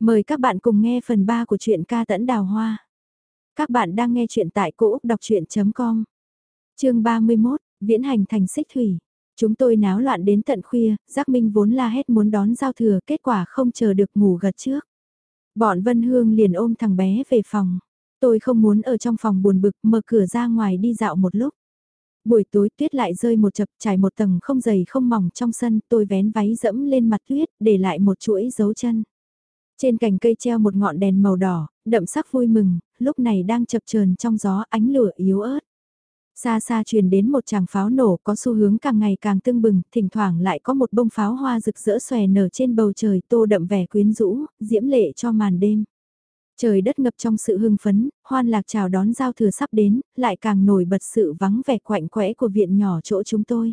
Mời các bạn cùng nghe phần 3 của truyện ca tẫn đào hoa. Các bạn đang nghe truyện tại cỗ đọc chuyện.com. Chương 31, Viễn hành thành xích thủy. Chúng tôi náo loạn đến tận khuya, Giác Minh vốn la hét muốn đón giao thừa, kết quả không chờ được ngủ gật trước. Bọn Vân Hương liền ôm thằng bé về phòng. Tôi không muốn ở trong phòng buồn bực, mở cửa ra ngoài đi dạo một lúc. Buổi tối tuyết lại rơi một chập trải một tầng không dày không mỏng trong sân, tôi vén váy dẫm lên mặt tuyết, để lại một chuỗi dấu chân. Trên cành cây treo một ngọn đèn màu đỏ, đậm sắc vui mừng, lúc này đang chập chờn trong gió ánh lửa yếu ớt. Xa xa truyền đến một tràng pháo nổ có xu hướng càng ngày càng tưng bừng, thỉnh thoảng lại có một bông pháo hoa rực rỡ xòe nở trên bầu trời tô đậm vẻ quyến rũ, diễm lệ cho màn đêm. Trời đất ngập trong sự hưng phấn, hoan lạc chào đón giao thừa sắp đến, lại càng nổi bật sự vắng vẻ quạnh quẽ của viện nhỏ chỗ chúng tôi.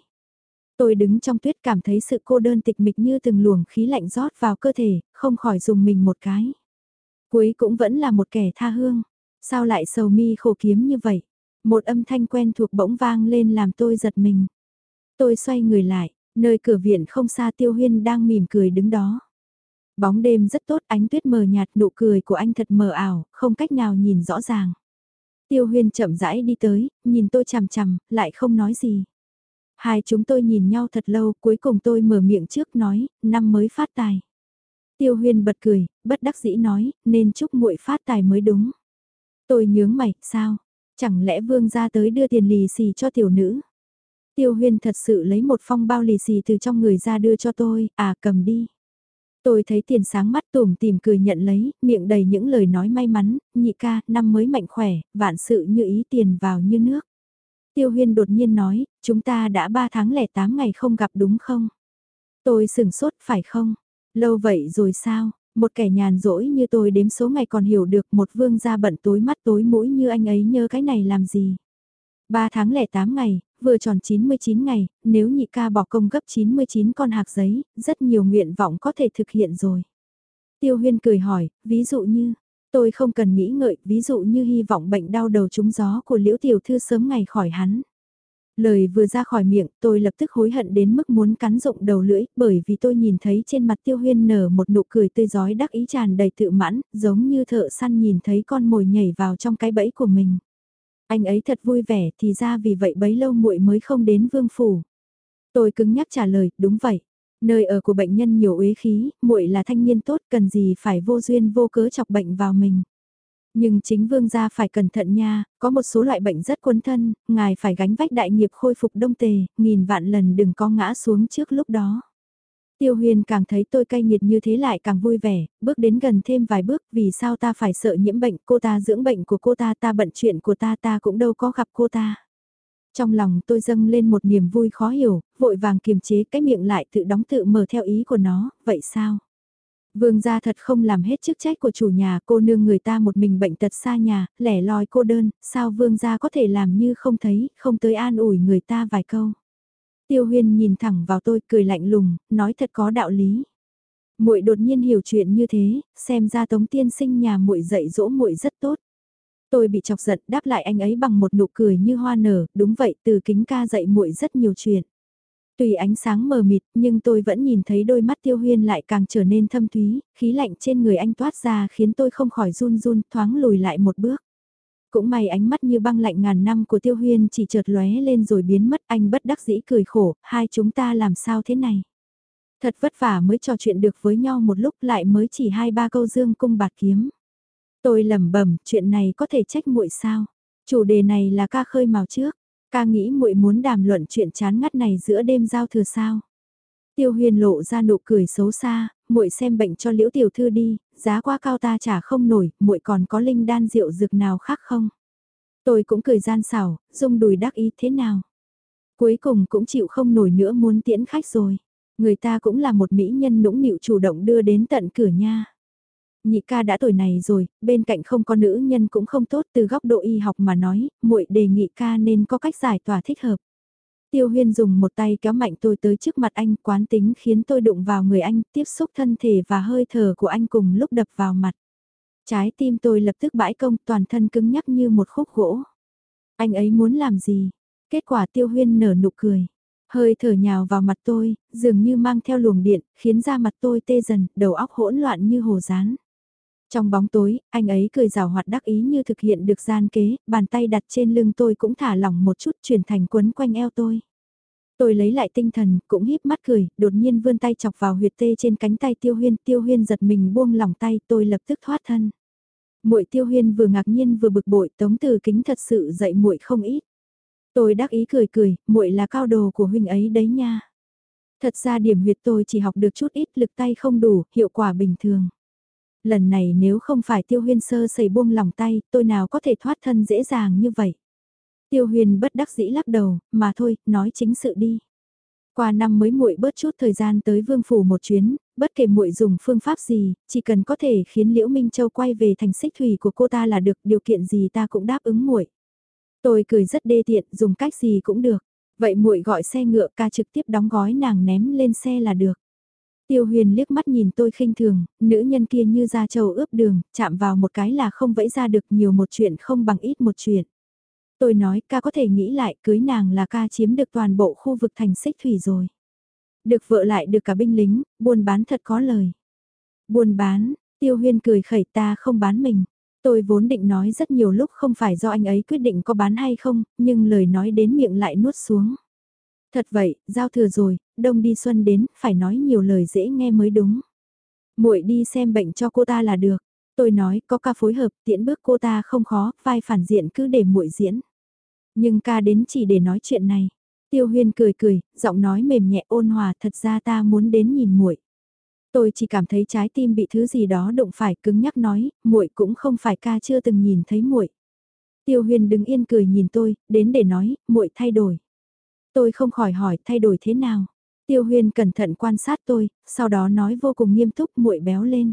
Tôi đứng trong tuyết cảm thấy sự cô đơn tịch mịch như từng luồng khí lạnh rót vào cơ thể, không khỏi dùng mình một cái. Cuối cũng vẫn là một kẻ tha hương. Sao lại sầu mi khổ kiếm như vậy? Một âm thanh quen thuộc bỗng vang lên làm tôi giật mình. Tôi xoay người lại, nơi cửa viện không xa Tiêu Huyên đang mỉm cười đứng đó. Bóng đêm rất tốt, ánh tuyết mờ nhạt, nụ cười của anh thật mờ ảo, không cách nào nhìn rõ ràng. Tiêu Huyên chậm rãi đi tới, nhìn tôi chằm chằm, lại không nói gì. Hai chúng tôi nhìn nhau thật lâu, cuối cùng tôi mở miệng trước nói, năm mới phát tài. Tiêu Huyên bật cười, bất đắc dĩ nói, nên chúc muội phát tài mới đúng. Tôi nhướng mày, sao? Chẳng lẽ vương ra tới đưa tiền lì xì cho tiểu nữ? Tiêu Huyên thật sự lấy một phong bao lì xì từ trong người ra đưa cho tôi, à cầm đi. Tôi thấy tiền sáng mắt tùm tìm cười nhận lấy, miệng đầy những lời nói may mắn, nhị ca, năm mới mạnh khỏe, vạn sự như ý tiền vào như nước. Tiêu Huyên đột nhiên nói, chúng ta đã 3 tháng lẻ 8 ngày không gặp đúng không? Tôi sửng sốt phải không? Lâu vậy rồi sao? Một kẻ nhàn rỗi như tôi đếm số ngày còn hiểu được một vương gia bận tối mắt tối mũi như anh ấy nhớ cái này làm gì? 3 tháng lẻ 8 ngày, vừa tròn 99 ngày, nếu nhị ca bỏ công gấp 99 con hạc giấy, rất nhiều nguyện vọng có thể thực hiện rồi. Tiêu huyên cười hỏi, ví dụ như, Tôi không cần nghĩ ngợi, ví dụ như hy vọng bệnh đau đầu trúng gió của liễu tiểu thư sớm ngày khỏi hắn. Lời vừa ra khỏi miệng, tôi lập tức hối hận đến mức muốn cắn rụng đầu lưỡi, bởi vì tôi nhìn thấy trên mặt tiêu huyên nở một nụ cười tươi giói đắc ý tràn đầy tự mãn, giống như thợ săn nhìn thấy con mồi nhảy vào trong cái bẫy của mình. Anh ấy thật vui vẻ, thì ra vì vậy bấy lâu muội mới không đến vương phủ. Tôi cứng nhắc trả lời, đúng vậy. Nơi ở của bệnh nhân nhiều uế khí, muội là thanh niên tốt, cần gì phải vô duyên vô cớ chọc bệnh vào mình. Nhưng chính vương gia phải cẩn thận nha, có một số loại bệnh rất cuốn thân, ngài phải gánh vách đại nghiệp khôi phục đông tề, nghìn vạn lần đừng có ngã xuống trước lúc đó. Tiêu huyền càng thấy tôi cay nghiệt như thế lại càng vui vẻ, bước đến gần thêm vài bước vì sao ta phải sợ nhiễm bệnh, cô ta dưỡng bệnh của cô ta ta bận chuyện của ta ta cũng đâu có gặp cô ta. Trong lòng tôi dâng lên một niềm vui khó hiểu, vội vàng kiềm chế cái miệng lại tự đóng tự mở theo ý của nó, vậy sao? Vương gia thật không làm hết chức trách của chủ nhà cô nương người ta một mình bệnh tật xa nhà, lẻ loi cô đơn, sao vương gia có thể làm như không thấy, không tới an ủi người ta vài câu. Tiêu huyên nhìn thẳng vào tôi cười lạnh lùng, nói thật có đạo lý. muội đột nhiên hiểu chuyện như thế, xem ra tống tiên sinh nhà muội dạy dỗ muội rất tốt. Tôi bị chọc giận đáp lại anh ấy bằng một nụ cười như hoa nở, đúng vậy từ kính ca dạy muội rất nhiều chuyện. Tùy ánh sáng mờ mịt nhưng tôi vẫn nhìn thấy đôi mắt tiêu huyên lại càng trở nên thâm thúy, khí lạnh trên người anh toát ra khiến tôi không khỏi run run thoáng lùi lại một bước. Cũng may ánh mắt như băng lạnh ngàn năm của tiêu huyên chỉ chợt lóe lên rồi biến mất anh bất đắc dĩ cười khổ, hai chúng ta làm sao thế này. Thật vất vả mới trò chuyện được với nhau một lúc lại mới chỉ hai ba câu dương cung bạt kiếm. Tôi lẩm bẩm, chuyện này có thể trách muội sao? Chủ đề này là ca khơi mào trước, ca nghĩ muội muốn đàm luận chuyện chán ngắt này giữa đêm giao thừa sao? Tiêu Huyền lộ ra nụ cười xấu xa, muội xem bệnh cho Liễu tiểu thư đi, giá quá cao ta trả không nổi, muội còn có linh đan rượu dược nào khác không? Tôi cũng cười gian xảo, dung đùi đắc ý thế nào? Cuối cùng cũng chịu không nổi nữa muốn tiễn khách rồi. Người ta cũng là một mỹ nhân nũng nịu chủ động đưa đến tận cửa nha. Nhị ca đã tuổi này rồi, bên cạnh không có nữ nhân cũng không tốt từ góc độ y học mà nói, muội đề nghị ca nên có cách giải tỏa thích hợp. Tiêu huyên dùng một tay kéo mạnh tôi tới trước mặt anh quán tính khiến tôi đụng vào người anh, tiếp xúc thân thể và hơi thở của anh cùng lúc đập vào mặt. Trái tim tôi lập tức bãi công toàn thân cứng nhắc như một khúc gỗ. Anh ấy muốn làm gì? Kết quả tiêu huyên nở nụ cười. Hơi thở nhào vào mặt tôi, dường như mang theo luồng điện, khiến da mặt tôi tê dần, đầu óc hỗn loạn như hồ rán. Trong bóng tối, anh ấy cười rào hoạt đắc ý như thực hiện được gian kế, bàn tay đặt trên lưng tôi cũng thả lỏng một chút chuyển thành quấn quanh eo tôi. Tôi lấy lại tinh thần, cũng híp mắt cười, đột nhiên vươn tay chọc vào huyệt tê trên cánh tay tiêu huyên, tiêu huyên giật mình buông lỏng tay, tôi lập tức thoát thân. Muội tiêu huyên vừa ngạc nhiên vừa bực bội, tống từ kính thật sự dạy muội không ít. Tôi đắc ý cười cười, muội là cao đồ của huynh ấy đấy nha. Thật ra điểm huyệt tôi chỉ học được chút ít lực tay không đủ, hiệu quả bình thường. Lần này nếu không phải tiêu huyên sơ sẩy buông lòng tay, tôi nào có thể thoát thân dễ dàng như vậy. Tiêu huyền bất đắc dĩ lắc đầu, mà thôi, nói chính sự đi. Qua năm mới muội bớt chút thời gian tới vương phủ một chuyến, bất kể muội dùng phương pháp gì, chỉ cần có thể khiến Liễu Minh Châu quay về thành xích thủy của cô ta là được, điều kiện gì ta cũng đáp ứng muội. Tôi cười rất đê tiện, dùng cách gì cũng được. Vậy muội gọi xe ngựa ca trực tiếp đóng gói nàng ném lên xe là được. Tiêu huyền liếc mắt nhìn tôi khinh thường, nữ nhân kia như da trầu ướp đường, chạm vào một cái là không vẫy ra được nhiều một chuyện không bằng ít một chuyện. Tôi nói ca có thể nghĩ lại cưới nàng là ca chiếm được toàn bộ khu vực thành xích thủy rồi. Được vợ lại được cả binh lính, buôn bán thật có lời. Buôn bán, tiêu huyên cười khẩy ta không bán mình. Tôi vốn định nói rất nhiều lúc không phải do anh ấy quyết định có bán hay không, nhưng lời nói đến miệng lại nuốt xuống. Thật vậy, giao thừa rồi, đông đi xuân đến, phải nói nhiều lời dễ nghe mới đúng. muội đi xem bệnh cho cô ta là được. Tôi nói có ca phối hợp tiễn bước cô ta không khó, vai phản diện cứ để muội diễn. Nhưng ca đến chỉ để nói chuyện này. Tiêu huyên cười cười, giọng nói mềm nhẹ ôn hòa thật ra ta muốn đến nhìn muội. Tôi chỉ cảm thấy trái tim bị thứ gì đó đụng phải cứng nhắc nói, muội cũng không phải ca chưa từng nhìn thấy muội. Tiêu huyên đứng yên cười nhìn tôi, đến để nói, muội thay đổi. Tôi không khỏi hỏi thay đổi thế nào. Tiêu huyên cẩn thận quan sát tôi, sau đó nói vô cùng nghiêm túc muội béo lên.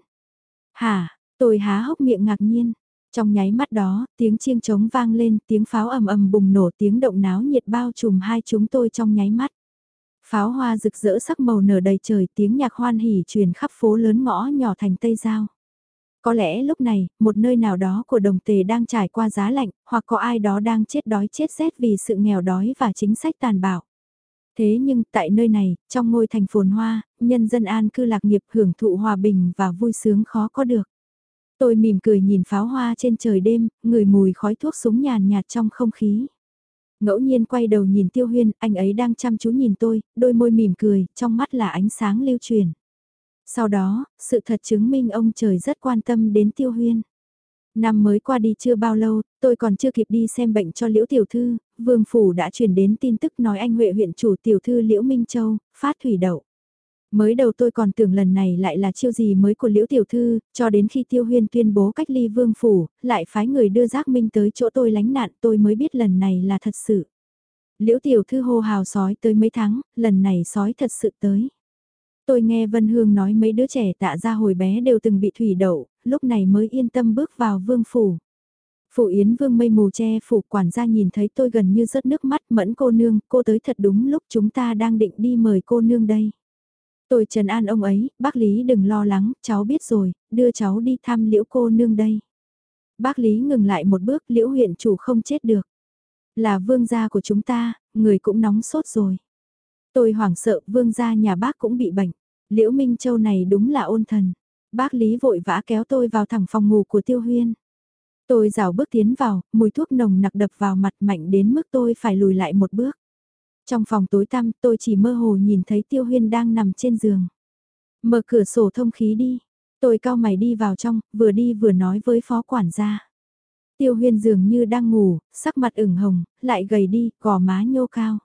Hả, tôi há hốc miệng ngạc nhiên. Trong nháy mắt đó, tiếng chiêng trống vang lên, tiếng pháo ầm ầm bùng nổ tiếng động náo nhiệt bao trùm hai chúng tôi trong nháy mắt. Pháo hoa rực rỡ sắc màu nở đầy trời tiếng nhạc hoan hỉ truyền khắp phố lớn ngõ nhỏ thành Tây Giao. Có lẽ lúc này, một nơi nào đó của đồng tề đang trải qua giá lạnh, hoặc có ai đó đang chết đói chết rét vì sự nghèo đói và chính sách tàn bạo. Thế nhưng tại nơi này, trong ngôi thành phồn hoa, nhân dân an cư lạc nghiệp hưởng thụ hòa bình và vui sướng khó có được. Tôi mỉm cười nhìn pháo hoa trên trời đêm, người mùi khói thuốc súng nhàn nhạt trong không khí. Ngẫu nhiên quay đầu nhìn Tiêu Huyên, anh ấy đang chăm chú nhìn tôi, đôi môi mỉm cười, trong mắt là ánh sáng lưu truyền. Sau đó, sự thật chứng minh ông trời rất quan tâm đến Tiêu Huyên. Năm mới qua đi chưa bao lâu, tôi còn chưa kịp đi xem bệnh cho Liễu Tiểu Thư, Vương Phủ đã truyền đến tin tức nói anh Huệ huyện chủ Tiểu Thư Liễu Minh Châu, phát thủy đậu. Mới đầu tôi còn tưởng lần này lại là chiêu gì mới của Liễu Tiểu Thư, cho đến khi Tiêu Huyên tuyên bố cách ly Vương Phủ, lại phái người đưa Giác Minh tới chỗ tôi lánh nạn tôi mới biết lần này là thật sự. Liễu Tiểu Thư hô hào sói tới mấy tháng, lần này sói thật sự tới. Tôi nghe Vân Hương nói mấy đứa trẻ tạ ra hồi bé đều từng bị thủy đậu, lúc này mới yên tâm bước vào vương phủ. Phủ Yến Vương mây mù che phủ quản gia nhìn thấy tôi gần như rớt nước mắt mẫn cô nương, cô tới thật đúng lúc chúng ta đang định đi mời cô nương đây. Tôi trần an ông ấy, bác Lý đừng lo lắng, cháu biết rồi, đưa cháu đi thăm liễu cô nương đây. Bác Lý ngừng lại một bước, liễu huyện chủ không chết được. Là vương gia của chúng ta, người cũng nóng sốt rồi. Tôi hoảng sợ vương gia nhà bác cũng bị bệnh. Liễu Minh Châu này đúng là ôn thần. Bác Lý vội vã kéo tôi vào thẳng phòng ngủ của Tiêu Huyên. Tôi rào bước tiến vào, mùi thuốc nồng nặc đập vào mặt mạnh đến mức tôi phải lùi lại một bước. Trong phòng tối tăm tôi chỉ mơ hồ nhìn thấy Tiêu Huyên đang nằm trên giường. Mở cửa sổ thông khí đi. Tôi cao mày đi vào trong, vừa đi vừa nói với phó quản gia. Tiêu Huyên dường như đang ngủ, sắc mặt ửng hồng, lại gầy đi, gò má nhô cao.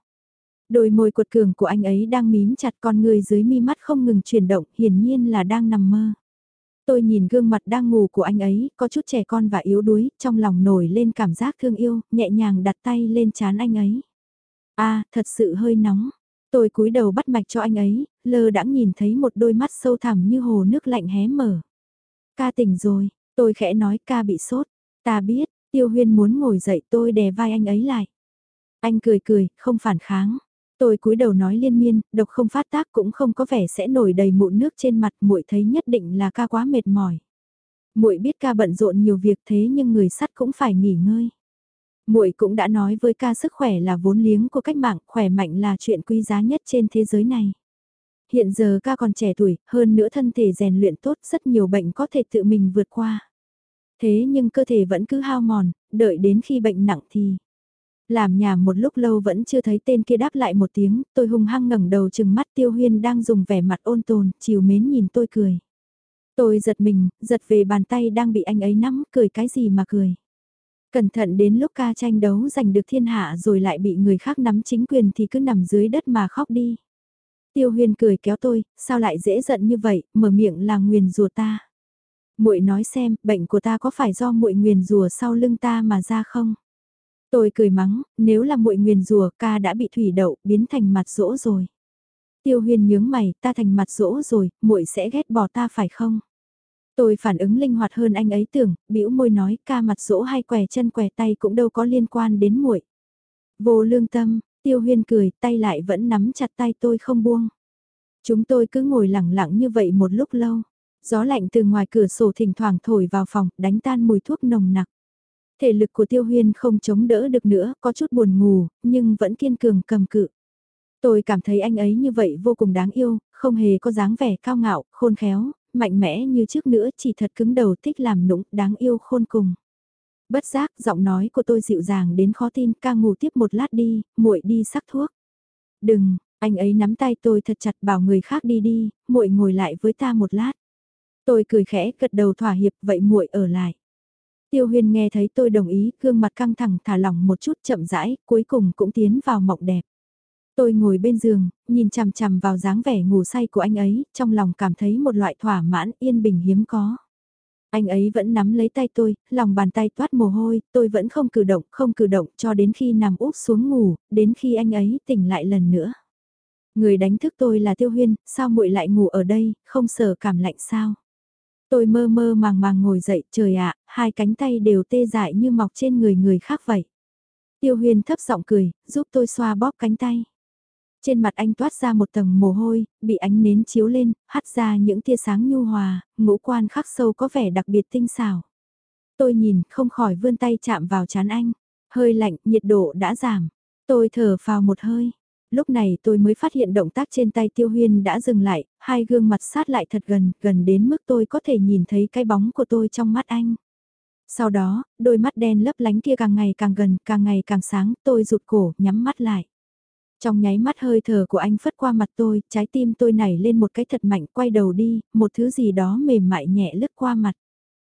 Đôi môi cuột cường của anh ấy đang mím chặt con người dưới mi mắt không ngừng chuyển động, hiển nhiên là đang nằm mơ. Tôi nhìn gương mặt đang ngủ của anh ấy, có chút trẻ con và yếu đuối, trong lòng nổi lên cảm giác thương yêu, nhẹ nhàng đặt tay lên chán anh ấy. a thật sự hơi nóng. Tôi cúi đầu bắt mạch cho anh ấy, lơ đãng nhìn thấy một đôi mắt sâu thẳm như hồ nước lạnh hé mở. Ca tỉnh rồi, tôi khẽ nói ca bị sốt. Ta biết, tiêu huyên muốn ngồi dậy tôi đè vai anh ấy lại. Anh cười cười, không phản kháng. Tôi cúi đầu nói liên miên, độc không phát tác cũng không có vẻ sẽ nổi đầy mụn nước trên mặt, muội thấy nhất định là ca quá mệt mỏi. Muội biết ca bận rộn nhiều việc thế nhưng người sắt cũng phải nghỉ ngơi. Muội cũng đã nói với ca sức khỏe là vốn liếng của cách mạng, khỏe mạnh là chuyện quý giá nhất trên thế giới này. hiện giờ ca còn trẻ tuổi, hơn nữa thân thể rèn luyện tốt, rất nhiều bệnh có thể tự mình vượt qua. Thế nhưng cơ thể vẫn cứ hao mòn, đợi đến khi bệnh nặng thì... Làm nhà một lúc lâu vẫn chưa thấy tên kia đáp lại một tiếng, tôi hung hăng ngẩng đầu chừng mắt tiêu huyên đang dùng vẻ mặt ôn tồn, chiều mến nhìn tôi cười. Tôi giật mình, giật về bàn tay đang bị anh ấy nắm, cười cái gì mà cười. Cẩn thận đến lúc ca tranh đấu giành được thiên hạ rồi lại bị người khác nắm chính quyền thì cứ nằm dưới đất mà khóc đi. Tiêu huyên cười kéo tôi, sao lại dễ giận như vậy, mở miệng là nguyền rùa ta. muội nói xem, bệnh của ta có phải do muội nguyền rùa sau lưng ta mà ra không? Tôi cười mắng, nếu là muội nguyền rùa ca đã bị thủy đậu, biến thành mặt rỗ rồi. Tiêu huyên nhướng mày, ta thành mặt rỗ rồi, muội sẽ ghét bỏ ta phải không? Tôi phản ứng linh hoạt hơn anh ấy tưởng, bĩu môi nói ca mặt rỗ hay què chân què tay cũng đâu có liên quan đến muội. Vô lương tâm, tiêu huyên cười, tay lại vẫn nắm chặt tay tôi không buông. Chúng tôi cứ ngồi lặng lặng như vậy một lúc lâu. Gió lạnh từ ngoài cửa sổ thỉnh thoảng thổi vào phòng, đánh tan mùi thuốc nồng nặc. Thể lực của tiêu huyên không chống đỡ được nữa, có chút buồn ngủ, nhưng vẫn kiên cường cầm cự. Tôi cảm thấy anh ấy như vậy vô cùng đáng yêu, không hề có dáng vẻ cao ngạo, khôn khéo, mạnh mẽ như trước nữa chỉ thật cứng đầu thích làm nũng, đáng yêu khôn cùng. Bất giác, giọng nói của tôi dịu dàng đến khó tin, ca ngủ tiếp một lát đi, muội đi sắc thuốc. Đừng, anh ấy nắm tay tôi thật chặt bảo người khác đi đi, muội ngồi lại với ta một lát. Tôi cười khẽ gật đầu thỏa hiệp vậy muội ở lại. Tiêu huyền nghe thấy tôi đồng ý, gương mặt căng thẳng thả lỏng một chút chậm rãi, cuối cùng cũng tiến vào mộng đẹp. Tôi ngồi bên giường, nhìn chằm chằm vào dáng vẻ ngủ say của anh ấy, trong lòng cảm thấy một loại thỏa mãn yên bình hiếm có. Anh ấy vẫn nắm lấy tay tôi, lòng bàn tay toát mồ hôi, tôi vẫn không cử động, không cử động cho đến khi nằm úp xuống ngủ, đến khi anh ấy tỉnh lại lần nữa. Người đánh thức tôi là Tiêu Huyên, sao muội lại ngủ ở đây, không sợ cảm lạnh sao? Tôi mơ mơ màng màng ngồi dậy, trời ạ, hai cánh tay đều tê dại như mọc trên người người khác vậy. Tiêu Huyên thấp giọng cười, giúp tôi xoa bóp cánh tay. Trên mặt anh toát ra một tầng mồ hôi, bị ánh nến chiếu lên, hắt ra những tia sáng nhu hòa, ngũ quan khắc sâu có vẻ đặc biệt tinh xảo. Tôi nhìn, không khỏi vươn tay chạm vào chán anh. Hơi lạnh, nhiệt độ đã giảm. Tôi thở vào một hơi. Lúc này tôi mới phát hiện động tác trên tay Tiêu Huyên đã dừng lại, hai gương mặt sát lại thật gần, gần đến mức tôi có thể nhìn thấy cái bóng của tôi trong mắt anh. Sau đó, đôi mắt đen lấp lánh kia càng ngày càng gần, càng ngày càng sáng, tôi rụt cổ, nhắm mắt lại. Trong nháy mắt hơi thở của anh phất qua mặt tôi, trái tim tôi nảy lên một cái thật mạnh quay đầu đi, một thứ gì đó mềm mại nhẹ lướt qua mặt.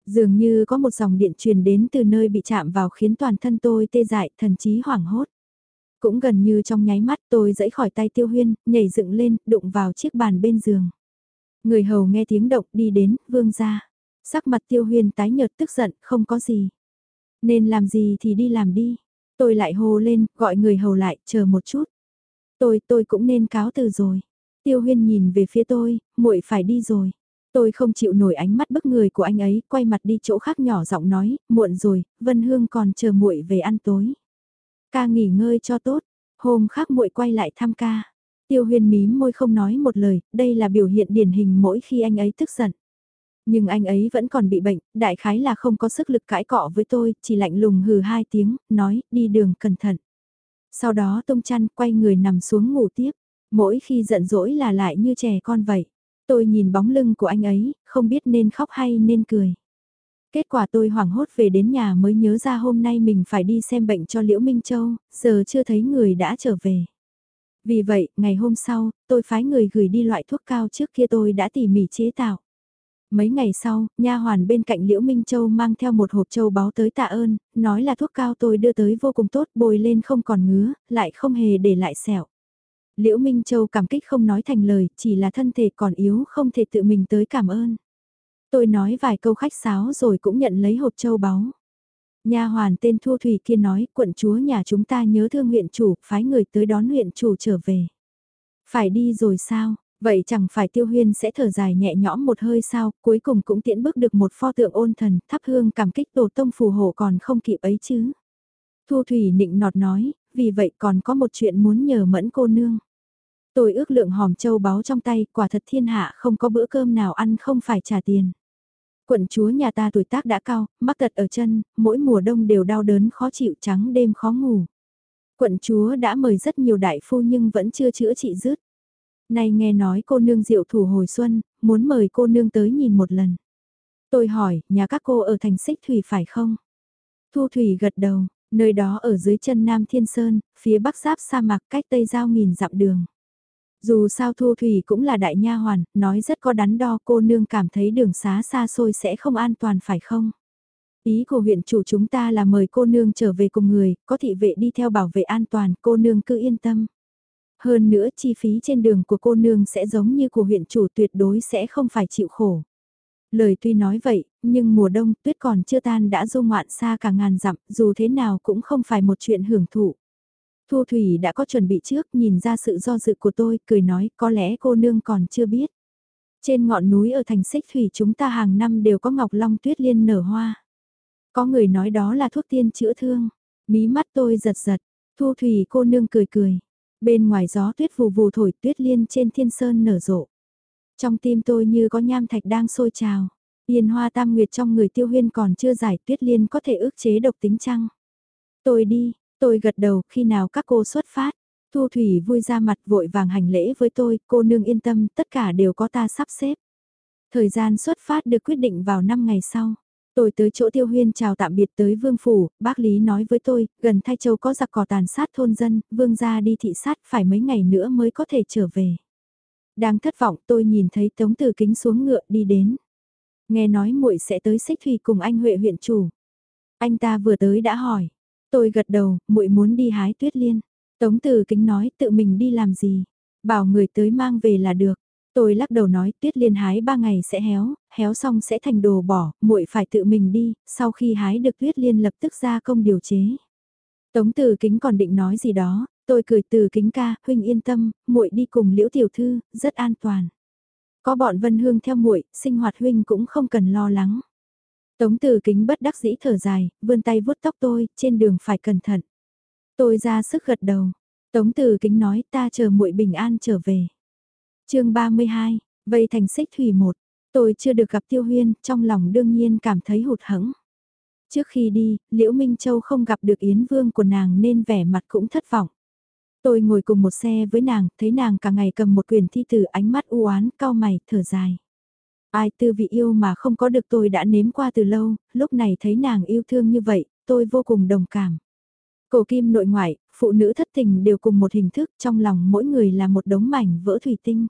Dường như có một dòng điện truyền đến từ nơi bị chạm vào khiến toàn thân tôi tê dại, thần chí hoảng hốt. Cũng gần như trong nháy mắt tôi dẫy khỏi tay tiêu huyên, nhảy dựng lên, đụng vào chiếc bàn bên giường. Người hầu nghe tiếng động đi đến, vương ra. Sắc mặt tiêu Huyền tái nhợt tức giận, không có gì. Nên làm gì thì đi làm đi. Tôi lại hô lên, gọi người hầu lại, chờ một chút. Tôi, tôi cũng nên cáo từ rồi. Tiêu huyên nhìn về phía tôi, muội phải đi rồi. Tôi không chịu nổi ánh mắt bức người của anh ấy, quay mặt đi chỗ khác nhỏ giọng nói, muộn rồi, Vân Hương còn chờ muội về ăn tối. Ca nghỉ ngơi cho tốt, hôm khác muội quay lại thăm ca. Tiêu huyền mím môi không nói một lời, đây là biểu hiện điển hình mỗi khi anh ấy tức giận. Nhưng anh ấy vẫn còn bị bệnh, đại khái là không có sức lực cãi cọ với tôi, chỉ lạnh lùng hừ hai tiếng, nói, đi đường cẩn thận. Sau đó tông chăn quay người nằm xuống ngủ tiếp, mỗi khi giận dỗi là lại như trẻ con vậy. Tôi nhìn bóng lưng của anh ấy, không biết nên khóc hay nên cười. Kết quả tôi hoảng hốt về đến nhà mới nhớ ra hôm nay mình phải đi xem bệnh cho Liễu Minh Châu, giờ chưa thấy người đã trở về. Vì vậy, ngày hôm sau, tôi phái người gửi đi loại thuốc cao trước kia tôi đã tỉ mỉ chế tạo. Mấy ngày sau, nha hoàn bên cạnh Liễu Minh Châu mang theo một hộp châu báo tới tạ ơn, nói là thuốc cao tôi đưa tới vô cùng tốt bồi lên không còn ngứa, lại không hề để lại sẹo. Liễu Minh Châu cảm kích không nói thành lời, chỉ là thân thể còn yếu không thể tự mình tới cảm ơn. Tôi nói vài câu khách sáo rồi cũng nhận lấy hộp châu báu. Nha hoàn tên Thu Thủy kia nói, quận chúa nhà chúng ta nhớ thương huyện chủ, phái người tới đón huyện chủ trở về. Phải đi rồi sao? Vậy chẳng phải tiêu huyên sẽ thở dài nhẹ nhõm một hơi sao, cuối cùng cũng tiễn bước được một pho tượng ôn thần, thắp hương cảm kích tổ tông phù hộ còn không kịp ấy chứ. Thu Thủy nịnh nọt nói, vì vậy còn có một chuyện muốn nhờ mẫn cô nương. Tôi ước lượng hòm châu báu trong tay, quả thật thiên hạ không có bữa cơm nào ăn không phải trả tiền. Quận chúa nhà ta tuổi tác đã cao, mắc tật ở chân, mỗi mùa đông đều đau đớn khó chịu trắng đêm khó ngủ. Quận chúa đã mời rất nhiều đại phu nhưng vẫn chưa chữa trị dứt. Nay nghe nói cô nương diệu thủ hồi xuân, muốn mời cô nương tới nhìn một lần. Tôi hỏi, nhà các cô ở thành xích thủy phải không? Thu Thủy gật đầu, nơi đó ở dưới chân Nam Thiên Sơn, phía bắc giáp sa mạc cách tây giao nghìn dặm đường. Dù sao Thu Thủy cũng là đại nha hoàn, nói rất có đắn đo cô nương cảm thấy đường xá xa xôi sẽ không an toàn phải không? Ý của huyện chủ chúng ta là mời cô nương trở về cùng người, có thị vệ đi theo bảo vệ an toàn, cô nương cứ yên tâm. Hơn nữa chi phí trên đường của cô nương sẽ giống như của huyện chủ tuyệt đối sẽ không phải chịu khổ. Lời tuy nói vậy, nhưng mùa đông tuyết còn chưa tan đã du ngoạn xa cả ngàn dặm, dù thế nào cũng không phải một chuyện hưởng thụ. Thu Thủy đã có chuẩn bị trước, nhìn ra sự do dự của tôi, cười nói có lẽ cô nương còn chưa biết. Trên ngọn núi ở thành xích thủy chúng ta hàng năm đều có ngọc long tuyết liên nở hoa. Có người nói đó là thuốc tiên chữa thương. Mí mắt tôi giật giật, Thu Thủy cô nương cười cười. Bên ngoài gió tuyết vù vù thổi tuyết liên trên thiên sơn nở rộ. Trong tim tôi như có nham thạch đang sôi trào. Yên hoa tam nguyệt trong người tiêu huyên còn chưa giải tuyết liên có thể ước chế độc tính chăng. Tôi đi, tôi gật đầu khi nào các cô xuất phát. Thu Thủy vui ra mặt vội vàng hành lễ với tôi, cô nương yên tâm, tất cả đều có ta sắp xếp. Thời gian xuất phát được quyết định vào 5 ngày sau. Tôi tới chỗ tiêu huyên chào tạm biệt tới vương phủ, bác Lý nói với tôi, gần Thay Châu có giặc cỏ tàn sát thôn dân, vương gia đi thị sát phải mấy ngày nữa mới có thể trở về. Đang thất vọng tôi nhìn thấy Tống Từ Kính xuống ngựa đi đến. Nghe nói muội sẽ tới xích thủy cùng anh Huệ huyện chủ. Anh ta vừa tới đã hỏi. Tôi gật đầu, muội muốn đi hái tuyết liên. Tống Từ Kính nói tự mình đi làm gì. Bảo người tới mang về là được. Tôi lắc đầu nói tuyết liên hái ba ngày sẽ héo, héo xong sẽ thành đồ bỏ, muội phải tự mình đi, sau khi hái được tuyết liên lập tức ra công điều chế. Tống từ kính còn định nói gì đó, tôi cười từ kính ca, huynh yên tâm, muội đi cùng liễu tiểu thư, rất an toàn. Có bọn vân hương theo muội, sinh hoạt huynh cũng không cần lo lắng. Tống từ kính bất đắc dĩ thở dài, vươn tay vuốt tóc tôi, trên đường phải cẩn thận. Tôi ra sức gật đầu. Tống từ kính nói ta chờ muội bình an trở về chương 32, vây thành xích thủy một, tôi chưa được gặp Tiêu Huyên, trong lòng đương nhiên cảm thấy hụt hẫng. Trước khi đi, Liễu Minh Châu không gặp được Yến Vương của nàng nên vẻ mặt cũng thất vọng. Tôi ngồi cùng một xe với nàng, thấy nàng cả ngày cầm một quyển thi từ ánh mắt u oán cao mày, thở dài. Ai tư vị yêu mà không có được tôi đã nếm qua từ lâu, lúc này thấy nàng yêu thương như vậy, tôi vô cùng đồng cảm. Cổ kim nội ngoại, phụ nữ thất tình đều cùng một hình thức, trong lòng mỗi người là một đống mảnh vỡ thủy tinh.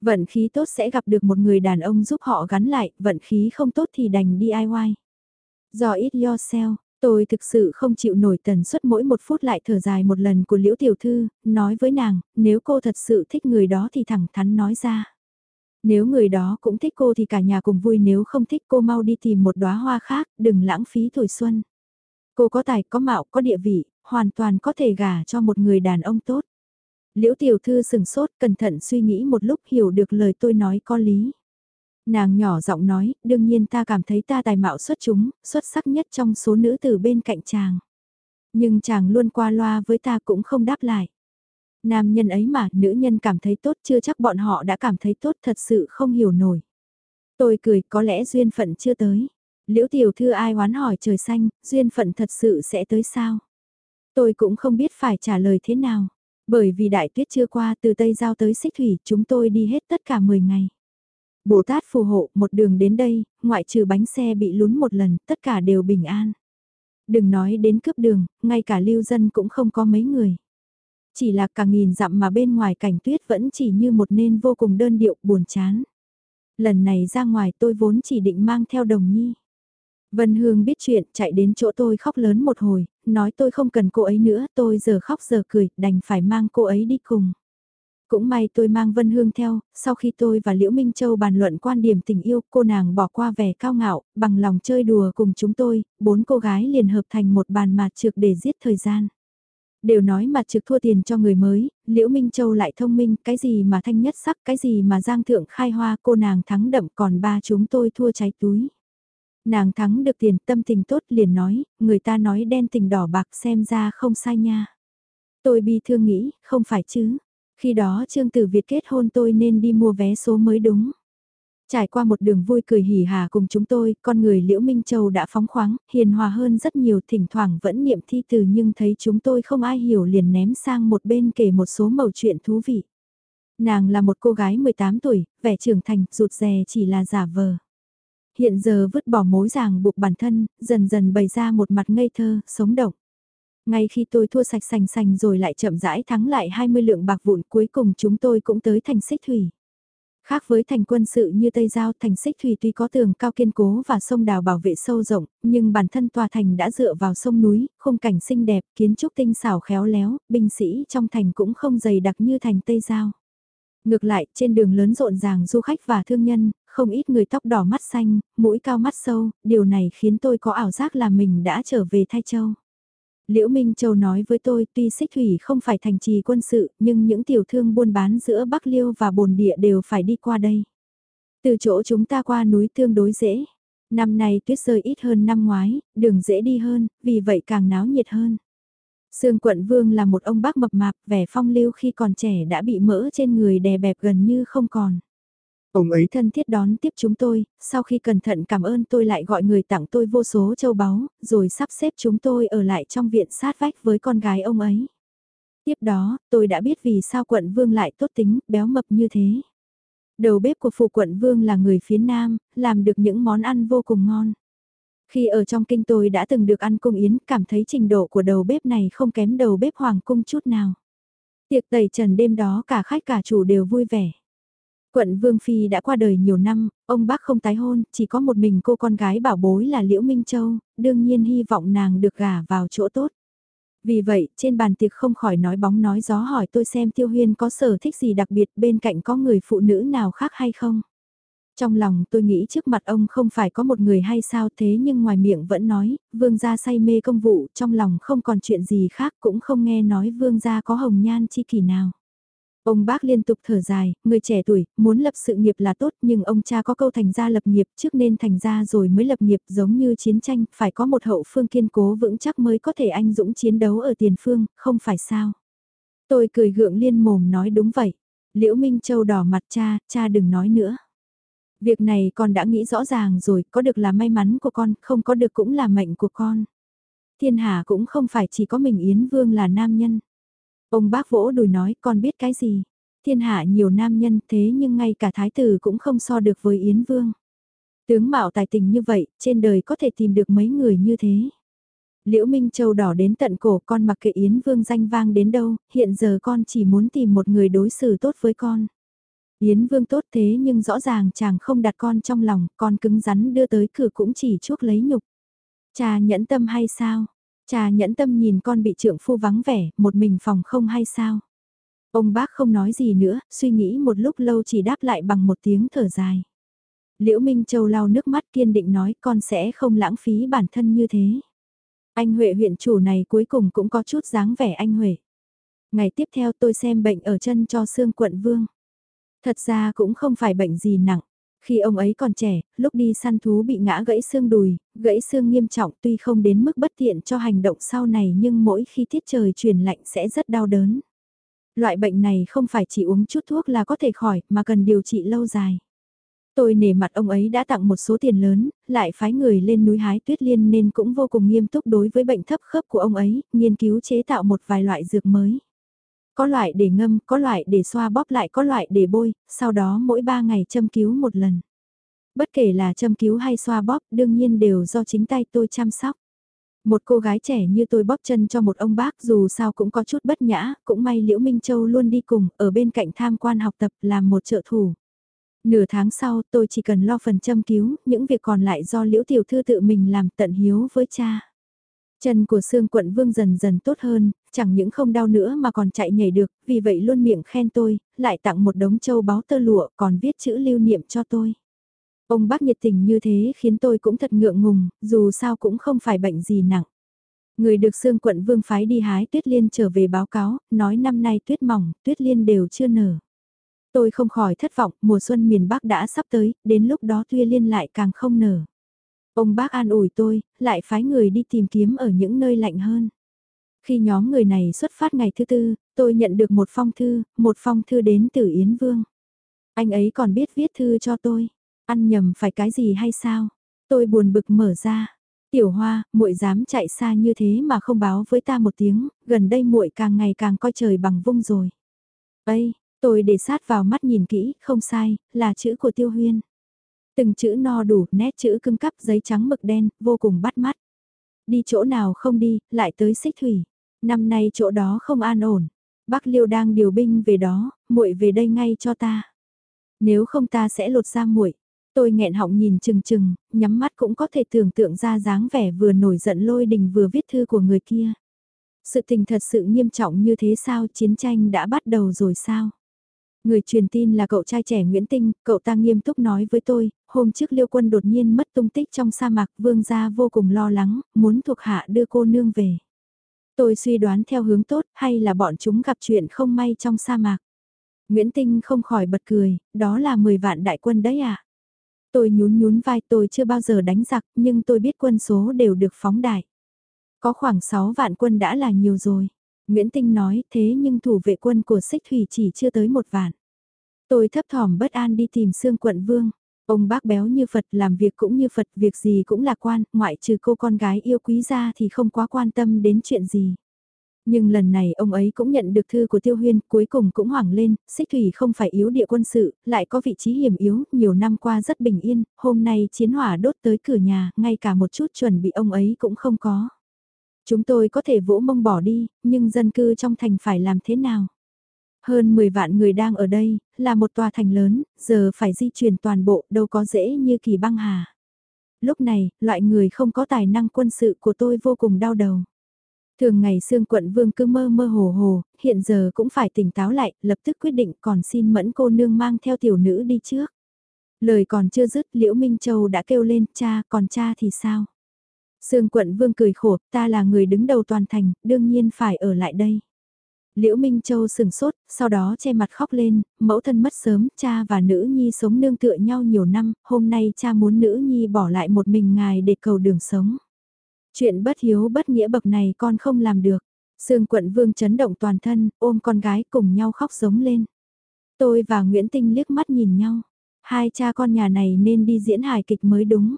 Vận khí tốt sẽ gặp được một người đàn ông giúp họ gắn lại, vận khí không tốt thì đành DIY. Do it yourself, tôi thực sự không chịu nổi tần suất mỗi một phút lại thở dài một lần của Liễu Tiểu Thư, nói với nàng, nếu cô thật sự thích người đó thì thẳng thắn nói ra. Nếu người đó cũng thích cô thì cả nhà cùng vui nếu không thích cô mau đi tìm một đóa hoa khác, đừng lãng phí tuổi xuân. Cô có tài, có mạo, có địa vị, hoàn toàn có thể gả cho một người đàn ông tốt. Liễu tiểu thư sừng sốt cẩn thận suy nghĩ một lúc hiểu được lời tôi nói có lý. Nàng nhỏ giọng nói, đương nhiên ta cảm thấy ta tài mạo xuất chúng, xuất sắc nhất trong số nữ tử bên cạnh chàng. Nhưng chàng luôn qua loa với ta cũng không đáp lại. Nam nhân ấy mà, nữ nhân cảm thấy tốt chưa chắc bọn họ đã cảm thấy tốt thật sự không hiểu nổi. Tôi cười, có lẽ duyên phận chưa tới. Liễu tiểu thư ai oán hỏi trời xanh, duyên phận thật sự sẽ tới sao? Tôi cũng không biết phải trả lời thế nào. Bởi vì đại tuyết chưa qua từ Tây Giao tới Xích Thủy chúng tôi đi hết tất cả 10 ngày. Bồ Tát phù hộ một đường đến đây, ngoại trừ bánh xe bị lún một lần, tất cả đều bình an. Đừng nói đến cướp đường, ngay cả lưu dân cũng không có mấy người. Chỉ là cả nghìn dặm mà bên ngoài cảnh tuyết vẫn chỉ như một nên vô cùng đơn điệu buồn chán. Lần này ra ngoài tôi vốn chỉ định mang theo đồng nhi. Vân Hương biết chuyện, chạy đến chỗ tôi khóc lớn một hồi, nói tôi không cần cô ấy nữa, tôi giờ khóc giờ cười, đành phải mang cô ấy đi cùng. Cũng may tôi mang Vân Hương theo, sau khi tôi và Liễu Minh Châu bàn luận quan điểm tình yêu, cô nàng bỏ qua vẻ cao ngạo, bằng lòng chơi đùa cùng chúng tôi, bốn cô gái liền hợp thành một bàn mạt trực để giết thời gian. Đều nói mặt trực thua tiền cho người mới, Liễu Minh Châu lại thông minh, cái gì mà thanh nhất sắc, cái gì mà giang thượng khai hoa, cô nàng thắng đậm còn ba chúng tôi thua cháy túi. Nàng thắng được tiền tâm tình tốt liền nói, người ta nói đen tình đỏ bạc xem ra không sai nha. Tôi bi thương nghĩ, không phải chứ. Khi đó Trương Tử Việt kết hôn tôi nên đi mua vé số mới đúng. Trải qua một đường vui cười hỉ hà cùng chúng tôi, con người Liễu Minh Châu đã phóng khoáng, hiền hòa hơn rất nhiều, thỉnh thoảng vẫn niệm thi từ nhưng thấy chúng tôi không ai hiểu liền ném sang một bên kể một số mẩu chuyện thú vị. Nàng là một cô gái 18 tuổi, vẻ trưởng thành, rụt rè chỉ là giả vờ. Hiện giờ vứt bỏ mối ràng buộc bản thân, dần dần bày ra một mặt ngây thơ, sống động. Ngay khi tôi thua sạch sành sành rồi lại chậm rãi thắng lại 20 lượng bạc vụn cuối cùng chúng tôi cũng tới thành xích thủy. Khác với thành quân sự như Tây Giao, thành xích thủy tuy có tường cao kiên cố và sông đào bảo vệ sâu rộng, nhưng bản thân tòa thành đã dựa vào sông núi, khung cảnh xinh đẹp, kiến trúc tinh xảo khéo léo, binh sĩ trong thành cũng không dày đặc như thành Tây Giao. Ngược lại, trên đường lớn rộn ràng du khách và thương nhân, không ít người tóc đỏ mắt xanh, mũi cao mắt sâu, điều này khiến tôi có ảo giác là mình đã trở về Thái Châu. Liễu Minh Châu nói với tôi tuy xích thủy không phải thành trì quân sự, nhưng những tiểu thương buôn bán giữa Bắc Liêu và bồn địa đều phải đi qua đây. Từ chỗ chúng ta qua núi tương đối dễ. Năm nay tuyết rơi ít hơn năm ngoái, đường dễ đi hơn, vì vậy càng náo nhiệt hơn. Sương quận vương là một ông bác mập mạp, vẻ phong lưu khi còn trẻ đã bị mỡ trên người đè bẹp gần như không còn. Ông ấy thân thiết đón tiếp chúng tôi, sau khi cẩn thận cảm ơn tôi lại gọi người tặng tôi vô số châu báu, rồi sắp xếp chúng tôi ở lại trong viện sát vách với con gái ông ấy. Tiếp đó, tôi đã biết vì sao quận vương lại tốt tính, béo mập như thế. Đầu bếp của phủ quận vương là người phía nam, làm được những món ăn vô cùng ngon. Khi ở trong kinh tôi đã từng được ăn cung yến, cảm thấy trình độ của đầu bếp này không kém đầu bếp hoàng cung chút nào. Tiệc tẩy trần đêm đó cả khách cả chủ đều vui vẻ. Quận Vương Phi đã qua đời nhiều năm, ông bác không tái hôn, chỉ có một mình cô con gái bảo bối là Liễu Minh Châu, đương nhiên hy vọng nàng được gả vào chỗ tốt. Vì vậy, trên bàn tiệc không khỏi nói bóng nói gió hỏi tôi xem Tiêu Huyên có sở thích gì đặc biệt bên cạnh có người phụ nữ nào khác hay không. Trong lòng tôi nghĩ trước mặt ông không phải có một người hay sao thế nhưng ngoài miệng vẫn nói, vương gia say mê công vụ, trong lòng không còn chuyện gì khác cũng không nghe nói vương gia có hồng nhan chi kỳ nào. Ông bác liên tục thở dài, người trẻ tuổi, muốn lập sự nghiệp là tốt nhưng ông cha có câu thành gia lập nghiệp trước nên thành gia rồi mới lập nghiệp giống như chiến tranh, phải có một hậu phương kiên cố vững chắc mới có thể anh dũng chiến đấu ở tiền phương, không phải sao. Tôi cười gượng liên mồm nói đúng vậy. Liễu Minh Châu đỏ mặt cha, cha đừng nói nữa. Việc này con đã nghĩ rõ ràng rồi, có được là may mắn của con, không có được cũng là mệnh của con. Thiên hạ cũng không phải chỉ có mình Yến Vương là nam nhân. Ông bác vỗ đùi nói con biết cái gì. Thiên hạ nhiều nam nhân thế nhưng ngay cả thái tử cũng không so được với Yến Vương. Tướng mạo tài tình như vậy, trên đời có thể tìm được mấy người như thế. Liễu Minh Châu đỏ đến tận cổ con mặc kệ Yến Vương danh vang đến đâu, hiện giờ con chỉ muốn tìm một người đối xử tốt với con. Yến Vương tốt thế nhưng rõ ràng chàng không đặt con trong lòng, con cứng rắn đưa tới cửa cũng chỉ chuốc lấy nhục. Cha nhẫn tâm hay sao? Cha nhẫn tâm nhìn con bị trượng phu vắng vẻ, một mình phòng không hay sao? Ông bác không nói gì nữa, suy nghĩ một lúc lâu chỉ đáp lại bằng một tiếng thở dài. Liễu Minh Châu lau nước mắt kiên định nói con sẽ không lãng phí bản thân như thế. Anh Huệ huyện chủ này cuối cùng cũng có chút dáng vẻ anh Huệ. Ngày tiếp theo tôi xem bệnh ở chân cho xương Quận Vương. Thật ra cũng không phải bệnh gì nặng. Khi ông ấy còn trẻ, lúc đi săn thú bị ngã gãy xương đùi, gãy xương nghiêm trọng tuy không đến mức bất tiện cho hành động sau này nhưng mỗi khi tiết trời chuyển lạnh sẽ rất đau đớn. Loại bệnh này không phải chỉ uống chút thuốc là có thể khỏi mà cần điều trị lâu dài. Tôi nể mặt ông ấy đã tặng một số tiền lớn, lại phái người lên núi hái tuyết liên nên cũng vô cùng nghiêm túc đối với bệnh thấp khớp của ông ấy, nghiên cứu chế tạo một vài loại dược mới. Có loại để ngâm, có loại để xoa bóp lại, có loại để bôi, sau đó mỗi 3 ngày châm cứu một lần. Bất kể là châm cứu hay xoa bóp, đương nhiên đều do chính tay tôi chăm sóc. Một cô gái trẻ như tôi bóp chân cho một ông bác dù sao cũng có chút bất nhã, cũng may Liễu Minh Châu luôn đi cùng, ở bên cạnh tham quan học tập làm một trợ thủ. Nửa tháng sau tôi chỉ cần lo phần châm cứu, những việc còn lại do Liễu Tiểu Thư tự mình làm tận hiếu với cha. Chân của Sương Quận Vương dần dần tốt hơn, chẳng những không đau nữa mà còn chạy nhảy được, vì vậy luôn miệng khen tôi, lại tặng một đống châu báu tơ lụa còn viết chữ lưu niệm cho tôi. Ông bác nhiệt tình như thế khiến tôi cũng thật ngượng ngùng, dù sao cũng không phải bệnh gì nặng. Người được Sương Quận Vương phái đi hái tuyết liên trở về báo cáo, nói năm nay tuyết mỏng, tuyết liên đều chưa nở. Tôi không khỏi thất vọng, mùa xuân miền Bắc đã sắp tới, đến lúc đó tuyết liên lại càng không nở. Ông bác an ủi tôi, lại phái người đi tìm kiếm ở những nơi lạnh hơn. Khi nhóm người này xuất phát ngày thứ tư, tôi nhận được một phong thư, một phong thư đến từ Yến Vương. Anh ấy còn biết viết thư cho tôi. Ăn nhầm phải cái gì hay sao? Tôi buồn bực mở ra. Tiểu Hoa, muội dám chạy xa như thế mà không báo với ta một tiếng, gần đây muội càng ngày càng coi trời bằng vung rồi. Ây, Tôi để sát vào mắt nhìn kỹ, không sai, là chữ của Tiêu Huyên. Từng chữ no đủ, nét chữ cưng cắp giấy trắng mực đen, vô cùng bắt mắt. Đi chỗ nào không đi, lại tới xích thủy. Năm nay chỗ đó không an ổn. Bác Liêu đang điều binh về đó, muội về đây ngay cho ta. Nếu không ta sẽ lột ra muội. Tôi nghẹn họng nhìn chừng chừng, nhắm mắt cũng có thể tưởng tượng ra dáng vẻ vừa nổi giận lôi đình vừa viết thư của người kia. Sự tình thật sự nghiêm trọng như thế sao chiến tranh đã bắt đầu rồi sao? Người truyền tin là cậu trai trẻ Nguyễn Tinh, cậu ta nghiêm túc nói với tôi, hôm trước liêu quân đột nhiên mất tung tích trong sa mạc, vương gia vô cùng lo lắng, muốn thuộc hạ đưa cô nương về. Tôi suy đoán theo hướng tốt, hay là bọn chúng gặp chuyện không may trong sa mạc. Nguyễn Tinh không khỏi bật cười, đó là 10 vạn đại quân đấy à? Tôi nhún nhún vai tôi chưa bao giờ đánh giặc, nhưng tôi biết quân số đều được phóng đại. Có khoảng 6 vạn quân đã là nhiều rồi. Nguyễn Tinh nói thế nhưng thủ vệ quân của xích thủy chỉ chưa tới một vạn. Tôi thấp thỏm bất an đi tìm xương quận vương. Ông bác béo như Phật làm việc cũng như Phật việc gì cũng lạc quan, ngoại trừ cô con gái yêu quý ra thì không quá quan tâm đến chuyện gì. Nhưng lần này ông ấy cũng nhận được thư của Tiêu Huyên, cuối cùng cũng hoảng lên, xích thủy không phải yếu địa quân sự, lại có vị trí hiểm yếu, nhiều năm qua rất bình yên, hôm nay chiến hỏa đốt tới cửa nhà, ngay cả một chút chuẩn bị ông ấy cũng không có. Chúng tôi có thể vỗ mông bỏ đi, nhưng dân cư trong thành phải làm thế nào? Hơn 10 vạn người đang ở đây, là một tòa thành lớn, giờ phải di chuyển toàn bộ, đâu có dễ như kỳ băng hà. Lúc này, loại người không có tài năng quân sự của tôi vô cùng đau đầu. Thường ngày xương quận vương cứ mơ mơ hồ hồ, hiện giờ cũng phải tỉnh táo lại, lập tức quyết định còn xin mẫn cô nương mang theo tiểu nữ đi trước. Lời còn chưa dứt Liễu Minh Châu đã kêu lên, cha, còn cha thì sao? Sương quận vương cười khổ, ta là người đứng đầu toàn thành, đương nhiên phải ở lại đây. Liễu Minh Châu sừng sốt, sau đó che mặt khóc lên, mẫu thân mất sớm, cha và nữ nhi sống nương tựa nhau nhiều năm, hôm nay cha muốn nữ nhi bỏ lại một mình ngài để cầu đường sống. Chuyện bất hiếu bất nghĩa bậc này con không làm được. Sương quận vương chấn động toàn thân, ôm con gái cùng nhau khóc giống lên. Tôi và Nguyễn Tinh liếc mắt nhìn nhau. Hai cha con nhà này nên đi diễn hài kịch mới đúng.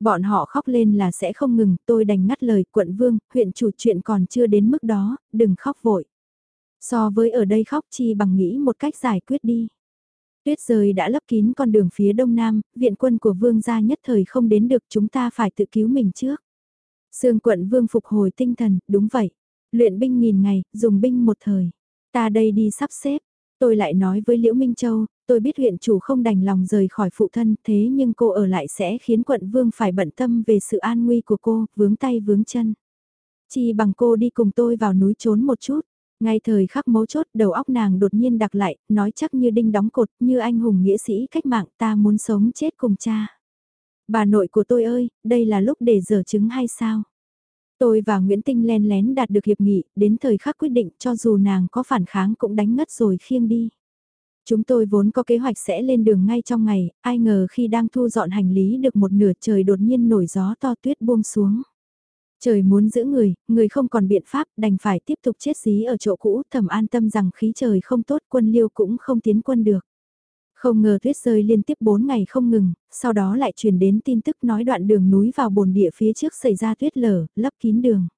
Bọn họ khóc lên là sẽ không ngừng, tôi đành ngắt lời quận vương, huyện chủ chuyện còn chưa đến mức đó, đừng khóc vội. So với ở đây khóc chi bằng nghĩ một cách giải quyết đi. Tuyết rơi đã lấp kín con đường phía đông nam, viện quân của vương gia nhất thời không đến được chúng ta phải tự cứu mình trước. Sương quận vương phục hồi tinh thần, đúng vậy. Luyện binh nghìn ngày, dùng binh một thời. Ta đây đi sắp xếp. Tôi lại nói với Liễu Minh Châu, tôi biết huyện chủ không đành lòng rời khỏi phụ thân thế nhưng cô ở lại sẽ khiến quận vương phải bận tâm về sự an nguy của cô, vướng tay vướng chân. Chỉ bằng cô đi cùng tôi vào núi trốn một chút. Ngay thời khắc mấu chốt đầu óc nàng đột nhiên đặc lại, nói chắc như đinh đóng cột, như anh hùng nghĩa sĩ cách mạng ta muốn sống chết cùng cha. Bà nội của tôi ơi, đây là lúc để dở chứng hay sao? Tôi và Nguyễn Tinh len lén đạt được hiệp nghị, đến thời khắc quyết định cho dù nàng có phản kháng cũng đánh ngất rồi khiêng đi. Chúng tôi vốn có kế hoạch sẽ lên đường ngay trong ngày, ai ngờ khi đang thu dọn hành lý được một nửa trời đột nhiên nổi gió to tuyết buông xuống. Trời muốn giữ người, người không còn biện pháp đành phải tiếp tục chết dí ở chỗ cũ thầm an tâm rằng khí trời không tốt quân liêu cũng không tiến quân được. Không ngờ tuyết rơi liên tiếp 4 ngày không ngừng, sau đó lại truyền đến tin tức nói đoạn đường núi vào bồn địa phía trước xảy ra tuyết lở, lấp kín đường.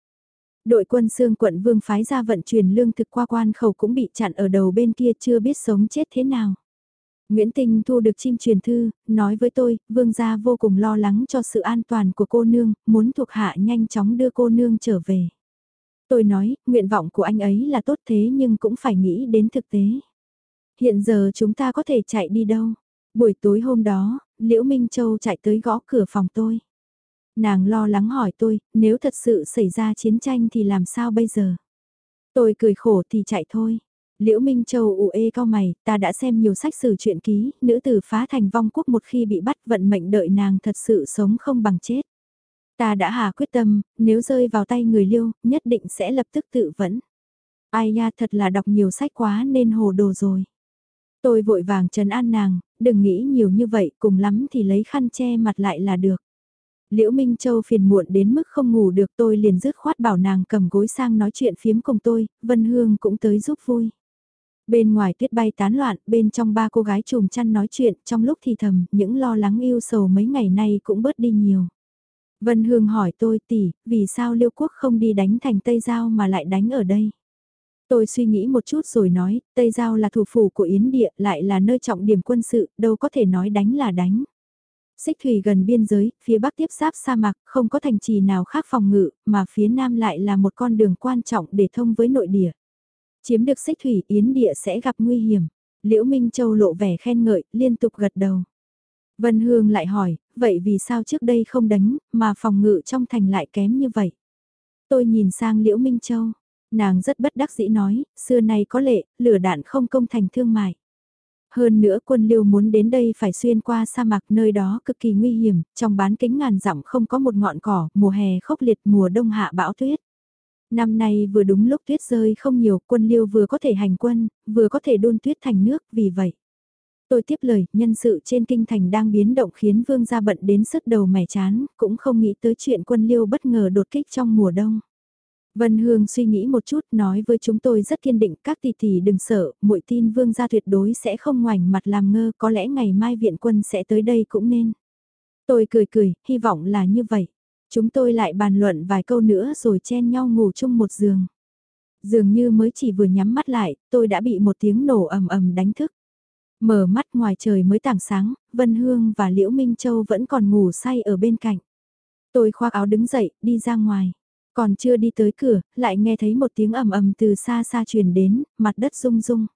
Đội quân xương quận vương phái ra vận chuyển lương thực qua quan khẩu cũng bị chặn ở đầu bên kia chưa biết sống chết thế nào. Nguyễn Tinh thu được chim truyền thư, nói với tôi, vương gia vô cùng lo lắng cho sự an toàn của cô nương, muốn thuộc hạ nhanh chóng đưa cô nương trở về. Tôi nói, nguyện vọng của anh ấy là tốt thế nhưng cũng phải nghĩ đến thực tế. Hiện giờ chúng ta có thể chạy đi đâu? Buổi tối hôm đó, Liễu Minh Châu chạy tới gõ cửa phòng tôi. Nàng lo lắng hỏi tôi, nếu thật sự xảy ra chiến tranh thì làm sao bây giờ? Tôi cười khổ thì chạy thôi. Liễu Minh Châu ủ ê cao mày, ta đã xem nhiều sách sử truyện ký, nữ tử phá thành vong quốc một khi bị bắt vận mệnh đợi nàng thật sự sống không bằng chết. Ta đã hà quyết tâm, nếu rơi vào tay người liêu, nhất định sẽ lập tức tự vẫn. Ai nha thật là đọc nhiều sách quá nên hồ đồ rồi. Tôi vội vàng trấn an nàng, đừng nghĩ nhiều như vậy, cùng lắm thì lấy khăn che mặt lại là được. Liễu Minh Châu phiền muộn đến mức không ngủ được tôi liền dứt khoát bảo nàng cầm gối sang nói chuyện phiếm cùng tôi, Vân Hương cũng tới giúp vui. Bên ngoài tuyết bay tán loạn, bên trong ba cô gái trùm chăn nói chuyện, trong lúc thì thầm, những lo lắng yêu sầu mấy ngày nay cũng bớt đi nhiều. Vân Hương hỏi tôi tỷ, vì sao Liêu Quốc không đi đánh thành Tây Giao mà lại đánh ở đây? Tôi suy nghĩ một chút rồi nói, Tây Giao là thủ phủ của Yến Địa, lại là nơi trọng điểm quân sự, đâu có thể nói đánh là đánh. Xích thủy gần biên giới, phía bắc tiếp giáp sa mạc, không có thành trì nào khác phòng ngự, mà phía nam lại là một con đường quan trọng để thông với nội địa. Chiếm được xích thủy, Yến Địa sẽ gặp nguy hiểm. Liễu Minh Châu lộ vẻ khen ngợi, liên tục gật đầu. Vân Hương lại hỏi, vậy vì sao trước đây không đánh, mà phòng ngự trong thành lại kém như vậy? Tôi nhìn sang Liễu Minh Châu, nàng rất bất đắc dĩ nói, xưa nay có lệ, lửa đạn không công thành thương mại. Hơn nữa quân liêu muốn đến đây phải xuyên qua sa mạc nơi đó cực kỳ nguy hiểm, trong bán kính ngàn dặm không có một ngọn cỏ, mùa hè khốc liệt mùa đông hạ bão tuyết. Năm nay vừa đúng lúc tuyết rơi không nhiều, quân liêu vừa có thể hành quân, vừa có thể đun tuyết thành nước, vì vậy. Tôi tiếp lời, nhân sự trên kinh thành đang biến động khiến vương gia bận đến sức đầu mẻ chán, cũng không nghĩ tới chuyện quân liêu bất ngờ đột kích trong mùa đông. Vân Hương suy nghĩ một chút nói với chúng tôi rất kiên định các tỷ tỷ đừng sợ, muội tin vương gia tuyệt đối sẽ không ngoảnh mặt làm ngơ có lẽ ngày mai viện quân sẽ tới đây cũng nên. Tôi cười cười, hy vọng là như vậy. Chúng tôi lại bàn luận vài câu nữa rồi chen nhau ngủ chung một giường. Dường như mới chỉ vừa nhắm mắt lại, tôi đã bị một tiếng nổ ầm ầm đánh thức. Mở mắt ngoài trời mới tảng sáng, Vân Hương và Liễu Minh Châu vẫn còn ngủ say ở bên cạnh. Tôi khoác áo đứng dậy, đi ra ngoài. Còn chưa đi tới cửa, lại nghe thấy một tiếng ầm ầm từ xa xa truyền đến, mặt đất rung rung.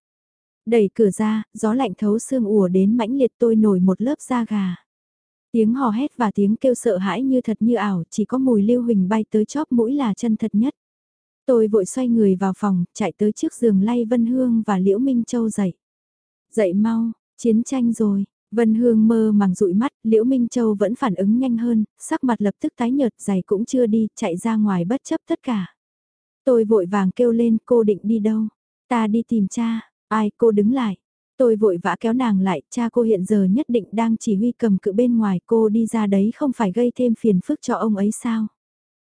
Đẩy cửa ra, gió lạnh thấu xương ùa đến mãnh liệt tôi nổi một lớp da gà. Tiếng hò hét và tiếng kêu sợ hãi như thật như ảo, chỉ có mùi lưu huỳnh bay tới chóp mũi là chân thật nhất. Tôi vội xoay người vào phòng, chạy tới trước giường lay Vân Hương và Liễu Minh Châu dậy. Dậy mau, chiến tranh rồi, Vân Hương mơ màng dụi mắt, Liễu Minh Châu vẫn phản ứng nhanh hơn, sắc mặt lập tức tái nhợt giày cũng chưa đi, chạy ra ngoài bất chấp tất cả. Tôi vội vàng kêu lên cô định đi đâu? Ta đi tìm cha, ai cô đứng lại. Tôi vội vã kéo nàng lại, cha cô hiện giờ nhất định đang chỉ huy cầm cự bên ngoài cô đi ra đấy không phải gây thêm phiền phức cho ông ấy sao?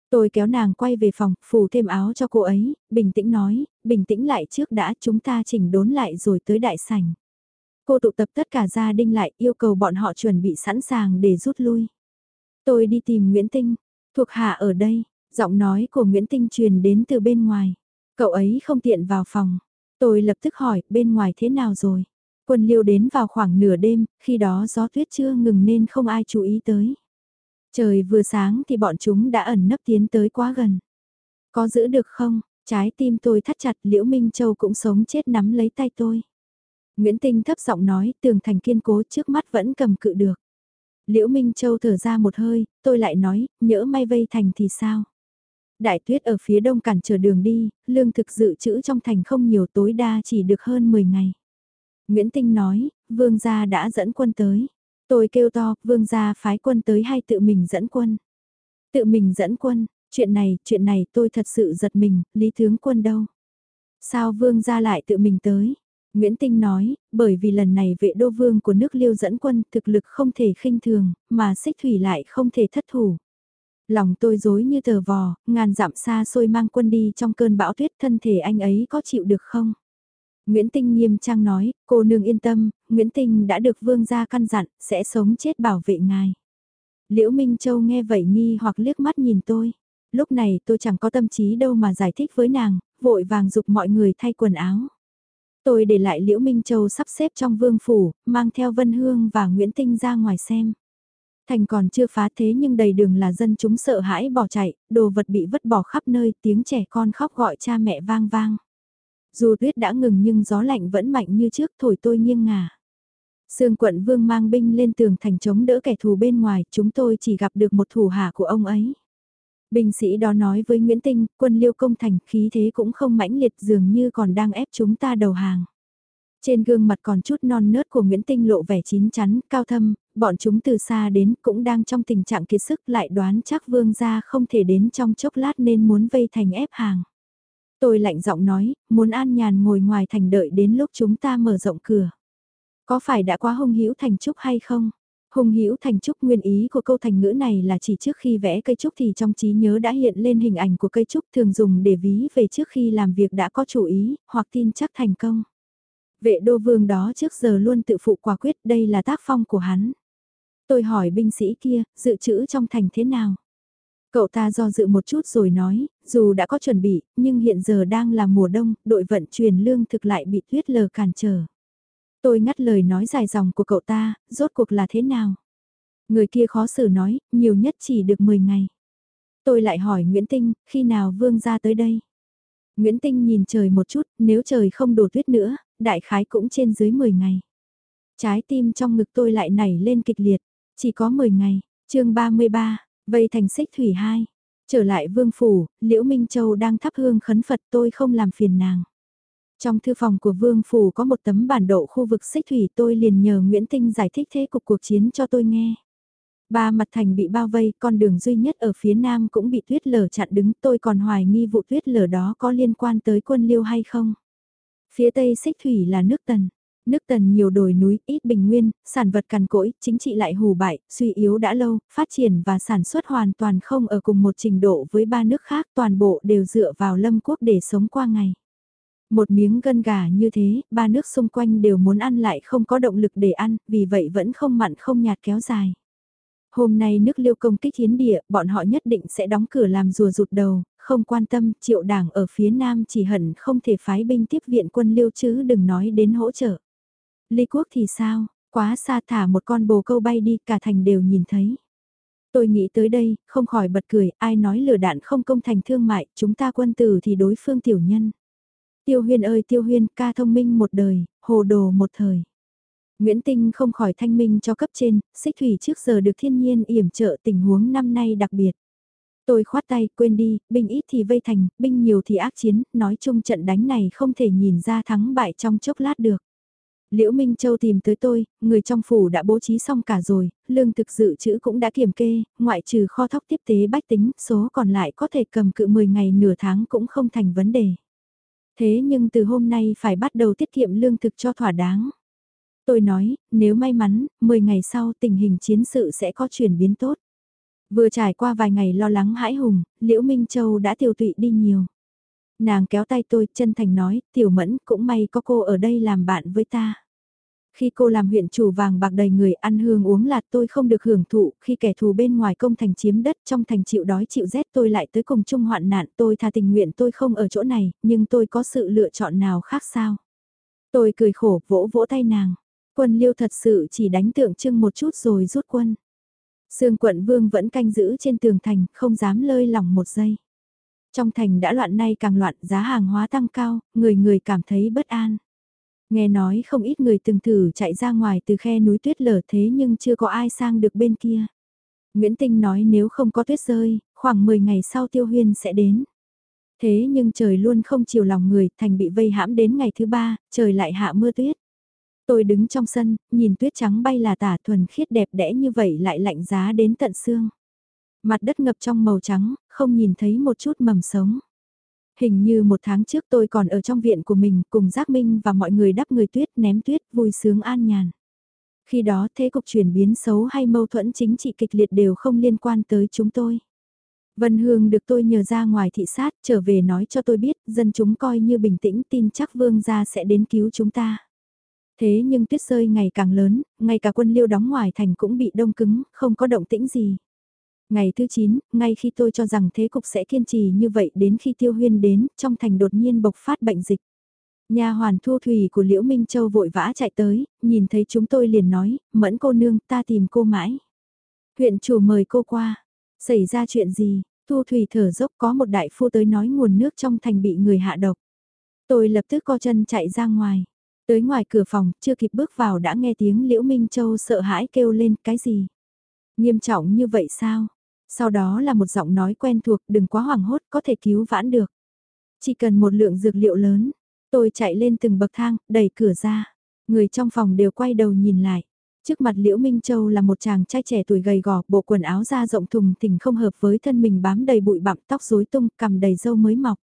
Tôi kéo nàng quay về phòng, phủ thêm áo cho cô ấy, bình tĩnh nói, bình tĩnh lại trước đã chúng ta chỉnh đốn lại rồi tới đại sảnh. Cô tụ tập tất cả gia đình lại yêu cầu bọn họ chuẩn bị sẵn sàng để rút lui. Tôi đi tìm Nguyễn Tinh, thuộc hạ ở đây, giọng nói của Nguyễn Tinh truyền đến từ bên ngoài. Cậu ấy không tiện vào phòng. Tôi lập tức hỏi, bên ngoài thế nào rồi? Quân liêu đến vào khoảng nửa đêm, khi đó gió tuyết chưa ngừng nên không ai chú ý tới. Trời vừa sáng thì bọn chúng đã ẩn nấp tiến tới quá gần. Có giữ được không? Trái tim tôi thắt chặt Liễu Minh Châu cũng sống chết nắm lấy tay tôi. Nguyễn Tinh thấp giọng nói tường thành kiên cố trước mắt vẫn cầm cự được. Liễu Minh Châu thở ra một hơi, tôi lại nói, nhỡ may vây thành thì sao? Đại tuyết ở phía đông cản trở đường đi, lương thực dự trữ trong thành không nhiều tối đa chỉ được hơn 10 ngày. Nguyễn Tinh nói, vương gia đã dẫn quân tới. Tôi kêu to, vương gia phái quân tới hay tự mình dẫn quân? Tự mình dẫn quân, chuyện này, chuyện này tôi thật sự giật mình, lý tướng quân đâu? Sao vương gia lại tự mình tới? Nguyễn Tinh nói, bởi vì lần này vệ đô vương của nước liêu dẫn quân thực lực không thể khinh thường, mà xích thủy lại không thể thất thủ. Lòng tôi dối như tờ vò, ngàn dặm xa xôi mang quân đi trong cơn bão tuyết thân thể anh ấy có chịu được không? Nguyễn Tinh nghiêm trang nói, cô nương yên tâm, Nguyễn Tinh đã được vương gia căn dặn, sẽ sống chết bảo vệ ngài. Liễu Minh Châu nghe vậy nghi hoặc liếc mắt nhìn tôi. Lúc này tôi chẳng có tâm trí đâu mà giải thích với nàng, vội vàng dục mọi người thay quần áo. Tôi để lại Liễu Minh Châu sắp xếp trong vương phủ, mang theo Vân Hương và Nguyễn Tinh ra ngoài xem. Thành còn chưa phá thế nhưng đầy đường là dân chúng sợ hãi bỏ chạy, đồ vật bị vứt bỏ khắp nơi, tiếng trẻ con khóc gọi cha mẹ vang vang. Dù tuyết đã ngừng nhưng gió lạnh vẫn mạnh như trước thổi tôi nghiêng ngả. Sương quận vương mang binh lên tường thành chống đỡ kẻ thù bên ngoài, chúng tôi chỉ gặp được một thủ hạ của ông ấy. Binh sĩ đó nói với Nguyễn Tinh, quân liêu công thành khí thế cũng không mãnh liệt dường như còn đang ép chúng ta đầu hàng. Trên gương mặt còn chút non nớt của Nguyễn Tinh lộ vẻ chín chắn, cao thâm, bọn chúng từ xa đến cũng đang trong tình trạng kiệt sức lại đoán chắc vương gia không thể đến trong chốc lát nên muốn vây thành ép hàng. Tôi lạnh giọng nói, muốn an nhàn ngồi ngoài thành đợi đến lúc chúng ta mở rộng cửa. Có phải đã quá hung hữu thành trúc hay không? Hùng hữu thành trúc nguyên ý của câu thành ngữ này là chỉ trước khi vẽ cây trúc thì trong trí nhớ đã hiện lên hình ảnh của cây trúc thường dùng để ví về trước khi làm việc đã có chủ ý, hoặc tin chắc thành công. Vệ đô vương đó trước giờ luôn tự phụ quả quyết đây là tác phong của hắn. Tôi hỏi binh sĩ kia, dự trữ trong thành thế nào? Cậu ta do dự một chút rồi nói, dù đã có chuẩn bị, nhưng hiện giờ đang là mùa đông, đội vận chuyển lương thực lại bị tuyết lờ cản trở. Tôi ngắt lời nói dài dòng của cậu ta, rốt cuộc là thế nào? Người kia khó xử nói, nhiều nhất chỉ được 10 ngày. Tôi lại hỏi Nguyễn Tinh, khi nào Vương ra tới đây? Nguyễn Tinh nhìn trời một chút, nếu trời không đổ tuyết nữa, đại khái cũng trên dưới 10 ngày. Trái tim trong ngực tôi lại nảy lên kịch liệt, chỉ có 10 ngày, chương 33, vây thành xích thủy 2. Trở lại vương phủ, Liễu Minh Châu đang thắp hương khấn Phật tôi không làm phiền nàng. Trong thư phòng của vương phủ có một tấm bản đồ khu vực xích thủy tôi liền nhờ Nguyễn Tinh giải thích thế cục cuộc chiến cho tôi nghe. Ba mặt thành bị bao vây, con đường duy nhất ở phía nam cũng bị tuyết lở chặn đứng, tôi còn hoài nghi vụ tuyết lở đó có liên quan tới quân liêu hay không. Phía tây xích thủy là nước tần. Nước tần nhiều đồi núi, ít bình nguyên, sản vật cằn cỗi, chính trị lại hù bại, suy yếu đã lâu, phát triển và sản xuất hoàn toàn không ở cùng một trình độ với ba nước khác, toàn bộ đều dựa vào lâm quốc để sống qua ngày. Một miếng gân gà như thế, ba nước xung quanh đều muốn ăn lại không có động lực để ăn, vì vậy vẫn không mặn không nhạt kéo dài. Hôm nay nước liêu công kích hiến địa, bọn họ nhất định sẽ đóng cửa làm rùa rụt đầu, không quan tâm, triệu đảng ở phía nam chỉ hận không thể phái binh tiếp viện quân liêu chứ đừng nói đến hỗ trợ. Ly quốc thì sao, quá xa thả một con bồ câu bay đi cả thành đều nhìn thấy. Tôi nghĩ tới đây, không khỏi bật cười, ai nói lửa đạn không công thành thương mại, chúng ta quân tử thì đối phương tiểu nhân. Tiêu huyên ơi tiêu huyên, ca thông minh một đời, hồ đồ một thời. Nguyễn Tinh không khỏi thanh minh cho cấp trên, xích thủy trước giờ được thiên nhiên yểm trợ tình huống năm nay đặc biệt. Tôi khoát tay, quên đi, binh ít thì vây thành, binh nhiều thì ác chiến, nói chung trận đánh này không thể nhìn ra thắng bại trong chốc lát được. Liễu Minh Châu tìm tới tôi, người trong phủ đã bố trí xong cả rồi, lương thực dự trữ cũng đã kiểm kê, ngoại trừ kho thóc tiếp tế bách tính, số còn lại có thể cầm cự 10 ngày nửa tháng cũng không thành vấn đề. Thế nhưng từ hôm nay phải bắt đầu tiết kiệm lương thực cho thỏa đáng. Tôi nói, nếu may mắn, 10 ngày sau tình hình chiến sự sẽ có chuyển biến tốt. Vừa trải qua vài ngày lo lắng hãi hùng, Liễu Minh Châu đã tiêu tụy đi nhiều. Nàng kéo tay tôi, chân thành nói, tiểu mẫn, cũng may có cô ở đây làm bạn với ta. Khi cô làm huyện chủ vàng bạc đầy người ăn hương uống lạt tôi không được hưởng thụ, khi kẻ thù bên ngoài công thành chiếm đất trong thành chịu đói chịu rét tôi lại tới cùng chung hoạn nạn tôi tha tình nguyện tôi không ở chỗ này, nhưng tôi có sự lựa chọn nào khác sao? Tôi cười khổ vỗ vỗ tay nàng, quân liêu thật sự chỉ đánh tượng trưng một chút rồi rút quân. Sương quận vương vẫn canh giữ trên tường thành, không dám lơi lỏng một giây. Trong thành đã loạn nay càng loạn, giá hàng hóa tăng cao, người người cảm thấy bất an. Nghe nói không ít người từng thử chạy ra ngoài từ khe núi tuyết lở thế nhưng chưa có ai sang được bên kia. Nguyễn Tinh nói nếu không có tuyết rơi, khoảng 10 ngày sau tiêu huyên sẽ đến. Thế nhưng trời luôn không chiều lòng người, thành bị vây hãm đến ngày thứ ba, trời lại hạ mưa tuyết. Tôi đứng trong sân, nhìn tuyết trắng bay là tả thuần khiết đẹp đẽ như vậy lại lạnh giá đến tận xương. Mặt đất ngập trong màu trắng, không nhìn thấy một chút mầm sống. Hình như một tháng trước tôi còn ở trong viện của mình cùng Giác Minh và mọi người đắp người tuyết ném tuyết vui sướng an nhàn. Khi đó thế cục chuyển biến xấu hay mâu thuẫn chính trị kịch liệt đều không liên quan tới chúng tôi. Vân Hương được tôi nhờ ra ngoài thị sát trở về nói cho tôi biết dân chúng coi như bình tĩnh tin chắc vương gia sẽ đến cứu chúng ta. Thế nhưng tuyết rơi ngày càng lớn, ngay cả quân liêu đóng ngoài thành cũng bị đông cứng, không có động tĩnh gì. Ngày thứ 9, ngay khi tôi cho rằng thế cục sẽ kiên trì như vậy đến khi Tiêu Huyên đến, trong thành đột nhiên bộc phát bệnh dịch. Nhà hoàn thu thủy của Liễu Minh Châu vội vã chạy tới, nhìn thấy chúng tôi liền nói, mẫn cô nương ta tìm cô mãi. Huyện chủ mời cô qua, xảy ra chuyện gì, thu thủy thở dốc có một đại phu tới nói nguồn nước trong thành bị người hạ độc. Tôi lập tức co chân chạy ra ngoài, tới ngoài cửa phòng, chưa kịp bước vào đã nghe tiếng Liễu Minh Châu sợ hãi kêu lên cái gì. Nghiêm trọng như vậy sao? Sau đó là một giọng nói quen thuộc đừng quá hoảng hốt có thể cứu vãn được. Chỉ cần một lượng dược liệu lớn, tôi chạy lên từng bậc thang, đẩy cửa ra. Người trong phòng đều quay đầu nhìn lại. Trước mặt Liễu Minh Châu là một chàng trai trẻ tuổi gầy gò, bộ quần áo da rộng thùng thình không hợp với thân mình bám đầy bụi bặm tóc rối tung, cầm đầy râu mới mọc.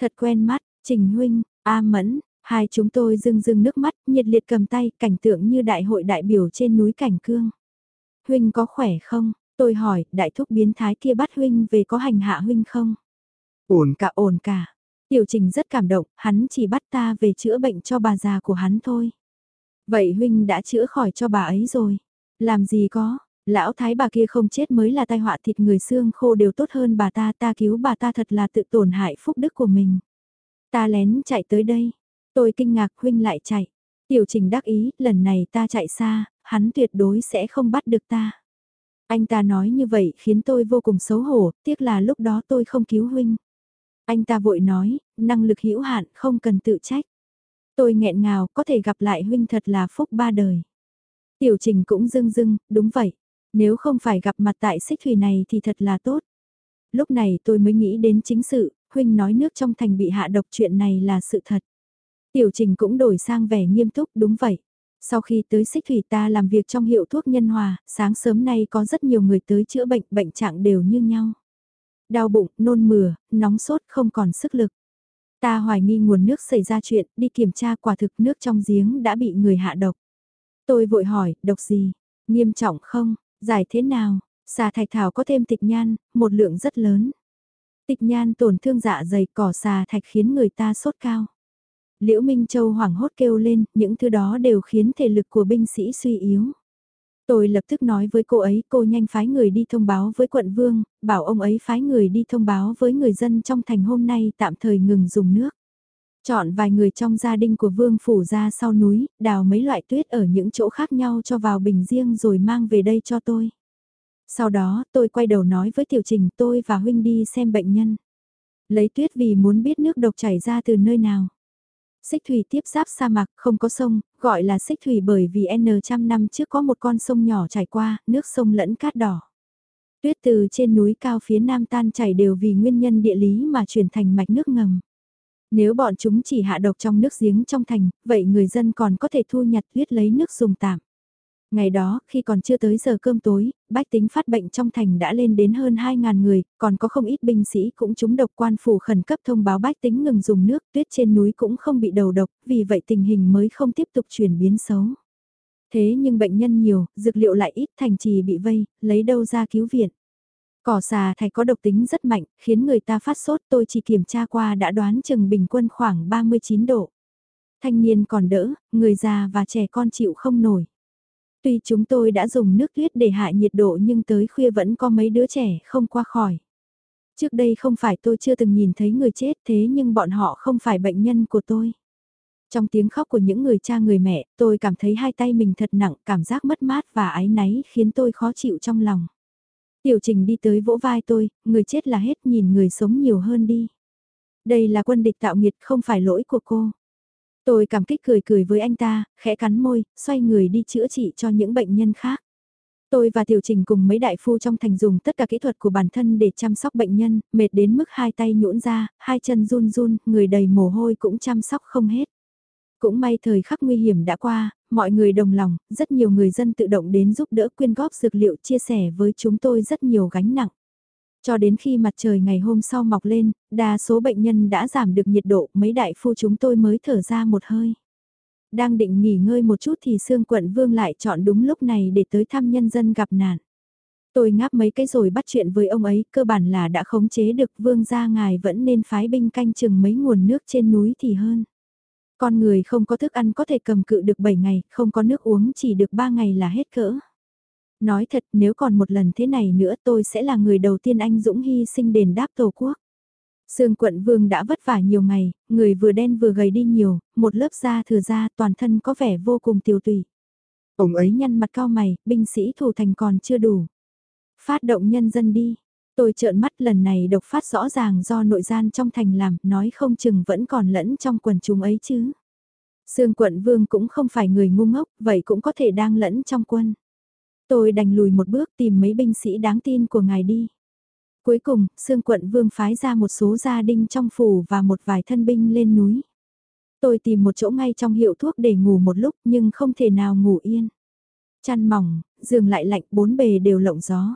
Thật quen mắt, Trình Huynh, A Mẫn, hai chúng tôi rưng rưng nước mắt, nhiệt liệt cầm tay, cảnh tượng như đại hội đại biểu trên núi Cảnh Cương. Huynh có khỏe không? Tôi hỏi, đại thúc biến thái kia bắt huynh về có hành hạ huynh không? Ổn cả ổn cả. Tiểu trình rất cảm động, hắn chỉ bắt ta về chữa bệnh cho bà già của hắn thôi. Vậy huynh đã chữa khỏi cho bà ấy rồi. Làm gì có, Lão thái bà kia không chết mới là tai họa thịt người xương khô đều tốt hơn bà ta, ta cứu bà ta thật là tự tổn hại phúc đức của mình. Ta lén chạy tới đây, tôi kinh ngạc huynh lại chạy. Tiểu trình đắc ý, lần này ta chạy xa, hắn tuyệt đối sẽ không bắt được ta. Anh ta nói như vậy khiến tôi vô cùng xấu hổ, tiếc là lúc đó tôi không cứu huynh. Anh ta vội nói, năng lực hữu hạn, không cần tự trách. Tôi nghẹn ngào, có thể gặp lại huynh thật là phúc ba đời. Tiểu trình cũng dưng dưng, đúng vậy. Nếu không phải gặp mặt tại xích thủy này thì thật là tốt. Lúc này tôi mới nghĩ đến chính sự, huynh nói nước trong thành bị hạ độc chuyện này là sự thật. Tiểu trình cũng đổi sang vẻ nghiêm túc, đúng vậy. Sau khi tới xích thủy ta làm việc trong hiệu thuốc nhân hòa, sáng sớm nay có rất nhiều người tới chữa bệnh, bệnh trạng đều như nhau. Đau bụng, nôn mửa, nóng sốt, không còn sức lực. Ta hoài nghi nguồn nước xảy ra chuyện, đi kiểm tra quả thực nước trong giếng đã bị người hạ độc. Tôi vội hỏi, độc gì? Nghiêm trọng không? Giải thế nào? Xà thạch thảo có thêm tịch nhan, một lượng rất lớn. Tịch nhan tổn thương dạ dày cỏ xà thạch khiến người ta sốt cao. Liễu Minh Châu hoảng hốt kêu lên, những thứ đó đều khiến thể lực của binh sĩ suy yếu. Tôi lập tức nói với cô ấy, cô nhanh phái người đi thông báo với quận vương, bảo ông ấy phái người đi thông báo với người dân trong thành hôm nay tạm thời ngừng dùng nước. Chọn vài người trong gia đình của vương phủ ra sau núi, đào mấy loại tuyết ở những chỗ khác nhau cho vào bình riêng rồi mang về đây cho tôi. Sau đó, tôi quay đầu nói với tiểu trình tôi và huynh đi xem bệnh nhân. Lấy tuyết vì muốn biết nước độc chảy ra từ nơi nào. Xích thủy tiếp giáp sa mạc, không có sông, gọi là xích thủy bởi vì N trăm năm trước có một con sông nhỏ chảy qua, nước sông lẫn cát đỏ. Tuyết từ trên núi cao phía nam tan chảy đều vì nguyên nhân địa lý mà chuyển thành mạch nước ngầm. Nếu bọn chúng chỉ hạ độc trong nước giếng trong thành, vậy người dân còn có thể thu nhặt tuyết lấy nước dùng tạm. Ngày đó, khi còn chưa tới giờ cơm tối, bách tính phát bệnh trong thành đã lên đến hơn 2.000 người, còn có không ít binh sĩ cũng trúng độc quan phủ khẩn cấp thông báo bách tính ngừng dùng nước, tuyết trên núi cũng không bị đầu độc, vì vậy tình hình mới không tiếp tục chuyển biến xấu. Thế nhưng bệnh nhân nhiều, dược liệu lại ít thành trì bị vây, lấy đâu ra cứu viện. Cỏ xà thạch có độc tính rất mạnh, khiến người ta phát sốt tôi chỉ kiểm tra qua đã đoán chừng bình quân khoảng 39 độ. Thanh niên còn đỡ, người già và trẻ con chịu không nổi. Tuy chúng tôi đã dùng nước tuyết để hạ nhiệt độ nhưng tới khuya vẫn có mấy đứa trẻ không qua khỏi. Trước đây không phải tôi chưa từng nhìn thấy người chết thế nhưng bọn họ không phải bệnh nhân của tôi. Trong tiếng khóc của những người cha người mẹ, tôi cảm thấy hai tay mình thật nặng, cảm giác mất mát và ái náy khiến tôi khó chịu trong lòng. Tiểu trình đi tới vỗ vai tôi, người chết là hết nhìn người sống nhiều hơn đi. Đây là quân địch tạo nghiệt không phải lỗi của cô. Tôi cảm kích cười cười với anh ta, khẽ cắn môi, xoay người đi chữa trị cho những bệnh nhân khác. Tôi và Tiểu Trình cùng mấy đại phu trong thành dùng tất cả kỹ thuật của bản thân để chăm sóc bệnh nhân, mệt đến mức hai tay nhũn ra, hai chân run run, người đầy mồ hôi cũng chăm sóc không hết. Cũng may thời khắc nguy hiểm đã qua, mọi người đồng lòng, rất nhiều người dân tự động đến giúp đỡ quyên góp dược liệu chia sẻ với chúng tôi rất nhiều gánh nặng. Cho đến khi mặt trời ngày hôm sau mọc lên, đa số bệnh nhân đã giảm được nhiệt độ, mấy đại phu chúng tôi mới thở ra một hơi. Đang định nghỉ ngơi một chút thì Sương Quận Vương lại chọn đúng lúc này để tới thăm nhân dân gặp nạn. Tôi ngáp mấy cái rồi bắt chuyện với ông ấy, cơ bản là đã khống chế được vương gia ngài vẫn nên phái binh canh chừng mấy nguồn nước trên núi thì hơn. Con người không có thức ăn có thể cầm cự được 7 ngày, không có nước uống chỉ được 3 ngày là hết cỡ. Nói thật nếu còn một lần thế này nữa tôi sẽ là người đầu tiên anh Dũng hy sinh đền đáp tổ quốc. Sương quận vương đã vất vả nhiều ngày, người vừa đen vừa gầy đi nhiều, một lớp da thừa da toàn thân có vẻ vô cùng tiêu tùy. Ông ấy nhăn mặt cao mày, binh sĩ thủ thành còn chưa đủ. Phát động nhân dân đi. Tôi trợn mắt lần này độc phát rõ ràng do nội gian trong thành làm, nói không chừng vẫn còn lẫn trong quần chúng ấy chứ. Sương quận vương cũng không phải người ngu ngốc, vậy cũng có thể đang lẫn trong quân. Tôi đành lùi một bước tìm mấy binh sĩ đáng tin của ngài đi. Cuối cùng, Sương quận vương phái ra một số gia đình trong phủ và một vài thân binh lên núi. Tôi tìm một chỗ ngay trong hiệu thuốc để ngủ một lúc nhưng không thể nào ngủ yên. Chăn mỏng, giường lại lạnh bốn bề đều lộng gió.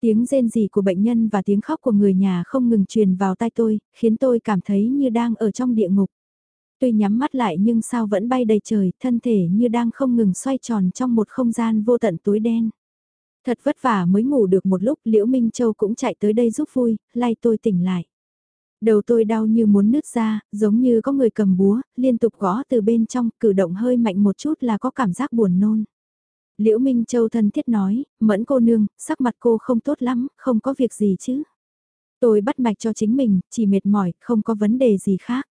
Tiếng rên rỉ của bệnh nhân và tiếng khóc của người nhà không ngừng truyền vào tai tôi, khiến tôi cảm thấy như đang ở trong địa ngục. Tuy nhắm mắt lại nhưng sao vẫn bay đầy trời, thân thể như đang không ngừng xoay tròn trong một không gian vô tận tối đen. Thật vất vả mới ngủ được một lúc, Liễu Minh Châu cũng chạy tới đây giúp vui, lay tôi tỉnh lại. Đầu tôi đau như muốn nứt ra, giống như có người cầm búa, liên tục gõ từ bên trong, cử động hơi mạnh một chút là có cảm giác buồn nôn. Liễu Minh Châu thân thiết nói, mẫn cô nương, sắc mặt cô không tốt lắm, không có việc gì chứ. Tôi bắt mạch cho chính mình, chỉ mệt mỏi, không có vấn đề gì khác.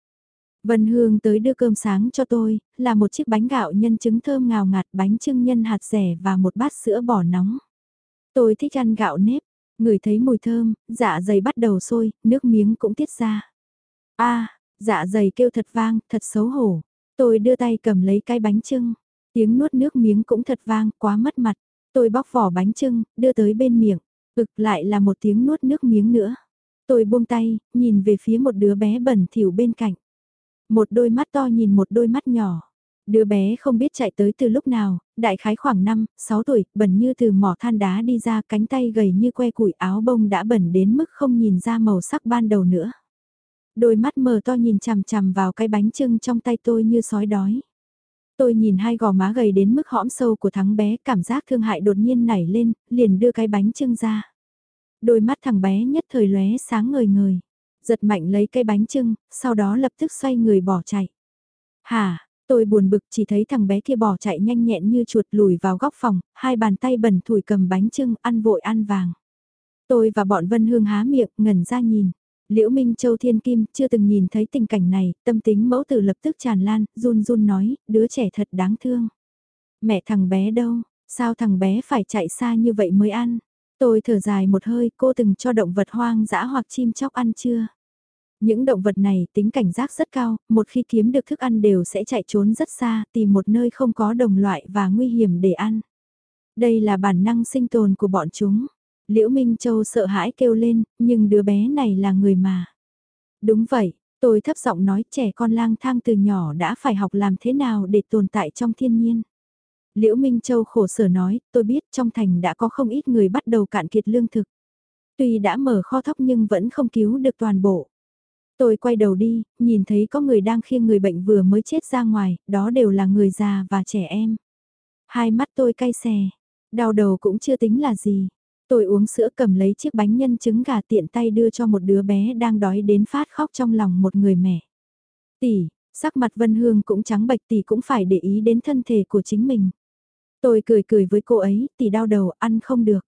Vân Hương tới đưa cơm sáng cho tôi, là một chiếc bánh gạo nhân trứng thơm ngào ngạt, bánh trưng nhân hạt rẻ và một bát sữa bò nóng. Tôi thích ăn gạo nếp, ngửi thấy mùi thơm, dạ dày bắt đầu sôi, nước miếng cũng tiết ra. a dạ dày kêu thật vang, thật xấu hổ. Tôi đưa tay cầm lấy cái bánh trưng, tiếng nuốt nước miếng cũng thật vang, quá mất mặt. Tôi bóc vỏ bánh trưng, đưa tới bên miệng, ực lại là một tiếng nuốt nước miếng nữa. Tôi buông tay, nhìn về phía một đứa bé bẩn thỉu bên cạnh. Một đôi mắt to nhìn một đôi mắt nhỏ. Đứa bé không biết chạy tới từ lúc nào, đại khái khoảng 5, 6 tuổi, bẩn như từ mỏ than đá đi ra cánh tay gầy như que củi áo bông đã bẩn đến mức không nhìn ra màu sắc ban đầu nữa. Đôi mắt mờ to nhìn chằm chằm vào cái bánh trưng trong tay tôi như sói đói. Tôi nhìn hai gò má gầy đến mức hõm sâu của thằng bé, cảm giác thương hại đột nhiên nảy lên, liền đưa cái bánh trưng ra. Đôi mắt thằng bé nhất thời lóe sáng ngời ngời giật mạnh lấy cây bánh trưng, sau đó lập tức xoay người bỏ chạy. Hả, tôi buồn bực chỉ thấy thằng bé kia bỏ chạy nhanh nhẹn như chuột lùi vào góc phòng, hai bàn tay bẩn thủi cầm bánh trưng ăn vội ăn vàng. Tôi và bọn Vân Hương há miệng ngẩn ra nhìn. Liễu Minh Châu Thiên Kim chưa từng nhìn thấy tình cảnh này, tâm tính mẫu tử lập tức tràn lan, run run nói, đứa trẻ thật đáng thương. Mẹ thằng bé đâu, sao thằng bé phải chạy xa như vậy mới ăn? Tôi thở dài một hơi, cô từng cho động vật hoang dã hoặc chim chóc ăn chưa? Những động vật này tính cảnh giác rất cao, một khi kiếm được thức ăn đều sẽ chạy trốn rất xa, tìm một nơi không có đồng loại và nguy hiểm để ăn. Đây là bản năng sinh tồn của bọn chúng. Liễu Minh Châu sợ hãi kêu lên, nhưng đứa bé này là người mà. Đúng vậy, tôi thấp giọng nói trẻ con lang thang từ nhỏ đã phải học làm thế nào để tồn tại trong thiên nhiên. Liễu Minh Châu khổ sở nói, tôi biết trong thành đã có không ít người bắt đầu cạn kiệt lương thực. Tuy đã mở kho thóc nhưng vẫn không cứu được toàn bộ. Tôi quay đầu đi, nhìn thấy có người đang khiêng người bệnh vừa mới chết ra ngoài, đó đều là người già và trẻ em. Hai mắt tôi cay xè, đau đầu cũng chưa tính là gì. Tôi uống sữa cầm lấy chiếc bánh nhân trứng gà tiện tay đưa cho một đứa bé đang đói đến phát khóc trong lòng một người mẹ. Tỷ, sắc mặt Vân Hương cũng trắng bệch tỷ cũng phải để ý đến thân thể của chính mình. Tôi cười cười với cô ấy, tỷ đau đầu, ăn không được.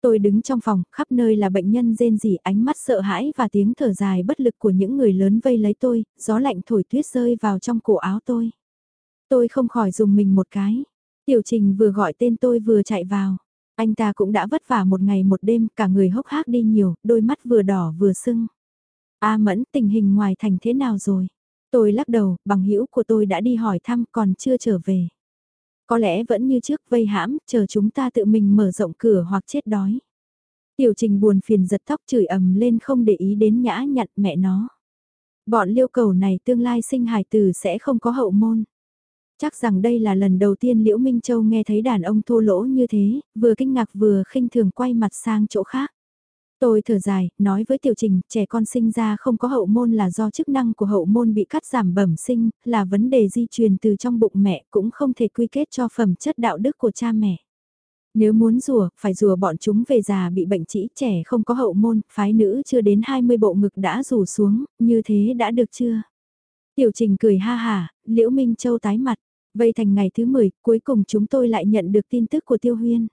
Tôi đứng trong phòng, khắp nơi là bệnh nhân rên rỉ ánh mắt sợ hãi và tiếng thở dài bất lực của những người lớn vây lấy tôi, gió lạnh thổi tuyết rơi vào trong cổ áo tôi. Tôi không khỏi dùng mình một cái. Tiểu trình vừa gọi tên tôi vừa chạy vào. Anh ta cũng đã vất vả một ngày một đêm, cả người hốc hác đi nhiều, đôi mắt vừa đỏ vừa sưng. A mẫn, tình hình ngoài thành thế nào rồi? Tôi lắc đầu, bằng hữu của tôi đã đi hỏi thăm còn chưa trở về. Có lẽ vẫn như trước vây hãm, chờ chúng ta tự mình mở rộng cửa hoặc chết đói. Tiểu trình buồn phiền giật tóc chửi ầm lên không để ý đến nhã nhặn mẹ nó. Bọn liêu cầu này tương lai sinh hài tử sẽ không có hậu môn. Chắc rằng đây là lần đầu tiên Liễu Minh Châu nghe thấy đàn ông thô lỗ như thế, vừa kinh ngạc vừa khinh thường quay mặt sang chỗ khác. Tôi thở dài, nói với tiểu trình, trẻ con sinh ra không có hậu môn là do chức năng của hậu môn bị cắt giảm bẩm sinh, là vấn đề di truyền từ trong bụng mẹ cũng không thể quy kết cho phẩm chất đạo đức của cha mẹ. Nếu muốn rùa, phải rùa bọn chúng về già bị bệnh trĩ trẻ không có hậu môn, phái nữ chưa đến 20 bộ ngực đã rủ xuống, như thế đã được chưa? Tiểu trình cười ha hà, Liễu Minh Châu tái mặt, vây thành ngày thứ 10, cuối cùng chúng tôi lại nhận được tin tức của Tiêu Huyên.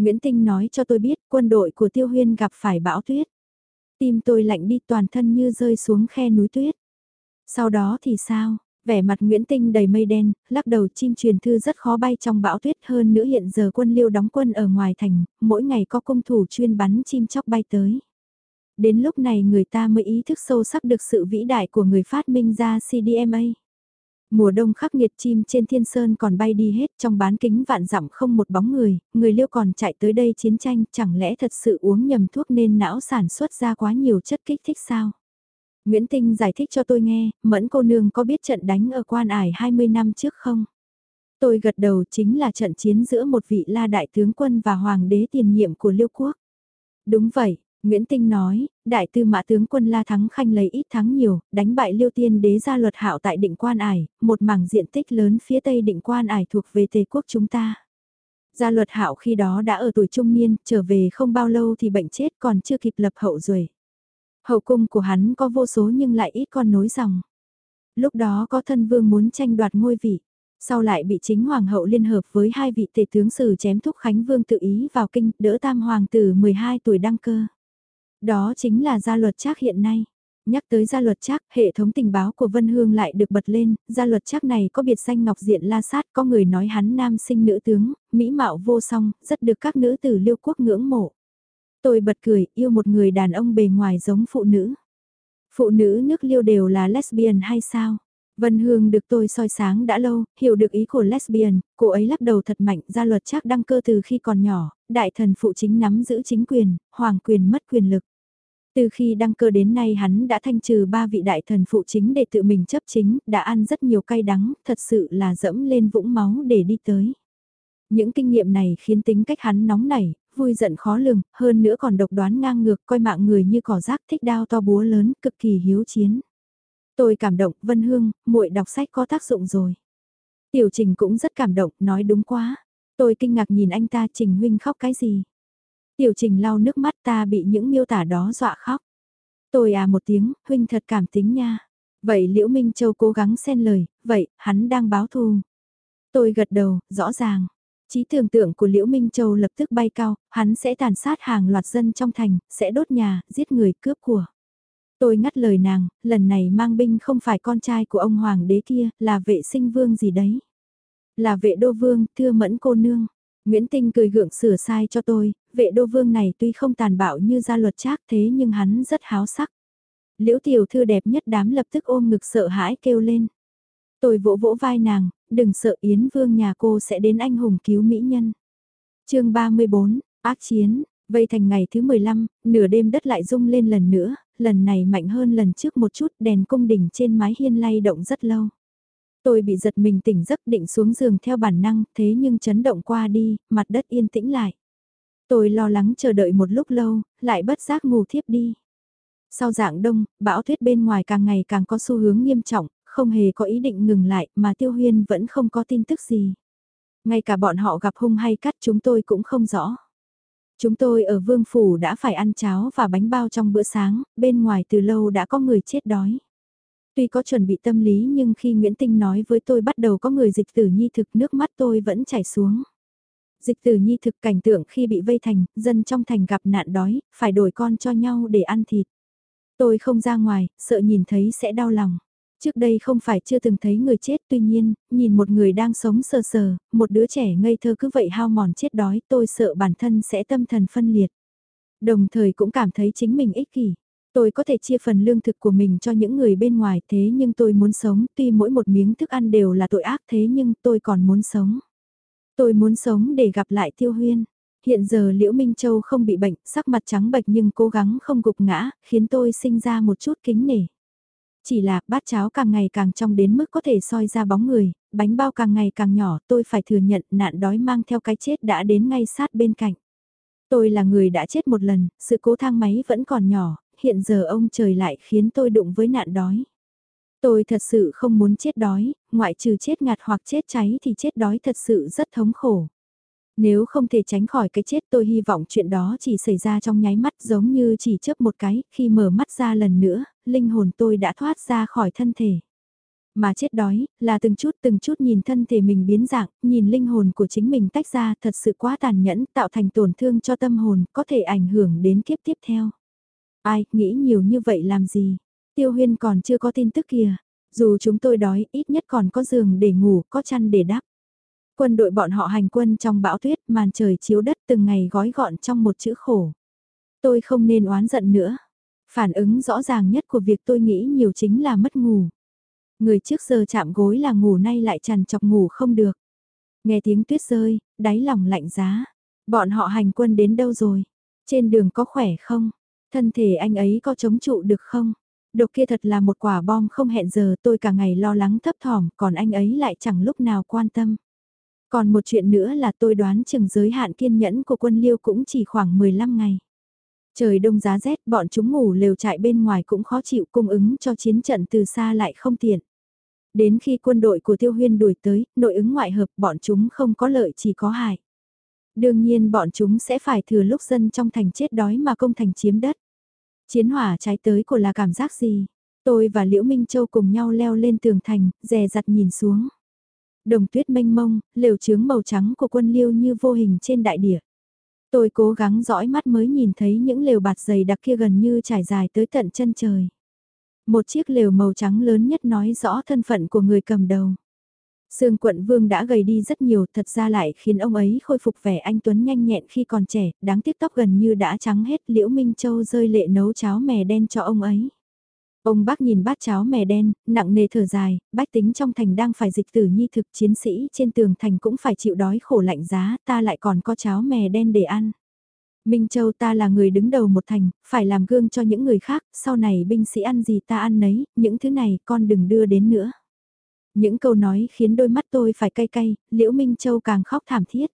Nguyễn Tinh nói cho tôi biết quân đội của Tiêu Huyên gặp phải bão tuyết. Tim tôi lạnh đi toàn thân như rơi xuống khe núi tuyết. Sau đó thì sao? Vẻ mặt Nguyễn Tinh đầy mây đen, lắc đầu chim truyền thư rất khó bay trong bão tuyết hơn nữa hiện giờ quân liêu đóng quân ở ngoài thành, mỗi ngày có công thủ chuyên bắn chim chóc bay tới. Đến lúc này người ta mới ý thức sâu sắc được sự vĩ đại của người phát minh ra CDMA. Mùa đông khắc nghiệt chim trên thiên sơn còn bay đi hết trong bán kính vạn dặm không một bóng người, người liêu còn chạy tới đây chiến tranh chẳng lẽ thật sự uống nhầm thuốc nên não sản xuất ra quá nhiều chất kích thích sao? Nguyễn Tinh giải thích cho tôi nghe, mẫn cô nương có biết trận đánh ở quan ải 20 năm trước không? Tôi gật đầu chính là trận chiến giữa một vị la đại tướng quân và hoàng đế tiền nhiệm của liêu quốc. Đúng vậy, Nguyễn Tinh nói, đại tư mã tướng quân La Thắng Khanh lấy ít thắng nhiều, đánh bại liêu tiên đế gia luật hạo tại định quan ải, một mảng diện tích lớn phía tây định quan ải thuộc về tề quốc chúng ta. Gia luật hạo khi đó đã ở tuổi trung niên, trở về không bao lâu thì bệnh chết còn chưa kịp lập hậu rồi. Hậu cung của hắn có vô số nhưng lại ít con nối dòng. Lúc đó có thân vương muốn tranh đoạt ngôi vị. Sau lại bị chính hoàng hậu liên hợp với hai vị tể tướng sử chém thúc Khánh Vương tự ý vào kinh đỡ tam hoàng tử 12 tuổi đăng cơ. Đó chính là gia luật trác hiện nay. Nhắc tới gia luật trác, hệ thống tình báo của Vân Hương lại được bật lên, gia luật trác này có biệt danh ngọc diện la sát, có người nói hắn nam sinh nữ tướng, mỹ mạo vô song, rất được các nữ tử liêu quốc ngưỡng mộ. Tôi bật cười, yêu một người đàn ông bề ngoài giống phụ nữ. Phụ nữ nước liêu đều là lesbian hay sao? Vân Hương được tôi soi sáng đã lâu, hiểu được ý của lesbian, cô ấy lắc đầu thật mạnh gia luật chắc đăng cơ từ khi còn nhỏ, đại thần phụ chính nắm giữ chính quyền, hoàng quyền mất quyền lực. Từ khi đăng cơ đến nay hắn đã thanh trừ ba vị đại thần phụ chính để tự mình chấp chính, đã ăn rất nhiều cay đắng, thật sự là dẫm lên vũng máu để đi tới. Những kinh nghiệm này khiến tính cách hắn nóng nảy, vui giận khó lường, hơn nữa còn độc đoán ngang ngược coi mạng người như cỏ rác thích đao to búa lớn, cực kỳ hiếu chiến. Tôi cảm động, Vân Hương, muội đọc sách có tác dụng rồi. Tiểu Trình cũng rất cảm động, nói đúng quá. Tôi kinh ngạc nhìn anh ta Trình Huynh khóc cái gì. Tiểu Trình lau nước mắt ta bị những miêu tả đó dọa khóc. Tôi à một tiếng, Huynh thật cảm tính nha. Vậy Liễu Minh Châu cố gắng xen lời, vậy, hắn đang báo thù. Tôi gật đầu, rõ ràng. Chí tưởng tượng của Liễu Minh Châu lập tức bay cao, hắn sẽ tàn sát hàng loạt dân trong thành, sẽ đốt nhà, giết người, cướp của. Tôi ngắt lời nàng, lần này mang binh không phải con trai của ông hoàng đế kia, là vệ sinh vương gì đấy. Là vệ đô vương, thưa mẫn cô nương. Nguyễn Tinh cười gượng sửa sai cho tôi, vệ đô vương này tuy không tàn bạo như gia luật trác thế nhưng hắn rất háo sắc. Liễu tiểu thư đẹp nhất đám lập tức ôm ngực sợ hãi kêu lên. Tôi vỗ vỗ vai nàng, đừng sợ Yến Vương nhà cô sẽ đến anh hùng cứu mỹ nhân. chương 34, ác chiến, vây thành ngày thứ 15, nửa đêm đất lại rung lên lần nữa, lần này mạnh hơn lần trước một chút đèn cung đỉnh trên mái hiên lay động rất lâu. Tôi bị giật mình tỉnh giấc định xuống giường theo bản năng, thế nhưng chấn động qua đi, mặt đất yên tĩnh lại. Tôi lo lắng chờ đợi một lúc lâu, lại bất giác ngủ thiếp đi. Sau dạng đông, bão tuyết bên ngoài càng ngày càng có xu hướng nghiêm trọng, không hề có ý định ngừng lại mà Tiêu Huyên vẫn không có tin tức gì. Ngay cả bọn họ gặp hung hay cắt chúng tôi cũng không rõ. Chúng tôi ở Vương Phủ đã phải ăn cháo và bánh bao trong bữa sáng, bên ngoài từ lâu đã có người chết đói. Tuy có chuẩn bị tâm lý nhưng khi Nguyễn Tinh nói với tôi bắt đầu có người dịch tử nhi thực nước mắt tôi vẫn chảy xuống. Dịch tử nhi thực cảnh tượng khi bị vây thành, dân trong thành gặp nạn đói, phải đổi con cho nhau để ăn thịt. Tôi không ra ngoài, sợ nhìn thấy sẽ đau lòng. Trước đây không phải chưa từng thấy người chết tuy nhiên, nhìn một người đang sống sờ sờ, một đứa trẻ ngây thơ cứ vậy hao mòn chết đói tôi sợ bản thân sẽ tâm thần phân liệt. Đồng thời cũng cảm thấy chính mình ích kỷ. Tôi có thể chia phần lương thực của mình cho những người bên ngoài thế nhưng tôi muốn sống tuy mỗi một miếng thức ăn đều là tội ác thế nhưng tôi còn muốn sống. Tôi muốn sống để gặp lại Tiêu Huyên. Hiện giờ Liễu Minh Châu không bị bệnh, sắc mặt trắng bệch nhưng cố gắng không gục ngã, khiến tôi sinh ra một chút kính nể. Chỉ là bát cháo càng ngày càng trong đến mức có thể soi ra bóng người, bánh bao càng ngày càng nhỏ tôi phải thừa nhận nạn đói mang theo cái chết đã đến ngay sát bên cạnh. Tôi là người đã chết một lần, sự cố thang máy vẫn còn nhỏ, hiện giờ ông trời lại khiến tôi đụng với nạn đói. Tôi thật sự không muốn chết đói, ngoại trừ chết ngạt hoặc chết cháy thì chết đói thật sự rất thống khổ. Nếu không thể tránh khỏi cái chết tôi hy vọng chuyện đó chỉ xảy ra trong nháy mắt giống như chỉ chớp một cái, khi mở mắt ra lần nữa, linh hồn tôi đã thoát ra khỏi thân thể. Mà chết đói, là từng chút từng chút nhìn thân thể mình biến dạng, nhìn linh hồn của chính mình tách ra thật sự quá tàn nhẫn, tạo thành tổn thương cho tâm hồn, có thể ảnh hưởng đến kiếp tiếp theo. Ai, nghĩ nhiều như vậy làm gì? Tiêu huyên còn chưa có tin tức kìa. Dù chúng tôi đói, ít nhất còn có giường để ngủ, có chăn để đắp. Quân đội bọn họ hành quân trong bão tuyết, màn trời chiếu đất từng ngày gói gọn trong một chữ khổ. Tôi không nên oán giận nữa. Phản ứng rõ ràng nhất của việc tôi nghĩ nhiều chính là mất ngủ. Người trước giờ chạm gối là ngủ nay lại chằn chọc ngủ không được. Nghe tiếng tuyết rơi, đáy lòng lạnh giá. Bọn họ hành quân đến đâu rồi? Trên đường có khỏe không? Thân thể anh ấy có chống trụ được không? Độc kia thật là một quả bom không hẹn giờ tôi cả ngày lo lắng thấp thỏm còn anh ấy lại chẳng lúc nào quan tâm. Còn một chuyện nữa là tôi đoán chừng giới hạn kiên nhẫn của quân liêu cũng chỉ khoảng 15 ngày. Trời đông giá rét bọn chúng ngủ lều trại bên ngoài cũng khó chịu cung ứng cho chiến trận từ xa lại không tiện. Đến khi quân đội của Tiêu Huyên đuổi tới, nội ứng ngoại hợp bọn chúng không có lợi chỉ có hại. Đương nhiên bọn chúng sẽ phải thừa lúc dân trong thành chết đói mà công thành chiếm đất. Chiến hỏa cháy tới của là cảm giác gì? Tôi và Liễu Minh Châu cùng nhau leo lên tường thành, dè dặt nhìn xuống. Đồng tuyết mênh mông, lều trướng màu trắng của quân liêu như vô hình trên đại địa. Tôi cố gắng dõi mắt mới nhìn thấy những lều bạt dày đặc kia gần như trải dài tới tận chân trời. Một chiếc lều màu trắng lớn nhất nói rõ thân phận của người cầm đầu. Sương quận vương đã gầy đi rất nhiều, thật ra lại khiến ông ấy khôi phục vẻ anh Tuấn nhanh nhẹn khi còn trẻ, đáng tiếc tóc gần như đã trắng hết, Liễu Minh Châu rơi lệ nấu cháo mè đen cho ông ấy. Ông bác nhìn bát cháo mè đen, nặng nề thở dài, bách tính trong thành đang phải dịch tử nhi thực chiến sĩ trên tường thành cũng phải chịu đói khổ lạnh giá, ta lại còn có cháo mè đen để ăn. Minh Châu ta là người đứng đầu một thành, phải làm gương cho những người khác, sau này binh sĩ ăn gì ta ăn nấy, những thứ này con đừng đưa đến nữa. Những câu nói khiến đôi mắt tôi phải cay cay, Liễu Minh Châu càng khóc thảm thiết.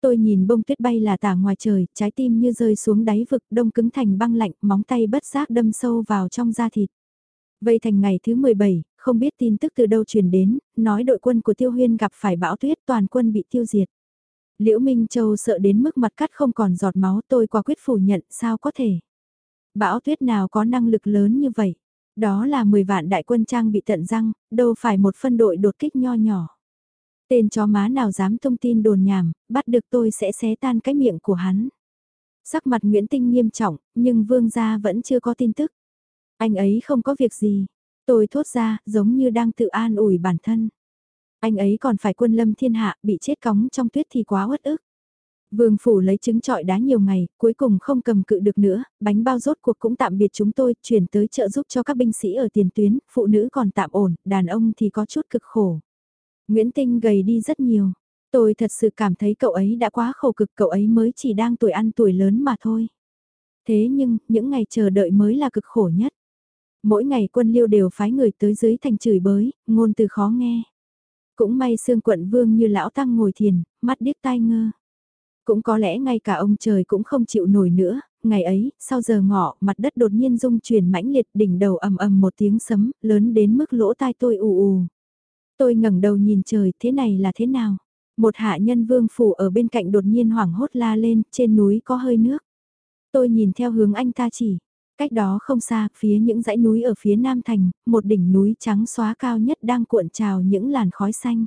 Tôi nhìn bông tuyết bay là tả ngoài trời, trái tim như rơi xuống đáy vực đông cứng thành băng lạnh, móng tay bất giác đâm sâu vào trong da thịt. Vây thành ngày thứ 17, không biết tin tức từ đâu truyền đến, nói đội quân của Tiêu Huyên gặp phải bão tuyết toàn quân bị tiêu diệt. Liễu Minh Châu sợ đến mức mặt cắt không còn giọt máu tôi quả quyết phủ nhận sao có thể. Bão tuyết nào có năng lực lớn như vậy. Đó là 10 vạn đại quân trang bị tận răng, đâu phải một phân đội đột kích nho nhỏ. Tên chó má nào dám thông tin đồn nhảm, bắt được tôi sẽ xé tan cái miệng của hắn. Sắc mặt Nguyễn Tinh nghiêm trọng, nhưng vương gia vẫn chưa có tin tức. Anh ấy không có việc gì. Tôi thốt ra, giống như đang tự an ủi bản thân. Anh ấy còn phải quân lâm thiên hạ, bị chết cóng trong tuyết thì quá uất ức. Vương phủ lấy trứng trọi đá nhiều ngày, cuối cùng không cầm cự được nữa, bánh bao rốt cuộc cũng tạm biệt chúng tôi, chuyển tới trợ giúp cho các binh sĩ ở tiền tuyến, phụ nữ còn tạm ổn, đàn ông thì có chút cực khổ. Nguyễn Tinh gầy đi rất nhiều. Tôi thật sự cảm thấy cậu ấy đã quá khổ cực, cậu ấy mới chỉ đang tuổi ăn tuổi lớn mà thôi. Thế nhưng, những ngày chờ đợi mới là cực khổ nhất. Mỗi ngày quân liêu đều phái người tới dưới thành chửi bới, ngôn từ khó nghe. Cũng may xương quận vương như lão tăng ngồi thiền, mắt điếc tai ngơ. Cũng có lẽ ngay cả ông trời cũng không chịu nổi nữa, ngày ấy, sau giờ ngọ, mặt đất đột nhiên rung chuyển mãnh liệt đỉnh đầu ầm ầm một tiếng sấm, lớn đến mức lỗ tai tôi ù ù. Tôi ngẩng đầu nhìn trời, thế này là thế nào? Một hạ nhân vương phủ ở bên cạnh đột nhiên hoảng hốt la lên, trên núi có hơi nước. Tôi nhìn theo hướng anh ta chỉ, cách đó không xa, phía những dãy núi ở phía nam thành, một đỉnh núi trắng xóa cao nhất đang cuộn trào những làn khói xanh.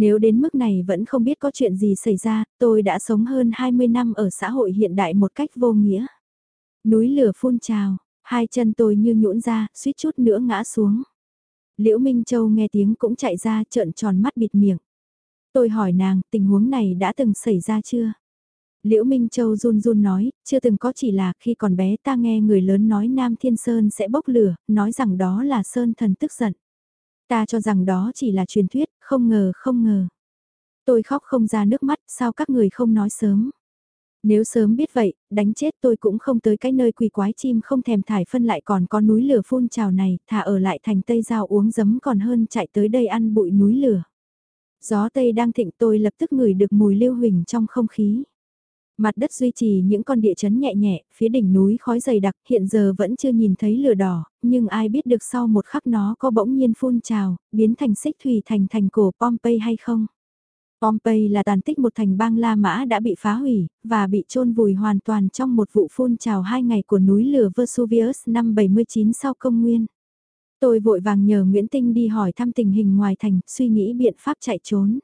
Nếu đến mức này vẫn không biết có chuyện gì xảy ra, tôi đã sống hơn 20 năm ở xã hội hiện đại một cách vô nghĩa. Núi lửa phun trào, hai chân tôi như nhũn ra, suýt chút nữa ngã xuống. Liễu Minh Châu nghe tiếng cũng chạy ra trợn tròn mắt bịt miệng. Tôi hỏi nàng, tình huống này đã từng xảy ra chưa? Liễu Minh Châu run run nói, chưa từng có chỉ là khi còn bé ta nghe người lớn nói Nam Thiên Sơn sẽ bốc lửa, nói rằng đó là Sơn thần tức giận. Ta cho rằng đó chỉ là truyền thuyết, không ngờ không ngờ. Tôi khóc không ra nước mắt, sao các người không nói sớm. Nếu sớm biết vậy, đánh chết tôi cũng không tới cái nơi quỳ quái chim không thèm thải phân lại còn có núi lửa phun trào này, thả ở lại thành Tây Giao uống giấm còn hơn chạy tới đây ăn bụi núi lửa. Gió Tây đang thịnh tôi lập tức ngửi được mùi lưu huỳnh trong không khí. Mặt đất duy trì những con địa chấn nhẹ nhẹ, phía đỉnh núi khói dày đặc hiện giờ vẫn chưa nhìn thấy lửa đỏ, nhưng ai biết được sau một khắc nó có bỗng nhiên phun trào, biến thành xích thủy thành thành cổ Pompeii hay không. Pompeii là tàn tích một thành bang La Mã đã bị phá hủy, và bị chôn vùi hoàn toàn trong một vụ phun trào hai ngày của núi lửa Vesuvius năm 79 sau công nguyên. Tôi vội vàng nhờ Nguyễn Tinh đi hỏi thăm tình hình ngoài thành, suy nghĩ biện pháp chạy trốn.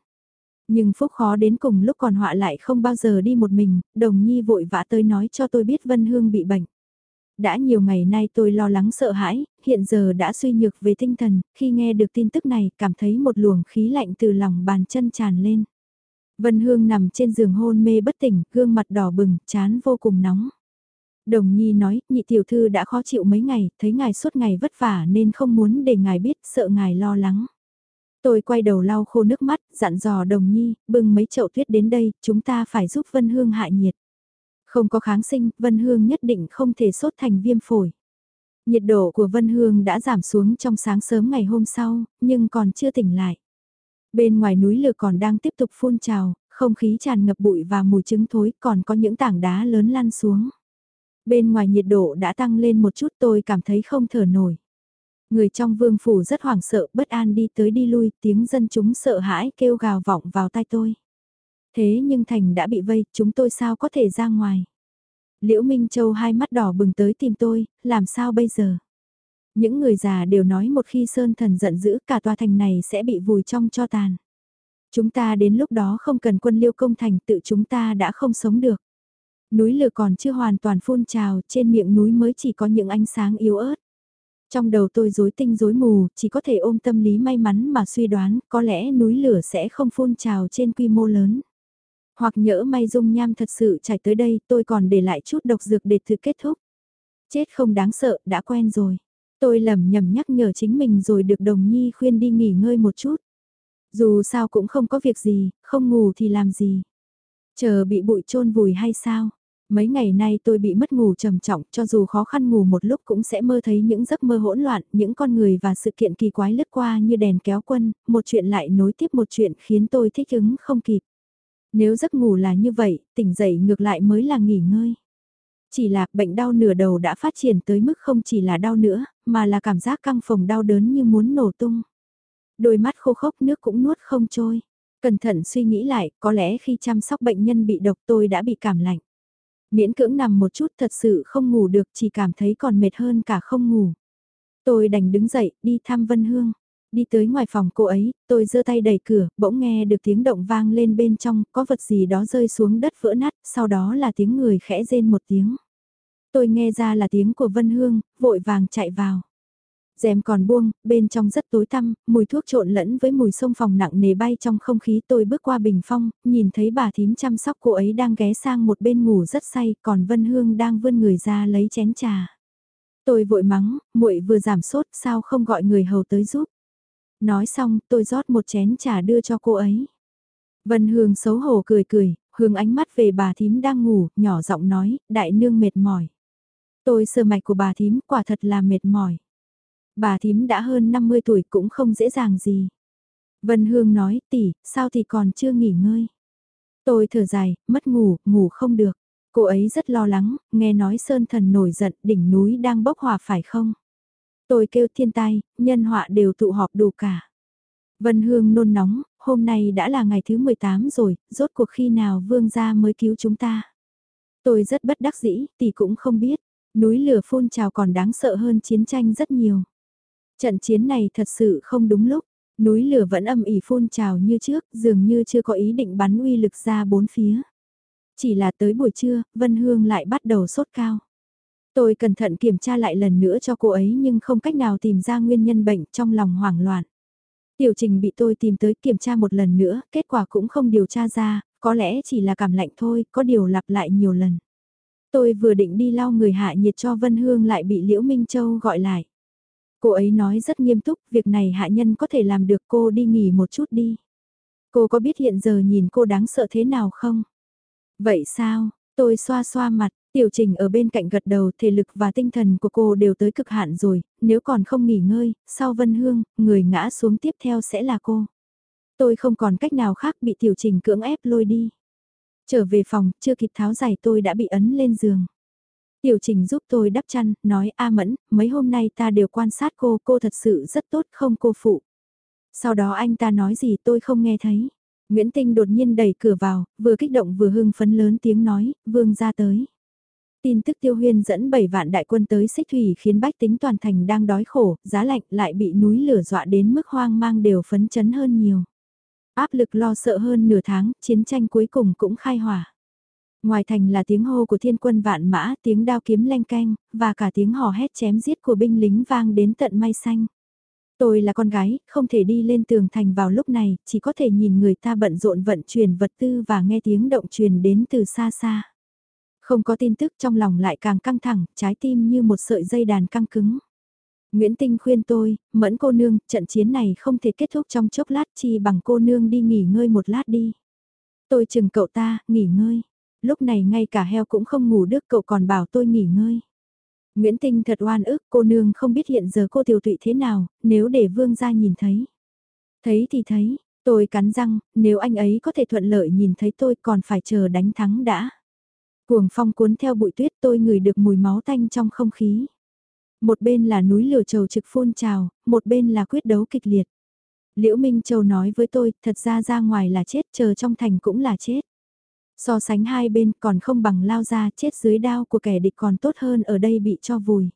Nhưng phúc khó đến cùng lúc còn họa lại không bao giờ đi một mình, đồng nhi vội vã tới nói cho tôi biết Vân Hương bị bệnh. Đã nhiều ngày nay tôi lo lắng sợ hãi, hiện giờ đã suy nhược về tinh thần, khi nghe được tin tức này cảm thấy một luồng khí lạnh từ lòng bàn chân tràn lên. Vân Hương nằm trên giường hôn mê bất tỉnh, gương mặt đỏ bừng, chán vô cùng nóng. Đồng Nhi nói, nhị tiểu thư đã khó chịu mấy ngày, thấy ngài suốt ngày vất vả nên không muốn để ngài biết, sợ ngài lo lắng. Tôi quay đầu lau khô nước mắt, dặn dò đồng nhi, bưng mấy chậu tuyết đến đây, chúng ta phải giúp Vân Hương hạ nhiệt. Không có kháng sinh, Vân Hương nhất định không thể sốt thành viêm phổi. Nhiệt độ của Vân Hương đã giảm xuống trong sáng sớm ngày hôm sau, nhưng còn chưa tỉnh lại. Bên ngoài núi lửa còn đang tiếp tục phun trào, không khí tràn ngập bụi và mùi trứng thối, còn có những tảng đá lớn lăn xuống. Bên ngoài nhiệt độ đã tăng lên một chút tôi cảm thấy không thở nổi. Người trong vương phủ rất hoảng sợ, bất an đi tới đi lui, tiếng dân chúng sợ hãi kêu gào vọng vào tai tôi. Thế nhưng thành đã bị vây, chúng tôi sao có thể ra ngoài. Liễu Minh Châu hai mắt đỏ bừng tới tìm tôi, làm sao bây giờ? Những người già đều nói một khi Sơn Thần giận dữ cả tòa thành này sẽ bị vùi trong cho tàn. Chúng ta đến lúc đó không cần quân liêu công thành tự chúng ta đã không sống được. Núi lửa còn chưa hoàn toàn phun trào, trên miệng núi mới chỉ có những ánh sáng yếu ớt. Trong đầu tôi rối tinh rối mù, chỉ có thể ôm tâm lý may mắn mà suy đoán có lẽ núi lửa sẽ không phun trào trên quy mô lớn. Hoặc nhỡ may dung nham thật sự chảy tới đây tôi còn để lại chút độc dược để thử kết thúc. Chết không đáng sợ, đã quen rồi. Tôi lầm nhầm nhắc nhở chính mình rồi được đồng nhi khuyên đi nghỉ ngơi một chút. Dù sao cũng không có việc gì, không ngủ thì làm gì. Chờ bị bụi trôn vùi hay sao? Mấy ngày nay tôi bị mất ngủ trầm trọng cho dù khó khăn ngủ một lúc cũng sẽ mơ thấy những giấc mơ hỗn loạn, những con người và sự kiện kỳ quái lướt qua như đèn kéo quân, một chuyện lại nối tiếp một chuyện khiến tôi thích ứng không kịp. Nếu giấc ngủ là như vậy, tỉnh dậy ngược lại mới là nghỉ ngơi. Chỉ là bệnh đau nửa đầu đã phát triển tới mức không chỉ là đau nữa, mà là cảm giác căng phồng đau đớn như muốn nổ tung. Đôi mắt khô khốc nước cũng nuốt không trôi. Cẩn thận suy nghĩ lại, có lẽ khi chăm sóc bệnh nhân bị độc tôi đã bị cảm lạnh. Miễn cưỡng nằm một chút thật sự không ngủ được chỉ cảm thấy còn mệt hơn cả không ngủ. Tôi đành đứng dậy, đi thăm Vân Hương. Đi tới ngoài phòng cô ấy, tôi giơ tay đẩy cửa, bỗng nghe được tiếng động vang lên bên trong, có vật gì đó rơi xuống đất vỡ nát, sau đó là tiếng người khẽ rên một tiếng. Tôi nghe ra là tiếng của Vân Hương, vội vàng chạy vào rèm còn buông, bên trong rất tối tăm, mùi thuốc trộn lẫn với mùi sông phòng nặng nề bay trong không khí tôi bước qua bình phong, nhìn thấy bà thím chăm sóc cô ấy đang ghé sang một bên ngủ rất say, còn Vân Hương đang vươn người ra lấy chén trà. Tôi vội mắng, muội vừa giảm sốt sao không gọi người hầu tới giúp. Nói xong, tôi rót một chén trà đưa cho cô ấy. Vân Hương xấu hổ cười cười, hướng ánh mắt về bà thím đang ngủ, nhỏ giọng nói, đại nương mệt mỏi. Tôi sờ mạch của bà thím quả thật là mệt mỏi. Bà thím đã hơn 50 tuổi cũng không dễ dàng gì. Vân Hương nói, tỷ, sao thì còn chưa nghỉ ngơi. Tôi thở dài, mất ngủ, ngủ không được. Cô ấy rất lo lắng, nghe nói sơn thần nổi giận, đỉnh núi đang bốc hỏa phải không? Tôi kêu thiên tai, nhân họa đều tụ họp đủ cả. Vân Hương nôn nóng, hôm nay đã là ngày thứ 18 rồi, rốt cuộc khi nào vương gia mới cứu chúng ta. Tôi rất bất đắc dĩ, tỷ cũng không biết, núi lửa phun trào còn đáng sợ hơn chiến tranh rất nhiều. Trận chiến này thật sự không đúng lúc, núi lửa vẫn âm ỉ phun trào như trước, dường như chưa có ý định bắn uy lực ra bốn phía. Chỉ là tới buổi trưa, Vân Hương lại bắt đầu sốt cao. Tôi cẩn thận kiểm tra lại lần nữa cho cô ấy nhưng không cách nào tìm ra nguyên nhân bệnh trong lòng hoảng loạn. Tiểu trình bị tôi tìm tới kiểm tra một lần nữa, kết quả cũng không điều tra ra, có lẽ chỉ là cảm lạnh thôi, có điều lặp lại nhiều lần. Tôi vừa định đi lau người hạ nhiệt cho Vân Hương lại bị Liễu Minh Châu gọi lại. Cô ấy nói rất nghiêm túc, việc này hạ nhân có thể làm được cô đi nghỉ một chút đi. Cô có biết hiện giờ nhìn cô đáng sợ thế nào không? Vậy sao, tôi xoa xoa mặt, tiểu trình ở bên cạnh gật đầu thể lực và tinh thần của cô đều tới cực hạn rồi, nếu còn không nghỉ ngơi, sau vân hương, người ngã xuống tiếp theo sẽ là cô. Tôi không còn cách nào khác bị tiểu trình cưỡng ép lôi đi. Trở về phòng, chưa kịp tháo giày tôi đã bị ấn lên giường. Tiểu trình giúp tôi đắp chăn, nói A Mẫn, mấy hôm nay ta đều quan sát cô, cô thật sự rất tốt không cô phụ. Sau đó anh ta nói gì tôi không nghe thấy. Nguyễn Tinh đột nhiên đẩy cửa vào, vừa kích động vừa hưng phấn lớn tiếng nói, vương ra tới. Tin tức tiêu huyên dẫn 7 vạn đại quân tới xích thủy khiến bách tính toàn thành đang đói khổ, giá lạnh lại bị núi lửa dọa đến mức hoang mang đều phấn chấn hơn nhiều. Áp lực lo sợ hơn nửa tháng, chiến tranh cuối cùng cũng khai hỏa. Ngoài thành là tiếng hô của thiên quân vạn mã, tiếng đao kiếm leng canh, và cả tiếng hò hét chém giết của binh lính vang đến tận may xanh. Tôi là con gái, không thể đi lên tường thành vào lúc này, chỉ có thể nhìn người ta bận rộn vận chuyển vật tư và nghe tiếng động truyền đến từ xa xa. Không có tin tức trong lòng lại càng căng thẳng, trái tim như một sợi dây đàn căng cứng. Nguyễn Tinh khuyên tôi, mẫn cô nương, trận chiến này không thể kết thúc trong chốc lát chi bằng cô nương đi nghỉ ngơi một lát đi. Tôi chừng cậu ta, nghỉ ngơi lúc này ngay cả heo cũng không ngủ được cậu còn bảo tôi nghỉ ngơi. Nguyễn Tinh thật oan ức, cô nương không biết hiện giờ cô tiểu tụy thế nào, nếu để vương gia nhìn thấy. Thấy thì thấy, tôi cắn răng, nếu anh ấy có thể thuận lợi nhìn thấy tôi còn phải chờ đánh thắng đã. Cuồng phong cuốn theo bụi tuyết tôi ngửi được mùi máu tanh trong không khí. Một bên là núi lửa trầu trực phun trào, một bên là quyết đấu kịch liệt. Liễu Minh Châu nói với tôi, thật ra ra ngoài là chết, chờ trong thành cũng là chết. So sánh hai bên còn không bằng lao ra chết dưới đao của kẻ địch còn tốt hơn ở đây bị cho vùi.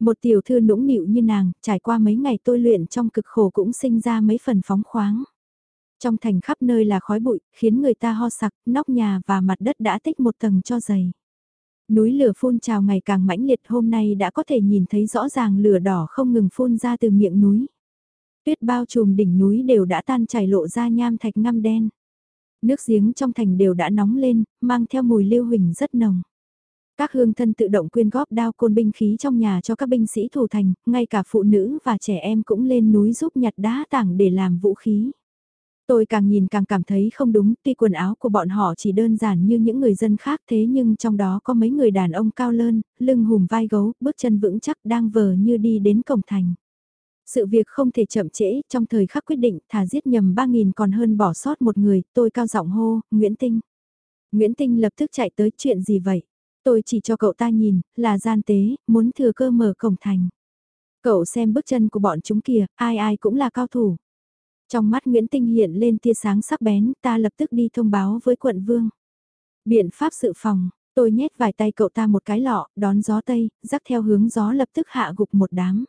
Một tiểu thư nũng nịu như nàng, trải qua mấy ngày tôi luyện trong cực khổ cũng sinh ra mấy phần phóng khoáng. Trong thành khắp nơi là khói bụi, khiến người ta ho sặc, nóc nhà và mặt đất đã tích một tầng cho dày. Núi lửa phun trào ngày càng mãnh liệt hôm nay đã có thể nhìn thấy rõ ràng lửa đỏ không ngừng phun ra từ miệng núi. Tuyết bao trùm đỉnh núi đều đã tan chảy lộ ra nham thạch ngăm đen. Nước giếng trong thành đều đã nóng lên, mang theo mùi lưu huỳnh rất nồng. Các hương thân tự động quyên góp đao côn binh khí trong nhà cho các binh sĩ thủ thành, ngay cả phụ nữ và trẻ em cũng lên núi giúp nhặt đá tảng để làm vũ khí. Tôi càng nhìn càng cảm thấy không đúng, tuy quần áo của bọn họ chỉ đơn giản như những người dân khác thế nhưng trong đó có mấy người đàn ông cao lơn, lưng hùm vai gấu, bước chân vững chắc đang vờ như đi đến cổng thành. Sự việc không thể chậm trễ, trong thời khắc quyết định thả giết nhầm 3.000 còn hơn bỏ sót một người, tôi cao giọng hô, Nguyễn Tinh. Nguyễn Tinh lập tức chạy tới chuyện gì vậy? Tôi chỉ cho cậu ta nhìn, là gian tế, muốn thừa cơ mở cổng thành. Cậu xem bước chân của bọn chúng kìa, ai ai cũng là cao thủ. Trong mắt Nguyễn Tinh hiện lên tia sáng sắc bén, ta lập tức đi thông báo với quận vương. Biện pháp sự phòng, tôi nhét vài tay cậu ta một cái lọ, đón gió tây, rắc theo hướng gió lập tức hạ gục một đám.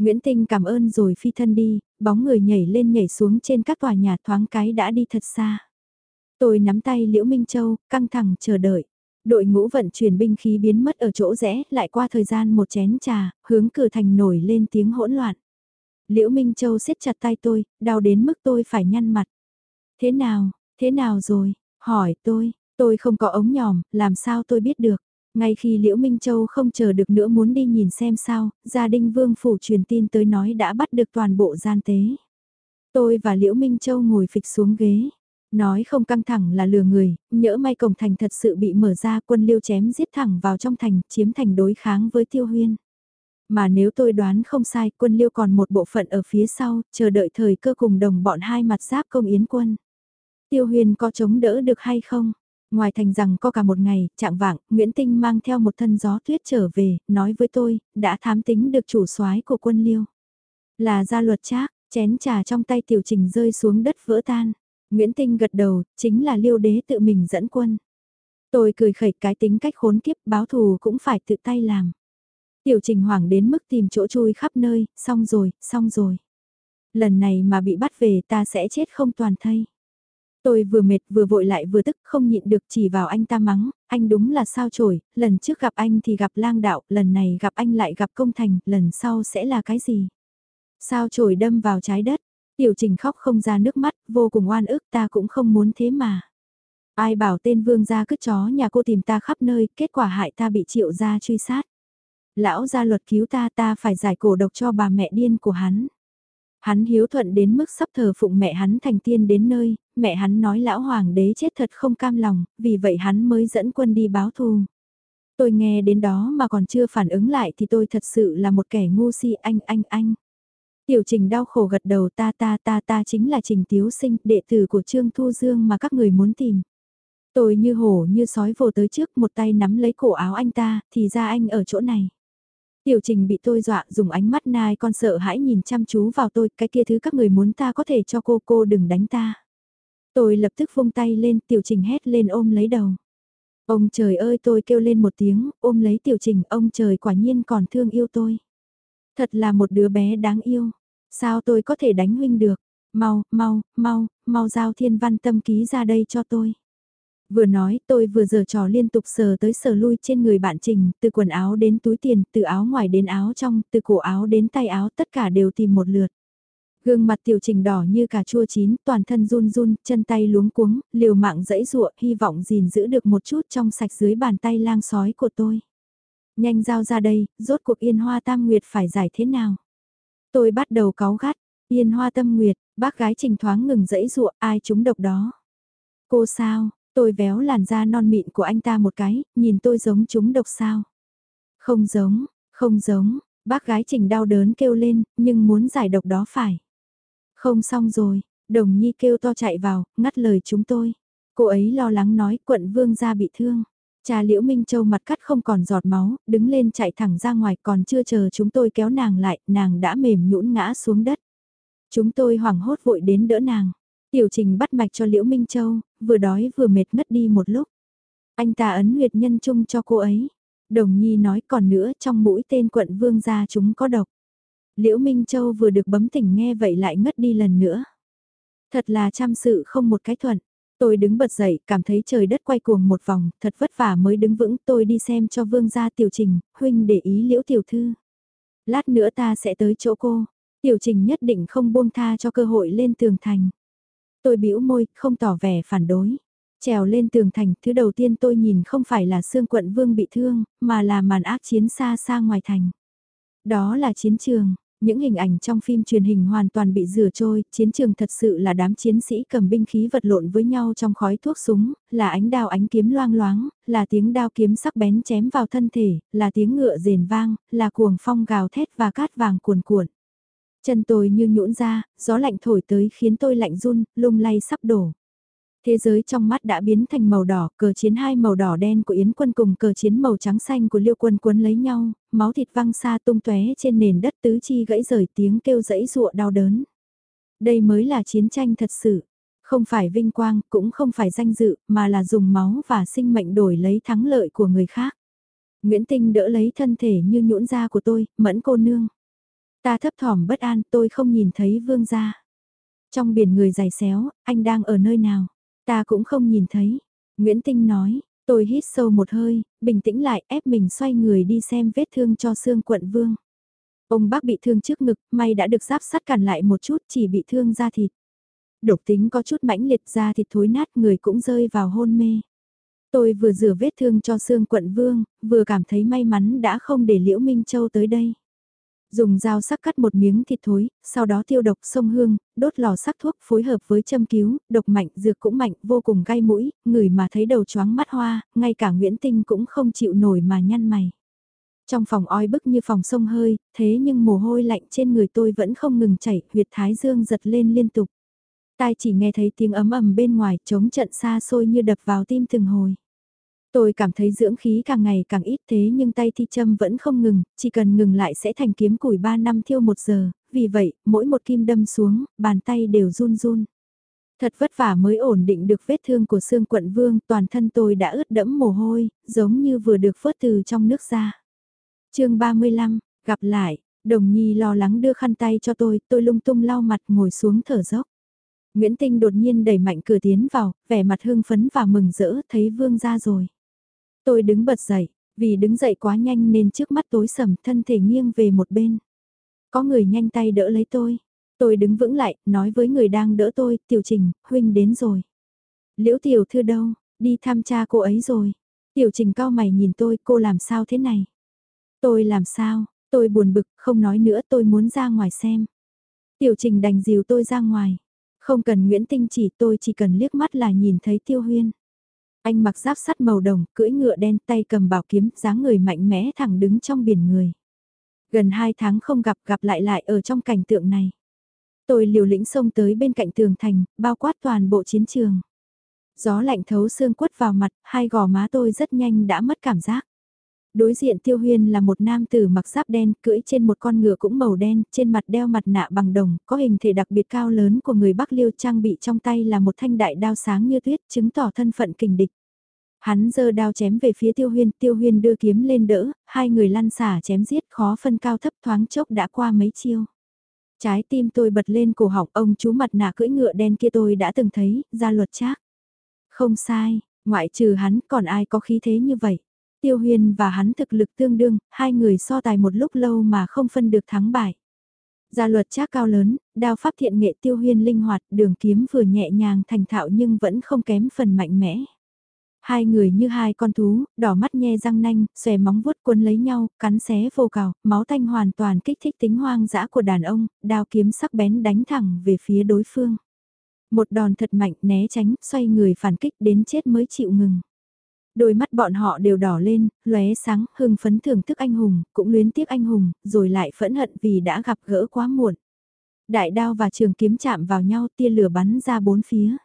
Nguyễn Tinh cảm ơn rồi phi thân đi, bóng người nhảy lên nhảy xuống trên các tòa nhà thoáng cái đã đi thật xa. Tôi nắm tay Liễu Minh Châu, căng thẳng chờ đợi. Đội ngũ vận chuyển binh khí biến mất ở chỗ rẽ, lại qua thời gian một chén trà, hướng cửa thành nổi lên tiếng hỗn loạn. Liễu Minh Châu siết chặt tay tôi, đau đến mức tôi phải nhăn mặt. Thế nào, thế nào rồi, hỏi tôi, tôi không có ống nhòm, làm sao tôi biết được. Ngay khi Liễu Minh Châu không chờ được nữa muốn đi nhìn xem sao, gia đình vương phủ truyền tin tới nói đã bắt được toàn bộ gian tế. Tôi và Liễu Minh Châu ngồi phịch xuống ghế. Nói không căng thẳng là lừa người, nhỡ may cổng thành thật sự bị mở ra quân liêu chém giết thẳng vào trong thành, chiếm thành đối kháng với tiêu huyên. Mà nếu tôi đoán không sai, quân liêu còn một bộ phận ở phía sau, chờ đợi thời cơ cùng đồng bọn hai mặt giáp công yến quân. Tiêu huyền có chống đỡ được hay không? Ngoài thành rằng có cả một ngày, trạng vạng, Nguyễn Tinh mang theo một thân gió tuyết trở về, nói với tôi, đã thám tính được chủ soái của quân liêu. Là gia luật trác, chén trà trong tay tiểu trình rơi xuống đất vỡ tan. Nguyễn Tinh gật đầu, chính là liêu đế tự mình dẫn quân. Tôi cười khẩy cái tính cách khốn kiếp báo thù cũng phải tự tay làm. Tiểu trình hoảng đến mức tìm chỗ chui khắp nơi, xong rồi, xong rồi. Lần này mà bị bắt về ta sẽ chết không toàn thây. Tôi vừa mệt vừa vội lại vừa tức không nhịn được chỉ vào anh ta mắng, anh đúng là sao chổi, lần trước gặp anh thì gặp lang đạo, lần này gặp anh lại gặp công thành, lần sau sẽ là cái gì? Sao chổi đâm vào trái đất, tiểu trình khóc không ra nước mắt, vô cùng oan ức ta cũng không muốn thế mà. Ai bảo tên vương gia cứ chó nhà cô tìm ta khắp nơi, kết quả hại ta bị triệu gia truy sát. Lão gia luật cứu ta ta phải giải cổ độc cho bà mẹ điên của hắn. Hắn hiếu thuận đến mức sắp thờ phụng mẹ hắn thành tiên đến nơi, mẹ hắn nói lão hoàng đế chết thật không cam lòng, vì vậy hắn mới dẫn quân đi báo thù. Tôi nghe đến đó mà còn chưa phản ứng lại thì tôi thật sự là một kẻ ngu si anh anh anh. Tiểu trình đau khổ gật đầu ta ta ta ta chính là trình tiếu sinh, đệ tử của Trương Thu Dương mà các người muốn tìm. Tôi như hổ như sói vồ tới trước một tay nắm lấy cổ áo anh ta, thì ra anh ở chỗ này. Tiểu trình bị tôi dọa dùng ánh mắt nai con sợ hãi nhìn chăm chú vào tôi, cái kia thứ các người muốn ta có thể cho cô, cô đừng đánh ta. Tôi lập tức vung tay lên, tiểu trình hét lên ôm lấy đầu. Ông trời ơi tôi kêu lên một tiếng, ôm lấy tiểu trình, ông trời quả nhiên còn thương yêu tôi. Thật là một đứa bé đáng yêu. Sao tôi có thể đánh huynh được? Mau, mau, mau, mau giao thiên văn tâm ký ra đây cho tôi. Vừa nói tôi vừa giở trò liên tục sờ tới sờ lui trên người bạn Trình, từ quần áo đến túi tiền, từ áo ngoài đến áo trong, từ cổ áo đến tay áo tất cả đều tìm một lượt. Gương mặt tiểu trình đỏ như cà chua chín, toàn thân run run, chân tay luống cuống, liều mạng dẫy dụa, hy vọng gìn giữ được một chút trong sạch dưới bàn tay lang sói của tôi. Nhanh giao ra đây, rốt cuộc yên hoa tam nguyệt phải giải thế nào? Tôi bắt đầu cáu gắt, yên hoa tâm nguyệt, bác gái trình thoáng ngừng dẫy dụa, ai chúng độc đó? Cô sao, tôi véo làn da non mịn của anh ta một cái, nhìn tôi giống chúng độc sao? Không giống, không giống, bác gái trình đau đớn kêu lên, nhưng muốn giải độc đó phải. Không xong rồi, đồng nhi kêu to chạy vào, ngắt lời chúng tôi. Cô ấy lo lắng nói quận vương gia bị thương. Cha Liễu Minh Châu mặt cắt không còn giọt máu, đứng lên chạy thẳng ra ngoài còn chưa chờ chúng tôi kéo nàng lại, nàng đã mềm nhũn ngã xuống đất. Chúng tôi hoảng hốt vội đến đỡ nàng. Tiểu trình bắt mạch cho Liễu Minh Châu, vừa đói vừa mệt ngất đi một lúc. Anh ta ấn huyệt nhân chung cho cô ấy. Đồng Nhi nói còn nữa trong mũi tên quận vương gia chúng có độc. Liễu Minh Châu vừa được bấm tỉnh nghe vậy lại ngất đi lần nữa. Thật là chăm sự không một cái thuận. Tôi đứng bật dậy, cảm thấy trời đất quay cuồng một vòng, thật vất vả mới đứng vững, tôi đi xem cho vương gia tiểu trình, huynh để ý liễu tiểu thư. Lát nữa ta sẽ tới chỗ cô, tiểu trình nhất định không buông tha cho cơ hội lên tường thành. Tôi bĩu môi, không tỏ vẻ phản đối. Trèo lên tường thành, thứ đầu tiên tôi nhìn không phải là xương quận vương bị thương, mà là màn ác chiến xa xa ngoài thành. Đó là chiến trường, những hình ảnh trong phim truyền hình hoàn toàn bị rửa trôi, chiến trường thật sự là đám chiến sĩ cầm binh khí vật lộn với nhau trong khói thuốc súng, là ánh đao ánh kiếm loang loáng, là tiếng đao kiếm sắc bén chém vào thân thể, là tiếng ngựa rền vang, là cuồng phong gào thét và cát vàng cuồn cuộn. Chân tôi như nhũn ra, gió lạnh thổi tới khiến tôi lạnh run, lung lay sắp đổ. Thế giới trong mắt đã biến thành màu đỏ, cờ chiến hai màu đỏ đen của Yến quân cùng cờ chiến màu trắng xanh của Liêu quân cuốn lấy nhau, máu thịt văng xa tung tóe trên nền đất tứ chi gãy rời tiếng kêu rẫy dụa đau đớn. Đây mới là chiến tranh thật sự, không phải vinh quang, cũng không phải danh dự, mà là dùng máu và sinh mệnh đổi lấy thắng lợi của người khác. Nguyễn Tinh đỡ lấy thân thể như nhũn da của tôi, mẫn cô nương. Ta thấp thỏm bất an, tôi không nhìn thấy vương gia. Trong biển người dài xéo, anh đang ở nơi nào? Ta cũng không nhìn thấy. Nguyễn Tinh nói, tôi hít sâu một hơi, bình tĩnh lại ép mình xoay người đi xem vết thương cho xương quận vương. Ông bác bị thương trước ngực, may đã được giáp sắt cản lại một chút chỉ bị thương da thịt. Độc tính có chút mãnh liệt da thịt thối nát người cũng rơi vào hôn mê. Tôi vừa rửa vết thương cho xương quận vương, vừa cảm thấy may mắn đã không để Liễu Minh Châu tới đây. Dùng dao sắc cắt một miếng thịt thối, sau đó tiêu độc sông hương, đốt lò sắc thuốc phối hợp với châm cứu, độc mạnh, dược cũng mạnh, vô cùng gai mũi, người mà thấy đầu chóng mắt hoa, ngay cả Nguyễn Tinh cũng không chịu nổi mà nhăn mày. Trong phòng oi bức như phòng sông hơi, thế nhưng mồ hôi lạnh trên người tôi vẫn không ngừng chảy, huyệt thái dương giật lên liên tục. Tai chỉ nghe thấy tiếng ấm ầm bên ngoài, chống trận xa xôi như đập vào tim từng hồi. Tôi cảm thấy dưỡng khí càng ngày càng ít thế nhưng tay thi châm vẫn không ngừng, chỉ cần ngừng lại sẽ thành kiếm củi 3 năm thiêu 1 giờ, vì vậy, mỗi một kim đâm xuống, bàn tay đều run run. Thật vất vả mới ổn định được vết thương của xương quận vương, toàn thân tôi đã ướt đẫm mồ hôi, giống như vừa được phớt từ trong nước ra. chương 35, gặp lại, đồng nhi lo lắng đưa khăn tay cho tôi, tôi lung tung lau mặt ngồi xuống thở dốc. Nguyễn Tinh đột nhiên đẩy mạnh cửa tiến vào, vẻ mặt hưng phấn và mừng rỡ thấy vương ra rồi. Tôi đứng bật dậy, vì đứng dậy quá nhanh nên trước mắt tối sầm thân thể nghiêng về một bên. Có người nhanh tay đỡ lấy tôi. Tôi đứng vững lại, nói với người đang đỡ tôi, tiểu trình, huynh đến rồi. Liễu tiểu thư đâu, đi thăm cha cô ấy rồi. Tiểu trình cao mày nhìn tôi, cô làm sao thế này? Tôi làm sao, tôi buồn bực, không nói nữa tôi muốn ra ngoài xem. Tiểu trình đành dìu tôi ra ngoài. Không cần Nguyễn Tinh chỉ tôi chỉ cần liếc mắt là nhìn thấy tiêu huyên. Anh mặc giáp sắt màu đồng, cưỡi ngựa đen tay cầm bảo kiếm, dáng người mạnh mẽ thẳng đứng trong biển người. Gần hai tháng không gặp gặp lại lại ở trong cảnh tượng này. Tôi liều lĩnh xông tới bên cạnh tường thành, bao quát toàn bộ chiến trường. Gió lạnh thấu xương quất vào mặt, hai gò má tôi rất nhanh đã mất cảm giác. Đối diện Tiêu Huyên là một nam tử mặc giáp đen, cưỡi trên một con ngựa cũng màu đen, trên mặt đeo mặt nạ bằng đồng, có hình thể đặc biệt cao lớn của người Bắc Liêu trang bị trong tay là một thanh đại đao sáng như tuyết, chứng tỏ thân phận kình địch. Hắn giơ đao chém về phía Tiêu Huyên, Tiêu Huyên đưa kiếm lên đỡ, hai người lăn xả chém giết khó phân cao thấp thoáng chốc đã qua mấy chiêu. Trái tim tôi bật lên cổ họng ông chú mặt nạ cưỡi ngựa đen kia tôi đã từng thấy, ra luật chắc. Không sai, ngoại trừ hắn còn ai có khí thế như vậy. Tiêu Huyền và hắn thực lực tương đương, hai người so tài một lúc lâu mà không phân được thắng bại. Gia luật chắc cao lớn, đao pháp thiện nghệ Tiêu Huyền linh hoạt, đường kiếm vừa nhẹ nhàng thành thạo nhưng vẫn không kém phần mạnh mẽ. Hai người như hai con thú, đỏ mắt nhe răng nanh, xòe móng vuốt cuốn lấy nhau, cắn xé vô cào, máu tanh hoàn toàn kích thích tính hoang dã của đàn ông, đao kiếm sắc bén đánh thẳng về phía đối phương. Một đòn thật mạnh né tránh, xoay người phản kích đến chết mới chịu ngừng. Đôi mắt bọn họ đều đỏ lên, lóe sáng, hưng phấn thưởng thức anh hùng, cũng luyến tiếc anh hùng, rồi lại phẫn hận vì đã gặp gỡ quá muộn. Đại đao và trường kiếm chạm vào nhau tia lửa bắn ra bốn phía.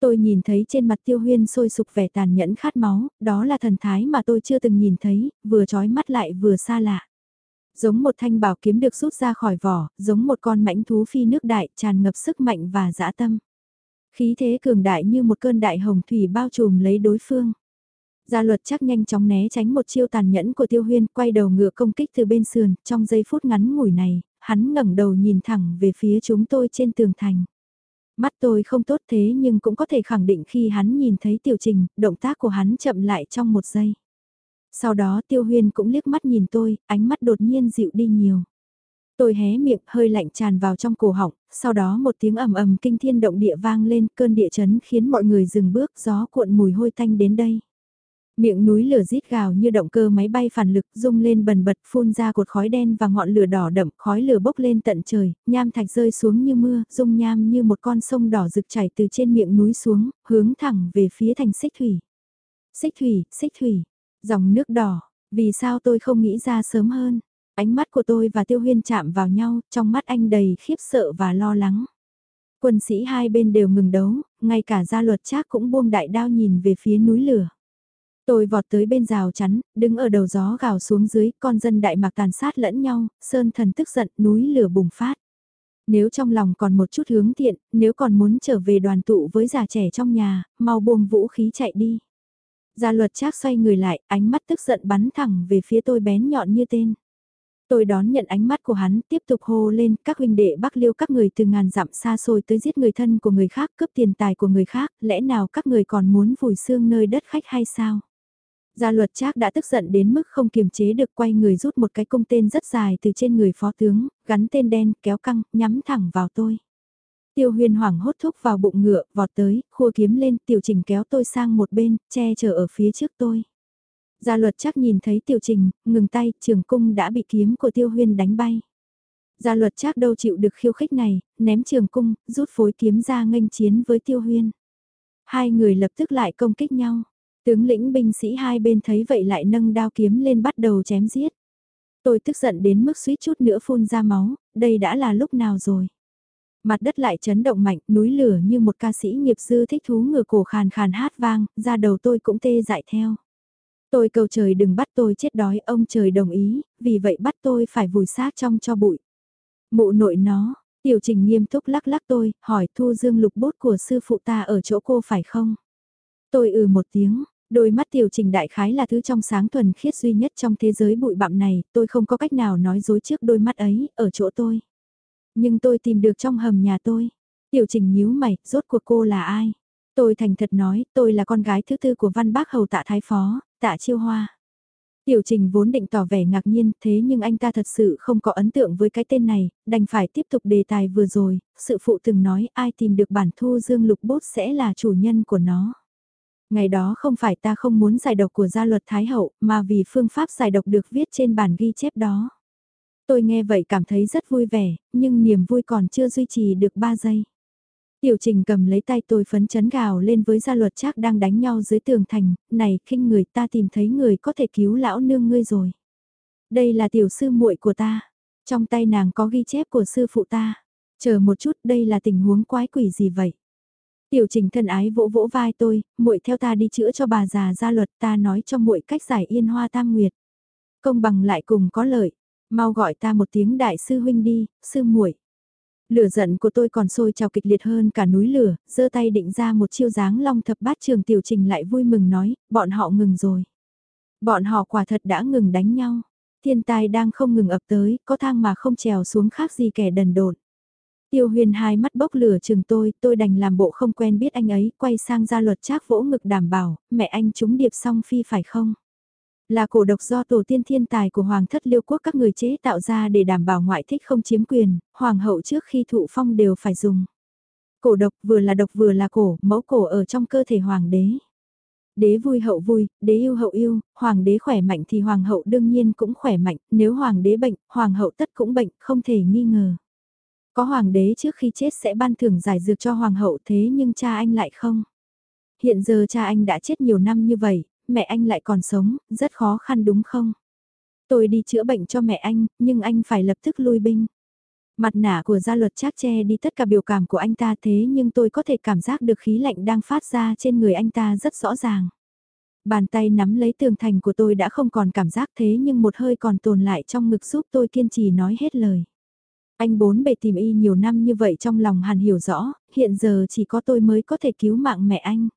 Tôi nhìn thấy trên mặt tiêu huyên sôi sục vẻ tàn nhẫn khát máu, đó là thần thái mà tôi chưa từng nhìn thấy, vừa trói mắt lại vừa xa lạ. Giống một thanh bảo kiếm được rút ra khỏi vỏ, giống một con mãnh thú phi nước đại tràn ngập sức mạnh và dã tâm. Khí thế cường đại như một cơn đại hồng thủy bao trùm lấy đối phương. Gia luật chắc nhanh chóng né tránh một chiêu tàn nhẫn của tiêu huyên quay đầu ngựa công kích từ bên sườn, trong giây phút ngắn ngủi này, hắn ngẩng đầu nhìn thẳng về phía chúng tôi trên tường thành. Mắt tôi không tốt thế nhưng cũng có thể khẳng định khi hắn nhìn thấy tiểu trình, động tác của hắn chậm lại trong một giây. Sau đó tiêu huyên cũng liếc mắt nhìn tôi, ánh mắt đột nhiên dịu đi nhiều. Tôi hé miệng hơi lạnh tràn vào trong cổ họng, sau đó một tiếng ầm ầm kinh thiên động địa vang lên cơn địa chấn khiến mọi người dừng bước gió cuộn mùi hôi tanh đến đây. Miệng núi lửa rít gào như động cơ máy bay phản lực rung lên bần bật phun ra cột khói đen và ngọn lửa đỏ đậm khói lửa bốc lên tận trời, nham thạch rơi xuống như mưa, rung nham như một con sông đỏ rực chảy từ trên miệng núi xuống, hướng thẳng về phía thành xích thủy. Xích thủy, xích thủy, dòng nước đỏ, vì sao tôi không nghĩ ra sớm hơn? Ánh mắt của tôi và Tiêu Huyên chạm vào nhau, trong mắt anh đầy khiếp sợ và lo lắng. Quân sĩ hai bên đều ngừng đấu, ngay cả gia luật trác cũng buông đại đao nhìn về phía núi lửa. Tôi vọt tới bên rào chắn, đứng ở đầu gió gào xuống dưới, con dân Đại Mạc tàn sát lẫn nhau, sơn thần tức giận, núi lửa bùng phát. Nếu trong lòng còn một chút hướng thiện, nếu còn muốn trở về đoàn tụ với già trẻ trong nhà, mau buông vũ khí chạy đi. Gia luật trác xoay người lại, ánh mắt tức giận bắn thẳng về phía tôi bén nhọn như tên. Tôi đón nhận ánh mắt của hắn, tiếp tục hô lên, các huynh đệ bắc liêu các người từ ngàn dặm xa xôi tới giết người thân của người khác, cướp tiền tài của người khác, lẽ nào các người còn muốn vùi xương nơi đất khách hay sao? Gia luật trác đã tức giận đến mức không kiềm chế được quay người rút một cái cung tên rất dài từ trên người phó tướng, gắn tên đen, kéo căng, nhắm thẳng vào tôi. Tiêu huyền hoảng hốt thúc vào bụng ngựa, vọt tới, khua kiếm lên, tiểu trình kéo tôi sang một bên, che chở ở phía trước tôi. Gia luật chắc nhìn thấy tiểu trình, ngừng tay, trường cung đã bị kiếm của tiêu huyền đánh bay. Gia luật chắc đâu chịu được khiêu khích này, ném trường cung, rút phối kiếm ra nghênh chiến với tiêu huyền Hai người lập tức lại công kích nhau. Tướng lĩnh binh sĩ hai bên thấy vậy lại nâng đao kiếm lên bắt đầu chém giết. Tôi tức giận đến mức suýt chút nữa phun ra máu, đây đã là lúc nào rồi. Mặt đất lại chấn động mạnh, núi lửa như một ca sĩ nghiệp dư thích thú ngửa cổ khàn khàn hát vang, ra đầu tôi cũng tê dại theo. Tôi cầu trời đừng bắt tôi chết đói, ông trời đồng ý, vì vậy bắt tôi phải vùi xác trong cho bụi. Mụ nội nó, tiểu trình nghiêm túc lắc lắc tôi, hỏi thu dương lục bút của sư phụ ta ở chỗ cô phải không? Tôi ừ một tiếng, đôi mắt tiểu trình đại khái là thứ trong sáng thuần khiết duy nhất trong thế giới bụi bặm này, tôi không có cách nào nói dối trước đôi mắt ấy, ở chỗ tôi. Nhưng tôi tìm được trong hầm nhà tôi. Tiểu trình nhíu mày, rốt cuộc cô là ai? Tôi thành thật nói, tôi là con gái thứ tư của văn bác hầu tạ thái phó, tạ chiêu hoa. Tiểu trình vốn định tỏ vẻ ngạc nhiên, thế nhưng anh ta thật sự không có ấn tượng với cái tên này, đành phải tiếp tục đề tài vừa rồi, sự phụ từng nói ai tìm được bản thu dương lục bút sẽ là chủ nhân của nó. Ngày đó không phải ta không muốn giải độc của gia luật Thái Hậu, mà vì phương pháp giải độc được viết trên bản ghi chép đó. Tôi nghe vậy cảm thấy rất vui vẻ, nhưng niềm vui còn chưa duy trì được 3 giây. Tiểu trình cầm lấy tay tôi phấn chấn gào lên với gia luật chắc đang đánh nhau dưới tường thành, này khinh người ta tìm thấy người có thể cứu lão nương ngươi rồi. Đây là tiểu sư muội của ta, trong tay nàng có ghi chép của sư phụ ta. Chờ một chút đây là tình huống quái quỷ gì vậy? Tiểu trình thân ái vỗ vỗ vai tôi, muội theo ta đi chữa cho bà già gia luật ta nói cho muội cách giải yên hoa tam nguyệt. Công bằng lại cùng có lợi, mau gọi ta một tiếng đại sư huynh đi, sư muội. Lửa giận của tôi còn sôi trào kịch liệt hơn cả núi lửa, giơ tay định ra một chiêu dáng long thập bát trường tiểu trình lại vui mừng nói, bọn họ ngừng rồi. Bọn họ quả thật đã ngừng đánh nhau. Thiên tai đang không ngừng ập tới, có thang mà không trèo xuống khác gì kẻ đần độn. Tiêu huyền hai mắt bốc lửa chừng tôi, tôi đành làm bộ không quen biết anh ấy, quay sang ra luật trác vỗ ngực đảm bảo, mẹ anh trúng điệp song phi phải không? Là cổ độc do tổ tiên thiên tài của Hoàng thất liêu quốc các người chế tạo ra để đảm bảo ngoại thích không chiếm quyền, Hoàng hậu trước khi thụ phong đều phải dùng. Cổ độc vừa là độc vừa là cổ, mẫu cổ ở trong cơ thể Hoàng đế. Đế vui hậu vui, đế yêu hậu yêu, Hoàng đế khỏe mạnh thì Hoàng hậu đương nhiên cũng khỏe mạnh, nếu Hoàng đế bệnh, Hoàng hậu tất cũng bệnh, không thể nghi ngờ. Có Hoàng đế trước khi chết sẽ ban thưởng giải dược cho Hoàng hậu thế nhưng cha anh lại không. Hiện giờ cha anh đã chết nhiều năm như vậy, mẹ anh lại còn sống, rất khó khăn đúng không? Tôi đi chữa bệnh cho mẹ anh, nhưng anh phải lập tức lui binh. Mặt nạ của gia luật chắc che đi tất cả biểu cảm của anh ta thế nhưng tôi có thể cảm giác được khí lạnh đang phát ra trên người anh ta rất rõ ràng. Bàn tay nắm lấy tường thành của tôi đã không còn cảm giác thế nhưng một hơi còn tồn lại trong ngực giúp tôi kiên trì nói hết lời. Anh bốn bề tìm y nhiều năm như vậy trong lòng hàn hiểu rõ, hiện giờ chỉ có tôi mới có thể cứu mạng mẹ anh.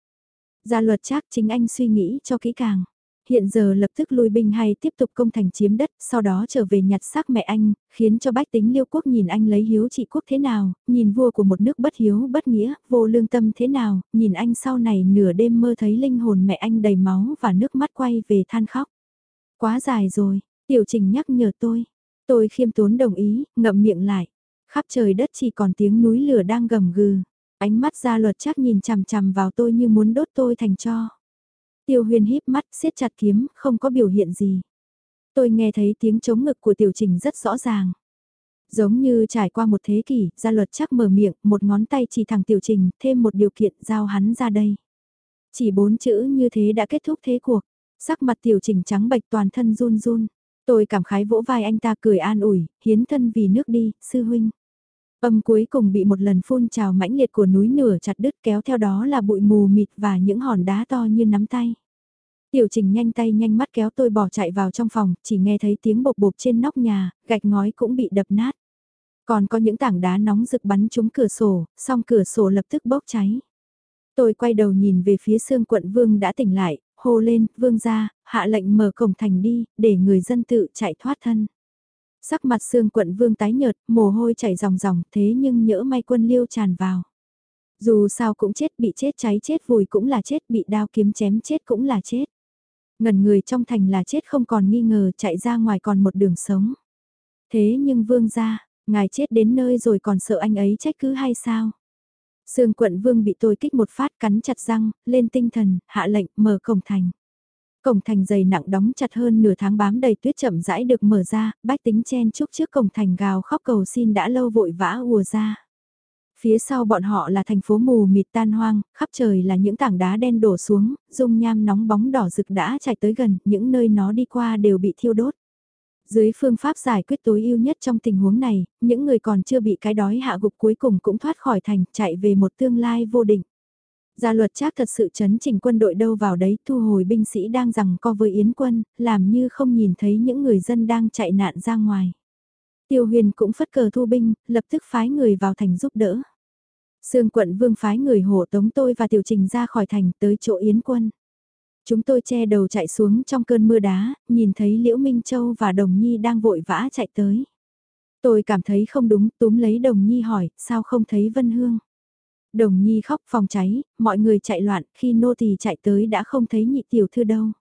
Gia luật chắc chính anh suy nghĩ cho kỹ càng. hiện giờ lập tức lui binh hay tiếp tục công thành chiếm đất, sau đó trở về nhặt xác mẹ anh, khiến cho bách tính liêu quốc nhìn anh lấy hiếu trị quốc thế nào, nhìn vua của một nước bất hiếu bất nghĩa, vô lương tâm thế nào, nhìn anh sau này nửa đêm mơ thấy linh hồn mẹ anh đầy máu và nước mắt quay về than khóc. Quá dài rồi, tiểu trình nhắc nhở tôi. Tôi khiêm tốn đồng ý, ngậm miệng lại. Khắp trời đất chỉ còn tiếng núi lửa đang gầm gừ. Ánh mắt ra luật chắc nhìn chằm chằm vào tôi như muốn đốt tôi thành cho. Tiêu huyền híp mắt siết chặt kiếm, không có biểu hiện gì. Tôi nghe thấy tiếng chống ngực của tiểu trình rất rõ ràng. Giống như trải qua một thế kỷ, gia luật chắc mở miệng, một ngón tay chỉ thẳng tiểu trình, thêm một điều kiện giao hắn ra đây. Chỉ bốn chữ như thế đã kết thúc thế cuộc. Sắc mặt tiểu trình trắng bệch toàn thân run run. Tôi cảm khái vỗ vai anh ta cười an ủi, hiến thân vì nước đi, sư huynh. Âm cuối cùng bị một lần phun trào mãnh liệt của núi nửa chặt đứt kéo theo đó là bụi mù mịt và những hòn đá to như nắm tay. Tiểu trình nhanh tay nhanh mắt kéo tôi bỏ chạy vào trong phòng, chỉ nghe thấy tiếng bột bột trên nóc nhà, gạch ngói cũng bị đập nát. Còn có những tảng đá nóng rực bắn trúng cửa sổ, song cửa sổ lập tức bốc cháy. Tôi quay đầu nhìn về phía xương quận vương đã tỉnh lại, hô lên, vương ra, hạ lệnh mở cổng thành đi, để người dân tự chạy thoát thân. Sắc mặt xương quận vương tái nhợt, mồ hôi chảy ròng ròng, thế nhưng nhỡ may quân liêu tràn vào. Dù sao cũng chết, bị chết cháy chết vùi cũng là chết, bị đao kiếm chém chết cũng là chết. Ngần người trong thành là chết không còn nghi ngờ chạy ra ngoài còn một đường sống. Thế nhưng vương ra, ngài chết đến nơi rồi còn sợ anh ấy trách cứ hay sao? Sương quận vương bị tôi kích một phát cắn chặt răng, lên tinh thần, hạ lệnh mở cổng thành. Cổng thành dày nặng đóng chặt hơn nửa tháng bám đầy tuyết chậm rãi được mở ra, bách tính chen chúc trước cổng thành gào khóc cầu xin đã lâu vội vã ùa ra. Phía sau bọn họ là thành phố mù mịt tan hoang, khắp trời là những tảng đá đen đổ xuống, dung nham nóng bóng đỏ rực đã chạy tới gần, những nơi nó đi qua đều bị thiêu đốt. Dưới phương pháp giải quyết tối ưu nhất trong tình huống này, những người còn chưa bị cái đói hạ gục cuối cùng cũng thoát khỏi thành, chạy về một tương lai vô định. Gia luật chắc thật sự chấn chỉnh quân đội đâu vào đấy, thu hồi binh sĩ đang rằng co với Yến quân, làm như không nhìn thấy những người dân đang chạy nạn ra ngoài. Tiêu huyền cũng phất cờ thu binh, lập tức phái người vào thành giúp đỡ. Sương quận vương phái người hộ tống tôi và tiểu trình ra khỏi thành tới chỗ Yến quân. Chúng tôi che đầu chạy xuống trong cơn mưa đá, nhìn thấy Liễu Minh Châu và Đồng Nhi đang vội vã chạy tới. Tôi cảm thấy không đúng, túm lấy Đồng Nhi hỏi, sao không thấy Vân Hương? Đồng Nhi khóc phòng cháy, mọi người chạy loạn, khi nô tỳ chạy tới đã không thấy nhị tiểu thư đâu.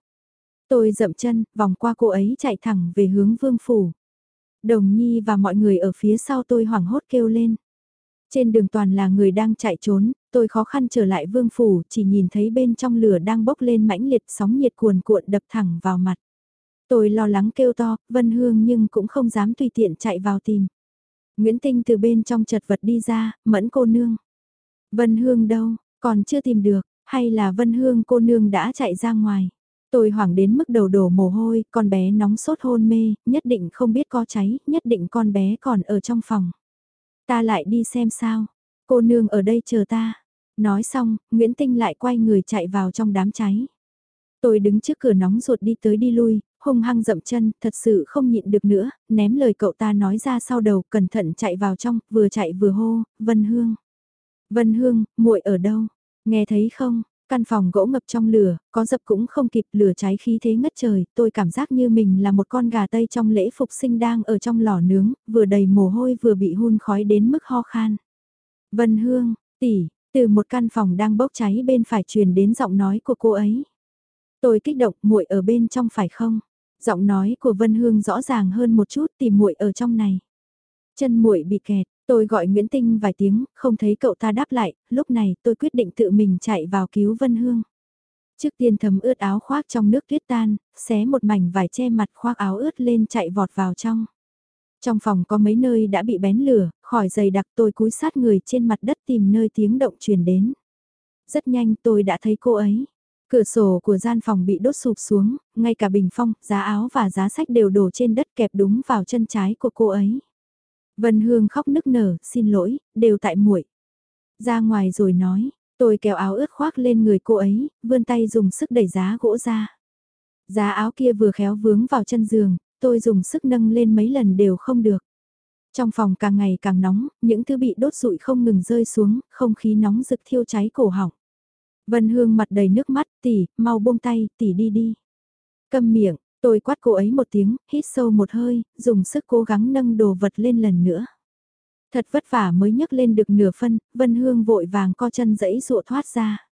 Tôi dậm chân, vòng qua cô ấy chạy thẳng về hướng vương phủ. Đồng Nhi và mọi người ở phía sau tôi hoảng hốt kêu lên. Trên đường toàn là người đang chạy trốn, tôi khó khăn trở lại vương phủ, chỉ nhìn thấy bên trong lửa đang bốc lên mãnh liệt sóng nhiệt cuồn cuộn đập thẳng vào mặt. Tôi lo lắng kêu to, Vân Hương nhưng cũng không dám tùy tiện chạy vào tìm. Nguyễn Tinh từ bên trong chật vật đi ra, mẫn cô nương. Vân Hương đâu, còn chưa tìm được, hay là Vân Hương cô nương đã chạy ra ngoài. Tôi hoảng đến mức đầu đổ mồ hôi, con bé nóng sốt hôn mê, nhất định không biết có cháy, nhất định con bé còn ở trong phòng. Ta lại đi xem sao, cô nương ở đây chờ ta. Nói xong, Nguyễn Tinh lại quay người chạy vào trong đám cháy. Tôi đứng trước cửa nóng ruột đi tới đi lui, hung hăng dậm chân, thật sự không nhịn được nữa, ném lời cậu ta nói ra sau đầu, cẩn thận chạy vào trong, vừa chạy vừa hô, Vân Hương. Vân Hương, muội ở đâu? Nghe thấy không? Căn phòng gỗ ngập trong lửa, có dập cũng không kịp lửa cháy khí thế ngất trời, tôi cảm giác như mình là một con gà tây trong lễ phục sinh đang ở trong lò nướng, vừa đầy mồ hôi vừa bị hun khói đến mức ho khan. Vân Hương, tỷ, từ một căn phòng đang bốc cháy bên phải truyền đến giọng nói của cô ấy. Tôi kích động, muội ở bên trong phải không? Giọng nói của Vân Hương rõ ràng hơn một chút tìm muội ở trong này. Chân muội bị kẹt, tôi gọi Nguyễn Tinh vài tiếng, không thấy cậu ta đáp lại, lúc này tôi quyết định tự mình chạy vào cứu Vân Hương. Trước tiên thấm ướt áo khoác trong nước tuyết tan, xé một mảnh vải che mặt khoác áo ướt lên chạy vọt vào trong. Trong phòng có mấy nơi đã bị bén lửa, khỏi giày đặc tôi cúi sát người trên mặt đất tìm nơi tiếng động truyền đến. Rất nhanh tôi đã thấy cô ấy. Cửa sổ của gian phòng bị đốt sụp xuống, ngay cả bình phong, giá áo và giá sách đều đổ trên đất kẹp đúng vào chân trái của cô ấy. Vân Hương khóc nức nở, xin lỗi, đều tại muội. Ra ngoài rồi nói, tôi kéo áo ướt khoác lên người cô ấy, vươn tay dùng sức đẩy giá gỗ ra. Giá áo kia vừa khéo vướng vào chân giường, tôi dùng sức nâng lên mấy lần đều không được. Trong phòng càng ngày càng nóng, những thứ bị đốt rụi không ngừng rơi xuống, không khí nóng rực thiêu cháy cổ họng. Vân Hương mặt đầy nước mắt, tỷ, mau buông tay, tỷ đi đi. Cầm miệng, tôi quát cô ấy một tiếng, hít sâu một hơi, dùng sức cố gắng nâng đồ vật lên lần nữa. Thật vất vả mới nhấc lên được nửa phân, Vân Hương vội vàng co chân dẫy dụa thoát ra.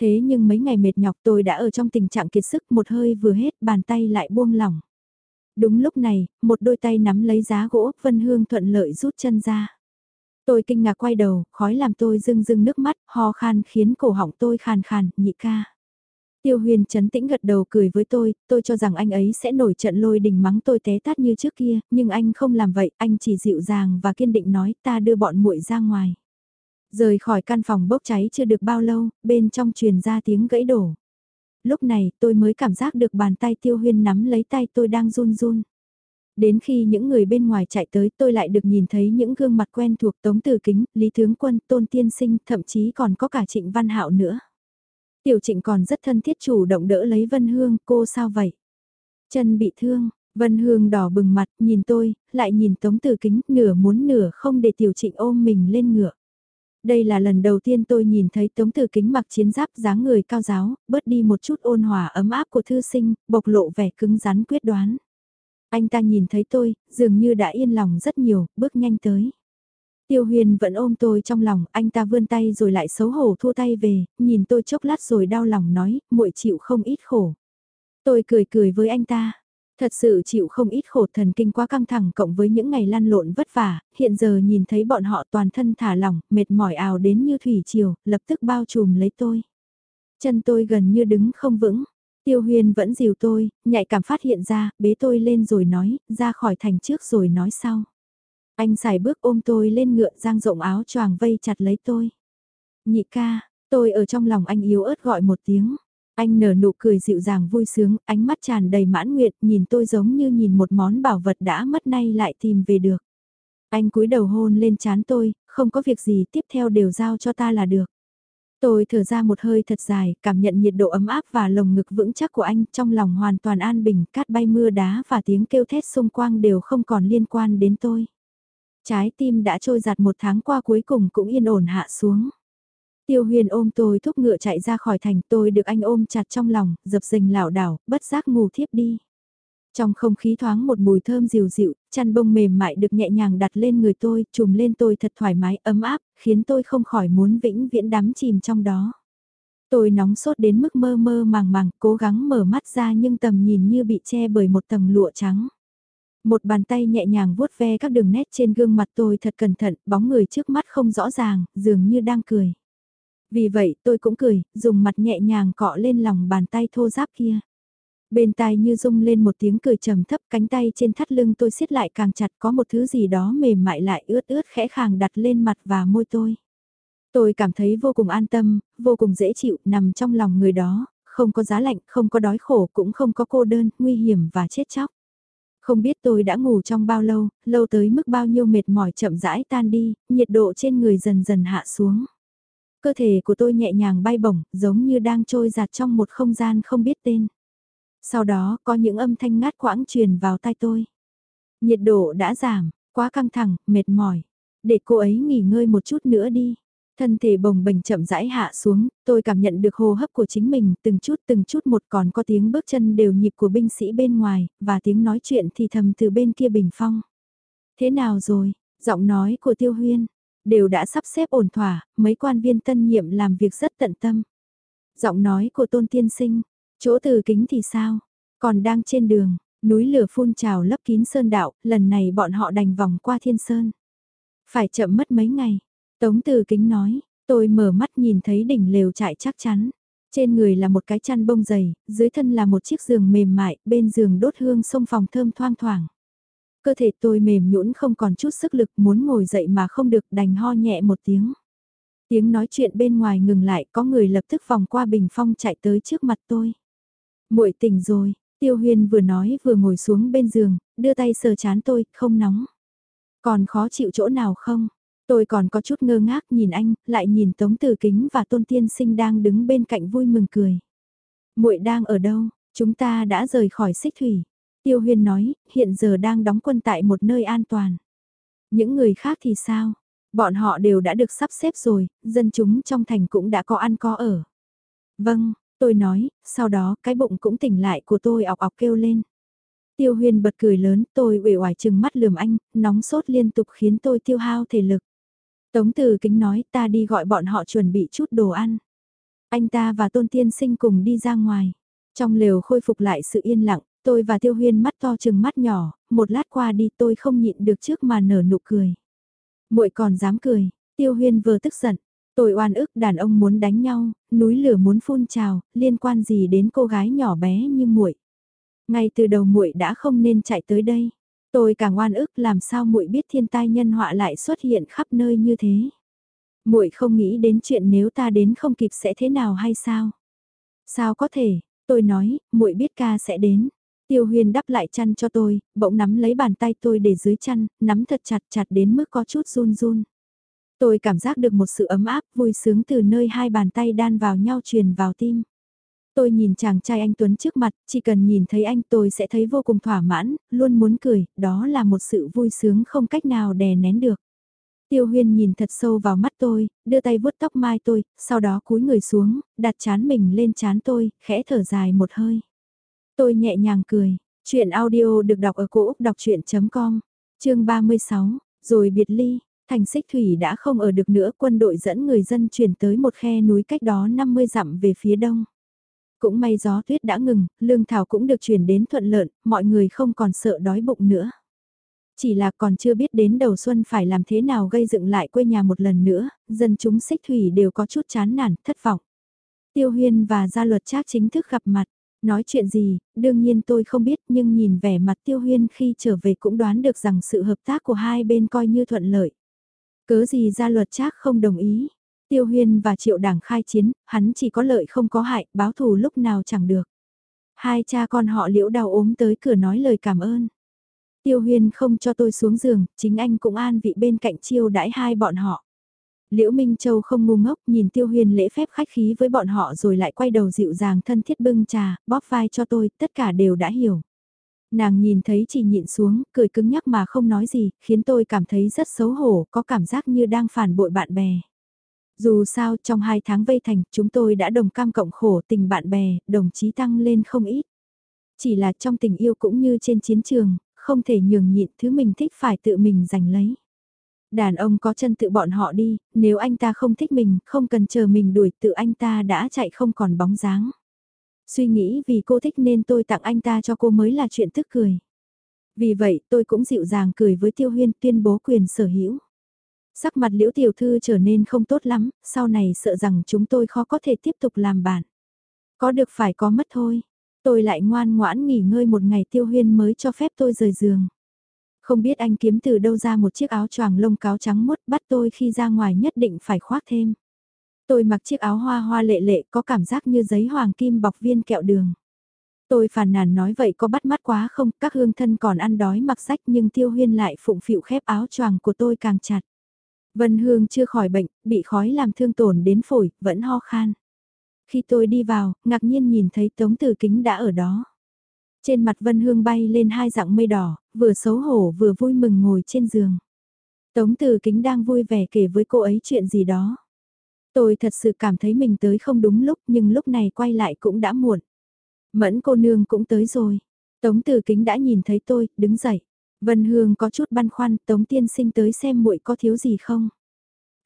Thế nhưng mấy ngày mệt nhọc tôi đã ở trong tình trạng kiệt sức một hơi vừa hết bàn tay lại buông lỏng. Đúng lúc này, một đôi tay nắm lấy giá gỗ, Vân Hương thuận lợi rút chân ra. Tôi kinh ngạc quay đầu, khói làm tôi rưng rưng nước mắt, ho khan khiến cổ họng tôi khàn khàn, nhị ca. Tiêu huyền chấn tĩnh gật đầu cười với tôi, tôi cho rằng anh ấy sẽ nổi trận lôi đình mắng tôi té tát như trước kia, nhưng anh không làm vậy, anh chỉ dịu dàng và kiên định nói ta đưa bọn muội ra ngoài. Rời khỏi căn phòng bốc cháy chưa được bao lâu, bên trong truyền ra tiếng gãy đổ. Lúc này tôi mới cảm giác được bàn tay tiêu huyên nắm lấy tay tôi đang run run. Đến khi những người bên ngoài chạy tới tôi lại được nhìn thấy những gương mặt quen thuộc Tống Từ Kính, Lý Tướng Quân, Tôn Tiên Sinh, thậm chí còn có cả Trịnh Văn Hạo nữa. Tiểu Trịnh còn rất thân thiết chủ động đỡ lấy Vân Hương, cô sao vậy? Chân bị thương, Vân Hương đỏ bừng mặt, nhìn tôi, lại nhìn Tống Từ Kính, nửa muốn nửa không để Tiểu Trịnh ôm mình lên ngựa. Đây là lần đầu tiên tôi nhìn thấy Tống Từ Kính mặc chiến giáp dáng người cao giáo, bớt đi một chút ôn hòa ấm áp của thư sinh, bộc lộ vẻ cứng rắn quyết đoán. Anh ta nhìn thấy tôi, dường như đã yên lòng rất nhiều, bước nhanh tới. Tiêu huyền vẫn ôm tôi trong lòng, anh ta vươn tay rồi lại xấu hổ thua tay về, nhìn tôi chốc lát rồi đau lòng nói, muội chịu không ít khổ. Tôi cười cười với anh ta. Thật sự chịu không ít khổ thần kinh quá căng thẳng cộng với những ngày lăn lộn vất vả, hiện giờ nhìn thấy bọn họ toàn thân thả lỏng, mệt mỏi ào đến như thủy triều, lập tức bao trùm lấy tôi. Chân tôi gần như đứng không vững, Tiêu huyền vẫn dìu tôi, nhạy cảm phát hiện ra, bế tôi lên rồi nói, ra khỏi thành trước rồi nói sau. Anh xài bước ôm tôi lên ngựa giang rộng áo choàng vây chặt lấy tôi. Nhị ca, tôi ở trong lòng anh yếu ớt gọi một tiếng. Anh nở nụ cười dịu dàng vui sướng, ánh mắt tràn đầy mãn nguyện, nhìn tôi giống như nhìn một món bảo vật đã mất nay lại tìm về được. Anh cúi đầu hôn lên chán tôi, không có việc gì tiếp theo đều giao cho ta là được. Tôi thở ra một hơi thật dài, cảm nhận nhiệt độ ấm áp và lồng ngực vững chắc của anh, trong lòng hoàn toàn an bình, cát bay mưa đá và tiếng kêu thét xung quanh đều không còn liên quan đến tôi. Trái tim đã trôi giặt một tháng qua cuối cùng cũng yên ổn hạ xuống. Tiêu huyền ôm tôi thúc ngựa chạy ra khỏi thành tôi được anh ôm chặt trong lòng, dập dình lảo đảo, bất giác ngủ thiếp đi. Trong không khí thoáng một mùi thơm dịu dịu, chăn bông mềm mại được nhẹ nhàng đặt lên người tôi, trùm lên tôi thật thoải mái, ấm áp, khiến tôi không khỏi muốn vĩnh viễn đắm chìm trong đó. Tôi nóng sốt đến mức mơ mơ màng màng, cố gắng mở mắt ra nhưng tầm nhìn như bị che bởi một tầng lụa trắng. Một bàn tay nhẹ nhàng vuốt ve các đường nét trên gương mặt tôi thật cẩn thận, bóng người trước mắt không rõ ràng, dường như đang cười. Vì vậy tôi cũng cười, dùng mặt nhẹ nhàng cọ lên lòng bàn tay thô giáp kia. Bên tai như rung lên một tiếng cười trầm thấp cánh tay trên thắt lưng tôi siết lại càng chặt có một thứ gì đó mềm mại lại ướt ướt khẽ khàng đặt lên mặt và môi tôi. Tôi cảm thấy vô cùng an tâm, vô cùng dễ chịu nằm trong lòng người đó, không có giá lạnh, không có đói khổ cũng không có cô đơn, nguy hiểm và chết chóc. Không biết tôi đã ngủ trong bao lâu, lâu tới mức bao nhiêu mệt mỏi chậm rãi tan đi, nhiệt độ trên người dần dần hạ xuống. Cơ thể của tôi nhẹ nhàng bay bổng, giống như đang trôi giạt trong một không gian không biết tên. Sau đó có những âm thanh ngát quãng truyền vào tai tôi. Nhiệt độ đã giảm, quá căng thẳng, mệt mỏi. Để cô ấy nghỉ ngơi một chút nữa đi. Thân thể bồng bềnh chậm rãi hạ xuống, tôi cảm nhận được hô hấp của chính mình từng chút từng chút một còn có tiếng bước chân đều nhịp của binh sĩ bên ngoài, và tiếng nói chuyện thì thầm từ bên kia bình phong. Thế nào rồi, giọng nói của tiêu huyên, đều đã sắp xếp ổn thỏa, mấy quan viên tân nhiệm làm việc rất tận tâm. Giọng nói của tôn tiên sinh, chỗ từ kính thì sao, còn đang trên đường, núi lửa phun trào lấp kín sơn đạo, lần này bọn họ đành vòng qua thiên sơn. Phải chậm mất mấy ngày, Tống từ kính nói, tôi mở mắt nhìn thấy đỉnh lều trại chắc chắn. Trên người là một cái chăn bông dày, dưới thân là một chiếc giường mềm mại, bên giường đốt hương sông phòng thơm thoang thoảng. Cơ thể tôi mềm nhũn không còn chút sức lực muốn ngồi dậy mà không được đành ho nhẹ một tiếng. Tiếng nói chuyện bên ngoài ngừng lại có người lập tức vòng qua bình phong chạy tới trước mặt tôi. muội tỉnh rồi, tiêu huyền vừa nói vừa ngồi xuống bên giường, đưa tay sờ chán tôi, không nóng. Còn khó chịu chỗ nào không? Tôi còn có chút ngơ ngác nhìn anh, lại nhìn Tống Tử Kính và Tôn Tiên Sinh đang đứng bên cạnh vui mừng cười. Muội đang ở đâu? Chúng ta đã rời khỏi xích thủy. Tiêu Huyên nói, hiện giờ đang đóng quân tại một nơi an toàn. Những người khác thì sao? Bọn họ đều đã được sắp xếp rồi, dân chúng trong thành cũng đã có ăn có ở. Vâng, Tôi nói, sau đó cái bụng cũng tỉnh lại của tôi ọc ọc kêu lên. Tiêu huyền bật cười lớn, tôi uể oải chừng mắt lườm anh, nóng sốt liên tục khiến tôi tiêu hao thể lực. Tống từ kính nói ta đi gọi bọn họ chuẩn bị chút đồ ăn. Anh ta và tôn tiên sinh cùng đi ra ngoài. Trong lều khôi phục lại sự yên lặng, tôi và tiêu huyên mắt to chừng mắt nhỏ, một lát qua đi tôi không nhịn được trước mà nở nụ cười. muội còn dám cười, tiêu huyên vừa tức giận, tôi oan ức đàn ông muốn đánh nhau, núi lửa muốn phun trào, liên quan gì đến cô gái nhỏ bé như muội. Ngay từ đầu muội đã không nên chạy tới đây. Tôi càng oan ức làm sao muội biết thiên tai nhân họa lại xuất hiện khắp nơi như thế. Muội không nghĩ đến chuyện nếu ta đến không kịp sẽ thế nào hay sao? Sao có thể? Tôi nói, muội biết ca sẽ đến. Tiêu Huyền đắp lại chăn cho tôi, bỗng nắm lấy bàn tay tôi để dưới chăn, nắm thật chặt chặt đến mức có chút run run. Tôi cảm giác được một sự ấm áp, vui sướng từ nơi hai bàn tay đan vào nhau truyền vào tim. Tôi nhìn chàng trai anh Tuấn trước mặt, chỉ cần nhìn thấy anh tôi sẽ thấy vô cùng thỏa mãn, luôn muốn cười, đó là một sự vui sướng không cách nào đè nén được. Tiêu huyên nhìn thật sâu vào mắt tôi, đưa tay vuốt tóc mai tôi, sau đó cúi người xuống, đặt chán mình lên chán tôi, khẽ thở dài một hơi. Tôi nhẹ nhàng cười, chuyện audio được đọc ở cổ Úc đọc chuyện.com, chương 36, rồi biệt ly, thành xích thủy đã không ở được nữa quân đội dẫn người dân chuyển tới một khe núi cách đó 50 dặm về phía đông. Cũng may gió tuyết đã ngừng, lương thảo cũng được chuyển đến thuận lợi, mọi người không còn sợ đói bụng nữa. Chỉ là còn chưa biết đến đầu xuân phải làm thế nào gây dựng lại quê nhà một lần nữa, dân chúng xích thủy đều có chút chán nản, thất vọng. Tiêu huyên và gia luật trác chính thức gặp mặt. Nói chuyện gì, đương nhiên tôi không biết nhưng nhìn vẻ mặt tiêu huyên khi trở về cũng đoán được rằng sự hợp tác của hai bên coi như thuận lợi. Cớ gì gia luật trác không đồng ý. Tiêu huyên và triệu đảng khai chiến, hắn chỉ có lợi không có hại, báo thù lúc nào chẳng được. Hai cha con họ liễu đau ốm tới cửa nói lời cảm ơn. Tiêu huyên không cho tôi xuống giường, chính anh cũng an vị bên cạnh chiêu đãi hai bọn họ. Liễu Minh Châu không ngu ngốc nhìn Tiêu Huyên lễ phép khách khí với bọn họ rồi lại quay đầu dịu dàng thân thiết bưng trà, bóp vai cho tôi, tất cả đều đã hiểu. Nàng nhìn thấy chỉ nhịn xuống, cười cứng nhắc mà không nói gì, khiến tôi cảm thấy rất xấu hổ, có cảm giác như đang phản bội bạn bè. Dù sao, trong hai tháng vây thành, chúng tôi đã đồng cam cộng khổ tình bạn bè, đồng chí tăng lên không ít. Chỉ là trong tình yêu cũng như trên chiến trường, không thể nhường nhịn thứ mình thích phải tự mình giành lấy. Đàn ông có chân tự bọn họ đi, nếu anh ta không thích mình, không cần chờ mình đuổi tự anh ta đã chạy không còn bóng dáng. Suy nghĩ vì cô thích nên tôi tặng anh ta cho cô mới là chuyện tức cười. Vì vậy tôi cũng dịu dàng cười với Tiêu Huyên tuyên bố quyền sở hữu. Sắc mặt liễu tiểu thư trở nên không tốt lắm, sau này sợ rằng chúng tôi khó có thể tiếp tục làm bạn. Có được phải có mất thôi. Tôi lại ngoan ngoãn nghỉ ngơi một ngày tiêu huyên mới cho phép tôi rời giường. Không biết anh kiếm từ đâu ra một chiếc áo choàng lông cáo trắng mốt bắt tôi khi ra ngoài nhất định phải khoác thêm. Tôi mặc chiếc áo hoa hoa lệ lệ có cảm giác như giấy hoàng kim bọc viên kẹo đường. Tôi phàn nàn nói vậy có bắt mắt quá không, các hương thân còn ăn đói mặc sách nhưng tiêu huyên lại phụng phịu khép áo choàng của tôi càng chặt. Vân Hương chưa khỏi bệnh, bị khói làm thương tổn đến phổi, vẫn ho khan. Khi tôi đi vào, ngạc nhiên nhìn thấy Tống Tử Kính đã ở đó. Trên mặt Vân Hương bay lên hai dạng mây đỏ, vừa xấu hổ vừa vui mừng ngồi trên giường. Tống Tử Kính đang vui vẻ kể với cô ấy chuyện gì đó. Tôi thật sự cảm thấy mình tới không đúng lúc nhưng lúc này quay lại cũng đã muộn. Mẫn cô nương cũng tới rồi. Tống Tử Kính đã nhìn thấy tôi, đứng dậy. Vân Hương có chút băn khoăn, Tống Tiên Sinh tới xem muội có thiếu gì không?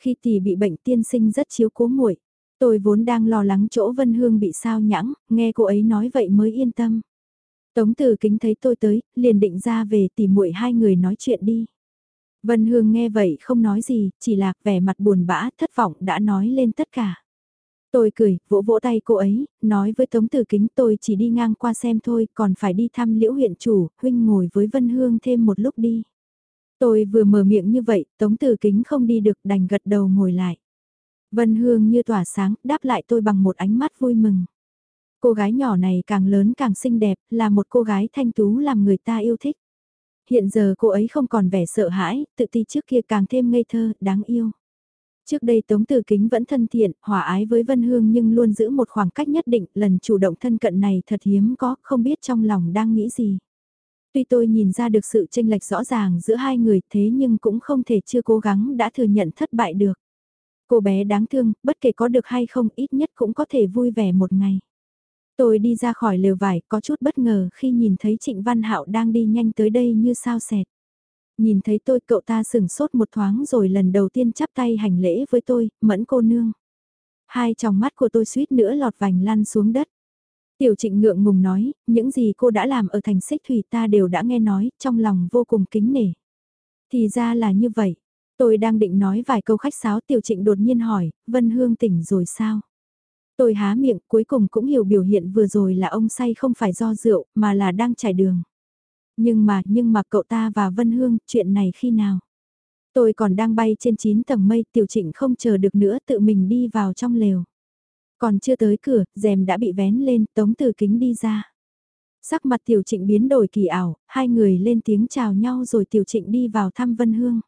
Khi tỷ bị bệnh Tiên Sinh rất chiếu cố muội. Tôi vốn đang lo lắng chỗ Vân Hương bị sao nhãng, nghe cô ấy nói vậy mới yên tâm. Tống Từ Kính thấy tôi tới, liền định ra về tìm muội hai người nói chuyện đi. Vân Hương nghe vậy không nói gì, chỉ là vẻ mặt buồn bã, thất vọng đã nói lên tất cả. Tôi cười, vỗ vỗ tay cô ấy, nói với Tống Từ Kính tôi chỉ đi ngang qua xem thôi, còn phải đi thăm liễu huyện chủ, huynh ngồi với Vân Hương thêm một lúc đi. Tôi vừa mở miệng như vậy, Tống Từ Kính không đi được đành gật đầu ngồi lại. Vân Hương như tỏa sáng, đáp lại tôi bằng một ánh mắt vui mừng. Cô gái nhỏ này càng lớn càng xinh đẹp, là một cô gái thanh tú làm người ta yêu thích. Hiện giờ cô ấy không còn vẻ sợ hãi, tự ti trước kia càng thêm ngây thơ, đáng yêu. Trước đây Tống Tử Kính vẫn thân thiện, hòa ái với Vân Hương nhưng luôn giữ một khoảng cách nhất định, lần chủ động thân cận này thật hiếm có, không biết trong lòng đang nghĩ gì. Tuy tôi nhìn ra được sự tranh lệch rõ ràng giữa hai người thế nhưng cũng không thể chưa cố gắng đã thừa nhận thất bại được. Cô bé đáng thương, bất kể có được hay không ít nhất cũng có thể vui vẻ một ngày. Tôi đi ra khỏi lều vải có chút bất ngờ khi nhìn thấy Trịnh Văn Hạo đang đi nhanh tới đây như sao sẹt. Nhìn thấy tôi cậu ta sừng sốt một thoáng rồi lần đầu tiên chắp tay hành lễ với tôi, mẫn cô nương. Hai tròng mắt của tôi suýt nữa lọt vành lăn xuống đất. Tiểu trịnh ngượng ngùng nói, những gì cô đã làm ở thành xích thủy ta đều đã nghe nói, trong lòng vô cùng kính nể. Thì ra là như vậy. Tôi đang định nói vài câu khách sáo tiểu trịnh đột nhiên hỏi, Vân Hương tỉnh rồi sao? Tôi há miệng cuối cùng cũng hiểu biểu hiện vừa rồi là ông say không phải do rượu mà là đang trải đường. Nhưng mà, nhưng mà cậu ta và Vân Hương, chuyện này khi nào? Tôi còn đang bay trên 9 tầng mây tiểu trịnh không chờ được nữa tự mình đi vào trong lều. Còn chưa tới cửa, rèm đã bị vén lên, tống từ kính đi ra. Sắc mặt tiểu trịnh biến đổi kỳ ảo, hai người lên tiếng chào nhau rồi tiểu trịnh đi vào thăm Vân Hương.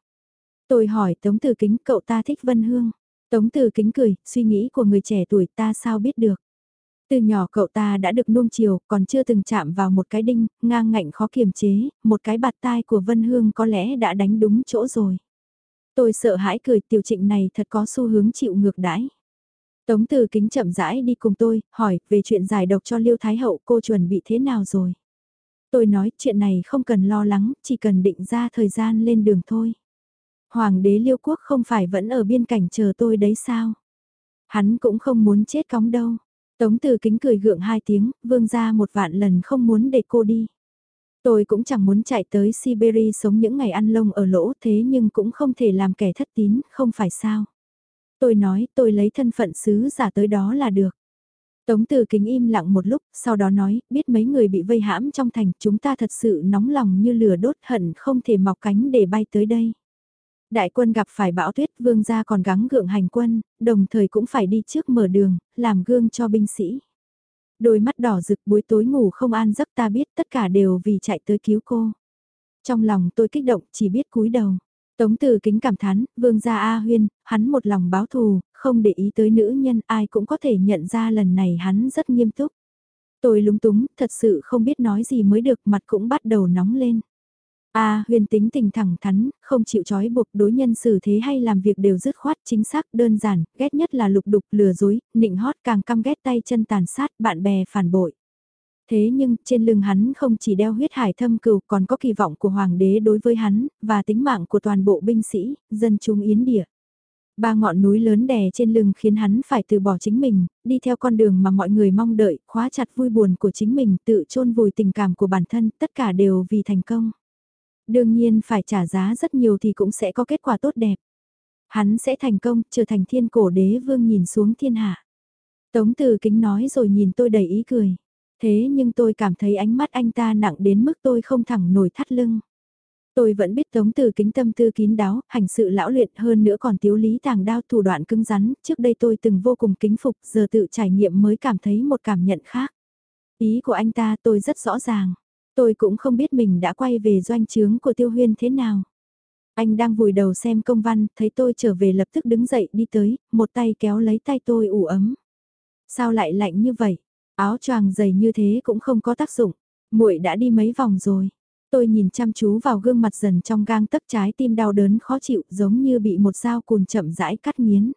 Tôi hỏi tống từ kính cậu ta thích Vân Hương. Tống từ kính cười, suy nghĩ của người trẻ tuổi ta sao biết được. Từ nhỏ cậu ta đã được nuông chiều, còn chưa từng chạm vào một cái đinh, ngang ngạnh khó kiềm chế, một cái bạt tai của Vân Hương có lẽ đã đánh đúng chỗ rồi. Tôi sợ hãi cười tiểu trịnh này thật có xu hướng chịu ngược đãi. Tống từ kính chậm rãi đi cùng tôi, hỏi về chuyện giải độc cho Liêu Thái Hậu cô chuẩn bị thế nào rồi. Tôi nói chuyện này không cần lo lắng, chỉ cần định ra thời gian lên đường thôi. Hoàng đế Liêu Quốc không phải vẫn ở biên cảnh chờ tôi đấy sao? Hắn cũng không muốn chết cóng đâu. Tống từ kính cười gượng hai tiếng, vương ra một vạn lần không muốn để cô đi. Tôi cũng chẳng muốn chạy tới Siberia sống những ngày ăn lông ở lỗ thế nhưng cũng không thể làm kẻ thất tín, không phải sao. Tôi nói tôi lấy thân phận sứ giả tới đó là được. Tống từ kính im lặng một lúc, sau đó nói, biết mấy người bị vây hãm trong thành, chúng ta thật sự nóng lòng như lửa đốt hận không thể mọc cánh để bay tới đây. Đại quân gặp phải bão tuyết vương gia còn gắng gượng hành quân, đồng thời cũng phải đi trước mở đường, làm gương cho binh sĩ. Đôi mắt đỏ rực buổi tối ngủ không an giấc ta biết tất cả đều vì chạy tới cứu cô. Trong lòng tôi kích động chỉ biết cúi đầu. Tống từ kính cảm thán, vương gia A Huyên, hắn một lòng báo thù, không để ý tới nữ nhân ai cũng có thể nhận ra lần này hắn rất nghiêm túc. Tôi lúng túng, thật sự không biết nói gì mới được mặt cũng bắt đầu nóng lên. A huyền tính tình thẳng thắn, không chịu trói buộc đối nhân xử thế hay làm việc đều dứt khoát chính xác đơn giản, ghét nhất là lục đục lừa dối, nịnh hót càng căm ghét tay chân tàn sát bạn bè phản bội. Thế nhưng trên lưng hắn không chỉ đeo huyết hải thâm cừu còn có kỳ vọng của hoàng đế đối với hắn, và tính mạng của toàn bộ binh sĩ, dân chúng yến địa. Ba ngọn núi lớn đè trên lưng khiến hắn phải từ bỏ chính mình, đi theo con đường mà mọi người mong đợi, khóa chặt vui buồn của chính mình, tự chôn vùi tình cảm của bản thân, tất cả đều vì thành công. Đương nhiên phải trả giá rất nhiều thì cũng sẽ có kết quả tốt đẹp. Hắn sẽ thành công, trở thành thiên cổ đế vương nhìn xuống thiên hạ. Tống từ kính nói rồi nhìn tôi đầy ý cười. Thế nhưng tôi cảm thấy ánh mắt anh ta nặng đến mức tôi không thẳng nổi thắt lưng. Tôi vẫn biết tống từ kính tâm tư kín đáo, hành sự lão luyện hơn nữa còn tiếu lý tàng đao thủ đoạn cứng rắn, trước đây tôi từng vô cùng kính phục, giờ tự trải nghiệm mới cảm thấy một cảm nhận khác. Ý của anh ta tôi rất rõ ràng. Tôi cũng không biết mình đã quay về doanh trướng của Tiêu Huyên thế nào. Anh đang vùi đầu xem công văn, thấy tôi trở về lập tức đứng dậy đi tới, một tay kéo lấy tay tôi ủ ấm. Sao lại lạnh như vậy? Áo choàng dày như thế cũng không có tác dụng. Muội đã đi mấy vòng rồi. Tôi nhìn chăm chú vào gương mặt dần trong gang tấc trái tim đau đớn khó chịu giống như bị một dao cùn chậm rãi cắt miến.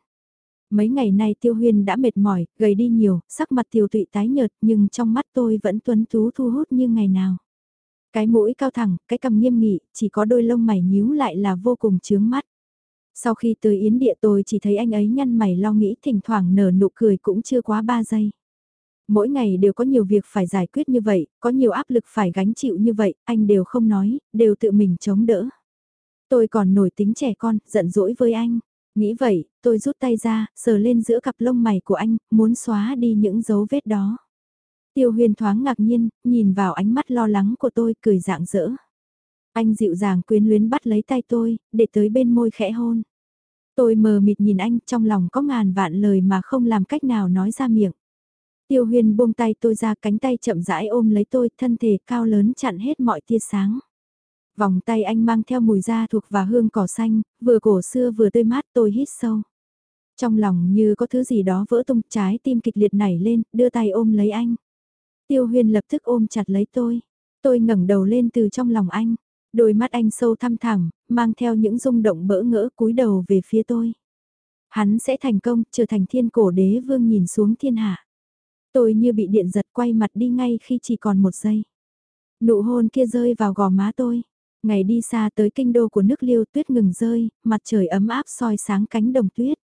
Mấy ngày nay Tiêu Huyên đã mệt mỏi, gầy đi nhiều, sắc mặt tiêu tụy tái nhợt nhưng trong mắt tôi vẫn tuấn tú thu hút như ngày nào. Cái mũi cao thẳng, cái cằm nghiêm nghị, chỉ có đôi lông mày nhíu lại là vô cùng chướng mắt. Sau khi tới Yến Địa tôi chỉ thấy anh ấy nhăn mày lo nghĩ thỉnh thoảng nở nụ cười cũng chưa quá 3 giây. Mỗi ngày đều có nhiều việc phải giải quyết như vậy, có nhiều áp lực phải gánh chịu như vậy, anh đều không nói, đều tự mình chống đỡ. Tôi còn nổi tính trẻ con, giận dỗi với anh. Nghĩ vậy, tôi rút tay ra, sờ lên giữa cặp lông mày của anh, muốn xóa đi những dấu vết đó. Tiêu huyền thoáng ngạc nhiên, nhìn vào ánh mắt lo lắng của tôi, cười dạng dỡ. Anh dịu dàng quyến luyến bắt lấy tay tôi, để tới bên môi khẽ hôn. Tôi mờ mịt nhìn anh, trong lòng có ngàn vạn lời mà không làm cách nào nói ra miệng. Tiêu huyền buông tay tôi ra cánh tay chậm rãi ôm lấy tôi, thân thể cao lớn chặn hết mọi tia sáng. Vòng tay anh mang theo mùi da thuộc và hương cỏ xanh, vừa cổ xưa vừa tươi mát tôi hít sâu. Trong lòng như có thứ gì đó vỡ tung trái tim kịch liệt nảy lên, đưa tay ôm lấy anh. Tiêu Huyên lập tức ôm chặt lấy tôi. Tôi ngẩng đầu lên từ trong lòng anh. Đôi mắt anh sâu thăm thẳm, mang theo những rung động bỡ ngỡ cúi đầu về phía tôi. Hắn sẽ thành công, trở thành thiên cổ đế vương nhìn xuống thiên hạ. Tôi như bị điện giật quay mặt đi ngay khi chỉ còn một giây. Nụ hôn kia rơi vào gò má tôi. Ngày đi xa tới kinh đô của nước liêu tuyết ngừng rơi, mặt trời ấm áp soi sáng cánh đồng tuyết.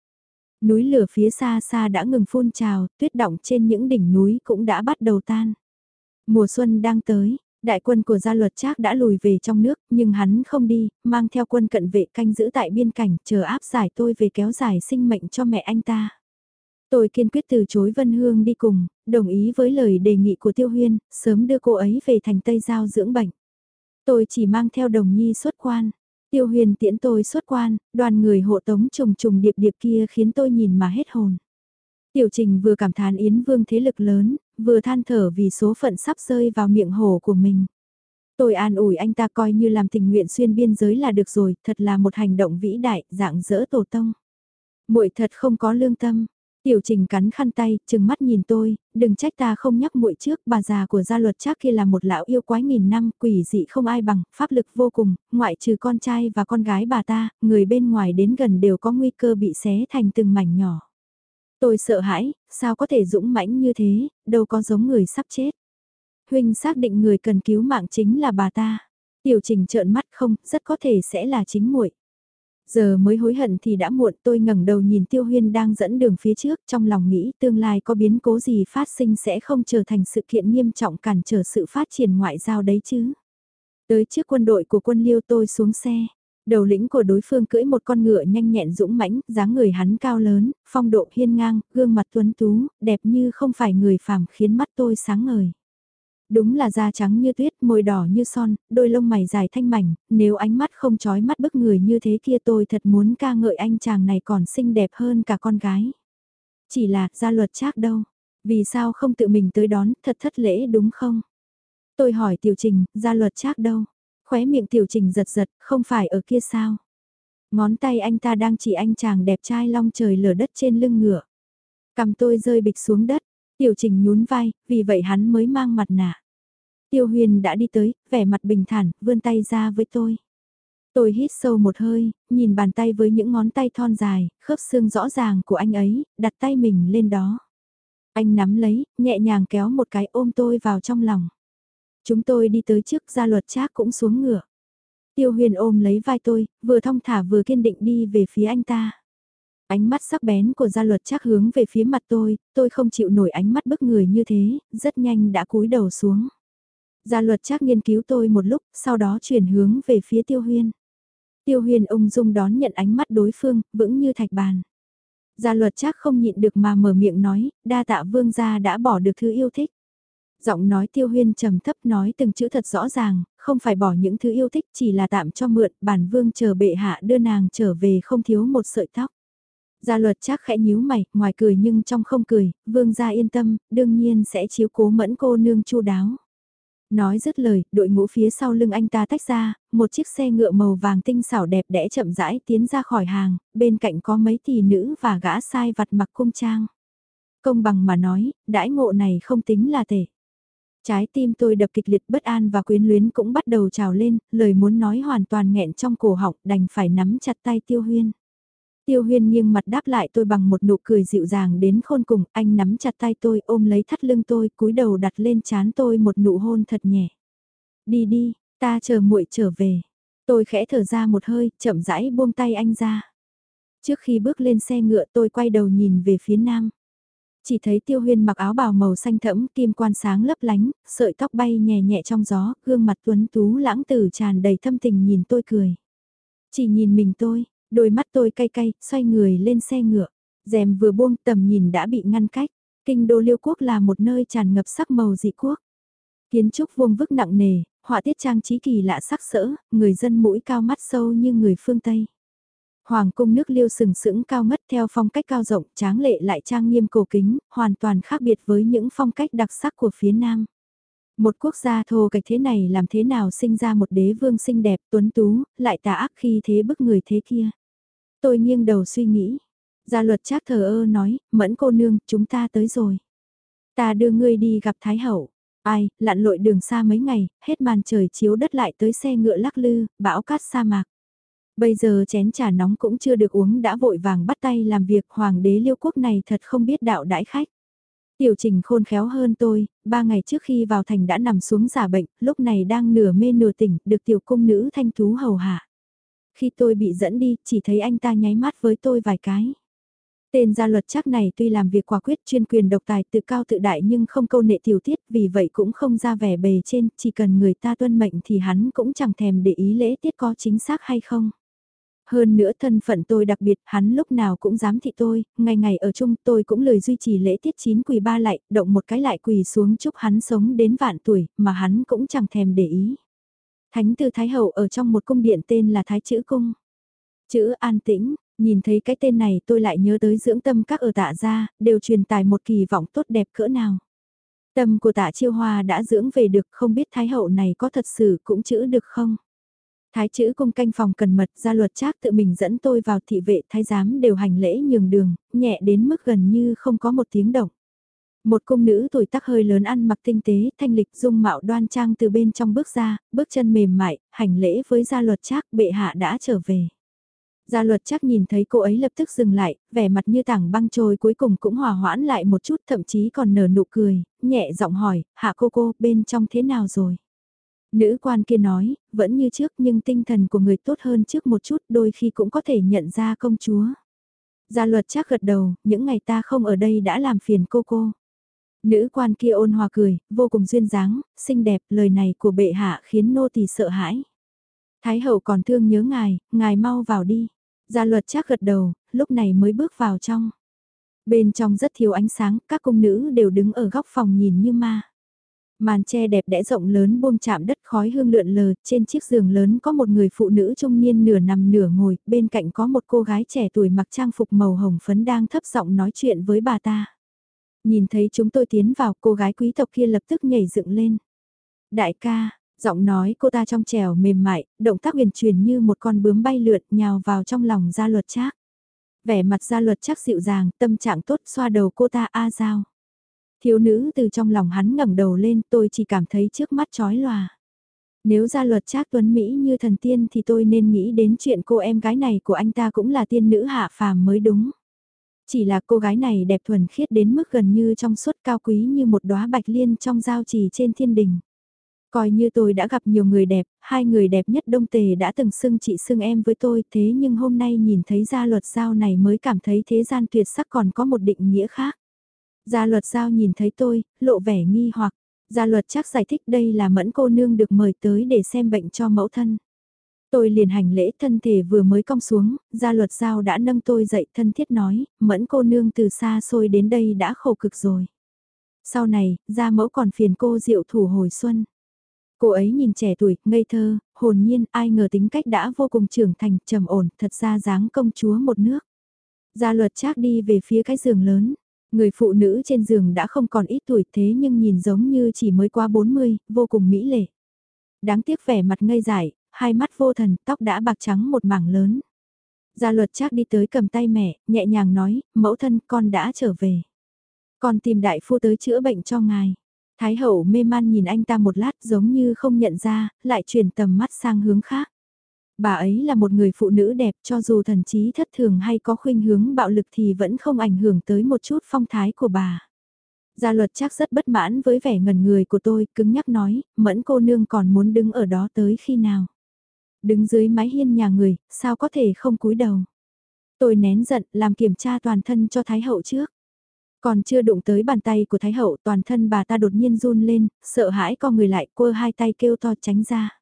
Núi lửa phía xa xa đã ngừng phun trào, tuyết động trên những đỉnh núi cũng đã bắt đầu tan. Mùa xuân đang tới, đại quân của gia luật trác đã lùi về trong nước, nhưng hắn không đi, mang theo quân cận vệ canh giữ tại biên cảnh, chờ áp giải tôi về kéo dài sinh mệnh cho mẹ anh ta. Tôi kiên quyết từ chối Vân Hương đi cùng, đồng ý với lời đề nghị của Tiêu Huyên, sớm đưa cô ấy về thành Tây Giao dưỡng bệnh. Tôi chỉ mang theo đồng nhi xuất quan. Tiêu huyền tiễn tôi xuất quan, đoàn người hộ tống trùng trùng điệp điệp kia khiến tôi nhìn mà hết hồn. Tiểu trình vừa cảm thán Yến Vương thế lực lớn, vừa than thở vì số phận sắp rơi vào miệng hổ của mình. Tôi an ủi anh ta coi như làm tình nguyện xuyên biên giới là được rồi, thật là một hành động vĩ đại, dạng dỡ tổ tông. muội thật không có lương tâm, Tiểu trình cắn khăn tay, chừng mắt nhìn tôi, đừng trách ta không nhắc muội trước, bà già của gia luật chắc kia là một lão yêu quái nghìn năm, quỷ dị không ai bằng, pháp lực vô cùng, ngoại trừ con trai và con gái bà ta, người bên ngoài đến gần đều có nguy cơ bị xé thành từng mảnh nhỏ. Tôi sợ hãi, sao có thể dũng mãnh như thế, đâu có giống người sắp chết. Huynh xác định người cần cứu mạng chính là bà ta. Tiểu trình trợn mắt không, rất có thể sẽ là chính muội. Giờ mới hối hận thì đã muộn tôi ngẩng đầu nhìn Tiêu Huyên đang dẫn đường phía trước trong lòng nghĩ tương lai có biến cố gì phát sinh sẽ không trở thành sự kiện nghiêm trọng cản trở sự phát triển ngoại giao đấy chứ. Tới trước quân đội của quân liêu tôi xuống xe. Đầu lĩnh của đối phương cưỡi một con ngựa nhanh nhẹn dũng mãnh, dáng người hắn cao lớn, phong độ hiên ngang, gương mặt tuấn tú, đẹp như không phải người phàm khiến mắt tôi sáng ngời. Đúng là da trắng như tuyết, môi đỏ như son, đôi lông mày dài thanh mảnh, nếu ánh mắt không chói mắt bức người như thế kia tôi thật muốn ca ngợi anh chàng này còn xinh đẹp hơn cả con gái. Chỉ là, gia luật chắc đâu, vì sao không tự mình tới đón, thật thất lễ đúng không? Tôi hỏi tiểu trình, gia luật chắc đâu? Khóe miệng tiểu trình giật giật, không phải ở kia sao? Ngón tay anh ta đang chỉ anh chàng đẹp trai long trời lở đất trên lưng ngựa. Cầm tôi rơi bịch xuống đất, tiểu trình nhún vai, vì vậy hắn mới mang mặt nạ. Tiêu huyền đã đi tới, vẻ mặt bình thản, vươn tay ra với tôi. Tôi hít sâu một hơi, nhìn bàn tay với những ngón tay thon dài, khớp xương rõ ràng của anh ấy, đặt tay mình lên đó. Anh nắm lấy, nhẹ nhàng kéo một cái ôm tôi vào trong lòng. Chúng tôi đi tới trước gia luật trác cũng xuống ngựa. Tiêu huyền ôm lấy vai tôi, vừa thong thả vừa kiên định đi về phía anh ta. Ánh mắt sắc bén của gia luật trác hướng về phía mặt tôi, tôi không chịu nổi ánh mắt bức người như thế, rất nhanh đã cúi đầu xuống. Gia luật chắc nghiên cứu tôi một lúc, sau đó chuyển hướng về phía tiêu huyên. Tiêu huyên ung dung đón nhận ánh mắt đối phương, vững như thạch bàn. Gia luật chắc không nhịn được mà mở miệng nói, đa tạ vương gia đã bỏ được thứ yêu thích. Giọng nói tiêu huyên trầm thấp nói từng chữ thật rõ ràng, không phải bỏ những thứ yêu thích chỉ là tạm cho mượn, bản vương chờ bệ hạ đưa nàng trở về không thiếu một sợi tóc. Gia luật chắc khẽ nhíu mày, ngoài cười nhưng trong không cười, vương gia yên tâm, đương nhiên sẽ chiếu cố mẫn cô nương chu đáo. Nói dứt lời, đội ngũ phía sau lưng anh ta tách ra, một chiếc xe ngựa màu vàng tinh xảo đẹp đẽ chậm rãi tiến ra khỏi hàng, bên cạnh có mấy tỷ nữ và gã sai vặt mặc cung trang. Công bằng mà nói, đãi ngộ này không tính là tệ. Trái tim tôi đập kịch liệt bất an và quyến luyến cũng bắt đầu trào lên, lời muốn nói hoàn toàn nghẹn trong cổ họng đành phải nắm chặt tay tiêu huyên. Tiêu huyên nghiêng mặt đáp lại tôi bằng một nụ cười dịu dàng đến khôn cùng, anh nắm chặt tay tôi ôm lấy thắt lưng tôi, cúi đầu đặt lên chán tôi một nụ hôn thật nhẹ. Đi đi, ta chờ muội trở về. Tôi khẽ thở ra một hơi, chậm rãi buông tay anh ra. Trước khi bước lên xe ngựa tôi quay đầu nhìn về phía nam. Chỉ thấy tiêu huyên mặc áo bào màu xanh thẫm, kim quan sáng lấp lánh, sợi tóc bay nhẹ nhẹ trong gió, gương mặt tuấn tú lãng tử tràn đầy thâm tình nhìn tôi cười. Chỉ nhìn mình tôi, Đôi mắt tôi cay cay, xoay người lên xe ngựa. rèm vừa buông tầm nhìn đã bị ngăn cách. Kinh đô liêu quốc là một nơi tràn ngập sắc màu dị quốc. Kiến trúc vuông vức nặng nề, họa tiết trang trí kỳ lạ sắc sỡ, người dân mũi cao mắt sâu như người phương Tây. Hoàng cung nước liêu sừng sững cao ngất theo phong cách cao rộng, tráng lệ lại trang nghiêm cổ kính, hoàn toàn khác biệt với những phong cách đặc sắc của phía Nam. Một quốc gia thô kịch thế này làm thế nào sinh ra một đế vương xinh đẹp tuấn tú, lại tà ác khi thế bức người thế kia. Tôi nghiêng đầu suy nghĩ. Gia luật chắc thờ ơ nói, mẫn cô nương, chúng ta tới rồi. Ta đưa ngươi đi gặp Thái Hậu. Ai, lặn lội đường xa mấy ngày, hết màn trời chiếu đất lại tới xe ngựa lắc lư, bão cát sa mạc. Bây giờ chén trà nóng cũng chưa được uống đã vội vàng bắt tay làm việc hoàng đế liêu quốc này thật không biết đạo đãi khách. Tiểu trình khôn khéo hơn tôi, ba ngày trước khi vào thành đã nằm xuống giả bệnh, lúc này đang nửa mê nửa tỉnh, được tiểu cung nữ thanh thú hầu hạ. Khi tôi bị dẫn đi, chỉ thấy anh ta nháy mắt với tôi vài cái. Tên gia luật chắc này tuy làm việc quả quyết chuyên quyền độc tài tự cao tự đại nhưng không câu nệ tiểu tiết vì vậy cũng không ra vẻ bề trên, chỉ cần người ta tuân mệnh thì hắn cũng chẳng thèm để ý lễ tiết có chính xác hay không. Hơn nữa thân phận tôi đặc biệt, hắn lúc nào cũng dám thị tôi, ngày ngày ở chung tôi cũng lời duy trì lễ tiết chín quỳ ba lại, động một cái lại quỳ xuống chúc hắn sống đến vạn tuổi, mà hắn cũng chẳng thèm để ý. Thánh tư Thái Hậu ở trong một cung điện tên là Thái Chữ Cung. Chữ an tĩnh, nhìn thấy cái tên này tôi lại nhớ tới dưỡng tâm các ở tạ gia, đều truyền tài một kỳ vọng tốt đẹp cỡ nào. Tâm của tạ chiêu hoa đã dưỡng về được không biết Thái Hậu này có thật sự cũng chữ được không? Thái chữ cung canh phòng cần mật ra luật trác tự mình dẫn tôi vào thị vệ thái giám đều hành lễ nhường đường, nhẹ đến mức gần như không có một tiếng động. Một cung nữ tuổi tác hơi lớn ăn mặc tinh tế, thanh lịch dung mạo đoan trang từ bên trong bước ra, bước chân mềm mại, hành lễ với gia luật trác bệ hạ đã trở về. Gia luật chắc nhìn thấy cô ấy lập tức dừng lại, vẻ mặt như tảng băng trôi cuối cùng cũng hòa hoãn lại một chút thậm chí còn nở nụ cười, nhẹ giọng hỏi, hạ cô cô, bên trong thế nào rồi? Nữ quan kia nói, vẫn như trước nhưng tinh thần của người tốt hơn trước một chút đôi khi cũng có thể nhận ra công chúa. Gia luật chắc gật đầu, những ngày ta không ở đây đã làm phiền cô cô. Nữ quan kia ôn hòa cười, vô cùng duyên dáng, xinh đẹp, lời này của bệ hạ khiến nô tỳ sợ hãi. Thái hậu còn thương nhớ ngài, ngài mau vào đi. Gia luật chắc gật đầu, lúc này mới bước vào trong. Bên trong rất thiếu ánh sáng, các cung nữ đều đứng ở góc phòng nhìn như ma. Màn che đẹp đẽ rộng lớn buông chạm đất khói hương lượn lờ, trên chiếc giường lớn có một người phụ nữ trung niên nửa nằm nửa ngồi, bên cạnh có một cô gái trẻ tuổi mặc trang phục màu hồng phấn đang thấp giọng nói chuyện với bà ta. Nhìn thấy chúng tôi tiến vào, cô gái quý tộc kia lập tức nhảy dựng lên. Đại ca, giọng nói cô ta trong trèo mềm mại, động tác huyền truyền như một con bướm bay lượn nhào vào trong lòng gia luật trác. Vẻ mặt gia luật chắc dịu dàng, tâm trạng tốt xoa đầu cô ta a giao. Thiếu nữ từ trong lòng hắn ngẩng đầu lên tôi chỉ cảm thấy trước mắt chói lòa. Nếu gia luật trác tuấn Mỹ như thần tiên thì tôi nên nghĩ đến chuyện cô em gái này của anh ta cũng là tiên nữ hạ phàm mới đúng. Chỉ là cô gái này đẹp thuần khiết đến mức gần như trong suốt cao quý như một đóa bạch liên trong giao trì trên thiên đình. Coi như tôi đã gặp nhiều người đẹp, hai người đẹp nhất đông tề đã từng xưng chị xưng em với tôi thế nhưng hôm nay nhìn thấy gia luật giao này mới cảm thấy thế gian tuyệt sắc còn có một định nghĩa khác. Gia luật giao nhìn thấy tôi, lộ vẻ nghi hoặc. Gia luật chắc giải thích đây là mẫn cô nương được mời tới để xem bệnh cho mẫu thân. Tôi liền hành lễ thân thể vừa mới cong xuống, gia luật giao đã nâng tôi dậy thân thiết nói, mẫn cô nương từ xa xôi đến đây đã khổ cực rồi. Sau này, gia mẫu còn phiền cô diệu thủ hồi xuân. Cô ấy nhìn trẻ tuổi, ngây thơ, hồn nhiên, ai ngờ tính cách đã vô cùng trưởng thành, trầm ổn, thật ra dáng công chúa một nước. Gia luật chắc đi về phía cái giường lớn. Người phụ nữ trên giường đã không còn ít tuổi thế nhưng nhìn giống như chỉ mới qua 40, vô cùng mỹ lệ. Đáng tiếc vẻ mặt ngây dại, hai mắt vô thần, tóc đã bạc trắng một mảng lớn. Gia luật chắc đi tới cầm tay mẹ, nhẹ nhàng nói, mẫu thân con đã trở về. Con tìm đại phu tới chữa bệnh cho ngài. Thái hậu mê man nhìn anh ta một lát giống như không nhận ra, lại chuyển tầm mắt sang hướng khác. Bà ấy là một người phụ nữ đẹp cho dù thần trí thất thường hay có khuynh hướng bạo lực thì vẫn không ảnh hưởng tới một chút phong thái của bà. Gia luật chắc rất bất mãn với vẻ ngần người của tôi, cứng nhắc nói, mẫn cô nương còn muốn đứng ở đó tới khi nào. Đứng dưới mái hiên nhà người, sao có thể không cúi đầu. Tôi nén giận, làm kiểm tra toàn thân cho Thái Hậu trước. Còn chưa đụng tới bàn tay của Thái Hậu toàn thân bà ta đột nhiên run lên, sợ hãi co người lại quơ hai tay kêu to tránh ra.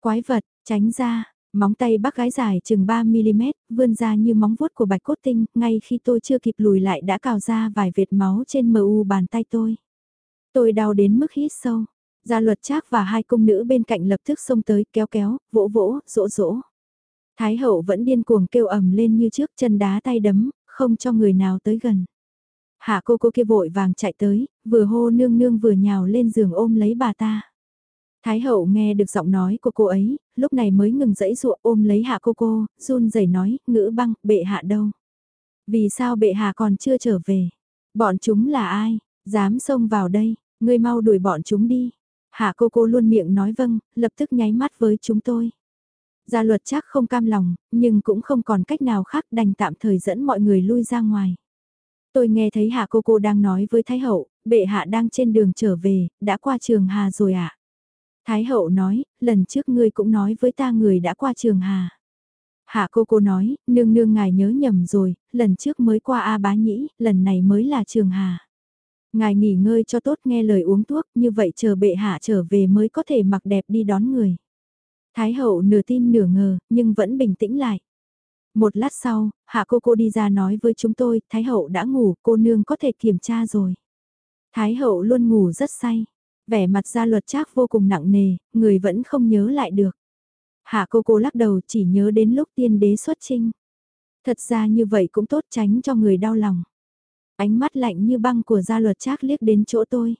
Quái vật, tránh ra, Móng tay bác gái dài chừng 3mm, vươn ra như móng vuốt của bạch cốt tinh, ngay khi tôi chưa kịp lùi lại đã cào ra vài vệt máu trên mu bàn tay tôi. Tôi đau đến mức hít sâu. Gia luật trác và hai cung nữ bên cạnh lập tức xông tới kéo kéo, vỗ vỗ, rỗ rỗ. Thái hậu vẫn điên cuồng kêu ầm lên như trước chân đá tay đấm, không cho người nào tới gần. Hạ cô cô kia vội vàng chạy tới, vừa hô nương nương vừa nhào lên giường ôm lấy bà ta. Thái hậu nghe được giọng nói của cô ấy, lúc này mới ngừng dãy dụa ôm lấy hạ cô cô, run rẩy nói, ngữ băng, bệ hạ đâu? Vì sao bệ hạ còn chưa trở về? Bọn chúng là ai? Dám xông vào đây, ngươi mau đuổi bọn chúng đi. Hạ cô cô luôn miệng nói vâng, lập tức nháy mắt với chúng tôi. Gia luật chắc không cam lòng, nhưng cũng không còn cách nào khác đành tạm thời dẫn mọi người lui ra ngoài. Tôi nghe thấy hạ cô cô đang nói với Thái Hậu, bệ hạ đang trên đường trở về, đã qua trường Hà rồi ạ. À? Thái Hậu nói, lần trước ngươi cũng nói với ta người đã qua trường Hà. Hạ cô cô nói, nương nương ngài nhớ nhầm rồi, lần trước mới qua A bá nhĩ, lần này mới là trường Hà. Ngài nghỉ ngơi cho tốt nghe lời uống thuốc, như vậy chờ bệ hạ trở về mới có thể mặc đẹp đi đón người. Thái hậu nửa tin nửa ngờ, nhưng vẫn bình tĩnh lại. Một lát sau, hạ cô cô đi ra nói với chúng tôi, Thái hậu đã ngủ, cô nương có thể kiểm tra rồi. Thái hậu luôn ngủ rất say, vẻ mặt ra luật trác vô cùng nặng nề, người vẫn không nhớ lại được. Hạ cô cô lắc đầu chỉ nhớ đến lúc tiên đế xuất trinh. Thật ra như vậy cũng tốt tránh cho người đau lòng. Ánh mắt lạnh như băng của gia luật trác liếc đến chỗ tôi.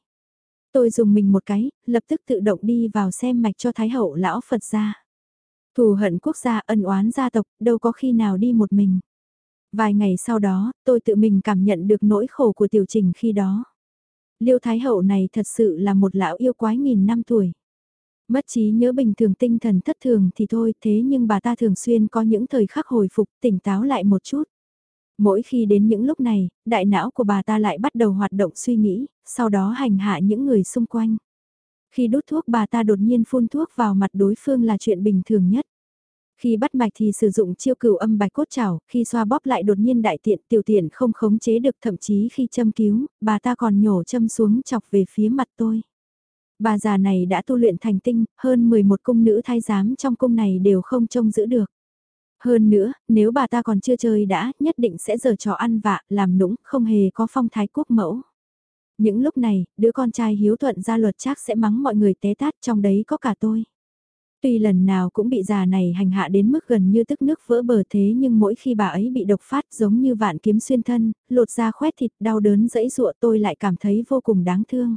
Tôi dùng mình một cái, lập tức tự động đi vào xem mạch cho Thái hậu lão Phật gia. Thù hận quốc gia ân oán gia tộc, đâu có khi nào đi một mình. Vài ngày sau đó, tôi tự mình cảm nhận được nỗi khổ của tiểu trình khi đó. Liêu Thái Hậu này thật sự là một lão yêu quái nghìn năm tuổi. Mất trí nhớ bình thường tinh thần thất thường thì thôi, thế nhưng bà ta thường xuyên có những thời khắc hồi phục tỉnh táo lại một chút. Mỗi khi đến những lúc này, đại não của bà ta lại bắt đầu hoạt động suy nghĩ, sau đó hành hạ những người xung quanh. Khi đút thuốc bà ta đột nhiên phun thuốc vào mặt đối phương là chuyện bình thường nhất. Khi bắt mạch thì sử dụng chiêu cửu âm bạch cốt chảo, khi xoa bóp lại đột nhiên đại tiện tiểu tiện không khống chế được thậm chí khi châm cứu, bà ta còn nhổ châm xuống chọc về phía mặt tôi. Bà già này đã tu luyện thành tinh, hơn 11 cung nữ thái giám trong cung này đều không trông giữ được. Hơn nữa, nếu bà ta còn chưa chơi đã, nhất định sẽ giờ trò ăn vạ, làm nũng, không hề có phong thái quốc mẫu. Những lúc này, đứa con trai hiếu thuận ra luật chắc sẽ mắng mọi người té tát trong đấy có cả tôi. Tuy lần nào cũng bị già này hành hạ đến mức gần như tức nước vỡ bờ thế nhưng mỗi khi bà ấy bị độc phát giống như vạn kiếm xuyên thân, lột ra khoét thịt đau đớn dẫy dụa tôi lại cảm thấy vô cùng đáng thương.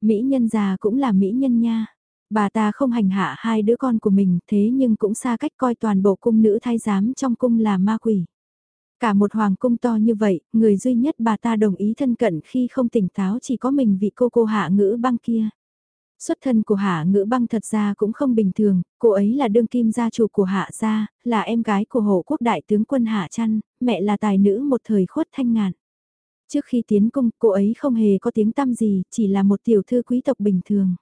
Mỹ nhân già cũng là Mỹ nhân nha. Bà ta không hành hạ hai đứa con của mình thế nhưng cũng xa cách coi toàn bộ cung nữ thái giám trong cung là ma quỷ. Cả một hoàng cung to như vậy, người duy nhất bà ta đồng ý thân cận khi không tỉnh táo chỉ có mình vị cô cô hạ ngữ băng kia. Xuất thân của hạ ngữ băng thật ra cũng không bình thường, cô ấy là đương kim gia chủ của hạ gia, là em gái của hộ quốc đại tướng quân hạ chăn, mẹ là tài nữ một thời khuất thanh ngàn. Trước khi tiến cung, cô ấy không hề có tiếng tăm gì, chỉ là một tiểu thư quý tộc bình thường.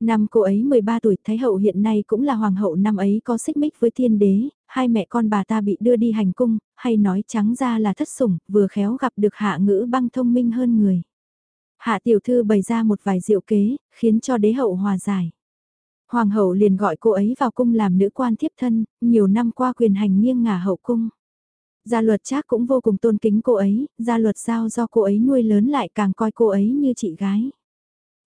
Năm cô ấy 13 tuổi, Thái hậu hiện nay cũng là hoàng hậu năm ấy có xích mích với thiên đế, hai mẹ con bà ta bị đưa đi hành cung, hay nói trắng ra là thất sủng, vừa khéo gặp được hạ ngữ băng thông minh hơn người. Hạ tiểu thư bày ra một vài diệu kế, khiến cho đế hậu hòa giải. Hoàng hậu liền gọi cô ấy vào cung làm nữ quan thiếp thân, nhiều năm qua quyền hành nghiêng ngả hậu cung. Gia luật chắc cũng vô cùng tôn kính cô ấy, gia luật giao do cô ấy nuôi lớn lại càng coi cô ấy như chị gái.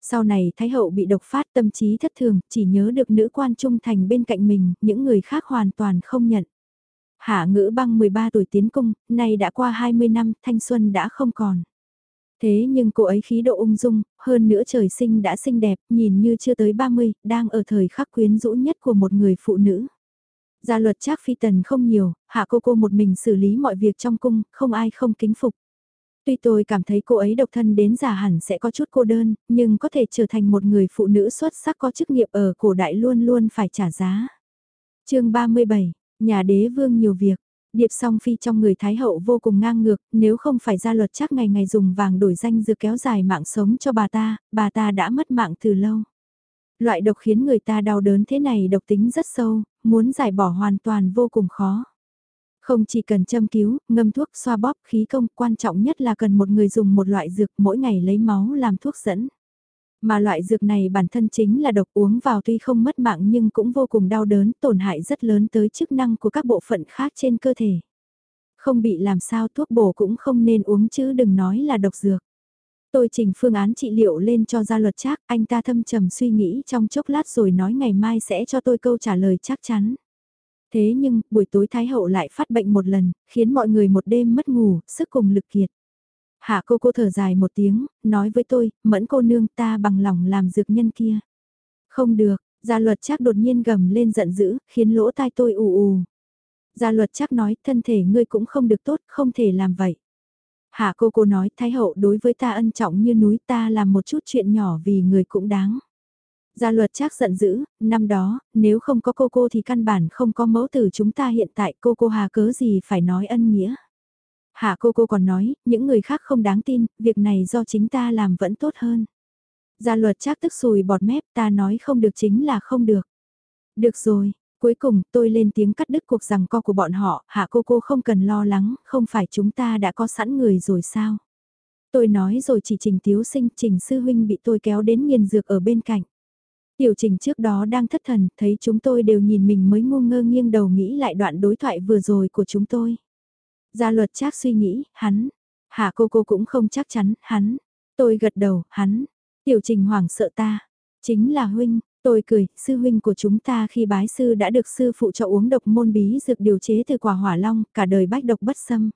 Sau này Thái hậu bị độc phát tâm trí thất thường, chỉ nhớ được nữ quan trung thành bên cạnh mình, những người khác hoàn toàn không nhận. Hạ ngữ băng 13 tuổi tiến cung, nay đã qua 20 năm, thanh xuân đã không còn. Thế nhưng cô ấy khí độ ung dung, hơn nữa trời sinh đã xinh đẹp, nhìn như chưa tới 30, đang ở thời khắc quyến rũ nhất của một người phụ nữ. Gia luật chắc phi tần không nhiều, hạ cô cô một mình xử lý mọi việc trong cung, không ai không kính phục. Tuy tôi cảm thấy cô ấy độc thân đến già hẳn sẽ có chút cô đơn, nhưng có thể trở thành một người phụ nữ xuất sắc có chức nghiệp ở cổ đại luôn luôn phải trả giá. chương 37, nhà đế vương nhiều việc. Điệp song phi trong người Thái Hậu vô cùng ngang ngược, nếu không phải ra luật chắc ngày ngày dùng vàng đổi danh dược kéo dài mạng sống cho bà ta, bà ta đã mất mạng từ lâu. Loại độc khiến người ta đau đớn thế này độc tính rất sâu, muốn giải bỏ hoàn toàn vô cùng khó. Không chỉ cần châm cứu, ngâm thuốc xoa bóp khí công, quan trọng nhất là cần một người dùng một loại dược mỗi ngày lấy máu làm thuốc dẫn. Mà loại dược này bản thân chính là độc uống vào tuy không mất mạng nhưng cũng vô cùng đau đớn, tổn hại rất lớn tới chức năng của các bộ phận khác trên cơ thể. Không bị làm sao thuốc bổ cũng không nên uống chứ đừng nói là độc dược. Tôi trình phương án trị liệu lên cho gia luật chắc, anh ta thâm trầm suy nghĩ trong chốc lát rồi nói ngày mai sẽ cho tôi câu trả lời chắc chắn. Thế nhưng, buổi tối Thái Hậu lại phát bệnh một lần, khiến mọi người một đêm mất ngủ, sức cùng lực kiệt. Hạ cô cô thở dài một tiếng, nói với tôi, mẫn cô nương ta bằng lòng làm dược nhân kia. Không được, gia luật chắc đột nhiên gầm lên giận dữ, khiến lỗ tai tôi ù ù. Gia luật chắc nói, thân thể ngươi cũng không được tốt, không thể làm vậy. Hạ cô cô nói, Thái hậu đối với ta ân trọng như núi ta làm một chút chuyện nhỏ vì người cũng đáng. Gia luật chắc giận dữ, năm đó, nếu không có cô cô thì căn bản không có mẫu tử chúng ta hiện tại cô cô hà cớ gì phải nói ân nghĩa. Hạ cô cô còn nói, những người khác không đáng tin, việc này do chính ta làm vẫn tốt hơn. Gia luật chắc tức sùi bọt mép ta nói không được chính là không được. Được rồi, cuối cùng tôi lên tiếng cắt đứt cuộc rằng co của bọn họ, hạ cô cô không cần lo lắng, không phải chúng ta đã có sẵn người rồi sao? Tôi nói rồi chỉ trình tiếu sinh trình sư huynh bị tôi kéo đến nghiền dược ở bên cạnh. Tiểu trình trước đó đang thất thần, thấy chúng tôi đều nhìn mình mới ngu ngơ nghiêng đầu nghĩ lại đoạn đối thoại vừa rồi của chúng tôi. Gia luật chắc suy nghĩ, hắn. Hạ cô cô cũng không chắc chắn, hắn. Tôi gật đầu, hắn. Tiểu trình hoảng sợ ta. Chính là huynh, tôi cười, sư huynh của chúng ta khi bái sư đã được sư phụ cho uống độc môn bí dược điều chế từ quả hỏa long, cả đời bách độc bất xâm.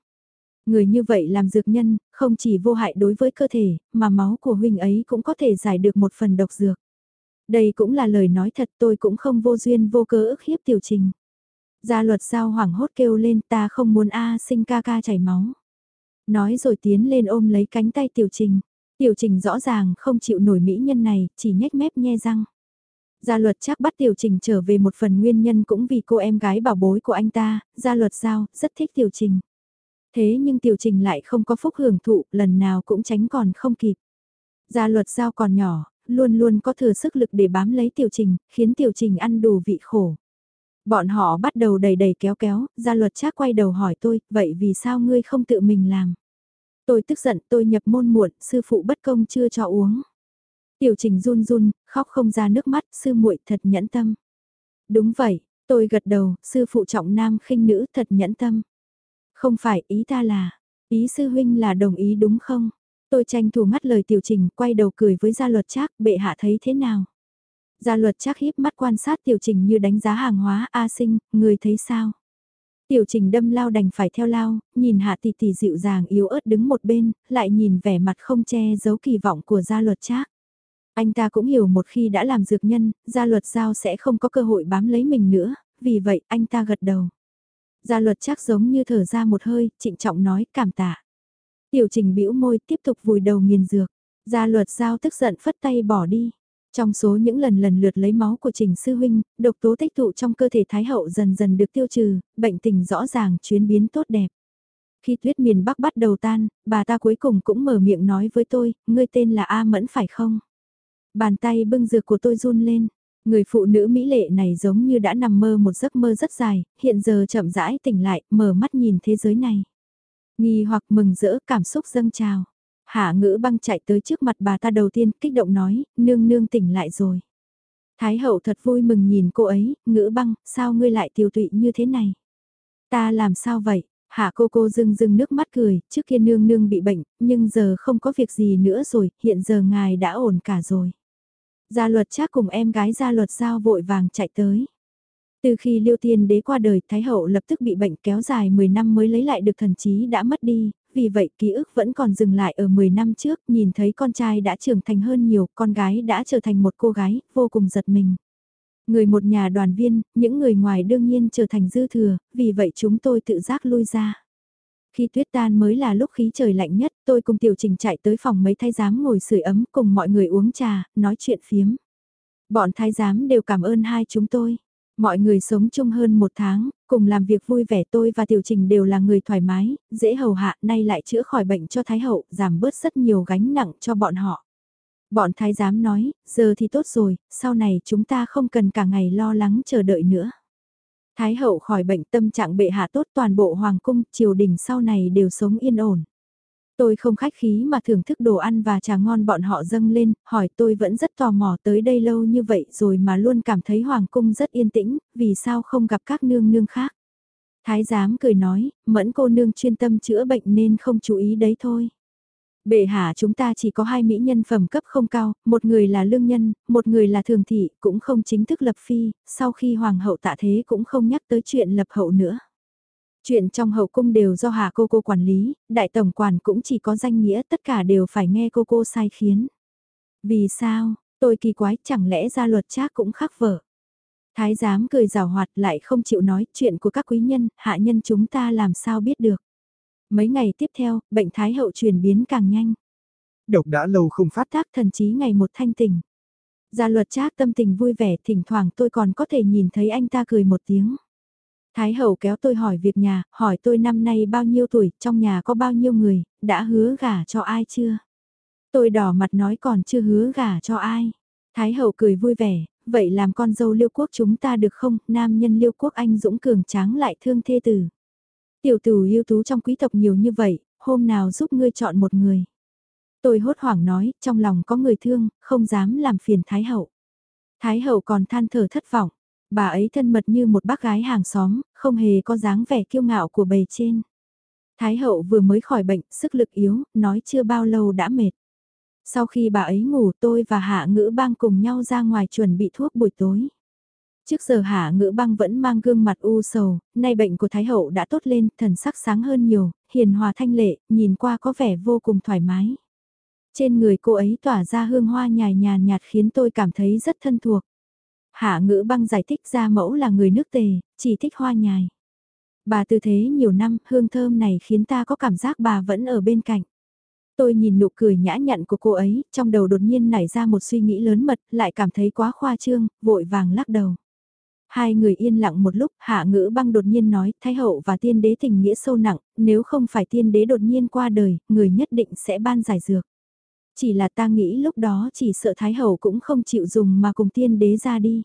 Người như vậy làm dược nhân, không chỉ vô hại đối với cơ thể, mà máu của huynh ấy cũng có thể giải được một phần độc dược. Đây cũng là lời nói thật tôi cũng không vô duyên vô cớ ức hiếp tiểu trình. Gia luật giao hoảng hốt kêu lên ta không muốn A sinh ca ca chảy máu. Nói rồi tiến lên ôm lấy cánh tay tiểu trình. Tiểu trình rõ ràng không chịu nổi mỹ nhân này, chỉ nhếch mép nhe răng. Gia luật chắc bắt tiểu trình trở về một phần nguyên nhân cũng vì cô em gái bảo bối của anh ta, gia luật giao, rất thích tiểu trình. Thế nhưng tiểu trình lại không có phúc hưởng thụ, lần nào cũng tránh còn không kịp. Gia luật giao còn nhỏ, luôn luôn có thừa sức lực để bám lấy tiểu trình, khiến tiểu trình ăn đủ vị khổ. Bọn họ bắt đầu đầy đầy kéo kéo, gia luật trác quay đầu hỏi tôi, vậy vì sao ngươi không tự mình làm? Tôi tức giận, tôi nhập môn muộn, sư phụ bất công chưa cho uống. Tiểu trình run run, khóc không ra nước mắt, sư muội thật nhẫn tâm. Đúng vậy, tôi gật đầu, sư phụ trọng nam khinh nữ thật nhẫn tâm. Không phải, ý ta là, ý sư huynh là đồng ý đúng không? Tôi tranh thủ ngắt lời tiểu trình, quay đầu cười với gia luật trác, bệ hạ thấy thế nào? Gia luật trác híp mắt quan sát tiểu trình như đánh giá hàng hóa, A sinh, người thấy sao? Tiểu trình đâm lao đành phải theo lao, nhìn hạ tỷ tỷ dịu dàng yếu ớt đứng một bên, lại nhìn vẻ mặt không che giấu kỳ vọng của gia luật trác. Anh ta cũng hiểu một khi đã làm dược nhân, gia luật giao sẽ không có cơ hội bám lấy mình nữa, vì vậy anh ta gật đầu. Gia luật chắc giống như thở ra một hơi, trịnh trọng nói cảm tạ. Tiểu trình bĩu môi tiếp tục vùi đầu nghiền dược. Gia luật giao tức giận phất tay bỏ đi. Trong số những lần lần lượt lấy máu của Trình Sư Huynh, độc tố tích tụ trong cơ thể Thái Hậu dần dần được tiêu trừ, bệnh tình rõ ràng chuyến biến tốt đẹp. Khi tuyết miền Bắc bắt đầu tan, bà ta cuối cùng cũng mở miệng nói với tôi, ngươi tên là A Mẫn phải không? Bàn tay bưng dược của tôi run lên. Người phụ nữ mỹ lệ này giống như đã nằm mơ một giấc mơ rất dài, hiện giờ chậm rãi tỉnh lại, mở mắt nhìn thế giới này. Nghi hoặc mừng rỡ cảm xúc dâng trào. Hạ ngữ băng chạy tới trước mặt bà ta đầu tiên, kích động nói, nương nương tỉnh lại rồi. Thái hậu thật vui mừng nhìn cô ấy, ngữ băng, sao ngươi lại tiêu tụy như thế này? Ta làm sao vậy? Hạ cô cô dưng dưng nước mắt cười, trước kia nương nương bị bệnh, nhưng giờ không có việc gì nữa rồi, hiện giờ ngài đã ổn cả rồi. Gia luật chắc cùng em gái gia luật giao vội vàng chạy tới. Từ khi Liêu Tiên đế qua đời, Thái hậu lập tức bị bệnh kéo dài 10 năm mới lấy lại được thần trí đã mất đi, vì vậy ký ức vẫn còn dừng lại ở 10 năm trước, nhìn thấy con trai đã trưởng thành hơn nhiều, con gái đã trở thành một cô gái, vô cùng giật mình. Người một nhà đoàn viên, những người ngoài đương nhiên trở thành dư thừa, vì vậy chúng tôi tự giác lui ra. Khi tuyết tan mới là lúc khí trời lạnh nhất, tôi cùng tiểu trình chạy tới phòng mấy thái giám ngồi sưởi ấm cùng mọi người uống trà, nói chuyện phiếm. Bọn thái giám đều cảm ơn hai chúng tôi. Mọi người sống chung hơn một tháng, cùng làm việc vui vẻ tôi và tiểu trình đều là người thoải mái, dễ hầu hạ, nay lại chữa khỏi bệnh cho thái hậu, giảm bớt rất nhiều gánh nặng cho bọn họ. Bọn thái giám nói, giờ thì tốt rồi, sau này chúng ta không cần cả ngày lo lắng chờ đợi nữa. Thái hậu khỏi bệnh tâm trạng bệ hạ tốt toàn bộ hoàng cung, triều đình sau này đều sống yên ổn. Tôi không khách khí mà thưởng thức đồ ăn và trà ngon bọn họ dâng lên, hỏi tôi vẫn rất tò mò tới đây lâu như vậy rồi mà luôn cảm thấy hoàng cung rất yên tĩnh, vì sao không gặp các nương nương khác. Thái giám cười nói, mẫn cô nương chuyên tâm chữa bệnh nên không chú ý đấy thôi. Bệ hạ chúng ta chỉ có hai mỹ nhân phẩm cấp không cao, một người là lương nhân, một người là thường thị, cũng không chính thức lập phi, sau khi hoàng hậu tạ thế cũng không nhắc tới chuyện lập hậu nữa. Chuyện trong hậu cung đều do Hà cô cô quản lý, đại tổng quản cũng chỉ có danh nghĩa tất cả đều phải nghe cô cô sai khiến. Vì sao, tôi kỳ quái chẳng lẽ ra luật trác cũng khắc vở. Thái giám cười rào hoạt lại không chịu nói chuyện của các quý nhân, hạ nhân chúng ta làm sao biết được. Mấy ngày tiếp theo, bệnh thái hậu chuyển biến càng nhanh. Độc đã lâu không phát tác thần trí ngày một thanh tình. Gia luật trác tâm tình vui vẻ, thỉnh thoảng tôi còn có thể nhìn thấy anh ta cười một tiếng. Thái hậu kéo tôi hỏi việc nhà, hỏi tôi năm nay bao nhiêu tuổi, trong nhà có bao nhiêu người, đã hứa gả cho ai chưa? Tôi đỏ mặt nói còn chưa hứa gả cho ai. Thái hậu cười vui vẻ, vậy làm con dâu liêu quốc chúng ta được không, nam nhân liêu quốc anh dũng cường tráng lại thương thê tử. Tiểu tử yêu tú trong quý tộc nhiều như vậy, hôm nào giúp ngươi chọn một người. Tôi hốt hoảng nói, trong lòng có người thương, không dám làm phiền Thái hậu. Thái hậu còn than thở thất vọng, bà ấy thân mật như một bác gái hàng xóm, không hề có dáng vẻ kiêu ngạo của bề trên. Thái hậu vừa mới khỏi bệnh, sức lực yếu, nói chưa bao lâu đã mệt. Sau khi bà ấy ngủ tôi và Hạ Ngữ Bang cùng nhau ra ngoài chuẩn bị thuốc buổi tối. Trước giờ Hạ Ngữ Bang vẫn mang gương mặt u sầu, nay bệnh của Thái Hậu đã tốt lên, thần sắc sáng hơn nhiều, hiền hòa thanh lệ, nhìn qua có vẻ vô cùng thoải mái. Trên người cô ấy tỏa ra hương hoa nhài nhàn nhạt khiến tôi cảm thấy rất thân thuộc. Hạ Ngữ Băng giải thích ra mẫu là người nước tề, chỉ thích hoa nhài. Bà tư thế nhiều năm, hương thơm này khiến ta có cảm giác bà vẫn ở bên cạnh. Tôi nhìn nụ cười nhã nhặn của cô ấy, trong đầu đột nhiên nảy ra một suy nghĩ lớn mật, lại cảm thấy quá khoa trương, vội vàng lắc đầu. Hai người yên lặng một lúc, hạ ngữ băng đột nhiên nói, Thái hậu và tiên đế tình nghĩa sâu nặng, nếu không phải tiên đế đột nhiên qua đời, người nhất định sẽ ban giải dược. Chỉ là ta nghĩ lúc đó chỉ sợ Thái hậu cũng không chịu dùng mà cùng tiên đế ra đi.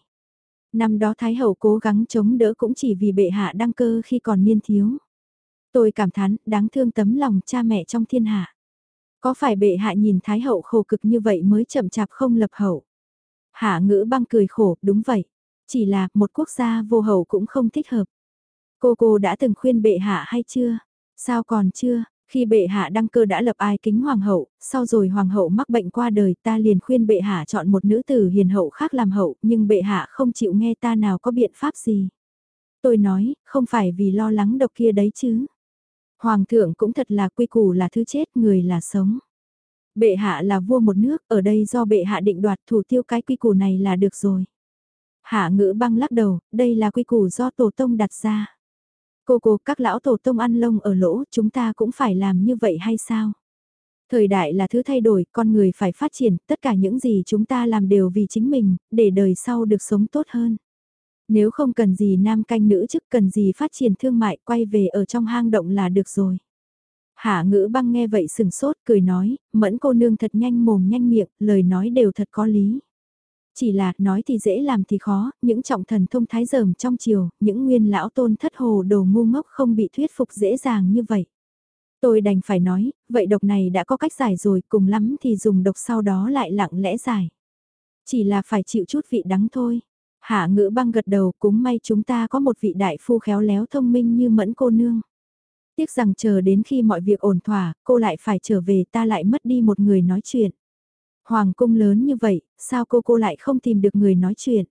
Năm đó Thái hậu cố gắng chống đỡ cũng chỉ vì bệ hạ đăng cơ khi còn niên thiếu. Tôi cảm thán, đáng thương tấm lòng cha mẹ trong thiên hạ. Có phải bệ hạ nhìn Thái hậu khổ cực như vậy mới chậm chạp không lập hậu? Hạ ngữ băng cười khổ, đúng vậy. Chỉ là một quốc gia vô hậu cũng không thích hợp. Cô cô đã từng khuyên bệ hạ hay chưa? Sao còn chưa? Khi bệ hạ đăng cơ đã lập ai kính hoàng hậu, sau rồi hoàng hậu mắc bệnh qua đời ta liền khuyên bệ hạ chọn một nữ tử hiền hậu khác làm hậu, nhưng bệ hạ không chịu nghe ta nào có biện pháp gì. Tôi nói, không phải vì lo lắng độc kia đấy chứ. Hoàng thượng cũng thật là quy củ là thứ chết, người là sống. Bệ hạ là vua một nước, ở đây do bệ hạ định đoạt thủ tiêu cái quy củ này là được rồi. Hạ ngữ băng lắc đầu, đây là quy củ do tổ tông đặt ra. Cô cô các lão tổ tông ăn lông ở lỗ, chúng ta cũng phải làm như vậy hay sao? Thời đại là thứ thay đổi, con người phải phát triển, tất cả những gì chúng ta làm đều vì chính mình, để đời sau được sống tốt hơn. Nếu không cần gì nam canh nữ chức cần gì phát triển thương mại quay về ở trong hang động là được rồi. Hạ ngữ băng nghe vậy sừng sốt cười nói, mẫn cô nương thật nhanh mồm nhanh miệng, lời nói đều thật có lý. Chỉ là nói thì dễ làm thì khó, những trọng thần thông thái dởm trong chiều, những nguyên lão tôn thất hồ đồ ngu ngốc không bị thuyết phục dễ dàng như vậy. Tôi đành phải nói, vậy độc này đã có cách giải rồi, cùng lắm thì dùng độc sau đó lại lặng lẽ giải. Chỉ là phải chịu chút vị đắng thôi. Hạ ngữ băng gật đầu cũng may chúng ta có một vị đại phu khéo léo thông minh như mẫn cô nương. Tiếc rằng chờ đến khi mọi việc ổn thỏa, cô lại phải trở về ta lại mất đi một người nói chuyện. Hoàng cung lớn như vậy, sao cô cô lại không tìm được người nói chuyện?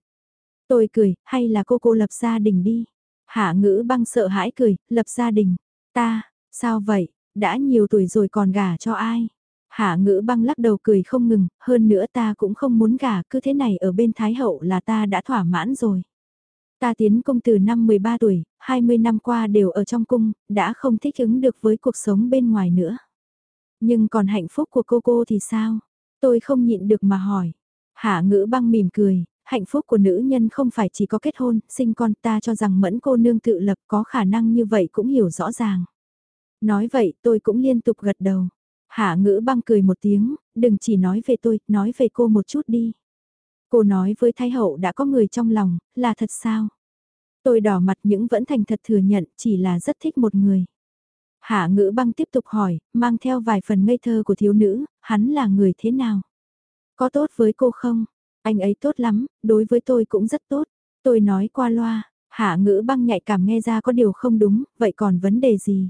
Tôi cười, hay là cô cô lập gia đình đi? Hạ ngữ băng sợ hãi cười, lập gia đình. Ta, sao vậy, đã nhiều tuổi rồi còn gả cho ai? Hạ ngữ băng lắc đầu cười không ngừng, hơn nữa ta cũng không muốn gả, cứ thế này ở bên Thái Hậu là ta đã thỏa mãn rồi. Ta tiến cung từ năm 13 tuổi, 20 năm qua đều ở trong cung, đã không thích ứng được với cuộc sống bên ngoài nữa. Nhưng còn hạnh phúc của cô cô thì sao? Tôi không nhịn được mà hỏi. Hạ ngữ băng mỉm cười, hạnh phúc của nữ nhân không phải chỉ có kết hôn, sinh con ta cho rằng mẫn cô nương tự lập có khả năng như vậy cũng hiểu rõ ràng. Nói vậy tôi cũng liên tục gật đầu. Hạ ngữ băng cười một tiếng, đừng chỉ nói về tôi, nói về cô một chút đi. Cô nói với Thái Hậu đã có người trong lòng, là thật sao? Tôi đỏ mặt những vẫn thành thật thừa nhận chỉ là rất thích một người. Hạ ngữ băng tiếp tục hỏi, mang theo vài phần ngây thơ của thiếu nữ, hắn là người thế nào? Có tốt với cô không? Anh ấy tốt lắm, đối với tôi cũng rất tốt. Tôi nói qua loa, hạ ngữ băng nhạy cảm nghe ra có điều không đúng, vậy còn vấn đề gì?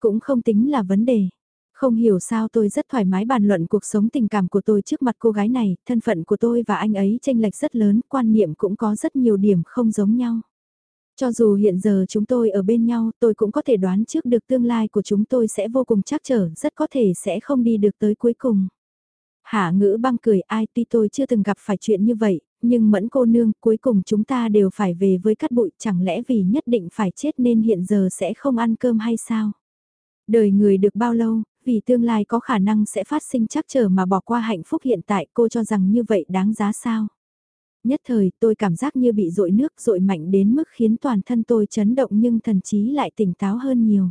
Cũng không tính là vấn đề. Không hiểu sao tôi rất thoải mái bàn luận cuộc sống tình cảm của tôi trước mặt cô gái này, thân phận của tôi và anh ấy tranh lệch rất lớn, quan niệm cũng có rất nhiều điểm không giống nhau. Cho dù hiện giờ chúng tôi ở bên nhau, tôi cũng có thể đoán trước được tương lai của chúng tôi sẽ vô cùng chắc trở, rất có thể sẽ không đi được tới cuối cùng. Hạ ngữ băng cười ai tuy tôi chưa từng gặp phải chuyện như vậy, nhưng mẫn cô nương cuối cùng chúng ta đều phải về với cắt bụi chẳng lẽ vì nhất định phải chết nên hiện giờ sẽ không ăn cơm hay sao? Đời người được bao lâu, vì tương lai có khả năng sẽ phát sinh chắc trở mà bỏ qua hạnh phúc hiện tại cô cho rằng như vậy đáng giá sao? Nhất thời tôi cảm giác như bị dội nước dội mạnh đến mức khiến toàn thân tôi chấn động nhưng thần trí lại tỉnh táo hơn nhiều.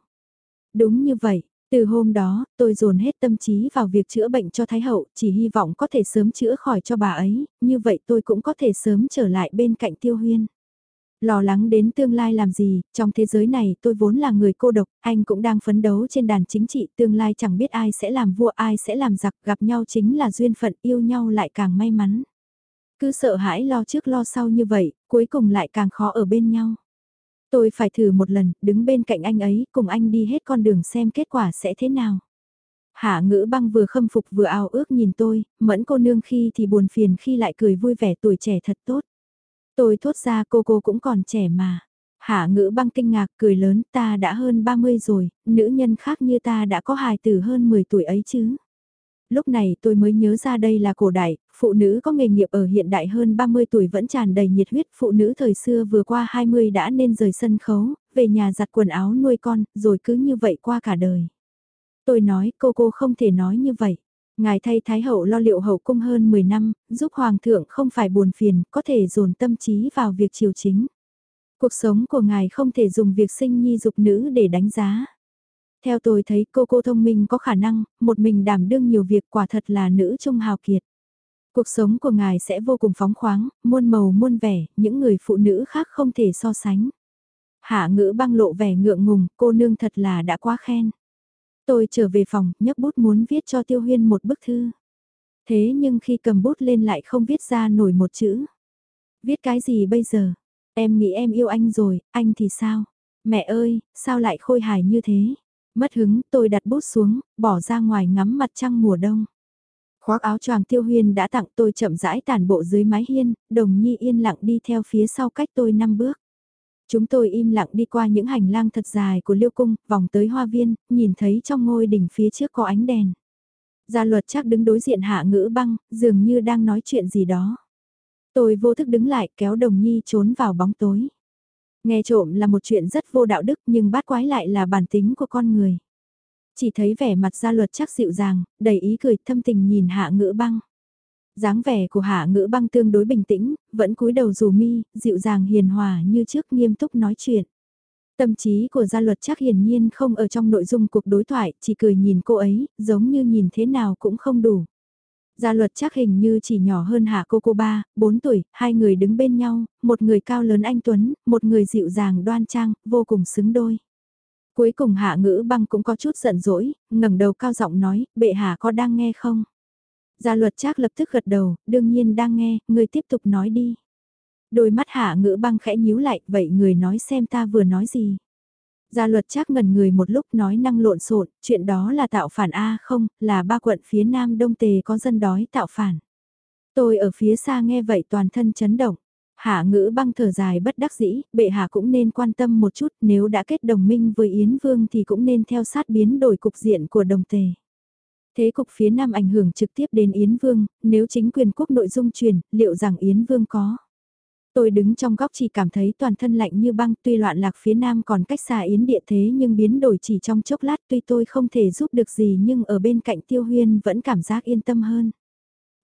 Đúng như vậy, từ hôm đó, tôi dồn hết tâm trí vào việc chữa bệnh cho Thái Hậu, chỉ hy vọng có thể sớm chữa khỏi cho bà ấy, như vậy tôi cũng có thể sớm trở lại bên cạnh Tiêu Huyên. Lo lắng đến tương lai làm gì, trong thế giới này tôi vốn là người cô độc, anh cũng đang phấn đấu trên đàn chính trị, tương lai chẳng biết ai sẽ làm vua ai sẽ làm giặc, gặp nhau chính là duyên phận yêu nhau lại càng may mắn. Cứ sợ hãi lo trước lo sau như vậy, cuối cùng lại càng khó ở bên nhau. Tôi phải thử một lần, đứng bên cạnh anh ấy, cùng anh đi hết con đường xem kết quả sẽ thế nào. Hạ ngữ băng vừa khâm phục vừa ao ước nhìn tôi, mẫn cô nương khi thì buồn phiền khi lại cười vui vẻ tuổi trẻ thật tốt. Tôi thốt ra cô cô cũng còn trẻ mà. Hạ ngữ băng kinh ngạc cười lớn ta đã hơn 30 rồi, nữ nhân khác như ta đã có hài tử hơn 10 tuổi ấy chứ. Lúc này tôi mới nhớ ra đây là cổ đại, phụ nữ có nghề nghiệp ở hiện đại hơn 30 tuổi vẫn tràn đầy nhiệt huyết, phụ nữ thời xưa vừa qua 20 đã nên rời sân khấu, về nhà giặt quần áo nuôi con, rồi cứ như vậy qua cả đời. Tôi nói cô cô không thể nói như vậy. Ngài thay Thái Hậu lo liệu hậu cung hơn 10 năm, giúp Hoàng thượng không phải buồn phiền, có thể dồn tâm trí vào việc triều chính. Cuộc sống của ngài không thể dùng việc sinh nhi dục nữ để đánh giá. Theo tôi thấy cô cô thông minh có khả năng, một mình đảm đương nhiều việc quả thật là nữ trung hào kiệt. Cuộc sống của ngài sẽ vô cùng phóng khoáng, muôn màu muôn vẻ, những người phụ nữ khác không thể so sánh. Hạ ngữ băng lộ vẻ ngượng ngùng, cô nương thật là đã quá khen. Tôi trở về phòng, nhấc bút muốn viết cho Tiêu Huyên một bức thư. Thế nhưng khi cầm bút lên lại không viết ra nổi một chữ. Viết cái gì bây giờ? Em nghĩ em yêu anh rồi, anh thì sao? Mẹ ơi, sao lại khôi hài như thế? Mất hứng, tôi đặt bút xuống, bỏ ra ngoài ngắm mặt trăng mùa đông. Khoác áo choàng tiêu huyên đã tặng tôi chậm rãi tàn bộ dưới mái hiên, đồng nhi yên lặng đi theo phía sau cách tôi năm bước. Chúng tôi im lặng đi qua những hành lang thật dài của liêu cung, vòng tới hoa viên, nhìn thấy trong ngôi đỉnh phía trước có ánh đèn. Gia luật chắc đứng đối diện hạ ngữ băng, dường như đang nói chuyện gì đó. Tôi vô thức đứng lại kéo đồng nhi trốn vào bóng tối. Nghe trộm là một chuyện rất vô đạo đức nhưng bát quái lại là bản tính của con người. Chỉ thấy vẻ mặt gia luật chắc dịu dàng, đầy ý cười thâm tình nhìn hạ ngữ băng dáng vẻ của hạ ngữ băng tương đối bình tĩnh, vẫn cúi đầu dù mi, dịu dàng hiền hòa như trước nghiêm túc nói chuyện. Tâm trí của gia luật chắc hiển nhiên không ở trong nội dung cuộc đối thoại, chỉ cười nhìn cô ấy, giống như nhìn thế nào cũng không đủ. Gia luật chắc hình như chỉ nhỏ hơn hạ cô cô ba, bốn tuổi, hai người đứng bên nhau, một người cao lớn anh Tuấn, một người dịu dàng đoan trang, vô cùng xứng đôi. Cuối cùng hạ ngữ băng cũng có chút giận dỗi, ngẩng đầu cao giọng nói, bệ hạ có đang nghe không? Gia luật chắc lập tức gật đầu, đương nhiên đang nghe, người tiếp tục nói đi. Đôi mắt hạ ngữ băng khẽ nhíu lại, vậy người nói xem ta vừa nói gì. Gia luật chắc ngần người một lúc nói năng lộn xộn, chuyện đó là tạo phản A không, là ba quận phía nam đông tề có dân đói tạo phản. Tôi ở phía xa nghe vậy toàn thân chấn động. Hạ ngữ băng thở dài bất đắc dĩ, bệ hạ cũng nên quan tâm một chút nếu đã kết đồng minh với Yến Vương thì cũng nên theo sát biến đổi cục diện của đồng tề. Thế cục phía Nam ảnh hưởng trực tiếp đến Yến Vương, nếu chính quyền quốc nội dung truyền, liệu rằng Yến Vương có? Tôi đứng trong góc chỉ cảm thấy toàn thân lạnh như băng tuy loạn lạc phía Nam còn cách xa Yến địa thế nhưng biến đổi chỉ trong chốc lát tuy tôi không thể giúp được gì nhưng ở bên cạnh Tiêu Huyên vẫn cảm giác yên tâm hơn.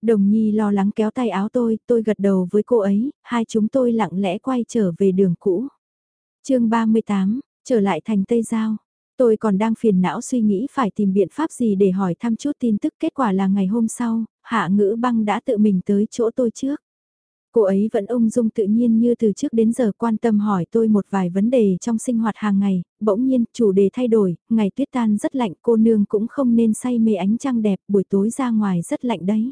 Đồng Nhi lo lắng kéo tay áo tôi, tôi gật đầu với cô ấy, hai chúng tôi lặng lẽ quay trở về đường cũ. chương 38, trở lại thành Tây Giao. Tôi còn đang phiền não suy nghĩ phải tìm biện pháp gì để hỏi thăm chút tin tức kết quả là ngày hôm sau, hạ ngữ băng đã tự mình tới chỗ tôi trước. Cô ấy vẫn ung dung tự nhiên như từ trước đến giờ quan tâm hỏi tôi một vài vấn đề trong sinh hoạt hàng ngày, bỗng nhiên chủ đề thay đổi, ngày tuyết tan rất lạnh cô nương cũng không nên say mê ánh trăng đẹp buổi tối ra ngoài rất lạnh đấy.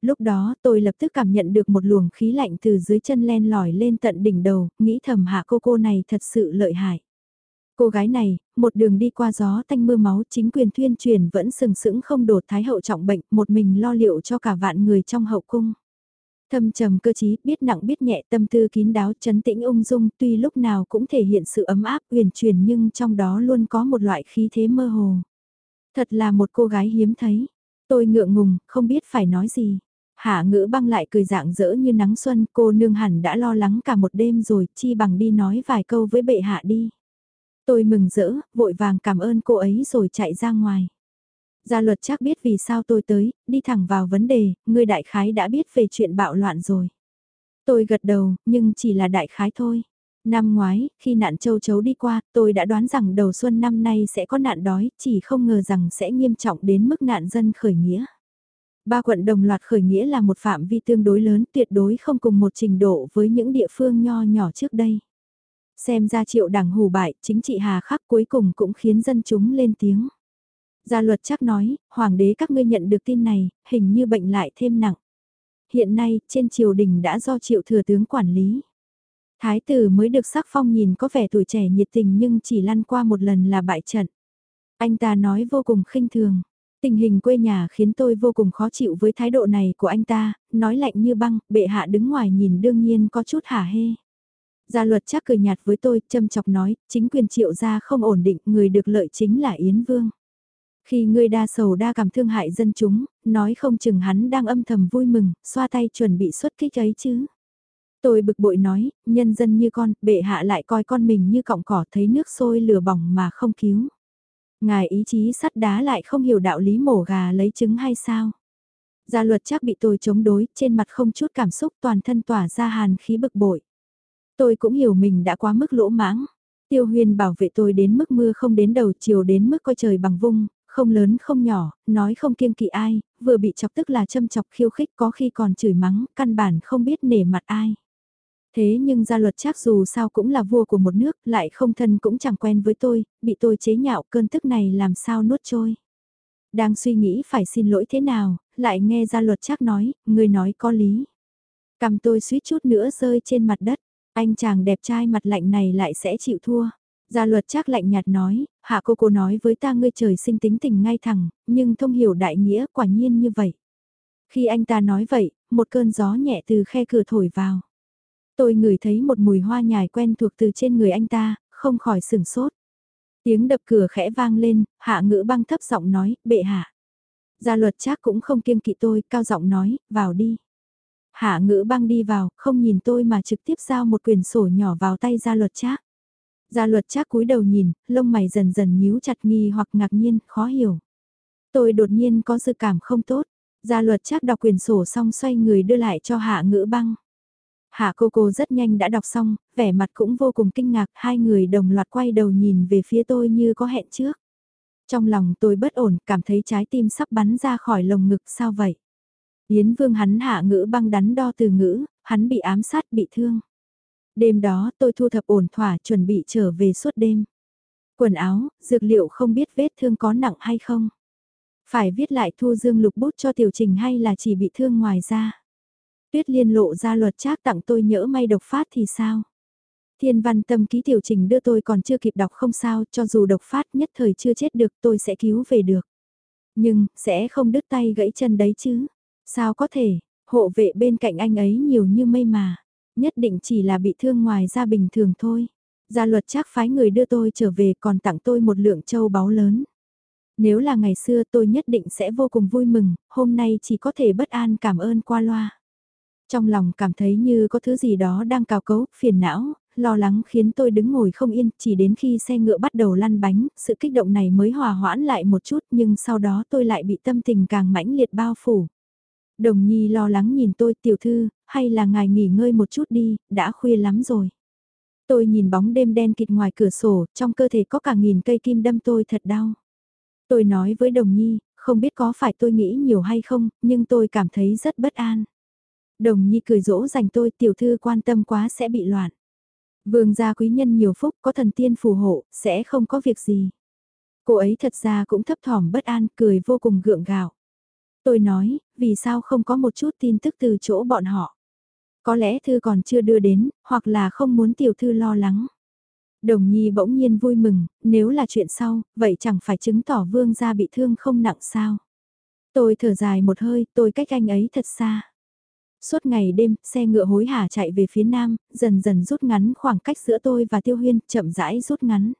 Lúc đó tôi lập tức cảm nhận được một luồng khí lạnh từ dưới chân len lỏi lên tận đỉnh đầu, nghĩ thầm hạ cô cô này thật sự lợi hại. Cô gái này, một đường đi qua gió tanh mưa máu chính quyền tuyên truyền vẫn sừng sững không đột thái hậu trọng bệnh, một mình lo liệu cho cả vạn người trong hậu cung. Thâm trầm cơ chí, biết nặng biết nhẹ tâm tư kín đáo, chấn tĩnh ung dung, tuy lúc nào cũng thể hiện sự ấm áp huyền truyền nhưng trong đó luôn có một loại khí thế mơ hồ. Thật là một cô gái hiếm thấy. Tôi ngượng ngùng, không biết phải nói gì. Hạ ngữ băng lại cười dạng dỡ như nắng xuân, cô nương hẳn đã lo lắng cả một đêm rồi, chi bằng đi nói vài câu với bệ hạ đi. Tôi mừng rỡ, vội vàng cảm ơn cô ấy rồi chạy ra ngoài. Gia luật chắc biết vì sao tôi tới, đi thẳng vào vấn đề, người đại khái đã biết về chuyện bạo loạn rồi. Tôi gật đầu, nhưng chỉ là đại khái thôi. Năm ngoái, khi nạn châu chấu đi qua, tôi đã đoán rằng đầu xuân năm nay sẽ có nạn đói, chỉ không ngờ rằng sẽ nghiêm trọng đến mức nạn dân khởi nghĩa. Ba quận đồng loạt khởi nghĩa là một phạm vi tương đối lớn tuyệt đối không cùng một trình độ với những địa phương nho nhỏ trước đây. Xem ra triệu đảng hù bại, chính trị hà khắc cuối cùng cũng khiến dân chúng lên tiếng. Gia luật chắc nói, hoàng đế các ngươi nhận được tin này, hình như bệnh lại thêm nặng. Hiện nay, trên triều đình đã do triệu thừa tướng quản lý. Thái tử mới được sắc phong nhìn có vẻ tuổi trẻ nhiệt tình nhưng chỉ lăn qua một lần là bại trận. Anh ta nói vô cùng khinh thường. Tình hình quê nhà khiến tôi vô cùng khó chịu với thái độ này của anh ta, nói lạnh như băng, bệ hạ đứng ngoài nhìn đương nhiên có chút hả hê. Gia luật chắc cười nhạt với tôi, châm chọc nói, chính quyền triệu gia không ổn định, người được lợi chính là Yến Vương. Khi ngươi đa sầu đa cảm thương hại dân chúng, nói không chừng hắn đang âm thầm vui mừng, xoa tay chuẩn bị xuất kích ấy chứ. Tôi bực bội nói, nhân dân như con, bệ hạ lại coi con mình như cọng cỏ thấy nước sôi lửa bỏng mà không cứu. Ngài ý chí sắt đá lại không hiểu đạo lý mổ gà lấy trứng hay sao. Gia luật chắc bị tôi chống đối, trên mặt không chút cảm xúc toàn thân tỏa ra hàn khí bực bội. Tôi cũng hiểu mình đã quá mức lỗ mãng. Tiêu huyền bảo vệ tôi đến mức mưa không đến đầu chiều đến mức coi trời bằng vung, không lớn không nhỏ, nói không kiêng kỵ ai, vừa bị chọc tức là châm chọc khiêu khích có khi còn chửi mắng, căn bản không biết nể mặt ai. Thế nhưng gia luật chắc dù sao cũng là vua của một nước, lại không thân cũng chẳng quen với tôi, bị tôi chế nhạo cơn tức này làm sao nuốt trôi. Đang suy nghĩ phải xin lỗi thế nào, lại nghe gia luật chắc nói, người nói có lý. Cầm tôi suýt chút nữa rơi trên mặt đất, anh chàng đẹp trai mặt lạnh này lại sẽ chịu thua. Gia luật chắc lạnh nhạt nói, hạ cô cô nói với ta ngươi trời sinh tính tình ngay thẳng, nhưng thông hiểu đại nghĩa quả nhiên như vậy. Khi anh ta nói vậy, một cơn gió nhẹ từ khe cửa thổi vào. Tôi ngửi thấy một mùi hoa nhài quen thuộc từ trên người anh ta, không khỏi sửng sốt. Tiếng đập cửa khẽ vang lên, hạ ngữ băng thấp giọng nói, bệ hạ. Gia luật chắc cũng không kiêng kỵ tôi, cao giọng nói, vào đi. Hạ ngữ băng đi vào, không nhìn tôi mà trực tiếp giao một quyển sổ nhỏ vào tay gia luật chắc. Gia luật chắc cúi đầu nhìn, lông mày dần dần nhíu chặt nghi hoặc ngạc nhiên, khó hiểu. Tôi đột nhiên có dự cảm không tốt. Gia luật chắc đọc quyển sổ xong xoay người đưa lại cho hạ ngữ băng. Hạ cô cô rất nhanh đã đọc xong, vẻ mặt cũng vô cùng kinh ngạc, hai người đồng loạt quay đầu nhìn về phía tôi như có hẹn trước. Trong lòng tôi bất ổn, cảm thấy trái tim sắp bắn ra khỏi lồng ngực, sao vậy? Yến Vương hắn hạ ngữ băng đắn đo từ ngữ, hắn bị ám sát bị thương. Đêm đó tôi thu thập ổn thỏa chuẩn bị trở về suốt đêm. Quần áo, dược liệu không biết vết thương có nặng hay không. Phải viết lại thu dương lục bút cho tiểu trình hay là chỉ bị thương ngoài ra. Tuyết liên lộ ra luật trác tặng tôi nhỡ may độc phát thì sao? Thiên văn tâm ký tiểu trình đưa tôi còn chưa kịp đọc không sao, cho dù độc phát nhất thời chưa chết được tôi sẽ cứu về được. Nhưng, sẽ không đứt tay gãy chân đấy chứ. Sao có thể, hộ vệ bên cạnh anh ấy nhiều như mây mà. Nhất định chỉ là bị thương ngoài ra bình thường thôi. Gia luật chắc phái người đưa tôi trở về còn tặng tôi một lượng châu báu lớn. Nếu là ngày xưa tôi nhất định sẽ vô cùng vui mừng, hôm nay chỉ có thể bất an cảm ơn qua loa. Trong lòng cảm thấy như có thứ gì đó đang cào cấu, phiền não, lo lắng khiến tôi đứng ngồi không yên, chỉ đến khi xe ngựa bắt đầu lăn bánh, sự kích động này mới hòa hoãn lại một chút nhưng sau đó tôi lại bị tâm tình càng mãnh liệt bao phủ. Đồng Nhi lo lắng nhìn tôi tiểu thư, hay là ngài nghỉ ngơi một chút đi, đã khuya lắm rồi. Tôi nhìn bóng đêm đen kịt ngoài cửa sổ, trong cơ thể có cả nghìn cây kim đâm tôi thật đau. Tôi nói với Đồng Nhi, không biết có phải tôi nghĩ nhiều hay không, nhưng tôi cảm thấy rất bất an. Đồng Nhi cười dỗ dành tôi tiểu thư quan tâm quá sẽ bị loạn. Vương gia quý nhân nhiều phúc có thần tiên phù hộ, sẽ không có việc gì. Cô ấy thật ra cũng thấp thỏm bất an, cười vô cùng gượng gạo. Tôi nói, vì sao không có một chút tin tức từ chỗ bọn họ. Có lẽ thư còn chưa đưa đến, hoặc là không muốn tiểu thư lo lắng. Đồng Nhi bỗng nhiên vui mừng, nếu là chuyện sau, vậy chẳng phải chứng tỏ vương gia bị thương không nặng sao. Tôi thở dài một hơi, tôi cách anh ấy thật xa. Suốt ngày đêm, xe ngựa hối hả chạy về phía nam, dần dần rút ngắn khoảng cách giữa tôi và Tiêu Huyên, chậm rãi rút ngắn.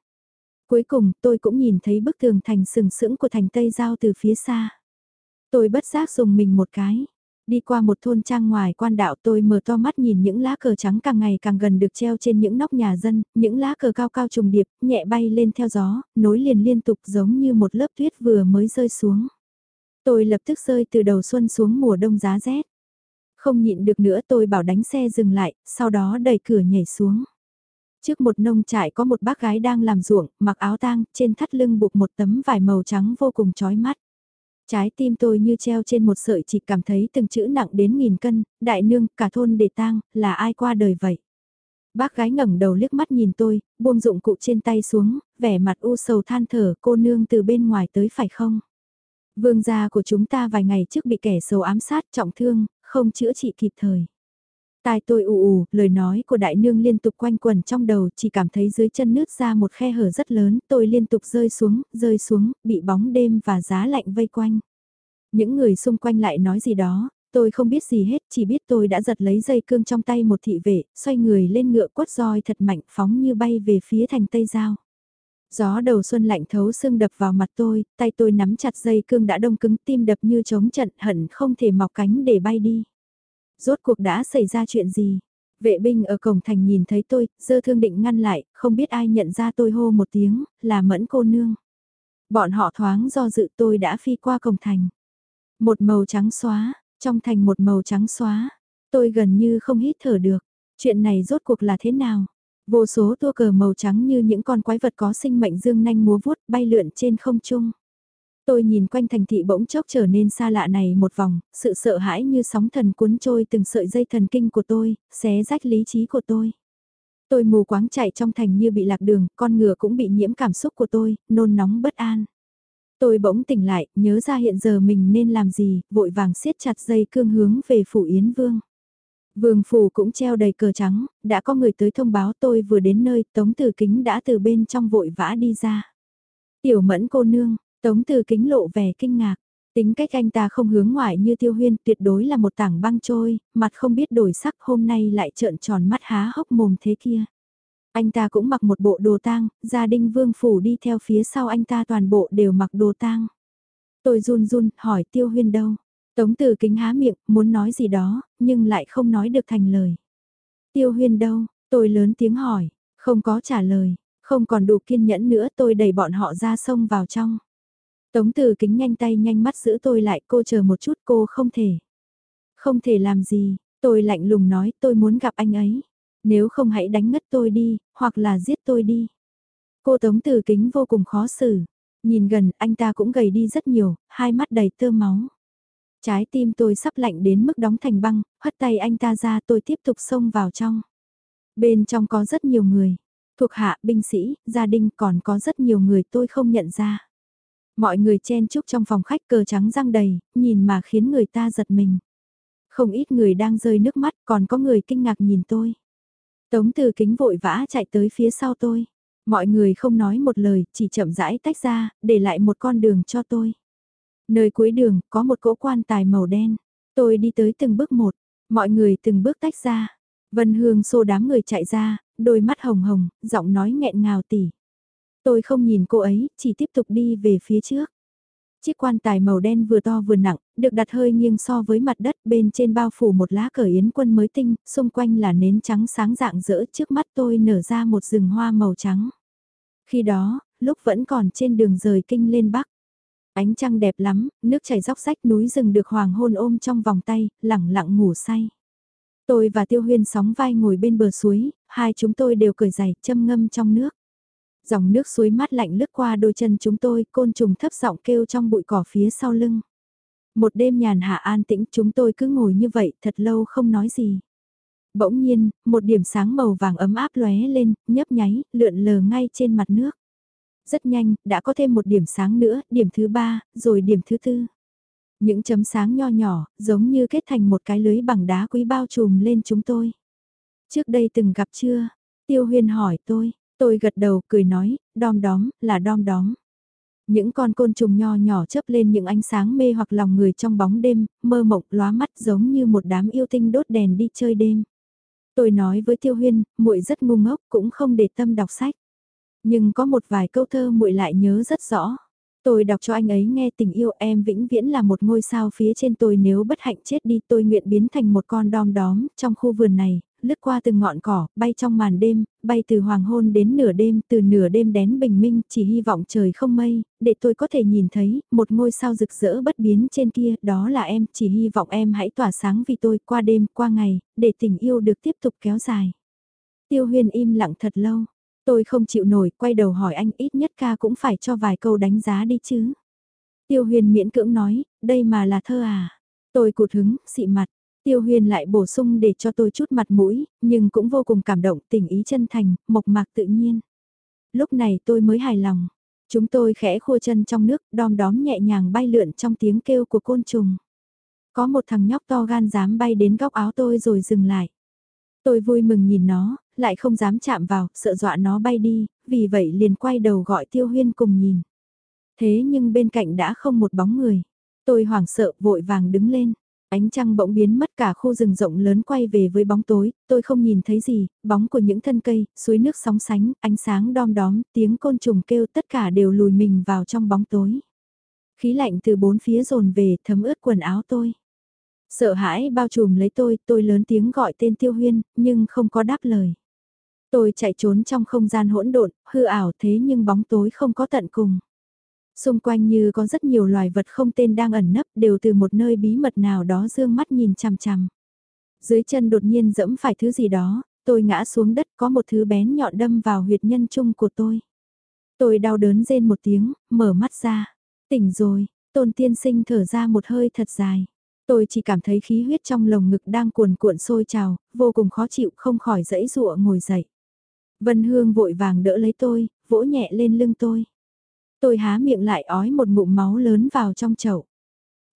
Cuối cùng, tôi cũng nhìn thấy bức tường thành sừng sững của thành Tây Giao từ phía xa. Tôi bất giác dùng mình một cái. Đi qua một thôn trang ngoài quan đạo tôi mở to mắt nhìn những lá cờ trắng càng ngày càng gần được treo trên những nóc nhà dân, những lá cờ cao cao trùng điệp, nhẹ bay lên theo gió, nối liền liên tục giống như một lớp tuyết vừa mới rơi xuống. Tôi lập tức rơi từ đầu xuân xuống mùa đông giá rét. Không nhịn được nữa tôi bảo đánh xe dừng lại, sau đó đẩy cửa nhảy xuống. Trước một nông trại có một bác gái đang làm ruộng, mặc áo tang, trên thắt lưng buộc một tấm vải màu trắng vô cùng chói mắt. Trái tim tôi như treo trên một sợi chỉ cảm thấy từng chữ nặng đến nghìn cân, đại nương, cả thôn để tang, là ai qua đời vậy? Bác gái ngẩng đầu liếc mắt nhìn tôi, buông dụng cụ trên tay xuống, vẻ mặt u sầu than thở cô nương từ bên ngoài tới phải không? Vương gia của chúng ta vài ngày trước bị kẻ xấu ám sát trọng thương, không chữa trị kịp thời. Tai tôi ù ù, lời nói của đại nương liên tục quanh quẩn trong đầu, chỉ cảm thấy dưới chân nước ra một khe hở rất lớn, tôi liên tục rơi xuống, rơi xuống, bị bóng đêm và giá lạnh vây quanh. Những người xung quanh lại nói gì đó, tôi không biết gì hết, chỉ biết tôi đã giật lấy dây cương trong tay một thị vệ, xoay người lên ngựa quất roi thật mạnh phóng như bay về phía thành Tây Giao. Gió đầu xuân lạnh thấu xương đập vào mặt tôi, tay tôi nắm chặt dây cương đã đông cứng tim đập như trống trận hận không thể mọc cánh để bay đi. Rốt cuộc đã xảy ra chuyện gì? Vệ binh ở cổng thành nhìn thấy tôi, dơ thương định ngăn lại, không biết ai nhận ra tôi hô một tiếng, là mẫn cô nương. Bọn họ thoáng do dự tôi đã phi qua cổng thành. Một màu trắng xóa, trong thành một màu trắng xóa. Tôi gần như không hít thở được. Chuyện này rốt cuộc là thế nào? Vô số tua cờ màu trắng như những con quái vật có sinh mệnh dương nanh múa vuốt bay lượn trên không trung. Tôi nhìn quanh thành thị bỗng chốc trở nên xa lạ này một vòng, sự sợ hãi như sóng thần cuốn trôi từng sợi dây thần kinh của tôi, xé rách lý trí của tôi. Tôi mù quáng chạy trong thành như bị lạc đường, con ngựa cũng bị nhiễm cảm xúc của tôi, nôn nóng bất an. Tôi bỗng tỉnh lại, nhớ ra hiện giờ mình nên làm gì, vội vàng siết chặt dây cương hướng về phủ Yến Vương. Vương phủ cũng treo đầy cờ trắng, đã có người tới thông báo tôi vừa đến nơi, Tống Tử Kính đã từ bên trong vội vã đi ra. Tiểu mẫn cô nương, Tống Từ Kính lộ vẻ kinh ngạc, tính cách anh ta không hướng ngoại như tiêu huyên, tuyệt đối là một tảng băng trôi, mặt không biết đổi sắc hôm nay lại trợn tròn mắt há hốc mồm thế kia. Anh ta cũng mặc một bộ đồ tang, gia đình vương phủ đi theo phía sau anh ta toàn bộ đều mặc đồ tang. Tôi run run, hỏi tiêu huyên đâu? Tống từ kính há miệng, muốn nói gì đó, nhưng lại không nói được thành lời. Tiêu huyên đâu? Tôi lớn tiếng hỏi, không có trả lời, không còn đủ kiên nhẫn nữa tôi đẩy bọn họ ra sông vào trong. Tống từ kính nhanh tay nhanh mắt giữ tôi lại cô chờ một chút cô không thể. Không thể làm gì, tôi lạnh lùng nói tôi muốn gặp anh ấy. Nếu không hãy đánh ngất tôi đi, hoặc là giết tôi đi. Cô Tống Từ Kính vô cùng khó xử. Nhìn gần anh ta cũng gầy đi rất nhiều, hai mắt đầy tơ máu. Trái tim tôi sắp lạnh đến mức đóng thành băng, hất tay anh ta ra tôi tiếp tục xông vào trong. Bên trong có rất nhiều người, thuộc hạ, binh sĩ, gia đình còn có rất nhiều người tôi không nhận ra. Mọi người chen chúc trong phòng khách cờ trắng răng đầy, nhìn mà khiến người ta giật mình. Không ít người đang rơi nước mắt còn có người kinh ngạc nhìn tôi. Tống từ kính vội vã chạy tới phía sau tôi. Mọi người không nói một lời, chỉ chậm rãi tách ra, để lại một con đường cho tôi. Nơi cuối đường, có một cỗ quan tài màu đen. Tôi đi tới từng bước một, mọi người từng bước tách ra. Vân Hương xô đám người chạy ra, đôi mắt hồng hồng, giọng nói nghẹn ngào tỉ. Tôi không nhìn cô ấy, chỉ tiếp tục đi về phía trước. Chiếc quan tài màu đen vừa to vừa nặng, được đặt hơi nghiêng so với mặt đất bên trên bao phủ một lá cờ yến quân mới tinh, xung quanh là nến trắng sáng dạng dỡ trước mắt tôi nở ra một rừng hoa màu trắng. Khi đó, lúc vẫn còn trên đường rời kinh lên Bắc. Ánh trăng đẹp lắm, nước chảy róc rách núi rừng được hoàng hôn ôm trong vòng tay, lẳng lặng ngủ say. Tôi và Tiêu Huyên sóng vai ngồi bên bờ suối, hai chúng tôi đều cởi giày, châm ngâm trong nước. Dòng nước suối mát lạnh lướt qua đôi chân chúng tôi, côn trùng thấp giọng kêu trong bụi cỏ phía sau lưng. Một đêm nhàn hạ an tĩnh chúng tôi cứ ngồi như vậy thật lâu không nói gì. Bỗng nhiên, một điểm sáng màu vàng ấm áp lóe lên, nhấp nháy, lượn lờ ngay trên mặt nước. Rất nhanh, đã có thêm một điểm sáng nữa, điểm thứ ba, rồi điểm thứ tư. Những chấm sáng nho nhỏ, giống như kết thành một cái lưới bằng đá quý bao trùm lên chúng tôi. Trước đây từng gặp chưa? Tiêu huyên hỏi tôi, Tôi gật đầu cười nói, đom đóm, là đom đóm. Những con côn trùng nho nhỏ chớp lên những ánh sáng mê hoặc lòng người trong bóng đêm, mơ mộng lóa mắt giống như một đám yêu tinh đốt đèn đi chơi đêm. Tôi nói với Tiêu Huyên, muội rất ngu ngốc, cũng không để tâm đọc sách. Nhưng có một vài câu thơ muội lại nhớ rất rõ. Tôi đọc cho anh ấy nghe tình yêu em vĩnh viễn là một ngôi sao phía trên tôi nếu bất hạnh chết đi tôi nguyện biến thành một con đom đóm trong khu vườn này, lướt qua từng ngọn cỏ, bay trong màn đêm, bay từ hoàng hôn đến nửa đêm, từ nửa đêm đến bình minh, chỉ hy vọng trời không mây, để tôi có thể nhìn thấy, một ngôi sao rực rỡ bất biến trên kia, đó là em, chỉ hy vọng em hãy tỏa sáng vì tôi, qua đêm, qua ngày, để tình yêu được tiếp tục kéo dài. Tiêu huyền im lặng thật lâu, tôi không chịu nổi, quay đầu hỏi anh ít nhất ca cũng phải cho vài câu đánh giá đi chứ. Tiêu huyền miễn cưỡng nói, đây mà là thơ à. Tôi cụt hứng, xị mặt. Tiêu huyền lại bổ sung để cho tôi chút mặt mũi, nhưng cũng vô cùng cảm động, tình ý chân thành, mộc mạc tự nhiên. Lúc này tôi mới hài lòng. Chúng tôi khẽ khua chân trong nước, đom đóm nhẹ nhàng bay lượn trong tiếng kêu của côn trùng. Có một thằng nhóc to gan dám bay đến góc áo tôi rồi dừng lại. Tôi vui mừng nhìn nó, lại không dám chạm vào, sợ dọa nó bay đi, vì vậy liền quay đầu gọi Tiêu Huyên cùng nhìn. Thế nhưng bên cạnh đã không một bóng người. Tôi hoảng sợ vội vàng đứng lên. Ánh trăng bỗng biến mất cả khu rừng rộng lớn quay về với bóng tối, tôi không nhìn thấy gì, bóng của những thân cây, suối nước sóng sánh, ánh sáng đom đóm, tiếng côn trùng kêu tất cả đều lùi mình vào trong bóng tối. Khí lạnh từ bốn phía dồn về thấm ướt quần áo tôi. Sợ hãi bao trùm lấy tôi, tôi lớn tiếng gọi tên Tiêu Huyên, nhưng không có đáp lời. Tôi chạy trốn trong không gian hỗn độn, hư ảo thế nhưng bóng tối không có tận cùng. Xung quanh như có rất nhiều loài vật không tên đang ẩn nấp đều từ một nơi bí mật nào đó dương mắt nhìn chằm chằm. Dưới chân đột nhiên dẫm phải thứ gì đó, tôi ngã xuống đất có một thứ bén nhọn đâm vào huyệt nhân trung của tôi. Tôi đau đớn rên một tiếng, mở mắt ra. Tỉnh rồi, tôn tiên sinh thở ra một hơi thật dài. Tôi chỉ cảm thấy khí huyết trong lồng ngực đang cuồn cuộn sôi trào, vô cùng khó chịu không khỏi dãy dụa ngồi dậy. Vân Hương vội vàng đỡ lấy tôi, vỗ nhẹ lên lưng tôi. Tôi há miệng lại ói một ngụm máu lớn vào trong chậu.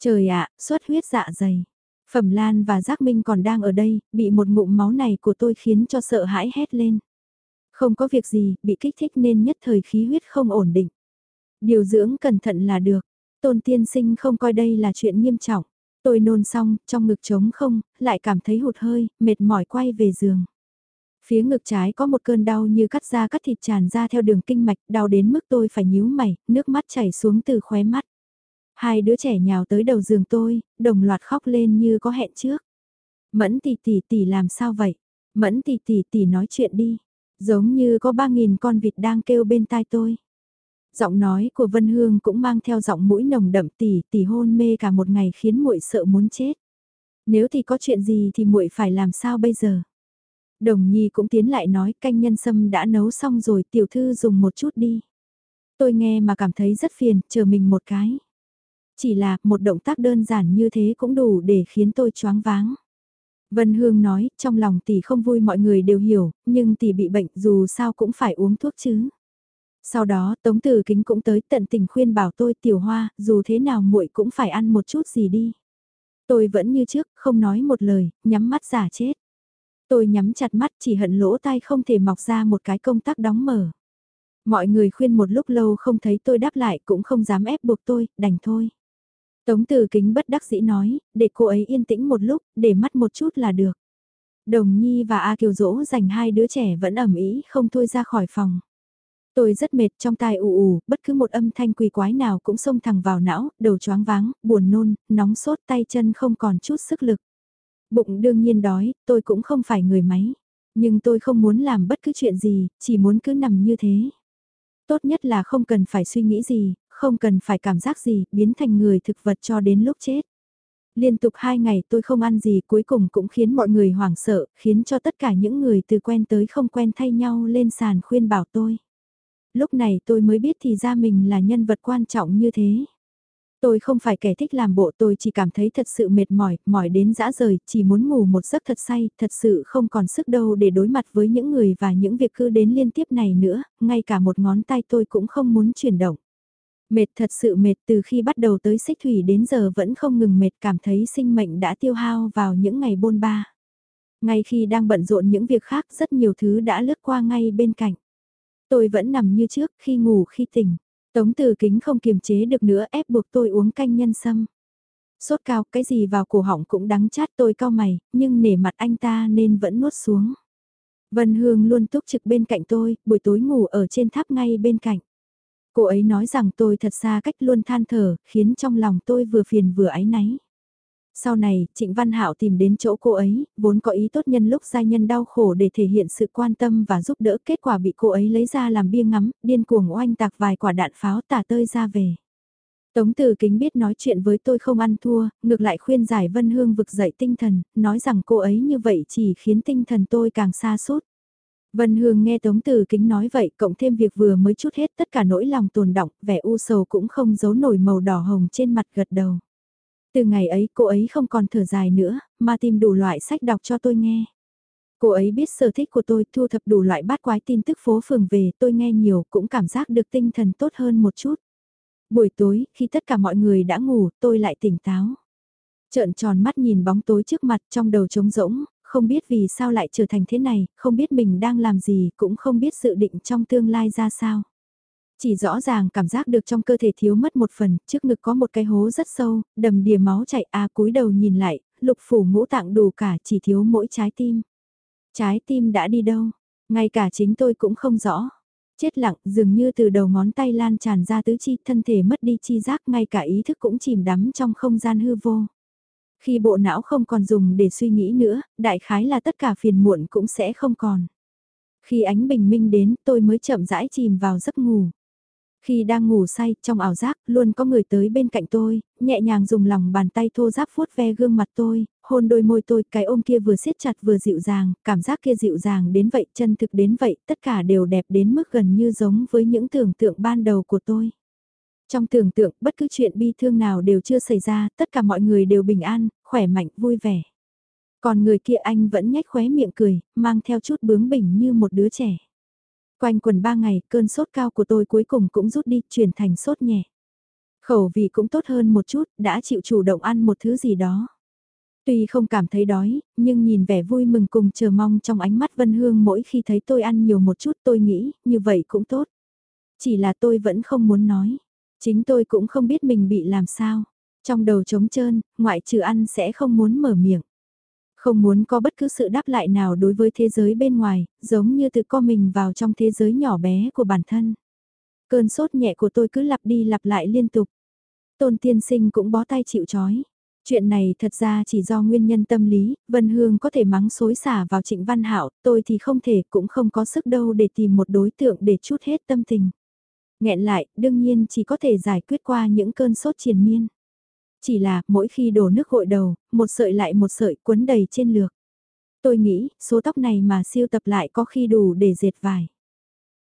Trời ạ, xuất huyết dạ dày. Phẩm Lan và Giác Minh còn đang ở đây, bị một ngụm máu này của tôi khiến cho sợ hãi hét lên. Không có việc gì, bị kích thích nên nhất thời khí huyết không ổn định. Điều dưỡng cẩn thận là được. Tôn tiên sinh không coi đây là chuyện nghiêm trọng. Tôi nôn xong, trong ngực trống không, lại cảm thấy hụt hơi, mệt mỏi quay về giường. Phía ngực trái có một cơn đau như cắt da cắt thịt tràn ra theo đường kinh mạch, đau đến mức tôi phải nhíu mày, nước mắt chảy xuống từ khóe mắt. Hai đứa trẻ nhào tới đầu giường tôi, đồng loạt khóc lên như có hẹn trước. Mẫn tỷ tỷ tỷ làm sao vậy? Mẫn tỷ tỷ tỷ nói chuyện đi. Giống như có ba nghìn con vịt đang kêu bên tai tôi. Giọng nói của Vân Hương cũng mang theo giọng mũi nồng đậm tỷ tỷ hôn mê cả một ngày khiến muội sợ muốn chết. Nếu thì có chuyện gì thì muội phải làm sao bây giờ? Đồng Nhi cũng tiến lại nói canh nhân sâm đã nấu xong rồi tiểu thư dùng một chút đi. Tôi nghe mà cảm thấy rất phiền, chờ mình một cái. Chỉ là một động tác đơn giản như thế cũng đủ để khiến tôi choáng váng. Vân Hương nói, trong lòng tỷ không vui mọi người đều hiểu, nhưng tỷ bị bệnh dù sao cũng phải uống thuốc chứ. Sau đó Tống Tử Kính cũng tới tận tình khuyên bảo tôi tiểu hoa, dù thế nào muội cũng phải ăn một chút gì đi. Tôi vẫn như trước, không nói một lời, nhắm mắt giả chết. Tôi nhắm chặt mắt chỉ hận lỗ tai không thể mọc ra một cái công tắc đóng mở. Mọi người khuyên một lúc lâu không thấy tôi đáp lại cũng không dám ép buộc tôi, đành thôi. Tống từ kính bất đắc dĩ nói, để cô ấy yên tĩnh một lúc, để mắt một chút là được. Đồng Nhi và A Kiều Dỗ dành hai đứa trẻ vẫn ẩm ý không thôi ra khỏi phòng. Tôi rất mệt trong tai ù ù, bất cứ một âm thanh quỳ quái nào cũng xông thẳng vào não, đầu choáng váng, buồn nôn, nóng sốt tay chân không còn chút sức lực. Bụng đương nhiên đói, tôi cũng không phải người máy. Nhưng tôi không muốn làm bất cứ chuyện gì, chỉ muốn cứ nằm như thế. Tốt nhất là không cần phải suy nghĩ gì, không cần phải cảm giác gì, biến thành người thực vật cho đến lúc chết. Liên tục hai ngày tôi không ăn gì cuối cùng cũng khiến mọi người hoảng sợ, khiến cho tất cả những người từ quen tới không quen thay nhau lên sàn khuyên bảo tôi. Lúc này tôi mới biết thì ra mình là nhân vật quan trọng như thế. Tôi không phải kẻ thích làm bộ tôi chỉ cảm thấy thật sự mệt mỏi, mỏi đến dã rời, chỉ muốn ngủ một giấc thật say, thật sự không còn sức đâu để đối mặt với những người và những việc cứ đến liên tiếp này nữa, ngay cả một ngón tay tôi cũng không muốn chuyển động. Mệt thật sự mệt từ khi bắt đầu tới xích thủy đến giờ vẫn không ngừng mệt cảm thấy sinh mệnh đã tiêu hao vào những ngày bôn ba. Ngay khi đang bận rộn những việc khác rất nhiều thứ đã lướt qua ngay bên cạnh. Tôi vẫn nằm như trước khi ngủ khi tỉnh. Tống từ kính không kiềm chế được nữa ép buộc tôi uống canh nhân sâm. Sốt cao cái gì vào cổ họng cũng đắng chát tôi cao mày, nhưng nể mặt anh ta nên vẫn nuốt xuống. Vân Hương luôn túc trực bên cạnh tôi, buổi tối ngủ ở trên tháp ngay bên cạnh. Cô ấy nói rằng tôi thật xa cách luôn than thở, khiến trong lòng tôi vừa phiền vừa áy náy. Sau này, Trịnh Văn Hạo tìm đến chỗ cô ấy, vốn có ý tốt nhân lúc giai nhân đau khổ để thể hiện sự quan tâm và giúp đỡ, kết quả bị cô ấy lấy ra làm bia ngắm, điên cuồng oanh tạc vài quả đạn pháo tả tơi ra về. Tống Từ Kính biết nói chuyện với tôi không ăn thua, ngược lại khuyên giải Vân Hương vực dậy tinh thần, nói rằng cô ấy như vậy chỉ khiến tinh thần tôi càng xa sút Vân Hương nghe Tống Từ Kính nói vậy, cộng thêm việc vừa mới chút hết tất cả nỗi lòng tồn động, vẻ u sầu cũng không giấu nổi màu đỏ hồng trên mặt gật đầu. Từ ngày ấy cô ấy không còn thở dài nữa, mà tìm đủ loại sách đọc cho tôi nghe. Cô ấy biết sở thích của tôi thu thập đủ loại bát quái tin tức phố phường về tôi nghe nhiều cũng cảm giác được tinh thần tốt hơn một chút. Buổi tối, khi tất cả mọi người đã ngủ, tôi lại tỉnh táo. Trợn tròn mắt nhìn bóng tối trước mặt trong đầu trống rỗng, không biết vì sao lại trở thành thế này, không biết mình đang làm gì, cũng không biết dự định trong tương lai ra sao. Chỉ rõ ràng cảm giác được trong cơ thể thiếu mất một phần, trước ngực có một cái hố rất sâu, đầm đìa máu chảy a cúi đầu nhìn lại, lục phủ ngũ tạng đủ cả chỉ thiếu mỗi trái tim. Trái tim đã đi đâu? Ngay cả chính tôi cũng không rõ. Chết lặng, dường như từ đầu ngón tay lan tràn ra tứ chi, thân thể mất đi chi giác, ngay cả ý thức cũng chìm đắm trong không gian hư vô. Khi bộ não không còn dùng để suy nghĩ nữa, đại khái là tất cả phiền muộn cũng sẽ không còn. Khi ánh bình minh đến, tôi mới chậm rãi chìm vào giấc ngủ. Khi đang ngủ say, trong ảo giác, luôn có người tới bên cạnh tôi, nhẹ nhàng dùng lòng bàn tay thô giáp vuốt ve gương mặt tôi, hôn đôi môi tôi, cái ôm kia vừa siết chặt vừa dịu dàng, cảm giác kia dịu dàng đến vậy, chân thực đến vậy, tất cả đều đẹp đến mức gần như giống với những tưởng tượng ban đầu của tôi. Trong tưởng tượng, bất cứ chuyện bi thương nào đều chưa xảy ra, tất cả mọi người đều bình an, khỏe mạnh, vui vẻ. Còn người kia anh vẫn nhếch khóe miệng cười, mang theo chút bướng bỉnh như một đứa trẻ. Quanh quần ba ngày, cơn sốt cao của tôi cuối cùng cũng rút đi, chuyển thành sốt nhẹ. Khẩu vị cũng tốt hơn một chút, đã chịu chủ động ăn một thứ gì đó. Tuy không cảm thấy đói, nhưng nhìn vẻ vui mừng cùng chờ mong trong ánh mắt Vân Hương mỗi khi thấy tôi ăn nhiều một chút tôi nghĩ, như vậy cũng tốt. Chỉ là tôi vẫn không muốn nói. Chính tôi cũng không biết mình bị làm sao. Trong đầu trống trơn, ngoại trừ ăn sẽ không muốn mở miệng. Không muốn có bất cứ sự đáp lại nào đối với thế giới bên ngoài, giống như tự co mình vào trong thế giới nhỏ bé của bản thân. Cơn sốt nhẹ của tôi cứ lặp đi lặp lại liên tục. Tôn tiên sinh cũng bó tay chịu chói. Chuyện này thật ra chỉ do nguyên nhân tâm lý, Vân Hương có thể mắng xối xả vào Trịnh Văn Hạo, tôi thì không thể cũng không có sức đâu để tìm một đối tượng để chút hết tâm tình. Nghẹn lại, đương nhiên chỉ có thể giải quyết qua những cơn sốt triền miên. Chỉ là, mỗi khi đổ nước gội đầu, một sợi lại một sợi cuốn đầy trên lược. Tôi nghĩ, số tóc này mà siêu tập lại có khi đủ để dệt vải.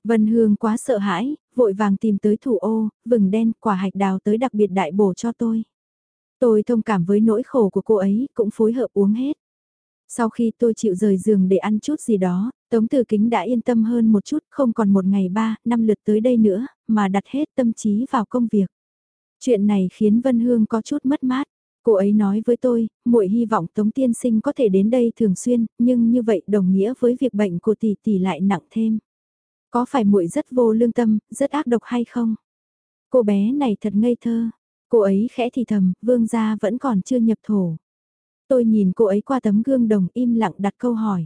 Vân Hương quá sợ hãi, vội vàng tìm tới thủ ô, vừng đen, quả hạch đào tới đặc biệt đại bổ cho tôi. Tôi thông cảm với nỗi khổ của cô ấy, cũng phối hợp uống hết. Sau khi tôi chịu rời giường để ăn chút gì đó, Tống Tử Kính đã yên tâm hơn một chút, không còn một ngày ba, năm lượt tới đây nữa, mà đặt hết tâm trí vào công việc. Chuyện này khiến Vân Hương có chút mất mát. Cô ấy nói với tôi, muội hy vọng Tống Tiên Sinh có thể đến đây thường xuyên, nhưng như vậy đồng nghĩa với việc bệnh của tỷ tỷ lại nặng thêm. Có phải muội rất vô lương tâm, rất ác độc hay không? Cô bé này thật ngây thơ. Cô ấy khẽ thì thầm, vương gia vẫn còn chưa nhập thổ. Tôi nhìn cô ấy qua tấm gương đồng im lặng đặt câu hỏi.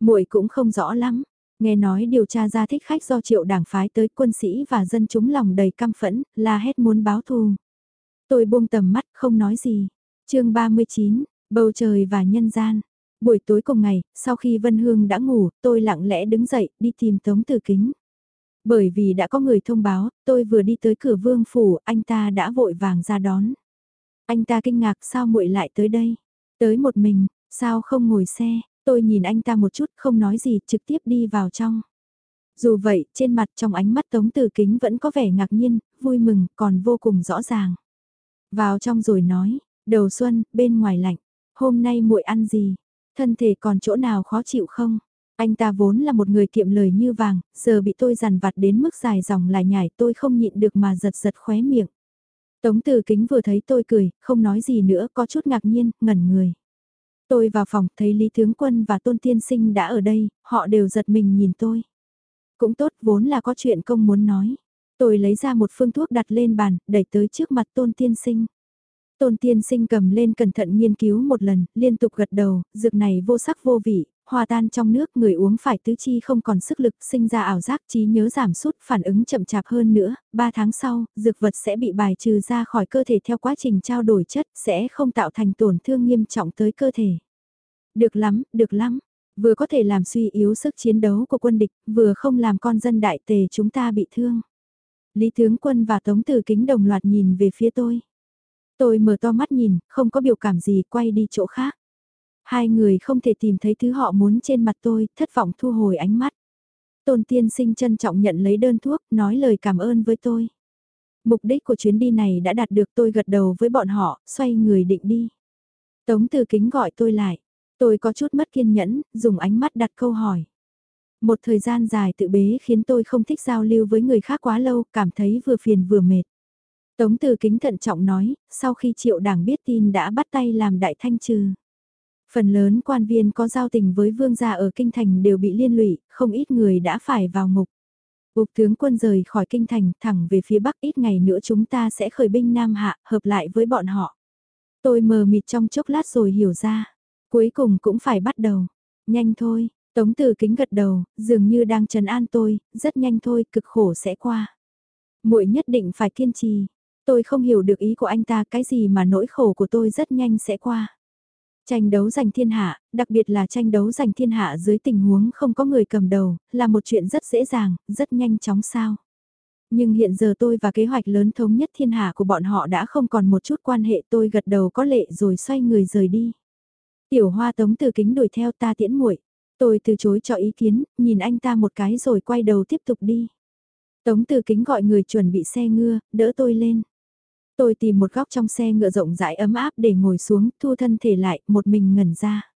muội cũng không rõ lắm, Nghe nói điều tra ra thích khách do triệu đảng phái tới quân sĩ và dân chúng lòng đầy căm phẫn, la hét muốn báo thù. Tôi buông tầm mắt không nói gì. chương 39, bầu trời và nhân gian. Buổi tối cùng ngày, sau khi Vân Hương đã ngủ, tôi lặng lẽ đứng dậy, đi tìm Tống Tử Kính. Bởi vì đã có người thông báo, tôi vừa đi tới cửa vương phủ, anh ta đã vội vàng ra đón. Anh ta kinh ngạc sao muội lại tới đây? Tới một mình, sao không ngồi xe? Tôi nhìn anh ta một chút không nói gì trực tiếp đi vào trong. Dù vậy, trên mặt trong ánh mắt Tống Tử Kính vẫn có vẻ ngạc nhiên, vui mừng, còn vô cùng rõ ràng. Vào trong rồi nói, đầu xuân, bên ngoài lạnh, hôm nay muội ăn gì, thân thể còn chỗ nào khó chịu không? Anh ta vốn là một người kiệm lời như vàng, giờ bị tôi dằn vặt đến mức dài dòng lại nhảy tôi không nhịn được mà giật giật khóe miệng. Tống Tử Kính vừa thấy tôi cười, không nói gì nữa, có chút ngạc nhiên, ngẩn người. Tôi vào phòng thấy Lý Tướng Quân và Tôn Tiên Sinh đã ở đây, họ đều giật mình nhìn tôi. Cũng tốt vốn là có chuyện công muốn nói. Tôi lấy ra một phương thuốc đặt lên bàn, đẩy tới trước mặt Tôn Tiên Sinh. Tôn Tiên Sinh cầm lên cẩn thận nghiên cứu một lần, liên tục gật đầu, dược này vô sắc vô vị, hòa tan trong nước người uống phải tứ chi không còn sức lực sinh ra ảo giác trí nhớ giảm sút phản ứng chậm chạp hơn nữa, 3 tháng sau, dược vật sẽ bị bài trừ ra khỏi cơ thể theo quá trình trao đổi chất sẽ không tạo thành tổn thương nghiêm trọng tới cơ thể. Được lắm, được lắm, vừa có thể làm suy yếu sức chiến đấu của quân địch, vừa không làm con dân đại tề chúng ta bị thương. Lý tướng quân và Tống Tử Kính đồng loạt nhìn về phía tôi. Tôi mở to mắt nhìn, không có biểu cảm gì, quay đi chỗ khác. Hai người không thể tìm thấy thứ họ muốn trên mặt tôi, thất vọng thu hồi ánh mắt. Tôn tiên sinh trân trọng nhận lấy đơn thuốc, nói lời cảm ơn với tôi. Mục đích của chuyến đi này đã đạt được tôi gật đầu với bọn họ, xoay người định đi. Tống từ kính gọi tôi lại. Tôi có chút mất kiên nhẫn, dùng ánh mắt đặt câu hỏi. Một thời gian dài tự bế khiến tôi không thích giao lưu với người khác quá lâu, cảm thấy vừa phiền vừa mệt. Tống từ kính thận trọng nói, sau khi triệu đảng biết tin đã bắt tay làm đại thanh trừ. Phần lớn quan viên có giao tình với vương gia ở kinh thành đều bị liên lụy, không ít người đã phải vào ngục. Úc tướng quân rời khỏi kinh thành thẳng về phía bắc ít ngày nữa chúng ta sẽ khởi binh Nam Hạ, hợp lại với bọn họ. Tôi mờ mịt trong chốc lát rồi hiểu ra. Cuối cùng cũng phải bắt đầu. Nhanh thôi, Tống Từ Kính gật đầu, dường như đang trấn an tôi, rất nhanh thôi, cực khổ sẽ qua. Muội nhất định phải kiên trì. Tôi không hiểu được ý của anh ta, cái gì mà nỗi khổ của tôi rất nhanh sẽ qua. Tranh đấu giành thiên hạ, đặc biệt là tranh đấu giành thiên hạ dưới tình huống không có người cầm đầu, là một chuyện rất dễ dàng, rất nhanh chóng sao. Nhưng hiện giờ tôi và kế hoạch lớn thống nhất thiên hạ của bọn họ đã không còn một chút quan hệ tôi gật đầu có lệ rồi xoay người rời đi. Tiểu hoa tống từ kính đuổi theo ta tiễn muội Tôi từ chối cho ý kiến, nhìn anh ta một cái rồi quay đầu tiếp tục đi. Tống từ kính gọi người chuẩn bị xe ngựa, đỡ tôi lên. Tôi tìm một góc trong xe ngựa rộng rãi ấm áp để ngồi xuống, thu thân thể lại, một mình ngẩn ra.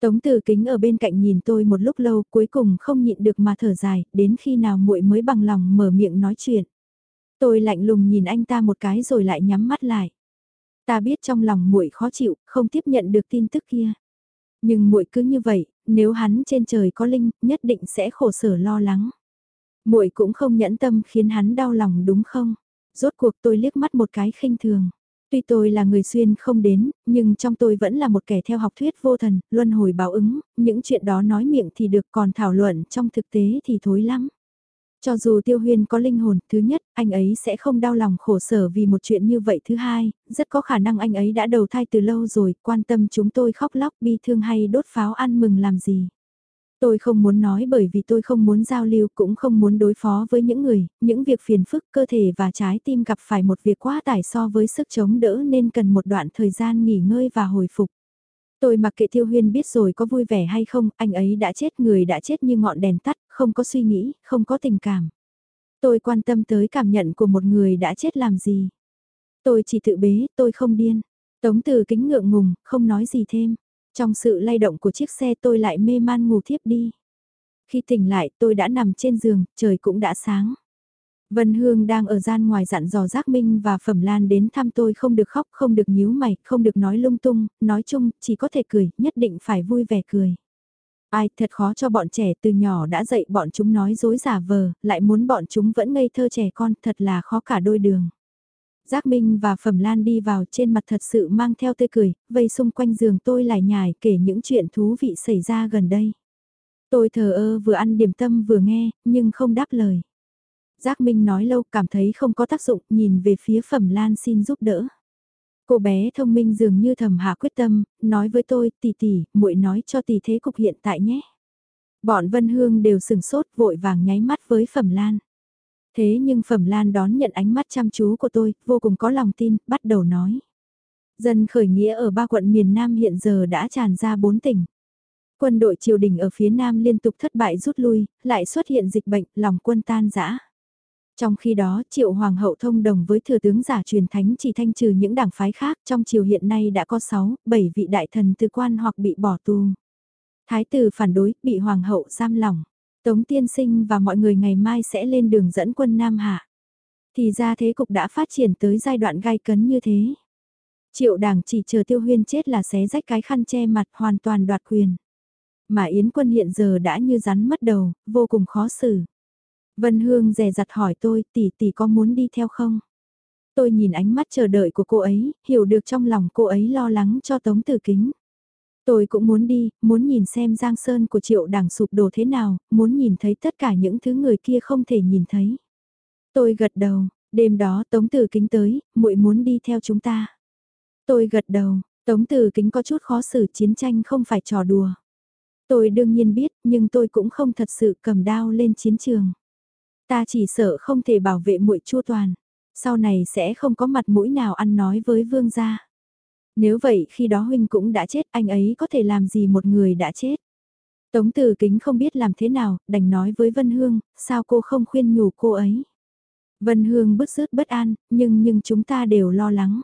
Tống từ kính ở bên cạnh nhìn tôi một lúc lâu, cuối cùng không nhịn được mà thở dài, đến khi nào muội mới bằng lòng mở miệng nói chuyện. Tôi lạnh lùng nhìn anh ta một cái rồi lại nhắm mắt lại. Ta biết trong lòng muội khó chịu, không tiếp nhận được tin tức kia. Nhưng muội cứ như vậy, nếu hắn trên trời có linh, nhất định sẽ khổ sở lo lắng. Muội cũng không nhẫn tâm khiến hắn đau lòng đúng không? Rốt cuộc tôi liếc mắt một cái khinh thường. Tuy tôi là người xuyên không đến, nhưng trong tôi vẫn là một kẻ theo học thuyết vô thần, luân hồi báo ứng, những chuyện đó nói miệng thì được còn thảo luận trong thực tế thì thối lắm. Cho dù tiêu huyên có linh hồn, thứ nhất, anh ấy sẽ không đau lòng khổ sở vì một chuyện như vậy. Thứ hai, rất có khả năng anh ấy đã đầu thai từ lâu rồi, quan tâm chúng tôi khóc lóc bi thương hay đốt pháo ăn mừng làm gì. Tôi không muốn nói bởi vì tôi không muốn giao lưu cũng không muốn đối phó với những người, những việc phiền phức cơ thể và trái tim gặp phải một việc quá tải so với sức chống đỡ nên cần một đoạn thời gian nghỉ ngơi và hồi phục. Tôi mặc kệ Tiêu Huyên biết rồi có vui vẻ hay không, anh ấy đã chết người đã chết như ngọn đèn tắt, không có suy nghĩ, không có tình cảm. Tôi quan tâm tới cảm nhận của một người đã chết làm gì. Tôi chỉ tự bế, tôi không điên. Tống từ kính ngượng ngùng, không nói gì thêm. Trong sự lay động của chiếc xe tôi lại mê man ngủ thiếp đi. Khi tỉnh lại tôi đã nằm trên giường, trời cũng đã sáng. Vân Hương đang ở gian ngoài dặn dò Giác Minh và Phẩm Lan đến thăm tôi không được khóc, không được nhíu mày, không được nói lung tung, nói chung, chỉ có thể cười, nhất định phải vui vẻ cười. Ai thật khó cho bọn trẻ từ nhỏ đã dạy bọn chúng nói dối giả vờ, lại muốn bọn chúng vẫn ngây thơ trẻ con, thật là khó cả đôi đường. Giác Minh và Phẩm Lan đi vào trên mặt thật sự mang theo tươi cười, vây xung quanh giường tôi lại nhải kể những chuyện thú vị xảy ra gần đây. Tôi thờ ơ vừa ăn điểm tâm vừa nghe, nhưng không đáp lời. Giác Minh nói lâu cảm thấy không có tác dụng, nhìn về phía Phẩm Lan xin giúp đỡ. Cô bé thông minh dường như thầm hạ quyết tâm, nói với tôi, tỷ tỷ, muội nói cho tỷ thế cục hiện tại nhé. Bọn Vân Hương đều sừng sốt vội vàng nháy mắt với Phẩm Lan. Thế nhưng Phẩm Lan đón nhận ánh mắt chăm chú của tôi, vô cùng có lòng tin, bắt đầu nói. Dân khởi nghĩa ở ba quận miền Nam hiện giờ đã tràn ra bốn tỉnh. Quân đội triều đình ở phía Nam liên tục thất bại rút lui, lại xuất hiện dịch bệnh, lòng quân tan rã. Trong khi đó, triệu hoàng hậu thông đồng với thừa tướng giả truyền thánh chỉ thanh trừ những đảng phái khác trong triều hiện nay đã có 6, 7 vị đại thần từ quan hoặc bị bỏ tù. Thái tử phản đối, bị hoàng hậu giam lỏng. Tống tiên sinh và mọi người ngày mai sẽ lên đường dẫn quân Nam Hạ. Thì ra thế cục đã phát triển tới giai đoạn gai cấn như thế. Triệu đảng chỉ chờ tiêu huyên chết là xé rách cái khăn che mặt hoàn toàn đoạt quyền. Mà Yến quân hiện giờ đã như rắn mất đầu, vô cùng khó xử. Vân Hương dè dặt hỏi tôi tỷ tỷ có muốn đi theo không? Tôi nhìn ánh mắt chờ đợi của cô ấy, hiểu được trong lòng cô ấy lo lắng cho Tống Tử Kính. Tôi cũng muốn đi, muốn nhìn xem Giang Sơn của triệu đảng sụp đổ thế nào, muốn nhìn thấy tất cả những thứ người kia không thể nhìn thấy. Tôi gật đầu, đêm đó Tống Tử Kính tới, muội muốn đi theo chúng ta. Tôi gật đầu, Tống Tử Kính có chút khó xử chiến tranh không phải trò đùa. Tôi đương nhiên biết, nhưng tôi cũng không thật sự cầm đao lên chiến trường. Ta chỉ sợ không thể bảo vệ muội chua toàn. Sau này sẽ không có mặt mũi nào ăn nói với vương gia. Nếu vậy khi đó huynh cũng đã chết anh ấy có thể làm gì một người đã chết. Tống Tử Kính không biết làm thế nào, đành nói với Vân Hương, sao cô không khuyên nhủ cô ấy. Vân Hương bứt rứt bất an, nhưng nhưng chúng ta đều lo lắng.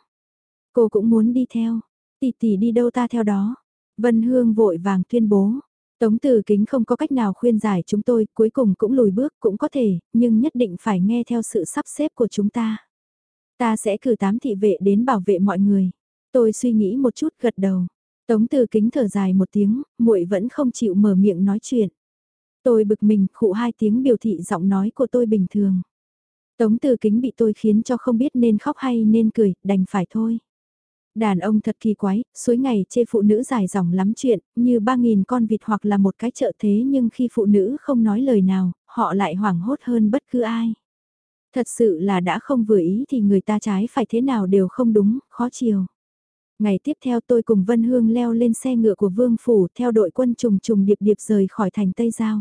Cô cũng muốn đi theo, tỷ tỷ đi đâu ta theo đó. Vân Hương vội vàng tuyên bố. Tống Tử Kính không có cách nào khuyên giải chúng tôi, cuối cùng cũng lùi bước cũng có thể, nhưng nhất định phải nghe theo sự sắp xếp của chúng ta. Ta sẽ cử tám thị vệ đến bảo vệ mọi người. Tôi suy nghĩ một chút gật đầu. Tống từ Kính thở dài một tiếng, muội vẫn không chịu mở miệng nói chuyện. Tôi bực mình, khụ hai tiếng biểu thị giọng nói của tôi bình thường. Tống từ Kính bị tôi khiến cho không biết nên khóc hay nên cười, đành phải thôi. Đàn ông thật kỳ quái, suối ngày chê phụ nữ dài dòng lắm chuyện, như ba nghìn con vịt hoặc là một cái chợ thế nhưng khi phụ nữ không nói lời nào, họ lại hoảng hốt hơn bất cứ ai. Thật sự là đã không vừa ý thì người ta trái phải thế nào đều không đúng, khó chiều. Ngày tiếp theo tôi cùng Vân Hương leo lên xe ngựa của Vương Phủ theo đội quân trùng trùng điệp điệp rời khỏi thành Tây Giao.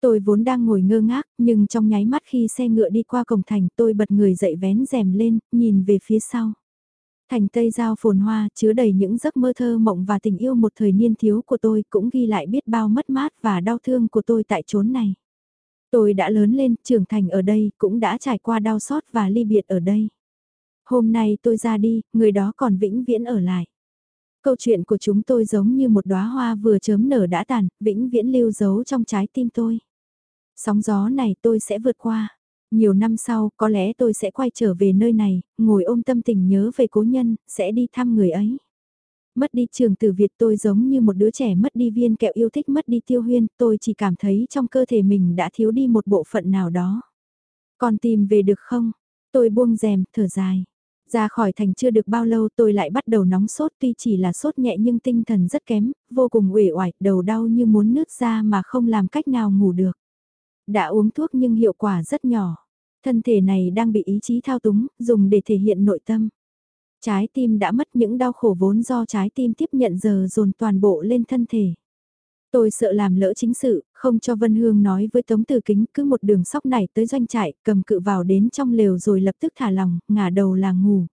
Tôi vốn đang ngồi ngơ ngác, nhưng trong nháy mắt khi xe ngựa đi qua cổng thành tôi bật người dậy vén rèm lên, nhìn về phía sau. Thành Tây Giao phồn hoa chứa đầy những giấc mơ thơ mộng và tình yêu một thời niên thiếu của tôi cũng ghi lại biết bao mất mát và đau thương của tôi tại chốn này. Tôi đã lớn lên, trưởng thành ở đây, cũng đã trải qua đau xót và ly biệt ở đây. Hôm nay tôi ra đi, người đó còn vĩnh viễn ở lại. Câu chuyện của chúng tôi giống như một đóa hoa vừa chớm nở đã tàn, vĩnh viễn lưu giấu trong trái tim tôi. Sóng gió này tôi sẽ vượt qua. Nhiều năm sau, có lẽ tôi sẽ quay trở về nơi này, ngồi ôm tâm tình nhớ về cố nhân, sẽ đi thăm người ấy. Mất đi trường tử Việt tôi giống như một đứa trẻ mất đi viên kẹo yêu thích mất đi tiêu huyên, tôi chỉ cảm thấy trong cơ thể mình đã thiếu đi một bộ phận nào đó. Còn tìm về được không? Tôi buông rèm, thở dài. Ra khỏi thành chưa được bao lâu tôi lại bắt đầu nóng sốt tuy chỉ là sốt nhẹ nhưng tinh thần rất kém, vô cùng uể oải, đầu đau như muốn nứt ra mà không làm cách nào ngủ được. Đã uống thuốc nhưng hiệu quả rất nhỏ. Thân thể này đang bị ý chí thao túng, dùng để thể hiện nội tâm. Trái tim đã mất những đau khổ vốn do trái tim tiếp nhận giờ dồn toàn bộ lên thân thể. Tôi sợ làm lỡ chính sự, không cho Vân Hương nói với Tống Tử Kính cứ một đường sóc này tới doanh trại, cầm cự vào đến trong lều rồi lập tức thả lòng, ngả đầu là ngủ.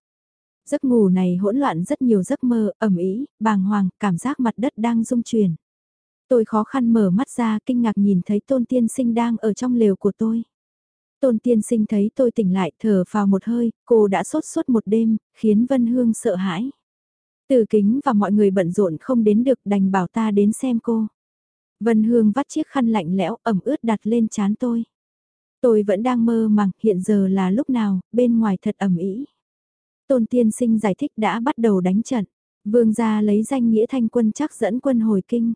Giấc ngủ này hỗn loạn rất nhiều giấc mơ, ẩm ý, bàng hoàng, cảm giác mặt đất đang rung chuyển. Tôi khó khăn mở mắt ra kinh ngạc nhìn thấy tôn tiên sinh đang ở trong lều của tôi. Tôn tiên sinh thấy tôi tỉnh lại thở vào một hơi, cô đã sốt suốt một đêm, khiến Vân Hương sợ hãi. Từ kính và mọi người bận rộn không đến được đành bảo ta đến xem cô. Vân Hương vắt chiếc khăn lạnh lẽo ẩm ướt đặt lên chán tôi. Tôi vẫn đang mơ màng, hiện giờ là lúc nào, bên ngoài thật ẩm ý. Tôn tiên sinh giải thích đã bắt đầu đánh trận. Vương gia lấy danh nghĩa thanh quân chắc dẫn quân hồi kinh.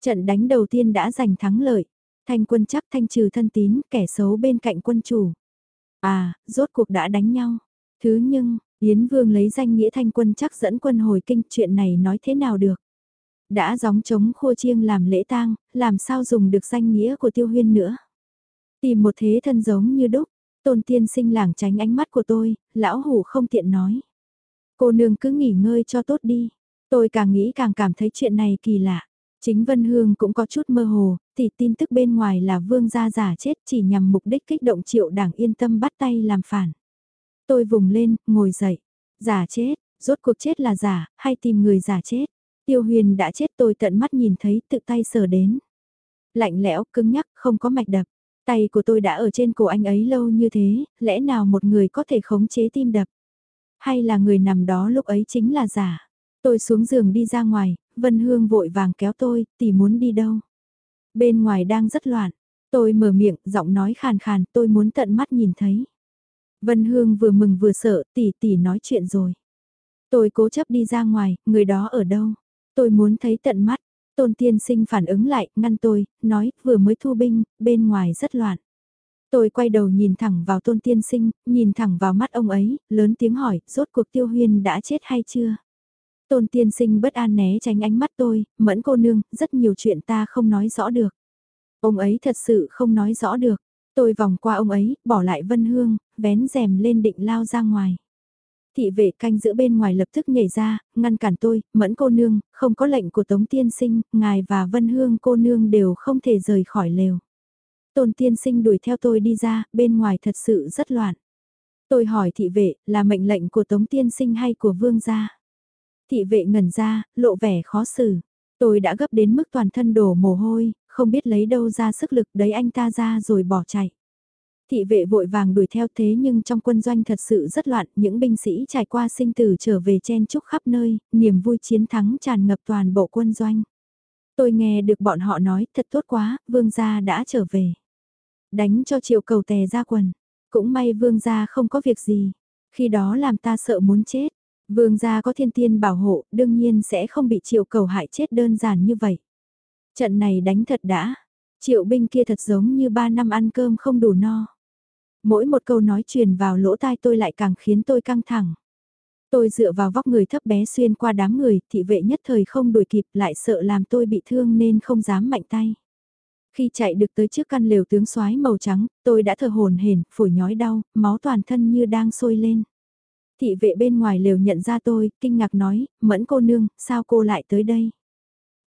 Trận đánh đầu tiên đã giành thắng lợi. Thanh quân chắc thanh trừ thân tín, kẻ xấu bên cạnh quân chủ. À, rốt cuộc đã đánh nhau. Thứ nhưng, Yến Vương lấy danh nghĩa thanh quân chắc dẫn quân hồi kinh chuyện này nói thế nào được. Đã gióng chống khua chiêng làm lễ tang, làm sao dùng được danh nghĩa của tiêu huyên nữa. Tìm một thế thân giống như đúc, tôn tiên sinh làng tránh ánh mắt của tôi, lão hủ không tiện nói. Cô nương cứ nghỉ ngơi cho tốt đi. Tôi càng nghĩ càng cảm thấy chuyện này kỳ lạ. Chính Vân Hương cũng có chút mơ hồ, thì tin tức bên ngoài là vương gia giả chết chỉ nhằm mục đích kích động triệu đảng yên tâm bắt tay làm phản. Tôi vùng lên, ngồi dậy. Giả chết, rốt cuộc chết là giả, hay tìm người giả chết. Tiêu huyền đã chết tôi tận mắt nhìn thấy tự tay sờ đến. Lạnh lẽo, cứng nhắc, không có mạch đập. Tay của tôi đã ở trên cổ anh ấy lâu như thế, lẽ nào một người có thể khống chế tim đập? Hay là người nằm đó lúc ấy chính là giả? Tôi xuống giường đi ra ngoài, Vân Hương vội vàng kéo tôi, tỷ muốn đi đâu? Bên ngoài đang rất loạn. Tôi mở miệng, giọng nói khàn khàn, tôi muốn tận mắt nhìn thấy. Vân Hương vừa mừng vừa sợ, tỷ tỷ nói chuyện rồi. Tôi cố chấp đi ra ngoài, người đó ở đâu? Tôi muốn thấy tận mắt. Tôn tiên sinh phản ứng lại, ngăn tôi, nói, vừa mới thu binh, bên ngoài rất loạn. Tôi quay đầu nhìn thẳng vào tôn tiên sinh, nhìn thẳng vào mắt ông ấy, lớn tiếng hỏi, rốt cuộc tiêu huyên đã chết hay chưa? Tôn tiên sinh bất an né tránh ánh mắt tôi, mẫn cô nương, rất nhiều chuyện ta không nói rõ được. Ông ấy thật sự không nói rõ được. Tôi vòng qua ông ấy, bỏ lại Vân Hương, vén rèm lên định lao ra ngoài. Thị vệ canh giữa bên ngoài lập tức nhảy ra, ngăn cản tôi, mẫn cô nương, không có lệnh của Tống Tiên Sinh, ngài và Vân Hương cô nương đều không thể rời khỏi lều. Tôn Tiên Sinh đuổi theo tôi đi ra, bên ngoài thật sự rất loạn. Tôi hỏi thị vệ, là mệnh lệnh của Tống Tiên Sinh hay của Vương gia? Thị vệ ngẩn ra, lộ vẻ khó xử. Tôi đã gấp đến mức toàn thân đổ mồ hôi, không biết lấy đâu ra sức lực đấy anh ta ra rồi bỏ chạy. Thị vệ vội vàng đuổi theo thế nhưng trong quân doanh thật sự rất loạn, những binh sĩ trải qua sinh tử trở về chen chúc khắp nơi, niềm vui chiến thắng tràn ngập toàn bộ quân doanh. Tôi nghe được bọn họ nói thật tốt quá, vương gia đã trở về. Đánh cho triệu cầu tè ra quần, cũng may vương gia không có việc gì, khi đó làm ta sợ muốn chết. Vương gia có thiên tiên bảo hộ, đương nhiên sẽ không bị triệu cầu hại chết đơn giản như vậy. Trận này đánh thật đã, triệu binh kia thật giống như ba năm ăn cơm không đủ no. Mỗi một câu nói truyền vào lỗ tai tôi lại càng khiến tôi căng thẳng. Tôi dựa vào vóc người thấp bé xuyên qua đám người, thị vệ nhất thời không đuổi kịp lại sợ làm tôi bị thương nên không dám mạnh tay. Khi chạy được tới trước căn lều tướng soái màu trắng, tôi đã thở hồn hển, phổi nhói đau, máu toàn thân như đang sôi lên. Thị vệ bên ngoài lều nhận ra tôi, kinh ngạc nói, mẫn cô nương, sao cô lại tới đây?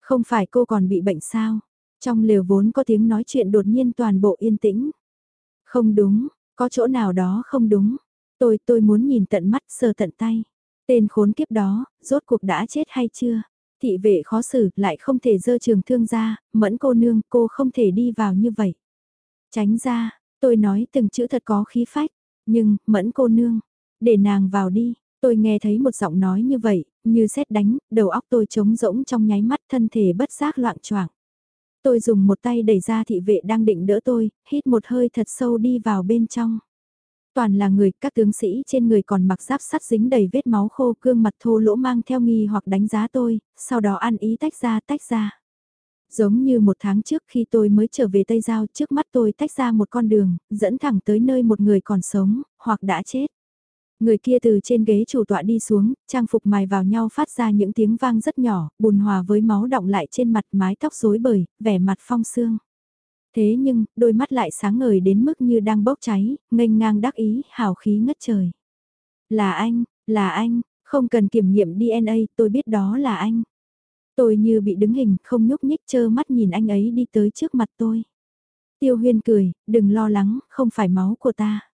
Không phải cô còn bị bệnh sao? Trong lều vốn có tiếng nói chuyện đột nhiên toàn bộ yên tĩnh. Không đúng, có chỗ nào đó không đúng. Tôi, tôi muốn nhìn tận mắt sờ tận tay. Tên khốn kiếp đó, rốt cuộc đã chết hay chưa? Thị vệ khó xử, lại không thể dơ trường thương ra, mẫn cô nương, cô không thể đi vào như vậy. Tránh ra, tôi nói từng chữ thật có khí phách, nhưng, mẫn cô nương, để nàng vào đi, tôi nghe thấy một giọng nói như vậy, như xét đánh, đầu óc tôi trống rỗng trong nháy mắt thân thể bất giác loạn choạng. Tôi dùng một tay đẩy ra thị vệ đang định đỡ tôi, hít một hơi thật sâu đi vào bên trong. Toàn là người, các tướng sĩ trên người còn mặc giáp sắt dính đầy vết máu khô cương mặt thô lỗ mang theo nghi hoặc đánh giá tôi, sau đó ăn ý tách ra tách ra. Giống như một tháng trước khi tôi mới trở về Tây Giao trước mắt tôi tách ra một con đường, dẫn thẳng tới nơi một người còn sống, hoặc đã chết. Người kia từ trên ghế chủ tọa đi xuống, trang phục mài vào nhau phát ra những tiếng vang rất nhỏ, bùn hòa với máu động lại trên mặt mái tóc rối bời, vẻ mặt phong sương. Thế nhưng, đôi mắt lại sáng ngời đến mức như đang bốc cháy, nghênh ngang đắc ý, hào khí ngất trời. Là anh, là anh, không cần kiểm nghiệm DNA, tôi biết đó là anh. Tôi như bị đứng hình, không nhúc nhích chơ mắt nhìn anh ấy đi tới trước mặt tôi. Tiêu huyên cười, đừng lo lắng, không phải máu của ta.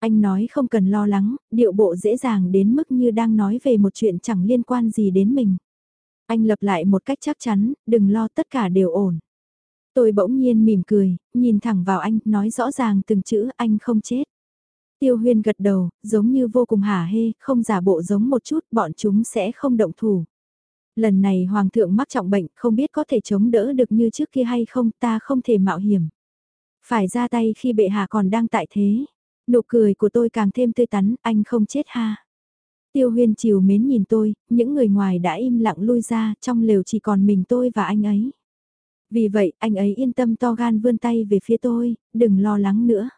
Anh nói không cần lo lắng, điệu bộ dễ dàng đến mức như đang nói về một chuyện chẳng liên quan gì đến mình. Anh lập lại một cách chắc chắn, đừng lo tất cả đều ổn. Tôi bỗng nhiên mỉm cười, nhìn thẳng vào anh, nói rõ ràng từng chữ anh không chết. Tiêu huyên gật đầu, giống như vô cùng hả hê, không giả bộ giống một chút, bọn chúng sẽ không động thủ. Lần này Hoàng thượng mắc trọng bệnh, không biết có thể chống đỡ được như trước kia hay không, ta không thể mạo hiểm. Phải ra tay khi bệ hạ còn đang tại thế. Nụ cười của tôi càng thêm tươi tắn, anh không chết ha. Tiêu huyên chiều mến nhìn tôi, những người ngoài đã im lặng lui ra, trong lều chỉ còn mình tôi và anh ấy. Vì vậy, anh ấy yên tâm to gan vươn tay về phía tôi, đừng lo lắng nữa.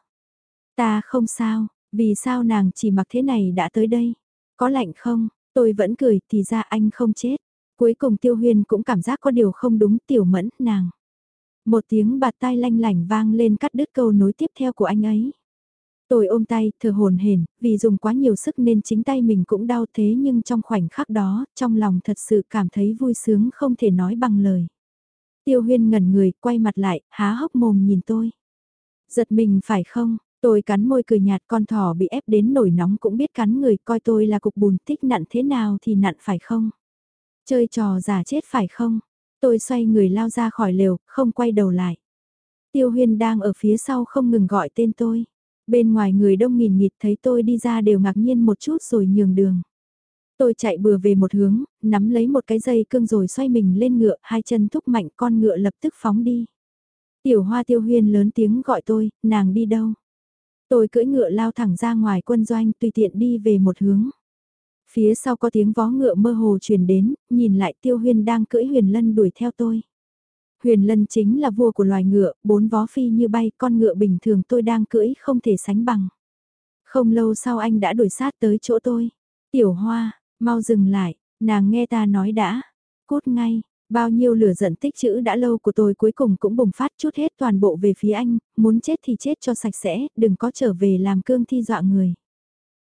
Ta không sao, vì sao nàng chỉ mặc thế này đã tới đây? Có lạnh không? Tôi vẫn cười, thì ra anh không chết. Cuối cùng tiêu Huyên cũng cảm giác có điều không đúng tiểu mẫn, nàng. Một tiếng bạt tai lanh lảnh vang lên cắt đứt câu nối tiếp theo của anh ấy. Tôi ôm tay, thở hồn hển, vì dùng quá nhiều sức nên chính tay mình cũng đau thế nhưng trong khoảnh khắc đó, trong lòng thật sự cảm thấy vui sướng không thể nói bằng lời. Tiêu huyên ngẩn người, quay mặt lại, há hốc mồm nhìn tôi. Giật mình phải không? Tôi cắn môi cười nhạt con thỏ bị ép đến nổi nóng cũng biết cắn người coi tôi là cục bùn tích nặn thế nào thì nặn phải không? Chơi trò giả chết phải không? Tôi xoay người lao ra khỏi lều, không quay đầu lại. Tiêu huyên đang ở phía sau không ngừng gọi tên tôi. Bên ngoài người đông nghìn nghịt thấy tôi đi ra đều ngạc nhiên một chút rồi nhường đường. Tôi chạy bừa về một hướng, nắm lấy một cái dây cương rồi xoay mình lên ngựa, hai chân thúc mạnh con ngựa lập tức phóng đi. Tiểu hoa tiêu huyên lớn tiếng gọi tôi, nàng đi đâu? Tôi cưỡi ngựa lao thẳng ra ngoài quân doanh tùy tiện đi về một hướng. Phía sau có tiếng vó ngựa mơ hồ truyền đến, nhìn lại tiêu huyên đang cưỡi huyền lân đuổi theo tôi. Huyền lân chính là vua của loài ngựa, bốn vó phi như bay, con ngựa bình thường tôi đang cưỡi không thể sánh bằng. Không lâu sau anh đã đuổi sát tới chỗ tôi. Tiểu hoa, mau dừng lại, Nàng nghe ta nói đã, cút ngay, bao nhiêu lửa giận tích chữ đã lâu của tôi cuối cùng cũng bùng phát chút hết toàn bộ về phía anh, muốn chết thì chết cho sạch sẽ, đừng có trở về làm cương thi dọa người.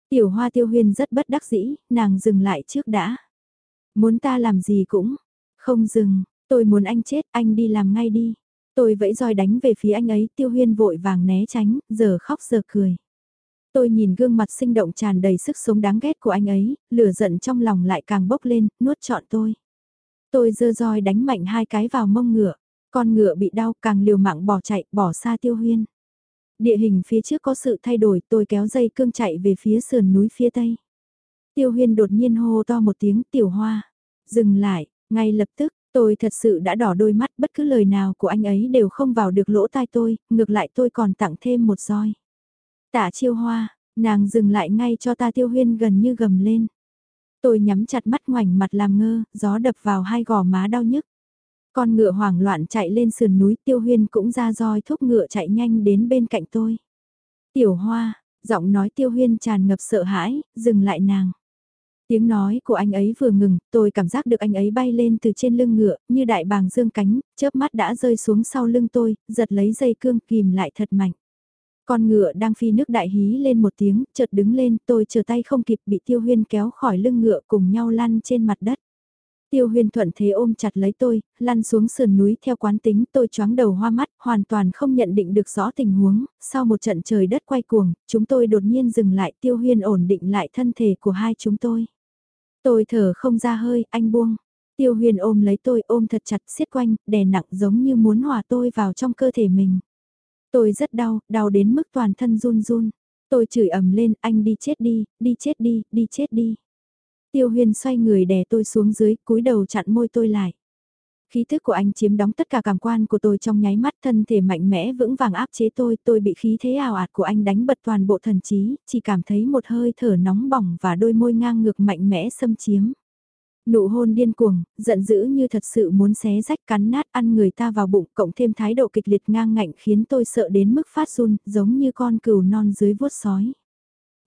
Tiểu hoa tiêu huyên rất bất đắc dĩ, nàng dừng lại trước đã. Muốn ta làm gì cũng, không dừng, tôi muốn anh chết, anh đi làm ngay đi. Tôi vẫy roi đánh về phía anh ấy, tiêu huyên vội vàng né tránh, giờ khóc giờ cười. Tôi nhìn gương mặt sinh động tràn đầy sức sống đáng ghét của anh ấy, lửa giận trong lòng lại càng bốc lên, nuốt trọn tôi. Tôi dơ roi đánh mạnh hai cái vào mông ngựa, con ngựa bị đau càng liều mạng bỏ chạy, bỏ xa tiêu huyên. Địa hình phía trước có sự thay đổi, tôi kéo dây cương chạy về phía sườn núi phía tây. Tiêu huyên đột nhiên hô to một tiếng tiểu hoa. Dừng lại, ngay lập tức, tôi thật sự đã đỏ đôi mắt bất cứ lời nào của anh ấy đều không vào được lỗ tai tôi, ngược lại tôi còn tặng thêm một roi. Tạ chiêu hoa, nàng dừng lại ngay cho ta tiêu huyên gần như gầm lên. Tôi nhắm chặt mắt ngoảnh mặt làm ngơ, gió đập vào hai gò má đau nhức. Con ngựa hoảng loạn chạy lên sườn núi tiêu huyên cũng ra roi thúc ngựa chạy nhanh đến bên cạnh tôi. Tiểu hoa, giọng nói tiêu huyên tràn ngập sợ hãi, dừng lại nàng. Tiếng nói của anh ấy vừa ngừng, tôi cảm giác được anh ấy bay lên từ trên lưng ngựa, như đại bàng dương cánh, chớp mắt đã rơi xuống sau lưng tôi, giật lấy dây cương kìm lại thật mạnh. Con ngựa đang phi nước đại hí lên một tiếng, chợt đứng lên, tôi chờ tay không kịp bị tiêu huyên kéo khỏi lưng ngựa cùng nhau lăn trên mặt đất. Tiêu huyên thuận thế ôm chặt lấy tôi, lăn xuống sườn núi theo quán tính tôi choáng đầu hoa mắt, hoàn toàn không nhận định được rõ tình huống, sau một trận trời đất quay cuồng, chúng tôi đột nhiên dừng lại tiêu huyên ổn định lại thân thể của hai chúng tôi. Tôi thở không ra hơi, anh buông. Tiêu huyền ôm lấy tôi ôm thật chặt xiết quanh, đè nặng giống như muốn hòa tôi vào trong cơ thể mình. Tôi rất đau, đau đến mức toàn thân run run. Tôi chửi ầm lên, anh đi chết đi, đi chết đi, đi chết đi. Tiêu huyền xoay người đè tôi xuống dưới, cúi đầu chặn môi tôi lại. Khí thức của anh chiếm đóng tất cả cảm quan của tôi trong nháy mắt thân thể mạnh mẽ vững vàng áp chế tôi, tôi bị khí thế ảo ạt của anh đánh bật toàn bộ thần trí, chỉ cảm thấy một hơi thở nóng bỏng và đôi môi ngang ngược mạnh mẽ xâm chiếm. Nụ hôn điên cuồng, giận dữ như thật sự muốn xé rách cắn nát ăn người ta vào bụng, cộng thêm thái độ kịch liệt ngang ngạnh khiến tôi sợ đến mức phát run, giống như con cừu non dưới vuốt sói.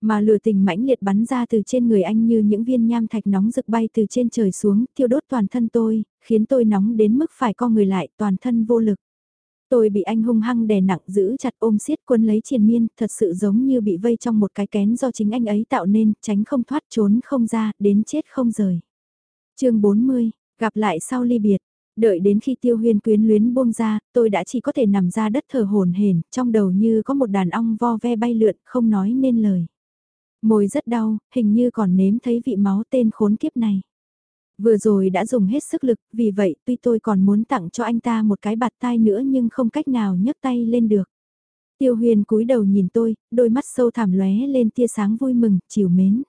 Mà lửa tình mãnh liệt bắn ra từ trên người anh như những viên nham thạch nóng rực bay từ trên trời xuống, thiêu đốt toàn thân tôi, khiến tôi nóng đến mức phải co người lại, toàn thân vô lực. Tôi bị anh hung hăng đè nặng giữ chặt ôm siết quân lấy triền miên, thật sự giống như bị vây trong một cái kén do chính anh ấy tạo nên, tránh không thoát trốn không ra, đến chết không rời. chương 40, gặp lại sau ly biệt. Đợi đến khi tiêu huyên quyến luyến buông ra, tôi đã chỉ có thể nằm ra đất thở hồn hển, trong đầu như có một đàn ong vo ve bay lượn, không nói nên lời. Môi rất đau, hình như còn nếm thấy vị máu tên khốn kiếp này. Vừa rồi đã dùng hết sức lực, vì vậy tuy tôi còn muốn tặng cho anh ta một cái bạt tai nữa nhưng không cách nào nhấc tay lên được. Tiêu huyền cúi đầu nhìn tôi, đôi mắt sâu thẳm lóe lên tia sáng vui mừng, chiều mến.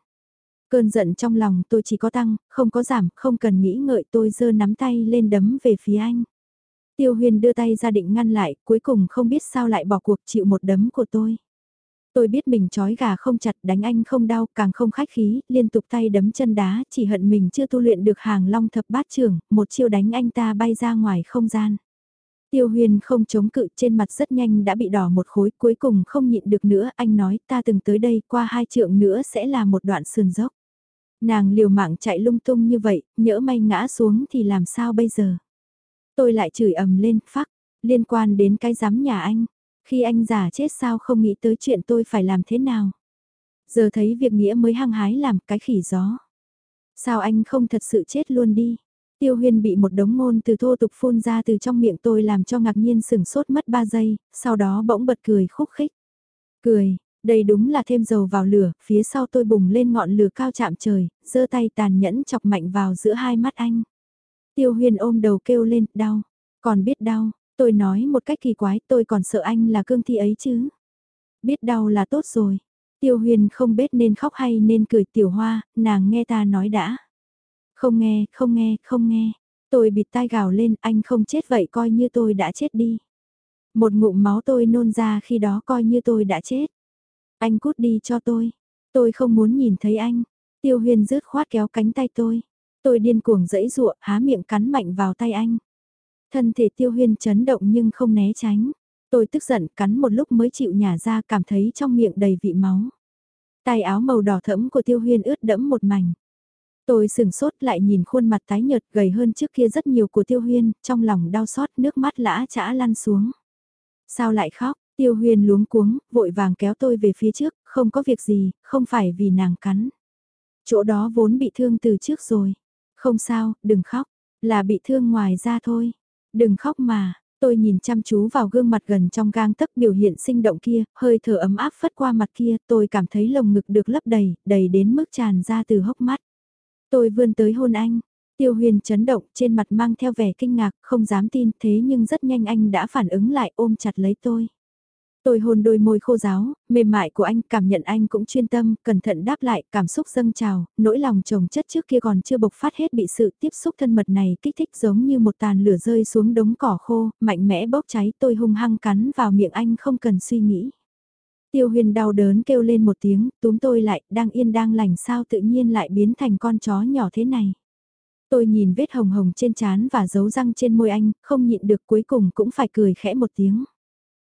Cơn giận trong lòng tôi chỉ có tăng, không có giảm, không cần nghĩ ngợi tôi giơ nắm tay lên đấm về phía anh. Tiêu huyền đưa tay ra định ngăn lại, cuối cùng không biết sao lại bỏ cuộc chịu một đấm của tôi. Tôi biết mình trói gà không chặt đánh anh không đau càng không khách khí, liên tục tay đấm chân đá, chỉ hận mình chưa tu luyện được hàng long thập bát trưởng, một chiêu đánh anh ta bay ra ngoài không gian. Tiêu huyền không chống cự trên mặt rất nhanh đã bị đỏ một khối cuối cùng không nhịn được nữa anh nói ta từng tới đây qua hai trượng nữa sẽ là một đoạn sườn dốc. Nàng liều mạng chạy lung tung như vậy, nhỡ may ngã xuống thì làm sao bây giờ? Tôi lại chửi ầm lên, phắc, liên quan đến cái giám nhà anh, khi anh giả chết sao không nghĩ tới chuyện tôi phải làm thế nào. Giờ thấy việc nghĩa mới hăng hái làm cái khỉ gió. Sao anh không thật sự chết luôn đi. Tiêu huyền bị một đống ngôn từ thô tục phun ra từ trong miệng tôi làm cho ngạc nhiên sừng sốt mất 3 giây, sau đó bỗng bật cười khúc khích. Cười, đây đúng là thêm dầu vào lửa, phía sau tôi bùng lên ngọn lửa cao chạm trời, giơ tay tàn nhẫn chọc mạnh vào giữa hai mắt anh. Tiêu huyền ôm đầu kêu lên, đau, còn biết đau, Tôi nói một cách kỳ quái tôi còn sợ anh là cương thi ấy chứ. Biết đau là tốt rồi. Tiêu huyền không biết nên khóc hay nên cười tiểu hoa, nàng nghe ta nói đã. Không nghe, không nghe, không nghe. Tôi bịt tai gào lên, anh không chết vậy coi như tôi đã chết đi. Một ngụm máu tôi nôn ra khi đó coi như tôi đã chết. Anh cút đi cho tôi. Tôi không muốn nhìn thấy anh. Tiêu huyền rứt khoát kéo cánh tay tôi. Tôi điên cuồng dẫy dụa, há miệng cắn mạnh vào tay anh. Thân thể tiêu huyên chấn động nhưng không né tránh. Tôi tức giận cắn một lúc mới chịu nhả ra cảm thấy trong miệng đầy vị máu. Tay áo màu đỏ thẫm của tiêu huyên ướt đẫm một mảnh. Tôi sừng sốt lại nhìn khuôn mặt tái nhợt gầy hơn trước kia rất nhiều của Tiêu Huyên, trong lòng đau xót nước mắt lã chã lăn xuống. Sao lại khóc, Tiêu Huyên luống cuống, vội vàng kéo tôi về phía trước, không có việc gì, không phải vì nàng cắn. Chỗ đó vốn bị thương từ trước rồi. Không sao, đừng khóc, là bị thương ngoài ra thôi. Đừng khóc mà, tôi nhìn chăm chú vào gương mặt gần trong gang tấc biểu hiện sinh động kia, hơi thở ấm áp phất qua mặt kia, tôi cảm thấy lồng ngực được lấp đầy, đầy đến mức tràn ra từ hốc mắt. Tôi vươn tới hôn anh. Tiêu huyền chấn động trên mặt mang theo vẻ kinh ngạc, không dám tin thế nhưng rất nhanh anh đã phản ứng lại ôm chặt lấy tôi. Tôi hôn đôi môi khô giáo, mềm mại của anh, cảm nhận anh cũng chuyên tâm, cẩn thận đáp lại, cảm xúc dâng trào, nỗi lòng chồng chất trước kia còn chưa bộc phát hết bị sự tiếp xúc thân mật này kích thích giống như một tàn lửa rơi xuống đống cỏ khô, mạnh mẽ bốc cháy tôi hung hăng cắn vào miệng anh không cần suy nghĩ. Tiêu huyền đau đớn kêu lên một tiếng, túm tôi lại, đang yên đang lành sao tự nhiên lại biến thành con chó nhỏ thế này. Tôi nhìn vết hồng hồng trên trán và dấu răng trên môi anh, không nhịn được cuối cùng cũng phải cười khẽ một tiếng.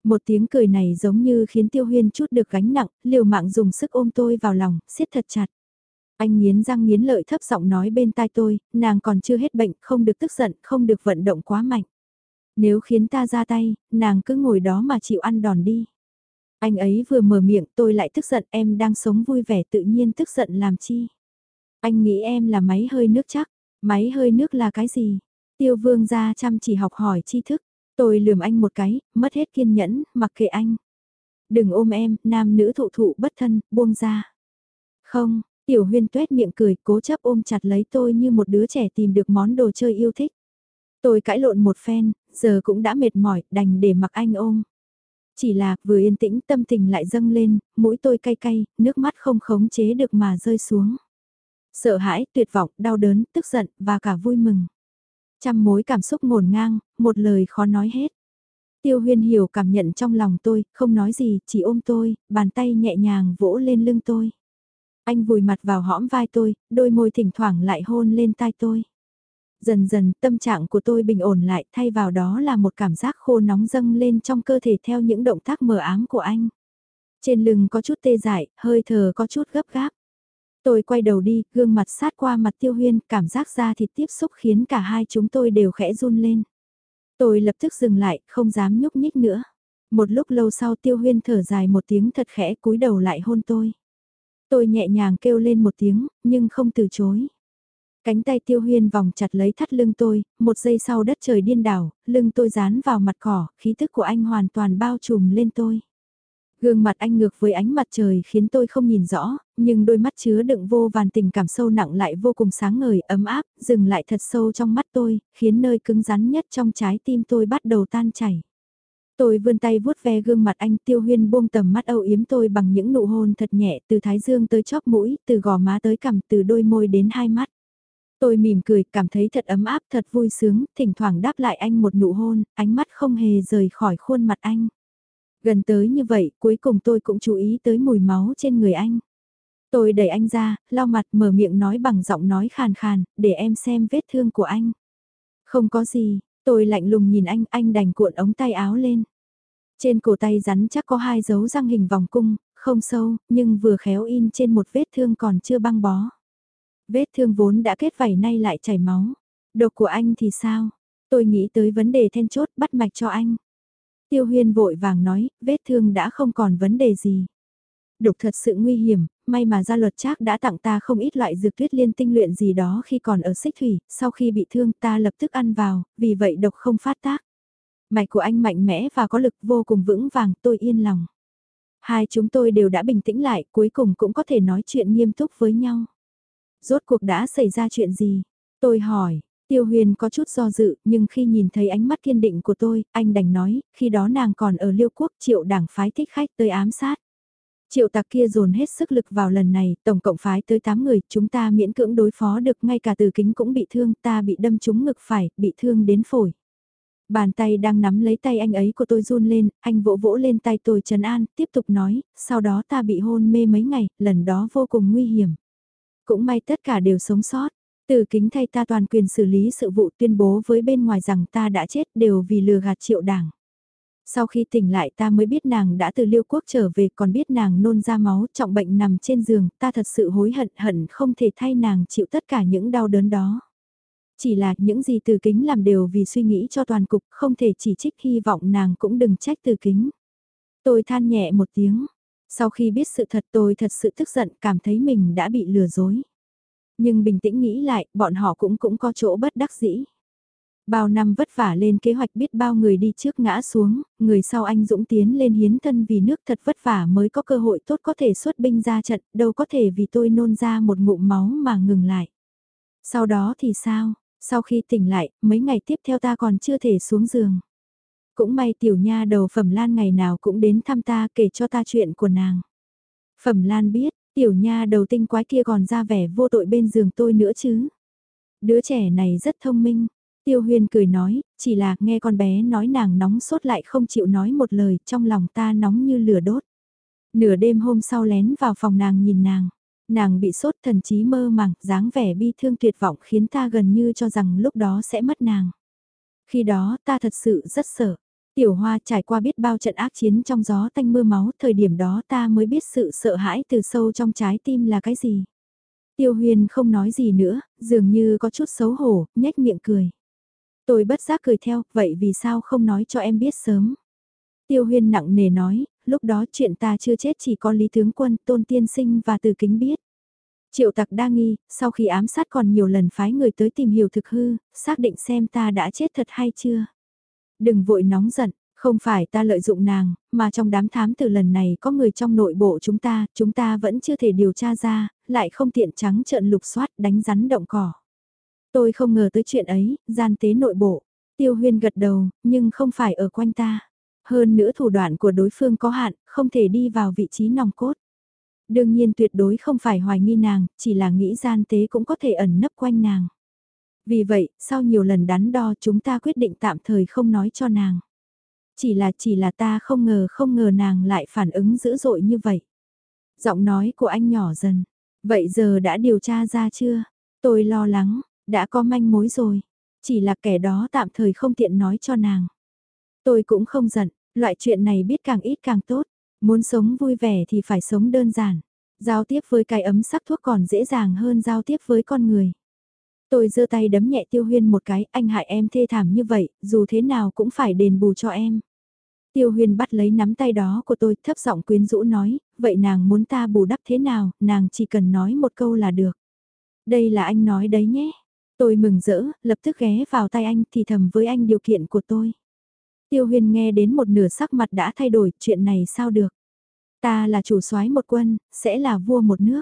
Một tiếng cười này giống như khiến tiêu huyên chút được gánh nặng, liều mạng dùng sức ôm tôi vào lòng, siết thật chặt. Anh nghiến răng nghiến lợi thấp giọng nói bên tai tôi, nàng còn chưa hết bệnh, không được tức giận, không được vận động quá mạnh. Nếu khiến ta ra tay, nàng cứ ngồi đó mà chịu ăn đòn đi. Anh ấy vừa mở miệng tôi lại tức giận em đang sống vui vẻ tự nhiên tức giận làm chi. Anh nghĩ em là máy hơi nước chắc, máy hơi nước là cái gì? Tiêu vương ra chăm chỉ học hỏi tri thức, tôi lườm anh một cái, mất hết kiên nhẫn, mặc kệ anh. Đừng ôm em, nam nữ thụ thụ bất thân, buông ra. Không, tiểu huyên tuét miệng cười, cố chấp ôm chặt lấy tôi như một đứa trẻ tìm được món đồ chơi yêu thích. Tôi cãi lộn một phen, giờ cũng đã mệt mỏi, đành để mặc anh ôm. Chỉ là vừa yên tĩnh tâm tình lại dâng lên, mũi tôi cay cay, nước mắt không khống chế được mà rơi xuống. Sợ hãi, tuyệt vọng, đau đớn, tức giận và cả vui mừng. Trăm mối cảm xúc ngổn ngang, một lời khó nói hết. Tiêu huyên hiểu cảm nhận trong lòng tôi, không nói gì, chỉ ôm tôi, bàn tay nhẹ nhàng vỗ lên lưng tôi. Anh vùi mặt vào hõm vai tôi, đôi môi thỉnh thoảng lại hôn lên tai tôi. Dần dần tâm trạng của tôi bình ổn lại thay vào đó là một cảm giác khô nóng dâng lên trong cơ thể theo những động tác mờ ám của anh. Trên lưng có chút tê dại, hơi thở có chút gấp gáp. Tôi quay đầu đi, gương mặt sát qua mặt tiêu huyên, cảm giác da thịt tiếp xúc khiến cả hai chúng tôi đều khẽ run lên. Tôi lập tức dừng lại, không dám nhúc nhích nữa. Một lúc lâu sau tiêu huyên thở dài một tiếng thật khẽ cúi đầu lại hôn tôi. Tôi nhẹ nhàng kêu lên một tiếng, nhưng không từ chối. Cánh tay tiêu huyên vòng chặt lấy thắt lưng tôi, một giây sau đất trời điên đảo, lưng tôi dán vào mặt cỏ, khí tức của anh hoàn toàn bao trùm lên tôi. Gương mặt anh ngược với ánh mặt trời khiến tôi không nhìn rõ, nhưng đôi mắt chứa đựng vô vàn tình cảm sâu nặng lại vô cùng sáng ngời, ấm áp, dừng lại thật sâu trong mắt tôi, khiến nơi cứng rắn nhất trong trái tim tôi bắt đầu tan chảy. Tôi vươn tay vuốt ve gương mặt anh tiêu huyên buông tầm mắt âu yếm tôi bằng những nụ hôn thật nhẹ từ thái dương tới chóp mũi, từ gò má tới cằm, từ đôi môi đến hai mắt. Tôi mỉm cười, cảm thấy thật ấm áp, thật vui sướng, thỉnh thoảng đáp lại anh một nụ hôn, ánh mắt không hề rời khỏi khuôn mặt anh. Gần tới như vậy, cuối cùng tôi cũng chú ý tới mùi máu trên người anh. Tôi đẩy anh ra, lau mặt mở miệng nói bằng giọng nói khàn khàn, để em xem vết thương của anh. Không có gì, tôi lạnh lùng nhìn anh, anh đành cuộn ống tay áo lên. Trên cổ tay rắn chắc có hai dấu răng hình vòng cung, không sâu, nhưng vừa khéo in trên một vết thương còn chưa băng bó. Vết thương vốn đã kết vảy nay lại chảy máu. Độc của anh thì sao? Tôi nghĩ tới vấn đề then chốt bắt mạch cho anh. Tiêu huyên vội vàng nói, vết thương đã không còn vấn đề gì. Độc thật sự nguy hiểm, may mà gia luật trác đã tặng ta không ít loại dược tuyết liên tinh luyện gì đó khi còn ở xích thủy, sau khi bị thương ta lập tức ăn vào, vì vậy độc không phát tác. Mạch của anh mạnh mẽ và có lực vô cùng vững vàng, tôi yên lòng. Hai chúng tôi đều đã bình tĩnh lại, cuối cùng cũng có thể nói chuyện nghiêm túc với nhau. Rốt cuộc đã xảy ra chuyện gì? Tôi hỏi, Tiêu huyền có chút do dự, nhưng khi nhìn thấy ánh mắt kiên định của tôi, anh đành nói, khi đó nàng còn ở liêu quốc triệu đảng phái thích khách tới ám sát. Triệu tặc kia dồn hết sức lực vào lần này, tổng cộng phái tới 8 người, chúng ta miễn cưỡng đối phó được ngay cả từ kính cũng bị thương, ta bị đâm trúng ngực phải, bị thương đến phổi. Bàn tay đang nắm lấy tay anh ấy của tôi run lên, anh vỗ vỗ lên tay tôi trấn an, tiếp tục nói, sau đó ta bị hôn mê mấy ngày, lần đó vô cùng nguy hiểm. Cũng may tất cả đều sống sót. Từ kính thay ta toàn quyền xử lý sự vụ tuyên bố với bên ngoài rằng ta đã chết đều vì lừa gạt triệu đảng. Sau khi tỉnh lại ta mới biết nàng đã từ liêu quốc trở về còn biết nàng nôn ra máu trọng bệnh nằm trên giường, ta thật sự hối hận hận không thể thay nàng chịu tất cả những đau đớn đó. Chỉ là những gì từ kính làm đều vì suy nghĩ cho toàn cục, không thể chỉ trích hy vọng nàng cũng đừng trách từ kính. Tôi than nhẹ một tiếng, sau khi biết sự thật tôi thật sự tức giận cảm thấy mình đã bị lừa dối. Nhưng bình tĩnh nghĩ lại, bọn họ cũng cũng có chỗ bất đắc dĩ. Bao năm vất vả lên kế hoạch biết bao người đi trước ngã xuống, người sau anh dũng tiến lên hiến thân vì nước thật vất vả mới có cơ hội tốt có thể xuất binh ra trận, đâu có thể vì tôi nôn ra một ngụm máu mà ngừng lại. Sau đó thì sao? Sau khi tỉnh lại, mấy ngày tiếp theo ta còn chưa thể xuống giường. Cũng may tiểu nha đầu Phẩm Lan ngày nào cũng đến thăm ta kể cho ta chuyện của nàng. Phẩm Lan biết, tiểu nha đầu tinh quái kia còn ra vẻ vô tội bên giường tôi nữa chứ. Đứa trẻ này rất thông minh. Tiêu huyền cười nói, chỉ là nghe con bé nói nàng nóng sốt lại không chịu nói một lời, trong lòng ta nóng như lửa đốt. Nửa đêm hôm sau lén vào phòng nàng nhìn nàng. Nàng bị sốt thần trí mơ màng, dáng vẻ bi thương tuyệt vọng khiến ta gần như cho rằng lúc đó sẽ mất nàng. Khi đó ta thật sự rất sợ. Tiểu hoa trải qua biết bao trận ác chiến trong gió tanh mưa máu, thời điểm đó ta mới biết sự sợ hãi từ sâu trong trái tim là cái gì. Tiêu huyền không nói gì nữa, dường như có chút xấu hổ, nhếch miệng cười. Tôi bất giác cười theo, vậy vì sao không nói cho em biết sớm? Tiêu huyên nặng nề nói, lúc đó chuyện ta chưa chết chỉ có Lý Tướng Quân, Tôn Tiên Sinh và Từ Kính biết. Triệu tặc đa nghi, sau khi ám sát còn nhiều lần phái người tới tìm hiểu thực hư, xác định xem ta đã chết thật hay chưa. Đừng vội nóng giận, không phải ta lợi dụng nàng, mà trong đám thám từ lần này có người trong nội bộ chúng ta, chúng ta vẫn chưa thể điều tra ra, lại không tiện trắng trợn lục soát đánh rắn động cỏ. Tôi không ngờ tới chuyện ấy, gian tế nội bộ. Tiêu huyên gật đầu, nhưng không phải ở quanh ta. Hơn nữa thủ đoạn của đối phương có hạn, không thể đi vào vị trí nòng cốt. Đương nhiên tuyệt đối không phải hoài nghi nàng, chỉ là nghĩ gian tế cũng có thể ẩn nấp quanh nàng. Vì vậy, sau nhiều lần đắn đo chúng ta quyết định tạm thời không nói cho nàng. Chỉ là chỉ là ta không ngờ không ngờ nàng lại phản ứng dữ dội như vậy. Giọng nói của anh nhỏ dần. Vậy giờ đã điều tra ra chưa? Tôi lo lắng, đã có manh mối rồi. Chỉ là kẻ đó tạm thời không tiện nói cho nàng. Tôi cũng không giận, loại chuyện này biết càng ít càng tốt. Muốn sống vui vẻ thì phải sống đơn giản. Giao tiếp với cái ấm sắc thuốc còn dễ dàng hơn giao tiếp với con người. Tôi giơ tay đấm nhẹ tiêu huyên một cái, anh hại em thê thảm như vậy, dù thế nào cũng phải đền bù cho em. Tiêu huyên bắt lấy nắm tay đó của tôi, thấp giọng quyến rũ nói, vậy nàng muốn ta bù đắp thế nào, nàng chỉ cần nói một câu là được. Đây là anh nói đấy nhé. Tôi mừng rỡ, lập tức ghé vào tay anh thì thầm với anh điều kiện của tôi. Tiêu huyền nghe đến một nửa sắc mặt đã thay đổi, chuyện này sao được. Ta là chủ soái một quân, sẽ là vua một nước.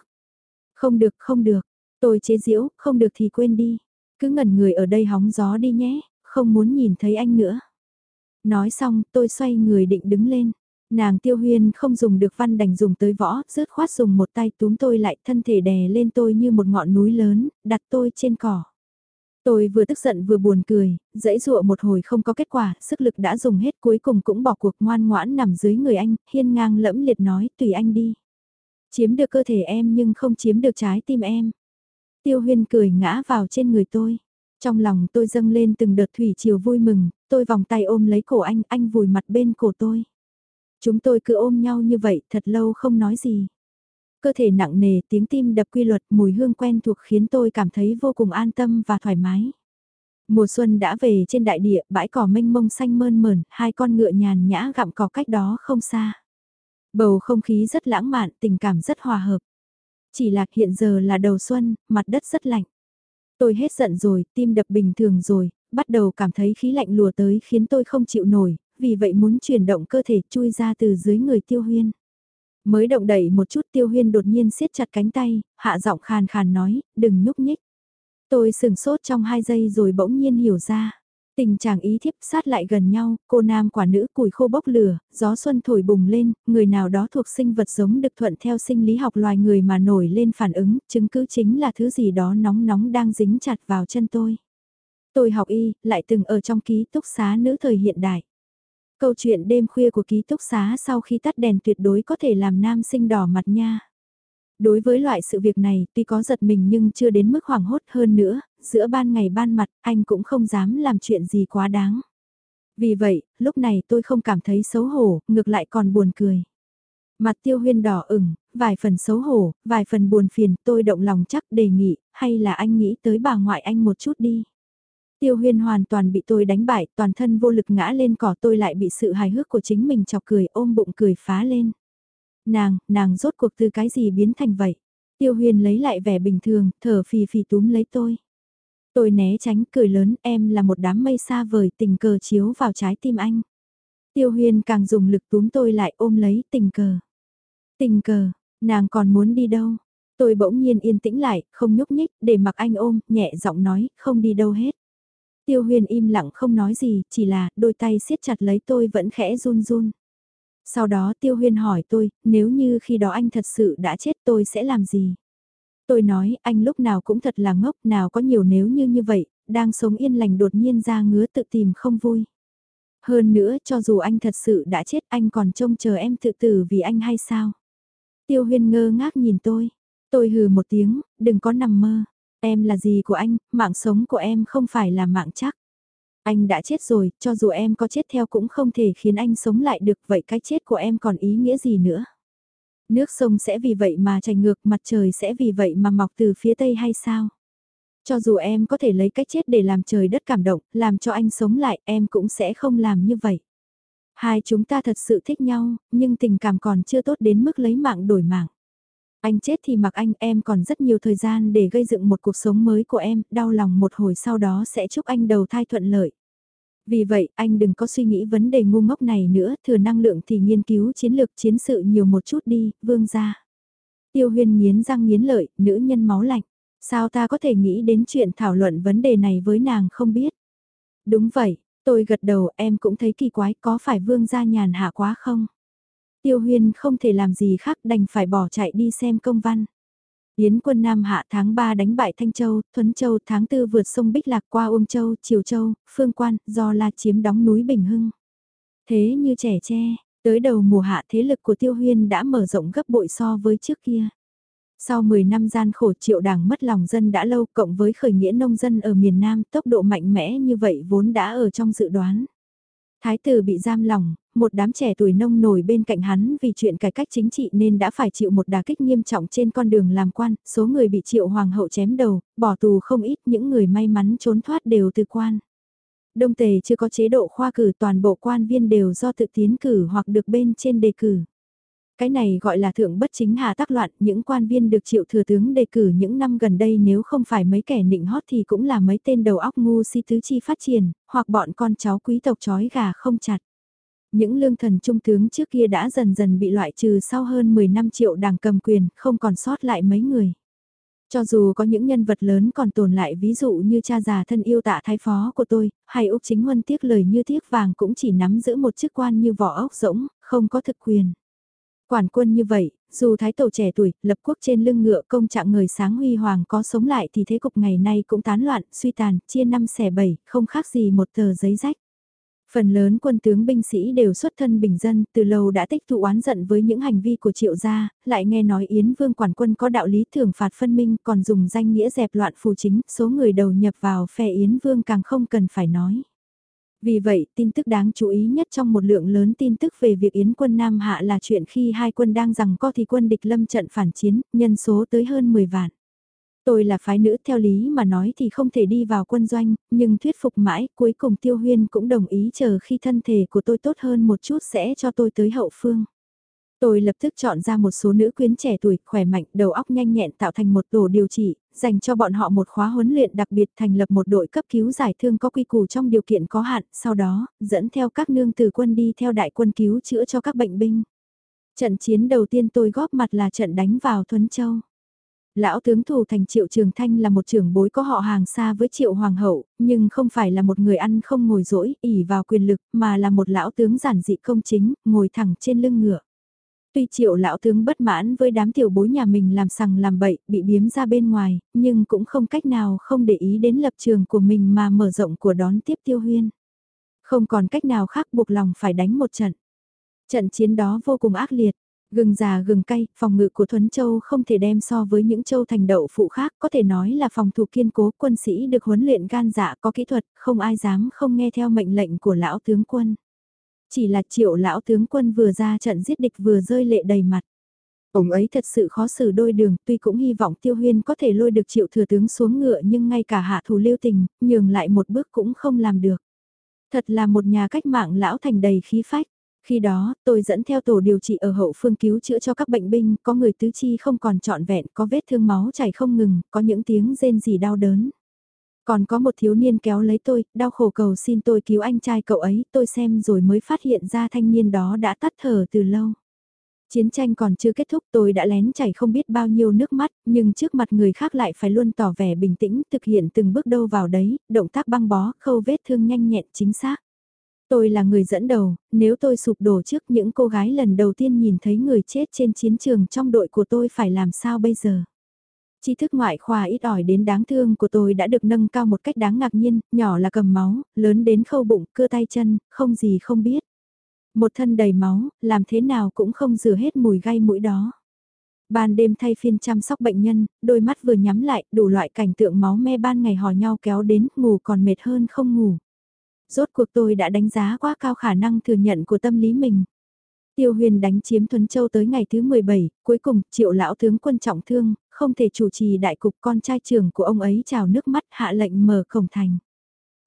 Không được, không được. Tôi chế giễu, không được thì quên đi. Cứ ngẩn người ở đây hóng gió đi nhé, không muốn nhìn thấy anh nữa. Nói xong, tôi xoay người định đứng lên. Nàng tiêu huyên không dùng được văn đành dùng tới võ, rớt khoát dùng một tay túm tôi lại thân thể đè lên tôi như một ngọn núi lớn, đặt tôi trên cỏ. Tôi vừa tức giận vừa buồn cười, dãy dụa một hồi không có kết quả, sức lực đã dùng hết cuối cùng cũng bỏ cuộc ngoan ngoãn nằm dưới người anh, hiên ngang lẫm liệt nói tùy anh đi. Chiếm được cơ thể em nhưng không chiếm được trái tim em. Tiêu huyên cười ngã vào trên người tôi. Trong lòng tôi dâng lên từng đợt thủy chiều vui mừng, tôi vòng tay ôm lấy cổ anh, anh vùi mặt bên cổ tôi. Chúng tôi cứ ôm nhau như vậy thật lâu không nói gì. Cơ thể nặng nề, tiếng tim đập quy luật, mùi hương quen thuộc khiến tôi cảm thấy vô cùng an tâm và thoải mái. Mùa xuân đã về trên đại địa, bãi cỏ mênh mông xanh mơn mờn, hai con ngựa nhàn nhã gặm cỏ cách đó không xa. Bầu không khí rất lãng mạn, tình cảm rất hòa hợp. Chỉ là hiện giờ là đầu xuân, mặt đất rất lạnh. Tôi hết giận rồi, tim đập bình thường rồi, bắt đầu cảm thấy khí lạnh lùa tới khiến tôi không chịu nổi, vì vậy muốn chuyển động cơ thể chui ra từ dưới người tiêu huyên. Mới động đẩy một chút tiêu huyên đột nhiên siết chặt cánh tay, hạ giọng khàn khàn nói, đừng nhúc nhích. Tôi sừng sốt trong hai giây rồi bỗng nhiên hiểu ra. Tình trạng ý thiếp sát lại gần nhau, cô nam quả nữ củi khô bốc lửa, gió xuân thổi bùng lên, người nào đó thuộc sinh vật giống được thuận theo sinh lý học loài người mà nổi lên phản ứng, chứng cứ chính là thứ gì đó nóng nóng đang dính chặt vào chân tôi. Tôi học y, lại từng ở trong ký túc xá nữ thời hiện đại. Câu chuyện đêm khuya của ký túc xá sau khi tắt đèn tuyệt đối có thể làm nam sinh đỏ mặt nha. Đối với loại sự việc này tuy có giật mình nhưng chưa đến mức hoảng hốt hơn nữa, giữa ban ngày ban mặt anh cũng không dám làm chuyện gì quá đáng. Vì vậy, lúc này tôi không cảm thấy xấu hổ, ngược lại còn buồn cười. Mặt tiêu huyên đỏ ửng, vài phần xấu hổ, vài phần buồn phiền, tôi động lòng chắc đề nghị, hay là anh nghĩ tới bà ngoại anh một chút đi. Tiêu huyên hoàn toàn bị tôi đánh bại, toàn thân vô lực ngã lên cỏ tôi lại bị sự hài hước của chính mình chọc cười ôm bụng cười phá lên. Nàng, nàng rốt cuộc từ cái gì biến thành vậy? Tiêu huyên lấy lại vẻ bình thường, thở phì phì túm lấy tôi. Tôi né tránh cười lớn em là một đám mây xa vời tình cờ chiếu vào trái tim anh. Tiêu huyên càng dùng lực túm tôi lại ôm lấy tình cờ. Tình cờ, nàng còn muốn đi đâu? Tôi bỗng nhiên yên tĩnh lại, không nhúc nhích, để mặc anh ôm, nhẹ giọng nói, không đi đâu hết. Tiêu huyền im lặng không nói gì, chỉ là đôi tay siết chặt lấy tôi vẫn khẽ run run. Sau đó Tiêu Huyên hỏi tôi, nếu như khi đó anh thật sự đã chết tôi sẽ làm gì? Tôi nói, anh lúc nào cũng thật là ngốc, nào có nhiều nếu như như vậy, đang sống yên lành đột nhiên ra ngứa tự tìm không vui. Hơn nữa, cho dù anh thật sự đã chết, anh còn trông chờ em tự tử vì anh hay sao? Tiêu Huyên ngơ ngác nhìn tôi. Tôi hừ một tiếng, đừng có nằm mơ. Em là gì của anh, mạng sống của em không phải là mạng chắc. Anh đã chết rồi, cho dù em có chết theo cũng không thể khiến anh sống lại được, vậy cái chết của em còn ý nghĩa gì nữa? Nước sông sẽ vì vậy mà chảy ngược, mặt trời sẽ vì vậy mà mọc từ phía tây hay sao? Cho dù em có thể lấy cái chết để làm trời đất cảm động, làm cho anh sống lại, em cũng sẽ không làm như vậy. Hai chúng ta thật sự thích nhau, nhưng tình cảm còn chưa tốt đến mức lấy mạng đổi mạng. Anh chết thì mặc anh em còn rất nhiều thời gian để gây dựng một cuộc sống mới của em, đau lòng một hồi sau đó sẽ chúc anh đầu thai thuận lợi. Vì vậy, anh đừng có suy nghĩ vấn đề ngu ngốc này nữa, thừa năng lượng thì nghiên cứu chiến lược chiến sự nhiều một chút đi, vương gia. Tiêu huyên nghiến răng nghiến lợi, nữ nhân máu lạnh. Sao ta có thể nghĩ đến chuyện thảo luận vấn đề này với nàng không biết? Đúng vậy, tôi gật đầu em cũng thấy kỳ quái có phải vương gia nhàn hạ quá không? Tiêu huyên không thể làm gì khác đành phải bỏ chạy đi xem công văn. Yến quân Nam hạ tháng 3 đánh bại Thanh Châu, Thuấn Châu tháng 4 vượt sông Bích Lạc qua Uông Châu, Triều Châu, Phương Quan, do La chiếm đóng núi Bình Hưng. Thế như trẻ tre, tới đầu mùa hạ thế lực của Tiêu Huyên đã mở rộng gấp bội so với trước kia. Sau 10 năm gian khổ triệu đảng mất lòng dân đã lâu cộng với khởi nghĩa nông dân ở miền Nam tốc độ mạnh mẽ như vậy vốn đã ở trong dự đoán. Thái tử bị giam lỏng. một đám trẻ tuổi nông nổi bên cạnh hắn vì chuyện cải cách chính trị nên đã phải chịu một đả kích nghiêm trọng trên con đường làm quan, số người bị triệu hoàng hậu chém đầu, bỏ tù không ít những người may mắn trốn thoát đều từ quan. Đông tề chưa có chế độ khoa cử toàn bộ quan viên đều do tự tiến cử hoặc được bên trên đề cử. Cái này gọi là thượng bất chính hạ tác loạn, những quan viên được triệu thừa tướng đề cử những năm gần đây nếu không phải mấy kẻ nịnh hót thì cũng là mấy tên đầu óc ngu si tứ chi phát triển, hoặc bọn con cháu quý tộc chói gà không chặt. Những lương thần trung tướng trước kia đã dần dần bị loại trừ sau hơn 10 năm triệu đảng cầm quyền, không còn sót lại mấy người. Cho dù có những nhân vật lớn còn tồn lại ví dụ như cha già thân yêu tạ thái phó của tôi, hay Úc Chính Huân tiếc lời như tiếc vàng cũng chỉ nắm giữ một chức quan như vỏ ốc rỗng, không có thực quyền. Quản quân như vậy, dù thái tổ trẻ tuổi, lập quốc trên lưng ngựa công trạng người sáng huy hoàng có sống lại thì thế cục ngày nay cũng tán loạn, suy tàn, chia năm xẻ bảy, không khác gì một tờ giấy rách. Phần lớn quân tướng binh sĩ đều xuất thân bình dân, từ lâu đã tích tụ oán giận với những hành vi của triệu gia, lại nghe nói Yến Vương quản quân có đạo lý thưởng phạt phân minh còn dùng danh nghĩa dẹp loạn phù chính, số người đầu nhập vào phe Yến Vương càng không cần phải nói. Vì vậy, tin tức đáng chú ý nhất trong một lượng lớn tin tức về việc Yến quân Nam Hạ là chuyện khi hai quân đang rằng co thì quân địch lâm trận phản chiến, nhân số tới hơn 10 vạn. Tôi là phái nữ theo lý mà nói thì không thể đi vào quân doanh, nhưng thuyết phục mãi, cuối cùng Tiêu Huyên cũng đồng ý chờ khi thân thể của tôi tốt hơn một chút sẽ cho tôi tới hậu phương. Tôi lập tức chọn ra một số nữ quyến trẻ tuổi, khỏe mạnh, đầu óc nhanh nhẹn tạo thành một tổ điều trị, dành cho bọn họ một khóa huấn luyện đặc biệt thành lập một đội cấp cứu giải thương có quy củ trong điều kiện có hạn, sau đó, dẫn theo các nương tử quân đi theo đại quân cứu chữa cho các bệnh binh. Trận chiến đầu tiên tôi góp mặt là trận đánh vào Thuấn Châu. Lão tướng thủ thành Triệu Trường Thanh là một trưởng bối có họ hàng xa với Triệu Hoàng hậu, nhưng không phải là một người ăn không ngồi rỗi, ỉ vào quyền lực, mà là một lão tướng giản dị công chính, ngồi thẳng trên lưng ngựa. Tuy triệu lão tướng bất mãn với đám tiểu bối nhà mình làm sằng làm bậy, bị biếm ra bên ngoài, nhưng cũng không cách nào không để ý đến lập trường của mình mà mở rộng của đón tiếp tiêu huyên. Không còn cách nào khác buộc lòng phải đánh một trận. Trận chiến đó vô cùng ác liệt, Gừng già gừng cay, phòng ngự của Thuấn Châu không thể đem so với những châu thành đậu phụ khác, có thể nói là phòng thủ kiên cố, quân sĩ được huấn luyện gan dạ có kỹ thuật, không ai dám không nghe theo mệnh lệnh của lão tướng quân. Chỉ là triệu lão tướng quân vừa ra trận giết địch vừa rơi lệ đầy mặt. Ông ấy thật sự khó xử đôi đường, tuy cũng hy vọng Tiêu Huyên có thể lôi được triệu thừa tướng xuống ngựa nhưng ngay cả hạ thủ lưu tình, nhường lại một bước cũng không làm được. Thật là một nhà cách mạng lão thành đầy khí phách. Khi đó, tôi dẫn theo tổ điều trị ở hậu phương cứu chữa cho các bệnh binh, có người tứ chi không còn trọn vẹn, có vết thương máu chảy không ngừng, có những tiếng rên rỉ đau đớn. Còn có một thiếu niên kéo lấy tôi, đau khổ cầu xin tôi cứu anh trai cậu ấy, tôi xem rồi mới phát hiện ra thanh niên đó đã tắt thở từ lâu. Chiến tranh còn chưa kết thúc tôi đã lén chảy không biết bao nhiêu nước mắt, nhưng trước mặt người khác lại phải luôn tỏ vẻ bình tĩnh, thực hiện từng bước đâu vào đấy, động tác băng bó, khâu vết thương nhanh nhẹn chính xác. Tôi là người dẫn đầu, nếu tôi sụp đổ trước những cô gái lần đầu tiên nhìn thấy người chết trên chiến trường trong đội của tôi phải làm sao bây giờ? Tri thức ngoại khoa ít ỏi đến đáng thương của tôi đã được nâng cao một cách đáng ngạc nhiên, nhỏ là cầm máu, lớn đến khâu bụng, cưa tay chân, không gì không biết. Một thân đầy máu, làm thế nào cũng không rửa hết mùi gai mũi đó. Ban đêm thay phiên chăm sóc bệnh nhân, đôi mắt vừa nhắm lại, đủ loại cảnh tượng máu me ban ngày hò nhau kéo đến, ngủ còn mệt hơn không ngủ. Rốt cuộc tôi đã đánh giá quá cao khả năng thừa nhận của tâm lý mình. Tiêu huyền đánh chiếm Thuấn Châu tới ngày thứ 17, cuối cùng triệu lão tướng quân trọng thương, không thể chủ trì đại cục con trai trưởng của ông ấy trào nước mắt hạ lệnh mở cổng thành.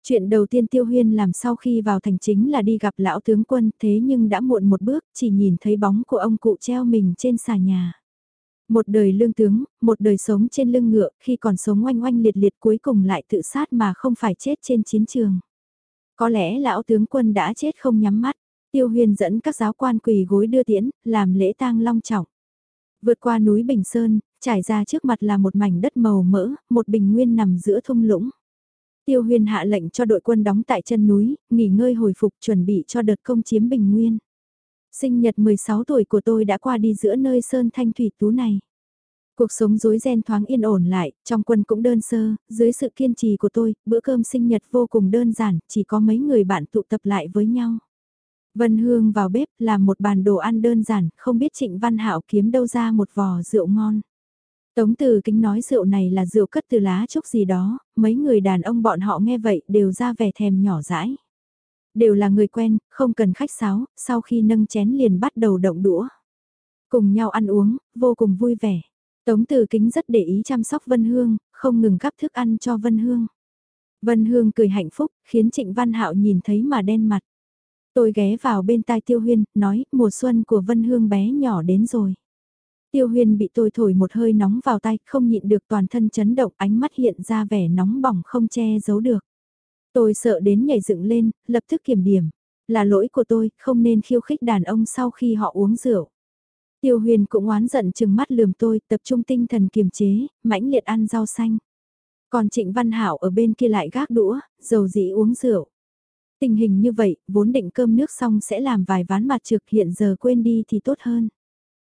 Chuyện đầu tiên Tiêu Huyên làm sau khi vào thành chính là đi gặp lão tướng quân thế nhưng đã muộn một bước chỉ nhìn thấy bóng của ông cụ treo mình trên xà nhà. Một đời lương tướng, một đời sống trên lưng ngựa khi còn sống oanh oanh liệt liệt cuối cùng lại tự sát mà không phải chết trên chiến trường. Có lẽ lão tướng quân đã chết không nhắm mắt, Tiêu Huyên dẫn các giáo quan quỳ gối đưa tiễn, làm lễ tang long trọng. Vượt qua núi Bình Sơn, trải ra trước mặt là một mảnh đất màu mỡ, một bình nguyên nằm giữa thung lũng. Tiêu huyền hạ lệnh cho đội quân đóng tại chân núi, nghỉ ngơi hồi phục chuẩn bị cho đợt công chiếm bình nguyên. Sinh nhật 16 tuổi của tôi đã qua đi giữa nơi sơn thanh thủy tú này. Cuộc sống rối ren thoáng yên ổn lại, trong quân cũng đơn sơ, dưới sự kiên trì của tôi, bữa cơm sinh nhật vô cùng đơn giản, chỉ có mấy người bạn tụ tập lại với nhau. Vân Hương vào bếp làm một bàn đồ ăn đơn giản, không biết Trịnh Văn Hạo kiếm đâu ra một vò rượu ngon. Tống Từ Kính nói rượu này là rượu cất từ lá trúc gì đó, mấy người đàn ông bọn họ nghe vậy đều ra vẻ thèm nhỏ dãi. Đều là người quen, không cần khách sáo, sau khi nâng chén liền bắt đầu động đũa. Cùng nhau ăn uống, vô cùng vui vẻ. Tống Từ Kính rất để ý chăm sóc Vân Hương, không ngừng gắp thức ăn cho Vân Hương. Vân Hương cười hạnh phúc, khiến Trịnh Văn Hạo nhìn thấy mà đen mặt. Tôi ghé vào bên tai Tiêu Huyên, nói, mùa xuân của Vân Hương bé nhỏ đến rồi. Tiêu Huyên bị tôi thổi một hơi nóng vào tay, không nhịn được toàn thân chấn động, ánh mắt hiện ra vẻ nóng bỏng không che giấu được. Tôi sợ đến nhảy dựng lên, lập tức kiểm điểm. Là lỗi của tôi, không nên khiêu khích đàn ông sau khi họ uống rượu. Tiêu Huyền cũng oán giận chừng mắt lườm tôi, tập trung tinh thần kiềm chế, mãnh liệt ăn rau xanh. Còn Trịnh Văn Hảo ở bên kia lại gác đũa, dầu dĩ uống rượu. Tình hình như vậy, vốn định cơm nước xong sẽ làm vài ván mặt trực hiện giờ quên đi thì tốt hơn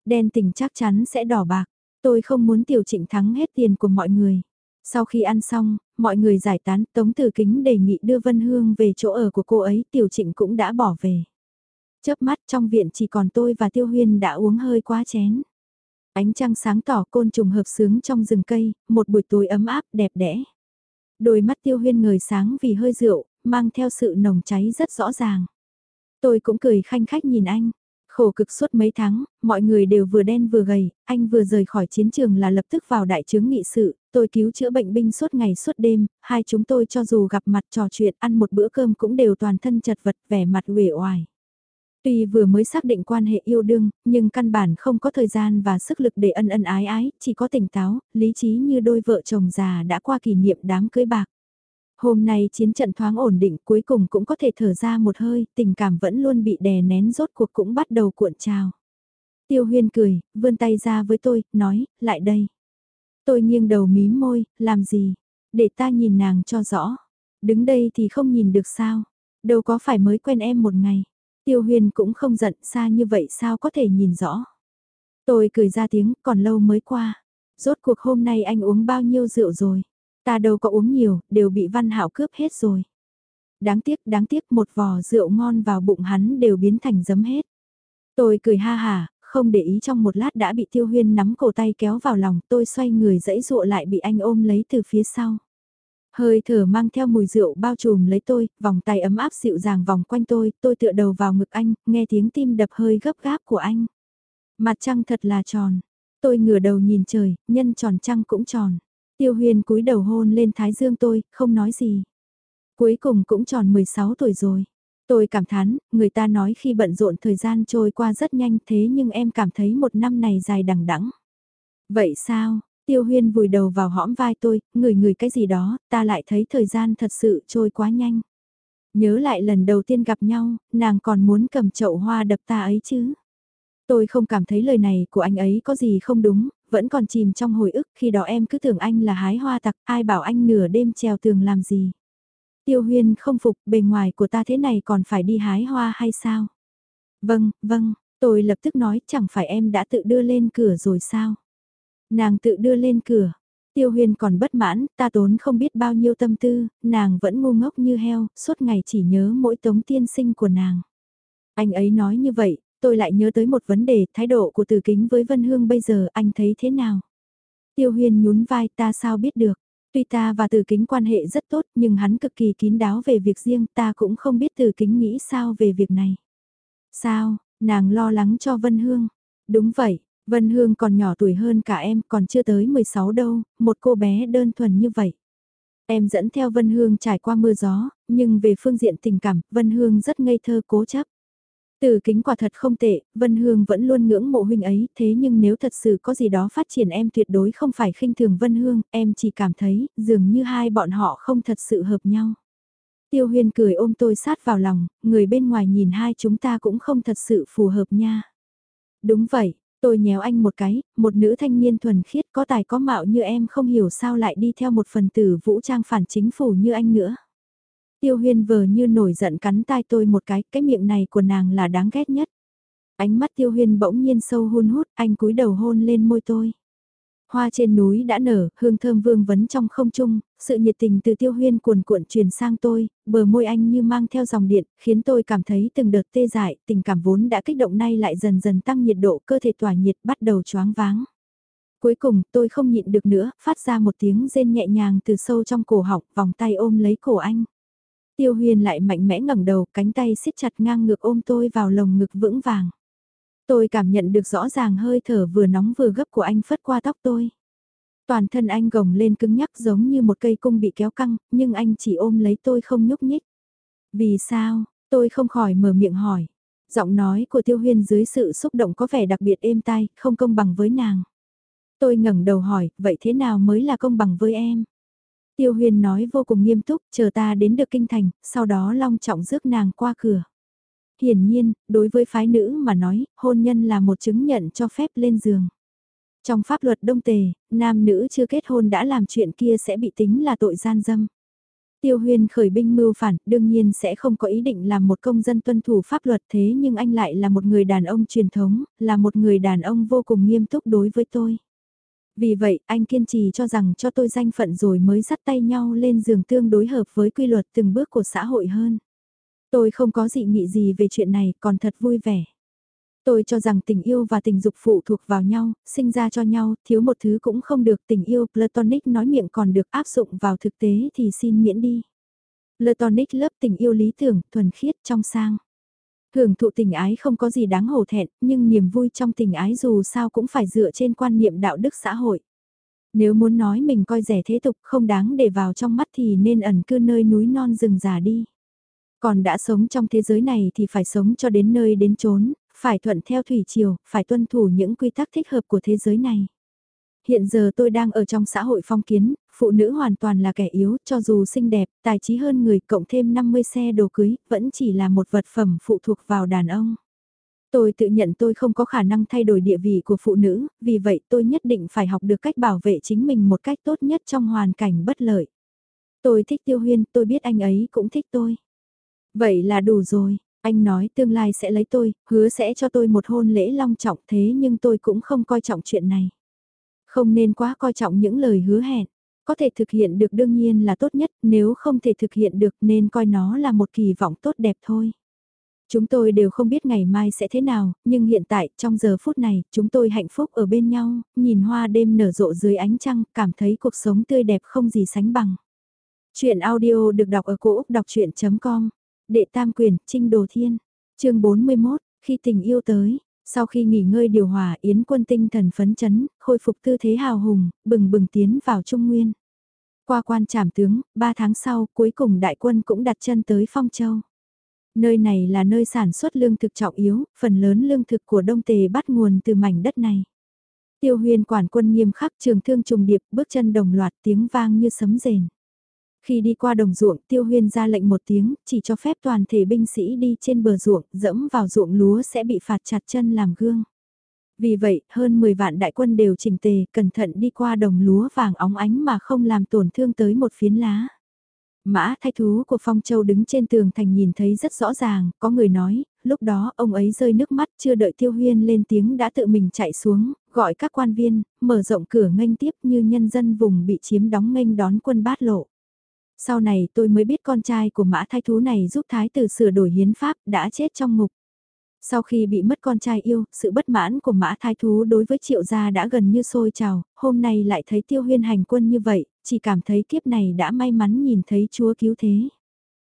đen tình chắc chắn sẽ đỏ bạc. Tôi không muốn tiểu trịnh thắng hết tiền của mọi người. Sau khi ăn xong, mọi người giải tán, Tống Tử Kính đề nghị đưa Vân Hương về chỗ ở của cô ấy, tiểu trịnh cũng đã bỏ về. Chớp mắt trong viện chỉ còn tôi và Tiêu Huyên đã uống hơi quá chén. Ánh trăng sáng tỏ côn trùng hợp sướng trong rừng cây, một buổi tối ấm áp đẹp đẽ. Đôi mắt Tiêu Huyên ngời sáng vì hơi rượu, mang theo sự nồng cháy rất rõ ràng. Tôi cũng cười khanh khách nhìn anh, Khổ cực suốt mấy tháng, mọi người đều vừa đen vừa gầy, anh vừa rời khỏi chiến trường là lập tức vào đại chứng nghị sự, tôi cứu chữa bệnh binh suốt ngày suốt đêm, hai chúng tôi cho dù gặp mặt trò chuyện ăn một bữa cơm cũng đều toàn thân chật vật vẻ mặt uể oải. Tuy vừa mới xác định quan hệ yêu đương, nhưng căn bản không có thời gian và sức lực để ân ân ái ái, chỉ có tỉnh táo, lý trí như đôi vợ chồng già đã qua kỷ niệm đám cưới bạc. Hôm nay chiến trận thoáng ổn định cuối cùng cũng có thể thở ra một hơi, tình cảm vẫn luôn bị đè nén rốt cuộc cũng bắt đầu cuộn trào. Tiêu huyên cười, vươn tay ra với tôi, nói, lại đây. Tôi nghiêng đầu mím môi, làm gì? Để ta nhìn nàng cho rõ. Đứng đây thì không nhìn được sao? Đâu có phải mới quen em một ngày. Tiêu Huyên cũng không giận xa như vậy sao có thể nhìn rõ. Tôi cười ra tiếng, còn lâu mới qua. Rốt cuộc hôm nay anh uống bao nhiêu rượu rồi? Ta đâu có uống nhiều, đều bị Văn hảo cướp hết rồi. Đáng tiếc, đáng tiếc một vò rượu ngon vào bụng hắn đều biến thành giấm hết. Tôi cười ha hà, không để ý trong một lát đã bị Tiêu Huyên nắm cổ tay kéo vào lòng, tôi xoay người dẫy dụa lại bị anh ôm lấy từ phía sau. Hơi thở mang theo mùi rượu bao trùm lấy tôi, vòng tay ấm áp dịu dàng vòng quanh tôi, tôi tựa đầu vào ngực anh, nghe tiếng tim đập hơi gấp gáp của anh. Mặt trăng thật là tròn. Tôi ngửa đầu nhìn trời, nhân tròn trăng cũng tròn. Tiêu huyền cúi đầu hôn lên thái dương tôi, không nói gì. Cuối cùng cũng tròn 16 tuổi rồi. Tôi cảm thán, người ta nói khi bận rộn thời gian trôi qua rất nhanh thế nhưng em cảm thấy một năm này dài đằng đẵng. Vậy sao, Tiêu huyên vùi đầu vào hõm vai tôi, người người cái gì đó, ta lại thấy thời gian thật sự trôi quá nhanh. Nhớ lại lần đầu tiên gặp nhau, nàng còn muốn cầm chậu hoa đập ta ấy chứ. Tôi không cảm thấy lời này của anh ấy có gì không đúng, vẫn còn chìm trong hồi ức khi đó em cứ tưởng anh là hái hoa tặc, ai bảo anh nửa đêm trèo tường làm gì. Tiêu huyên không phục, bề ngoài của ta thế này còn phải đi hái hoa hay sao? Vâng, vâng, tôi lập tức nói chẳng phải em đã tự đưa lên cửa rồi sao? Nàng tự đưa lên cửa. Tiêu huyên còn bất mãn, ta tốn không biết bao nhiêu tâm tư, nàng vẫn ngu ngốc như heo, suốt ngày chỉ nhớ mỗi tống tiên sinh của nàng. Anh ấy nói như vậy, tôi lại nhớ tới một vấn đề, thái độ của từ kính với Vân Hương bây giờ anh thấy thế nào? Tiêu huyền nhún vai ta sao biết được? Tuy ta và từ kính quan hệ rất tốt nhưng hắn cực kỳ kín đáo về việc riêng ta cũng không biết từ kính nghĩ sao về việc này. Sao, nàng lo lắng cho Vân Hương? Đúng vậy, Vân Hương còn nhỏ tuổi hơn cả em, còn chưa tới 16 đâu, một cô bé đơn thuần như vậy. Em dẫn theo Vân Hương trải qua mưa gió, nhưng về phương diện tình cảm, Vân Hương rất ngây thơ cố chấp. Từ kính quả thật không tệ, Vân Hương vẫn luôn ngưỡng mộ huynh ấy, thế nhưng nếu thật sự có gì đó phát triển em tuyệt đối không phải khinh thường Vân Hương, em chỉ cảm thấy, dường như hai bọn họ không thật sự hợp nhau. Tiêu Huyên cười ôm tôi sát vào lòng, người bên ngoài nhìn hai chúng ta cũng không thật sự phù hợp nha. Đúng vậy, Tôi nhéo anh một cái, một nữ thanh niên thuần khiết có tài có mạo như em không hiểu sao lại đi theo một phần tử vũ trang phản chính phủ như anh nữa. Tiêu huyên vờ như nổi giận cắn tai tôi một cái, cái miệng này của nàng là đáng ghét nhất. Ánh mắt tiêu huyên bỗng nhiên sâu hun hút, anh cúi đầu hôn lên môi tôi. Hoa trên núi đã nở, hương thơm vương vấn trong không trung, sự nhiệt tình từ tiêu huyên cuồn cuộn truyền sang tôi, bờ môi anh như mang theo dòng điện, khiến tôi cảm thấy từng đợt tê dại, tình cảm vốn đã kích động nay lại dần dần tăng nhiệt độ, cơ thể tỏa nhiệt bắt đầu choáng váng. Cuối cùng tôi không nhịn được nữa, phát ra một tiếng rên nhẹ nhàng từ sâu trong cổ họng, vòng tay ôm lấy cổ anh. Tiêu huyền lại mạnh mẽ ngẩng đầu, cánh tay siết chặt ngang ngược ôm tôi vào lồng ngực vững vàng. Tôi cảm nhận được rõ ràng hơi thở vừa nóng vừa gấp của anh phất qua tóc tôi. Toàn thân anh gồng lên cứng nhắc giống như một cây cung bị kéo căng, nhưng anh chỉ ôm lấy tôi không nhúc nhích. Vì sao, tôi không khỏi mở miệng hỏi. Giọng nói của Tiêu Huyên dưới sự xúc động có vẻ đặc biệt êm tai, không công bằng với nàng. Tôi ngẩng đầu hỏi, vậy thế nào mới là công bằng với em? Tiêu Huyền nói vô cùng nghiêm túc, chờ ta đến được kinh thành, sau đó long trọng rước nàng qua cửa hiển nhiên, đối với phái nữ mà nói, hôn nhân là một chứng nhận cho phép lên giường. Trong pháp luật đông tề, nam nữ chưa kết hôn đã làm chuyện kia sẽ bị tính là tội gian dâm. Tiêu huyên khởi binh mưu phản, đương nhiên sẽ không có ý định làm một công dân tuân thủ pháp luật thế nhưng anh lại là một người đàn ông truyền thống, là một người đàn ông vô cùng nghiêm túc đối với tôi. Vì vậy, anh kiên trì cho rằng cho tôi danh phận rồi mới dắt tay nhau lên giường tương đối hợp với quy luật từng bước của xã hội hơn. Tôi không có dị nghị gì về chuyện này, còn thật vui vẻ. Tôi cho rằng tình yêu và tình dục phụ thuộc vào nhau, sinh ra cho nhau, thiếu một thứ cũng không được. Tình yêu Platonic nói miệng còn được áp dụng vào thực tế thì xin miễn đi. Platonic lớp tình yêu lý tưởng, thuần khiết, trong sang. Hưởng thụ tình ái không có gì đáng hổ thẹn, nhưng niềm vui trong tình ái dù sao cũng phải dựa trên quan niệm đạo đức xã hội. Nếu muốn nói mình coi rẻ thế tục không đáng để vào trong mắt thì nên ẩn cư nơi núi non rừng già đi. Còn đã sống trong thế giới này thì phải sống cho đến nơi đến chốn, phải thuận theo thủy triều, phải tuân thủ những quy tắc thích hợp của thế giới này. Hiện giờ tôi đang ở trong xã hội phong kiến, phụ nữ hoàn toàn là kẻ yếu, cho dù xinh đẹp, tài trí hơn người, cộng thêm 50 xe đồ cưới, vẫn chỉ là một vật phẩm phụ thuộc vào đàn ông. Tôi tự nhận tôi không có khả năng thay đổi địa vị của phụ nữ, vì vậy tôi nhất định phải học được cách bảo vệ chính mình một cách tốt nhất trong hoàn cảnh bất lợi. Tôi thích Tiêu Huyên, tôi biết anh ấy cũng thích tôi. Vậy là đủ rồi, anh nói tương lai sẽ lấy tôi, hứa sẽ cho tôi một hôn lễ long trọng thế nhưng tôi cũng không coi trọng chuyện này. Không nên quá coi trọng những lời hứa hẹn. Có thể thực hiện được đương nhiên là tốt nhất, nếu không thể thực hiện được nên coi nó là một kỳ vọng tốt đẹp thôi. Chúng tôi đều không biết ngày mai sẽ thế nào, nhưng hiện tại, trong giờ phút này, chúng tôi hạnh phúc ở bên nhau, nhìn hoa đêm nở rộ dưới ánh trăng, cảm thấy cuộc sống tươi đẹp không gì sánh bằng. Chuyện audio được đọc ở cổ Úc đọc chuyện.com, đệ tam quyền, Trinh Đồ Thiên, chương 41, khi tình yêu tới, sau khi nghỉ ngơi điều hòa Yến quân tinh thần phấn chấn, khôi phục tư thế hào hùng, bừng bừng tiến vào Trung Nguyên. Qua quan trảm tướng, 3 tháng sau, cuối cùng đại quân cũng đặt chân tới Phong Châu. Nơi này là nơi sản xuất lương thực trọng yếu, phần lớn lương thực của Đông Tề bắt nguồn từ mảnh đất này. Tiêu huyền quản quân nghiêm khắc trường thương trùng điệp, bước chân đồng loạt tiếng vang như sấm rền. Khi đi qua đồng ruộng, tiêu huyên ra lệnh một tiếng, chỉ cho phép toàn thể binh sĩ đi trên bờ ruộng, dẫm vào ruộng lúa sẽ bị phạt chặt chân làm gương. Vì vậy, hơn 10 vạn đại quân đều chỉnh tề, cẩn thận đi qua đồng lúa vàng óng ánh mà không làm tổn thương tới một phiến lá. Mã thay thú của Phong Châu đứng trên tường thành nhìn thấy rất rõ ràng, có người nói, lúc đó ông ấy rơi nước mắt chưa đợi Tiêu Huyên lên tiếng đã tự mình chạy xuống, gọi các quan viên, mở rộng cửa nghênh tiếp như nhân dân vùng bị chiếm đóng nghênh đón quân bát lộ. Sau này tôi mới biết con trai của mã thái thú này giúp thái tử sửa đổi hiến pháp đã chết trong ngục. Sau khi bị mất con trai yêu, sự bất mãn của mã thái thú đối với triệu gia đã gần như sôi trào, hôm nay lại thấy tiêu huyên hành quân như vậy, chỉ cảm thấy kiếp này đã may mắn nhìn thấy chúa cứu thế.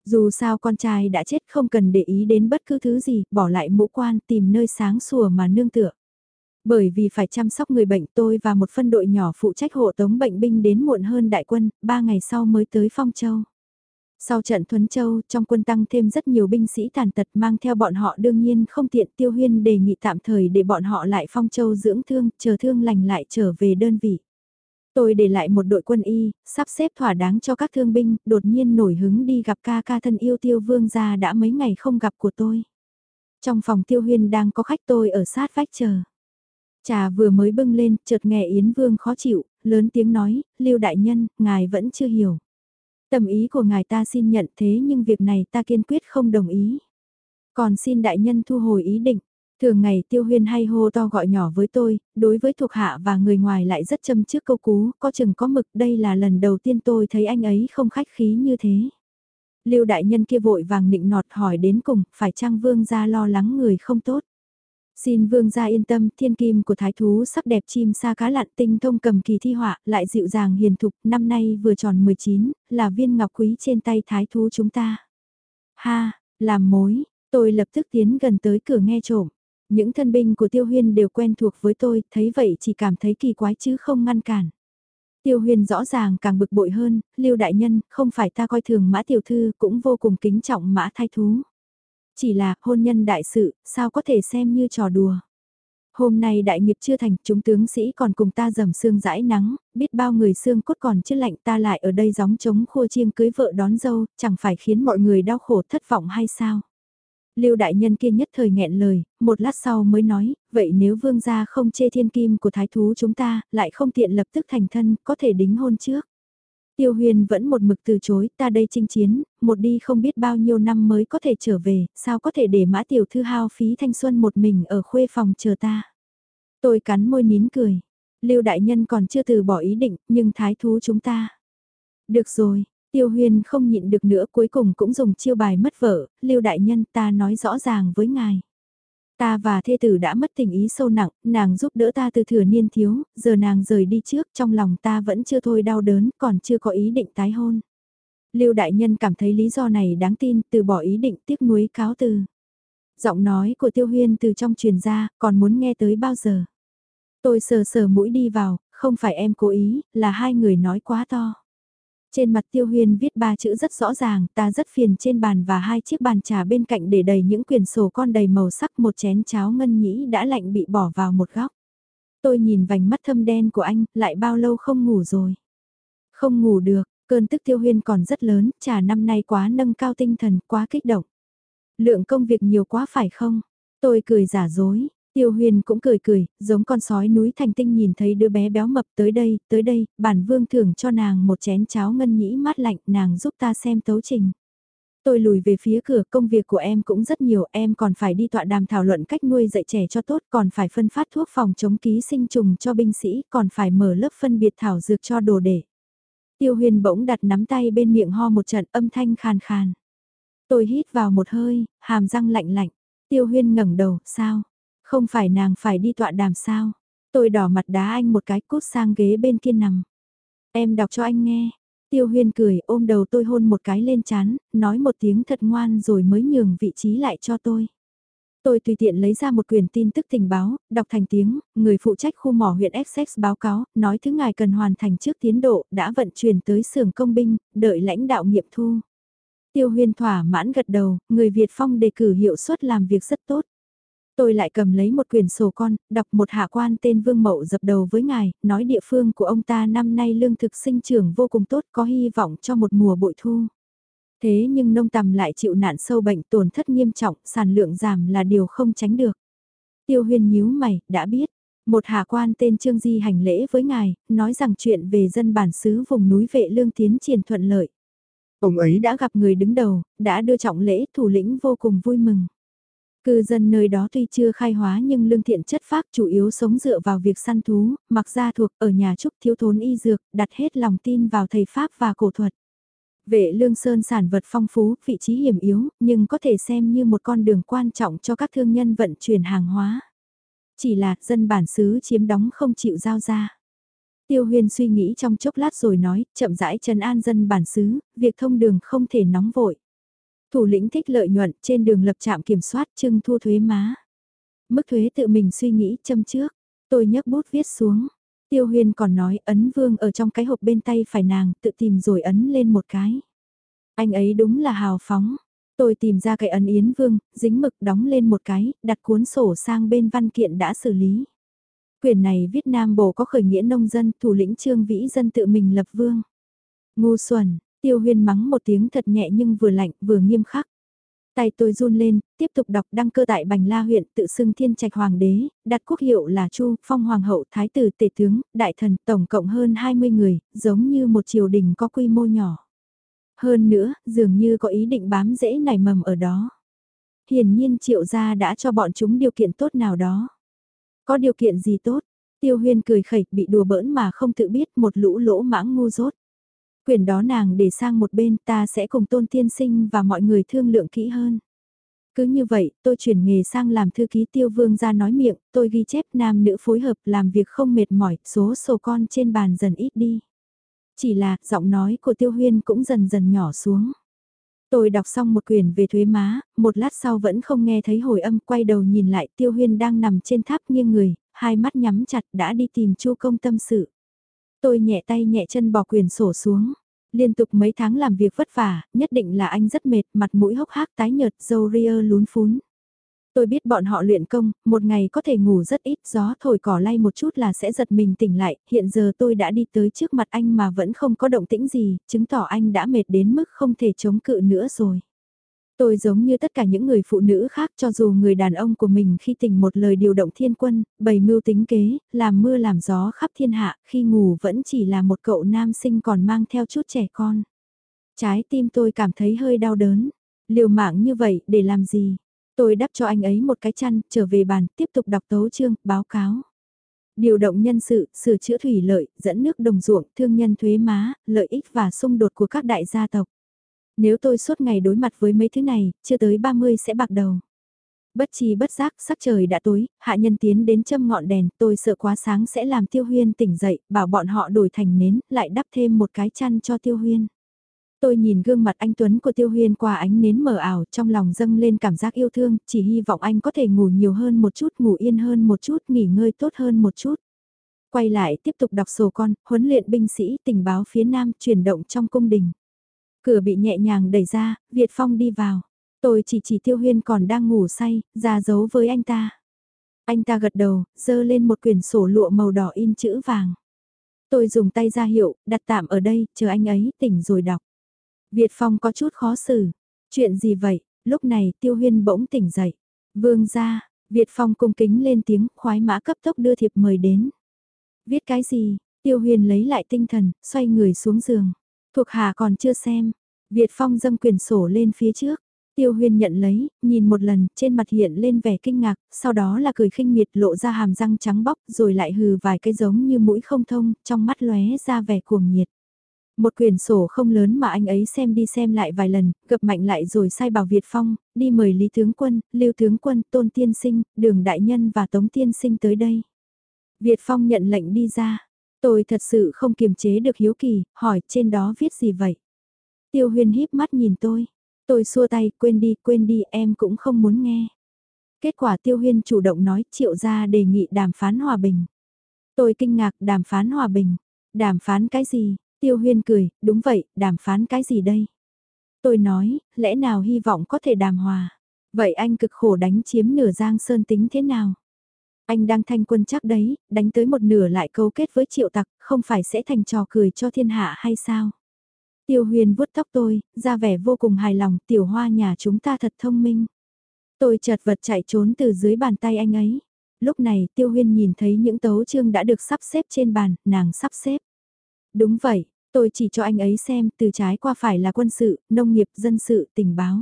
Dù sao con trai đã chết không cần để ý đến bất cứ thứ gì, bỏ lại mũ quan tìm nơi sáng sủa mà nương tựa. Bởi vì phải chăm sóc người bệnh tôi và một phân đội nhỏ phụ trách hộ tống bệnh binh đến muộn hơn đại quân, ba ngày sau mới tới Phong Châu. Sau trận Thuấn Châu, trong quân tăng thêm rất nhiều binh sĩ tàn tật mang theo bọn họ đương nhiên không tiện tiêu huyên đề nghị tạm thời để bọn họ lại Phong Châu dưỡng thương, chờ thương lành lại trở về đơn vị. Tôi để lại một đội quân y, sắp xếp thỏa đáng cho các thương binh, đột nhiên nổi hứng đi gặp ca ca thân yêu tiêu vương gia đã mấy ngày không gặp của tôi. Trong phòng tiêu huyên đang có khách tôi ở sát vách chờ. Trà vừa mới bưng lên, chợt nghe Yến Vương khó chịu, lớn tiếng nói, Lưu Đại Nhân, ngài vẫn chưa hiểu. Tâm ý của ngài ta xin nhận thế nhưng việc này ta kiên quyết không đồng ý. Còn xin Đại Nhân thu hồi ý định. Thường ngày Tiêu Huyên hay hô to gọi nhỏ với tôi, đối với thuộc hạ và người ngoài lại rất châm trước câu cú, có chừng có mực đây là lần đầu tiên tôi thấy anh ấy không khách khí như thế. Lưu đại nhân kia vội vàng nịnh nọt hỏi đến cùng, phải trang vương gia lo lắng người không tốt. Xin vương gia yên tâm, thiên kim của thái thú sắc đẹp chim sa cá lặn tinh thông cầm kỳ thi họa, lại dịu dàng hiền thục, năm nay vừa tròn 19, là viên ngọc quý trên tay thái thú chúng ta. Ha, làm mối, tôi lập tức tiến gần tới cửa nghe trộm. Những thân binh của Tiêu Huyên đều quen thuộc với tôi, thấy vậy chỉ cảm thấy kỳ quái chứ không ngăn cản. Tiêu Huyên rõ ràng càng bực bội hơn, Lưu Đại Nhân, không phải ta coi thường Mã Tiểu Thư, cũng vô cùng kính trọng Mã Thái Thú. Chỉ là, hôn nhân đại sự, sao có thể xem như trò đùa. Hôm nay đại nghiệp chưa thành, chúng tướng sĩ còn cùng ta dầm xương rãi nắng, biết bao người xương cốt còn chưa lạnh ta lại ở đây gióng trống khua chiêng cưới vợ đón dâu, chẳng phải khiến mọi người đau khổ thất vọng hay sao? Lưu đại nhân kia nhất thời nghẹn lời, một lát sau mới nói, vậy nếu vương gia không chê thiên kim của thái thú chúng ta, lại không tiện lập tức thành thân, có thể đính hôn trước. Tiêu huyền vẫn một mực từ chối, ta đây chinh chiến, một đi không biết bao nhiêu năm mới có thể trở về, sao có thể để mã tiểu thư hao phí thanh xuân một mình ở khuê phòng chờ ta. Tôi cắn môi nín cười. Lưu đại nhân còn chưa từ bỏ ý định, nhưng thái thú chúng ta. Được rồi, tiêu huyền không nhịn được nữa cuối cùng cũng dùng chiêu bài mất vợ, lưu đại nhân ta nói rõ ràng với ngài. Ta và thê tử đã mất tình ý sâu nặng, nàng giúp đỡ ta từ thừa niên thiếu, giờ nàng rời đi trước, trong lòng ta vẫn chưa thôi đau đớn, còn chưa có ý định tái hôn. Lưu đại nhân cảm thấy lý do này đáng tin, từ bỏ ý định tiếc nuối cáo từ. Giọng nói của Tiêu Huyên từ trong truyền ra, còn muốn nghe tới bao giờ. Tôi sờ sờ mũi đi vào, không phải em cố ý, là hai người nói quá to. Trên mặt tiêu huyền viết ba chữ rất rõ ràng, ta rất phiền trên bàn và hai chiếc bàn trà bên cạnh để đầy những quyển sổ con đầy màu sắc một chén cháo ngân nhĩ đã lạnh bị bỏ vào một góc. Tôi nhìn vành mắt thâm đen của anh, lại bao lâu không ngủ rồi. Không ngủ được, cơn tức tiêu huyên còn rất lớn, trà năm nay quá nâng cao tinh thần, quá kích động. Lượng công việc nhiều quá phải không? Tôi cười giả dối, Tiêu huyền cũng cười cười, giống con sói núi thành tinh nhìn thấy đứa bé béo mập tới đây, tới đây, bản vương thưởng cho nàng một chén cháo ngân nhĩ mát lạnh, nàng giúp ta xem tấu trình. Tôi lùi về phía cửa, công việc của em cũng rất nhiều, em còn phải đi tọa đàm thảo luận cách nuôi dạy trẻ cho tốt, còn phải phân phát thuốc phòng chống ký sinh trùng cho binh sĩ, còn phải mở lớp phân biệt thảo dược cho đồ để. Tiêu huyền bỗng đặt nắm tay bên miệng ho một trận âm thanh khàn khàn. Tôi hít vào một hơi, hàm răng lạnh lạnh. Tiêu huyên ngẩng đầu, sao? Không phải nàng phải đi tọa đàm sao? Tôi đỏ mặt đá anh một cái cút sang ghế bên kia nằm. Em đọc cho anh nghe. Tiêu huyên cười ôm đầu tôi hôn một cái lên chán, nói một tiếng thật ngoan rồi mới nhường vị trí lại cho tôi. Tôi tùy tiện lấy ra một quyển tin tức tình báo, đọc thành tiếng, người phụ trách khu mỏ huyện Essex báo cáo, nói thứ ngài cần hoàn thành trước tiến độ, đã vận chuyển tới xưởng công binh, đợi lãnh đạo nghiệm thu. Tiêu huyên thỏa mãn gật đầu, người Việt Phong đề cử hiệu suất làm việc rất tốt. Tôi lại cầm lấy một quyển sổ con, đọc một hạ quan tên Vương Mậu dập đầu với ngài, nói địa phương của ông ta năm nay lương thực sinh trưởng vô cùng tốt có hy vọng cho một mùa bội thu. Thế nhưng nông tầm lại chịu nạn sâu bệnh tổn thất nghiêm trọng, sản lượng giảm là điều không tránh được. Tiêu huyền nhíu mày, đã biết. Một hạ quan tên Trương Di hành lễ với ngài, nói rằng chuyện về dân bản xứ vùng núi vệ lương tiến triển thuận lợi. Ông ấy đã gặp người đứng đầu, đã đưa trọng lễ, thủ lĩnh vô cùng vui mừng. Cư dân nơi đó tuy chưa khai hóa nhưng lương thiện chất phác chủ yếu sống dựa vào việc săn thú, mặc gia thuộc ở nhà trúc thiếu thốn y dược, đặt hết lòng tin vào thầy Pháp và cổ thuật. Vệ lương sơn sản vật phong phú, vị trí hiểm yếu, nhưng có thể xem như một con đường quan trọng cho các thương nhân vận chuyển hàng hóa. Chỉ là dân bản xứ chiếm đóng không chịu giao ra. Tiêu huyền suy nghĩ trong chốc lát rồi nói, chậm rãi Trần an dân bản xứ, việc thông đường không thể nóng vội. Thủ lĩnh thích lợi nhuận trên đường lập trạm kiểm soát trưng thu thuế má. Mức thuế tự mình suy nghĩ châm trước, tôi nhấc bút viết xuống. Tiêu huyền còn nói ấn vương ở trong cái hộp bên tay phải nàng tự tìm rồi ấn lên một cái. Anh ấy đúng là hào phóng. Tôi tìm ra cái ấn yến vương, dính mực đóng lên một cái, đặt cuốn sổ sang bên văn kiện đã xử lý. Quyền này viết Nam Bộ có khởi nghĩa nông dân, thủ lĩnh trương vĩ dân tự mình lập vương. Ngu xuẩn, tiêu huyên mắng một tiếng thật nhẹ nhưng vừa lạnh vừa nghiêm khắc. Tay tôi run lên, tiếp tục đọc đăng cơ tại Bành La huyện tự xưng thiên trạch hoàng đế, đặt quốc hiệu là Chu, phong hoàng hậu, thái tử tể tướng, đại thần, tổng cộng hơn 20 người, giống như một triều đình có quy mô nhỏ. Hơn nữa, dường như có ý định bám rễ nảy mầm ở đó. Hiển nhiên triệu gia đã cho bọn chúng điều kiện tốt nào đó. Có điều kiện gì tốt? Tiêu huyên cười khẩy bị đùa bỡn mà không tự biết một lũ lỗ mãng ngu dốt. Quyền đó nàng để sang một bên ta sẽ cùng tôn tiên sinh và mọi người thương lượng kỹ hơn. Cứ như vậy, tôi chuyển nghề sang làm thư ký tiêu vương ra nói miệng, tôi ghi chép nam nữ phối hợp làm việc không mệt mỏi, số sổ con trên bàn dần ít đi. Chỉ là, giọng nói của tiêu huyên cũng dần dần nhỏ xuống. Tôi đọc xong một quyển về thuế má, một lát sau vẫn không nghe thấy hồi âm quay đầu nhìn lại tiêu huyên đang nằm trên tháp nghiêng người, hai mắt nhắm chặt đã đi tìm chu công tâm sự. Tôi nhẹ tay nhẹ chân bỏ quyền sổ xuống. Liên tục mấy tháng làm việc vất vả, nhất định là anh rất mệt, mặt mũi hốc hác tái nhợt, dâu ria lún phún. Tôi biết bọn họ luyện công, một ngày có thể ngủ rất ít, gió thổi cỏ lay một chút là sẽ giật mình tỉnh lại, hiện giờ tôi đã đi tới trước mặt anh mà vẫn không có động tĩnh gì, chứng tỏ anh đã mệt đến mức không thể chống cự nữa rồi. Tôi giống như tất cả những người phụ nữ khác cho dù người đàn ông của mình khi tỉnh một lời điều động thiên quân, bày mưu tính kế, làm mưa làm gió khắp thiên hạ, khi ngủ vẫn chỉ là một cậu nam sinh còn mang theo chút trẻ con. Trái tim tôi cảm thấy hơi đau đớn. Liều mạng như vậy để làm gì? Tôi đắp cho anh ấy một cái chăn, trở về bàn, tiếp tục đọc tấu chương, báo cáo. Điều động nhân sự, sửa chữa thủy lợi, dẫn nước đồng ruộng, thương nhân thuế má, lợi ích và xung đột của các đại gia tộc. Nếu tôi suốt ngày đối mặt với mấy thứ này, chưa tới 30 sẽ bạc đầu. Bất chi bất giác, sắc trời đã tối, hạ nhân tiến đến châm ngọn đèn, tôi sợ quá sáng sẽ làm tiêu huyên tỉnh dậy, bảo bọn họ đổi thành nến, lại đắp thêm một cái chăn cho tiêu huyên. Tôi nhìn gương mặt anh Tuấn của Tiêu Huyên qua ánh nến mờ ảo trong lòng dâng lên cảm giác yêu thương, chỉ hy vọng anh có thể ngủ nhiều hơn một chút, ngủ yên hơn một chút, nghỉ ngơi tốt hơn một chút. Quay lại tiếp tục đọc sổ con, huấn luyện binh sĩ tình báo phía nam chuyển động trong cung đình. Cửa bị nhẹ nhàng đẩy ra, Việt Phong đi vào. Tôi chỉ chỉ Tiêu Huyên còn đang ngủ say, ra giấu với anh ta. Anh ta gật đầu, dơ lên một quyển sổ lụa màu đỏ in chữ vàng. Tôi dùng tay ra hiệu, đặt tạm ở đây, chờ anh ấy tỉnh rồi đọc. Việt Phong có chút khó xử. Chuyện gì vậy? Lúc này Tiêu Huyên bỗng tỉnh dậy. Vương ra, Việt Phong cung kính lên tiếng, khoái mã cấp tốc đưa thiệp mời đến. Viết cái gì? Tiêu Huyền lấy lại tinh thần, xoay người xuống giường. Thuộc hạ còn chưa xem. Việt Phong dâng quyền sổ lên phía trước. Tiêu Huyền nhận lấy, nhìn một lần, trên mặt hiện lên vẻ kinh ngạc, sau đó là cười khinh miệt lộ ra hàm răng trắng bóc, rồi lại hừ vài cái giống như mũi không thông, trong mắt lóe ra vẻ cuồng nhiệt. Một quyển sổ không lớn mà anh ấy xem đi xem lại vài lần, gập mạnh lại rồi sai bảo Việt Phong, đi mời Lý Tướng Quân, Lưu Tướng Quân, Tôn Tiên Sinh, Đường Đại Nhân và Tống Tiên Sinh tới đây. Việt Phong nhận lệnh đi ra. Tôi thật sự không kiềm chế được hiếu kỳ, hỏi trên đó viết gì vậy? Tiêu huyền híp mắt nhìn tôi. Tôi xua tay, quên đi, quên đi, em cũng không muốn nghe. Kết quả tiêu huyên chủ động nói triệu ra đề nghị đàm phán hòa bình. Tôi kinh ngạc đàm phán hòa bình. Đàm phán cái gì? Tiêu huyên cười, đúng vậy, đàm phán cái gì đây? Tôi nói, lẽ nào hy vọng có thể đàm hòa? Vậy anh cực khổ đánh chiếm nửa giang sơn tính thế nào? Anh đang thanh quân chắc đấy, đánh tới một nửa lại cấu kết với triệu tặc, không phải sẽ thành trò cười cho thiên hạ hay sao? Tiêu huyền vuốt tóc tôi, ra vẻ vô cùng hài lòng, tiểu hoa nhà chúng ta thật thông minh. Tôi chật vật chạy trốn từ dưới bàn tay anh ấy. Lúc này tiêu huyên nhìn thấy những tấu chương đã được sắp xếp trên bàn, nàng sắp xếp. Đúng vậy, tôi chỉ cho anh ấy xem từ trái qua phải là quân sự, nông nghiệp, dân sự, tình báo.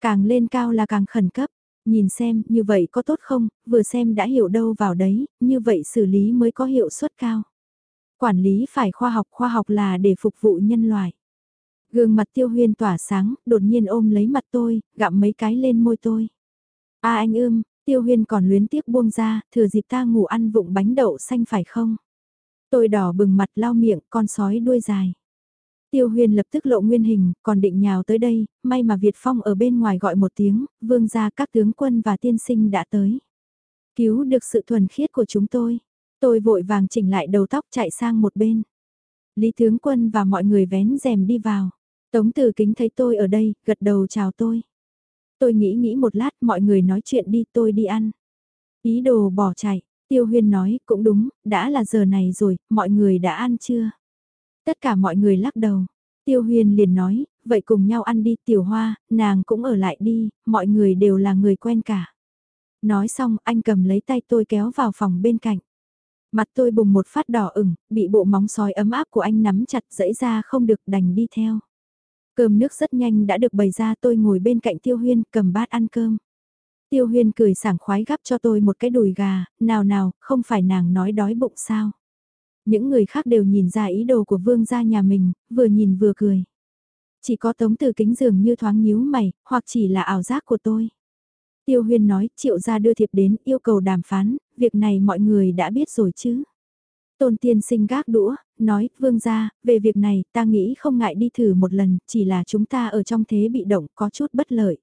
Càng lên cao là càng khẩn cấp. Nhìn xem, như vậy có tốt không, vừa xem đã hiểu đâu vào đấy, như vậy xử lý mới có hiệu suất cao. Quản lý phải khoa học, khoa học là để phục vụ nhân loại. Gương mặt tiêu huyên tỏa sáng, đột nhiên ôm lấy mặt tôi, gặm mấy cái lên môi tôi. a anh ưm, tiêu huyên còn luyến tiếc buông ra, thừa dịp ta ngủ ăn vụng bánh đậu xanh phải không? Tôi đỏ bừng mặt lau miệng, con sói đuôi dài. Tiêu huyền lập tức lộ nguyên hình, còn định nhào tới đây, may mà Việt Phong ở bên ngoài gọi một tiếng, vương gia các tướng quân và tiên sinh đã tới. Cứu được sự thuần khiết của chúng tôi. Tôi vội vàng chỉnh lại đầu tóc chạy sang một bên. Lý tướng quân và mọi người vén rèm đi vào. Tống từ kính thấy tôi ở đây, gật đầu chào tôi. Tôi nghĩ nghĩ một lát mọi người nói chuyện đi tôi đi ăn. Ý đồ bỏ chạy, Tiêu Huyên nói cũng đúng, đã là giờ này rồi, mọi người đã ăn chưa? Tất cả mọi người lắc đầu. Tiêu Huyên liền nói, vậy cùng nhau ăn đi Tiểu Hoa, nàng cũng ở lại đi, mọi người đều là người quen cả. Nói xong anh cầm lấy tay tôi kéo vào phòng bên cạnh. Mặt tôi bùng một phát đỏ ửng, bị bộ móng sói ấm áp của anh nắm chặt dẫy ra không được đành đi theo. Cơm nước rất nhanh đã được bày ra tôi ngồi bên cạnh Tiêu Huyên cầm bát ăn cơm. Tiêu Huyên cười sảng khoái gắp cho tôi một cái đùi gà, nào nào, không phải nàng nói đói bụng sao. Những người khác đều nhìn ra ý đồ của vương gia nhà mình, vừa nhìn vừa cười. Chỉ có tống từ kính dường như thoáng nhíu mày, hoặc chỉ là ảo giác của tôi. Tiêu Huyên nói, triệu gia đưa thiệp đến, yêu cầu đàm phán, việc này mọi người đã biết rồi chứ. Tôn tiên sinh gác đũa, nói, vương gia, về việc này, ta nghĩ không ngại đi thử một lần, chỉ là chúng ta ở trong thế bị động, có chút bất lợi.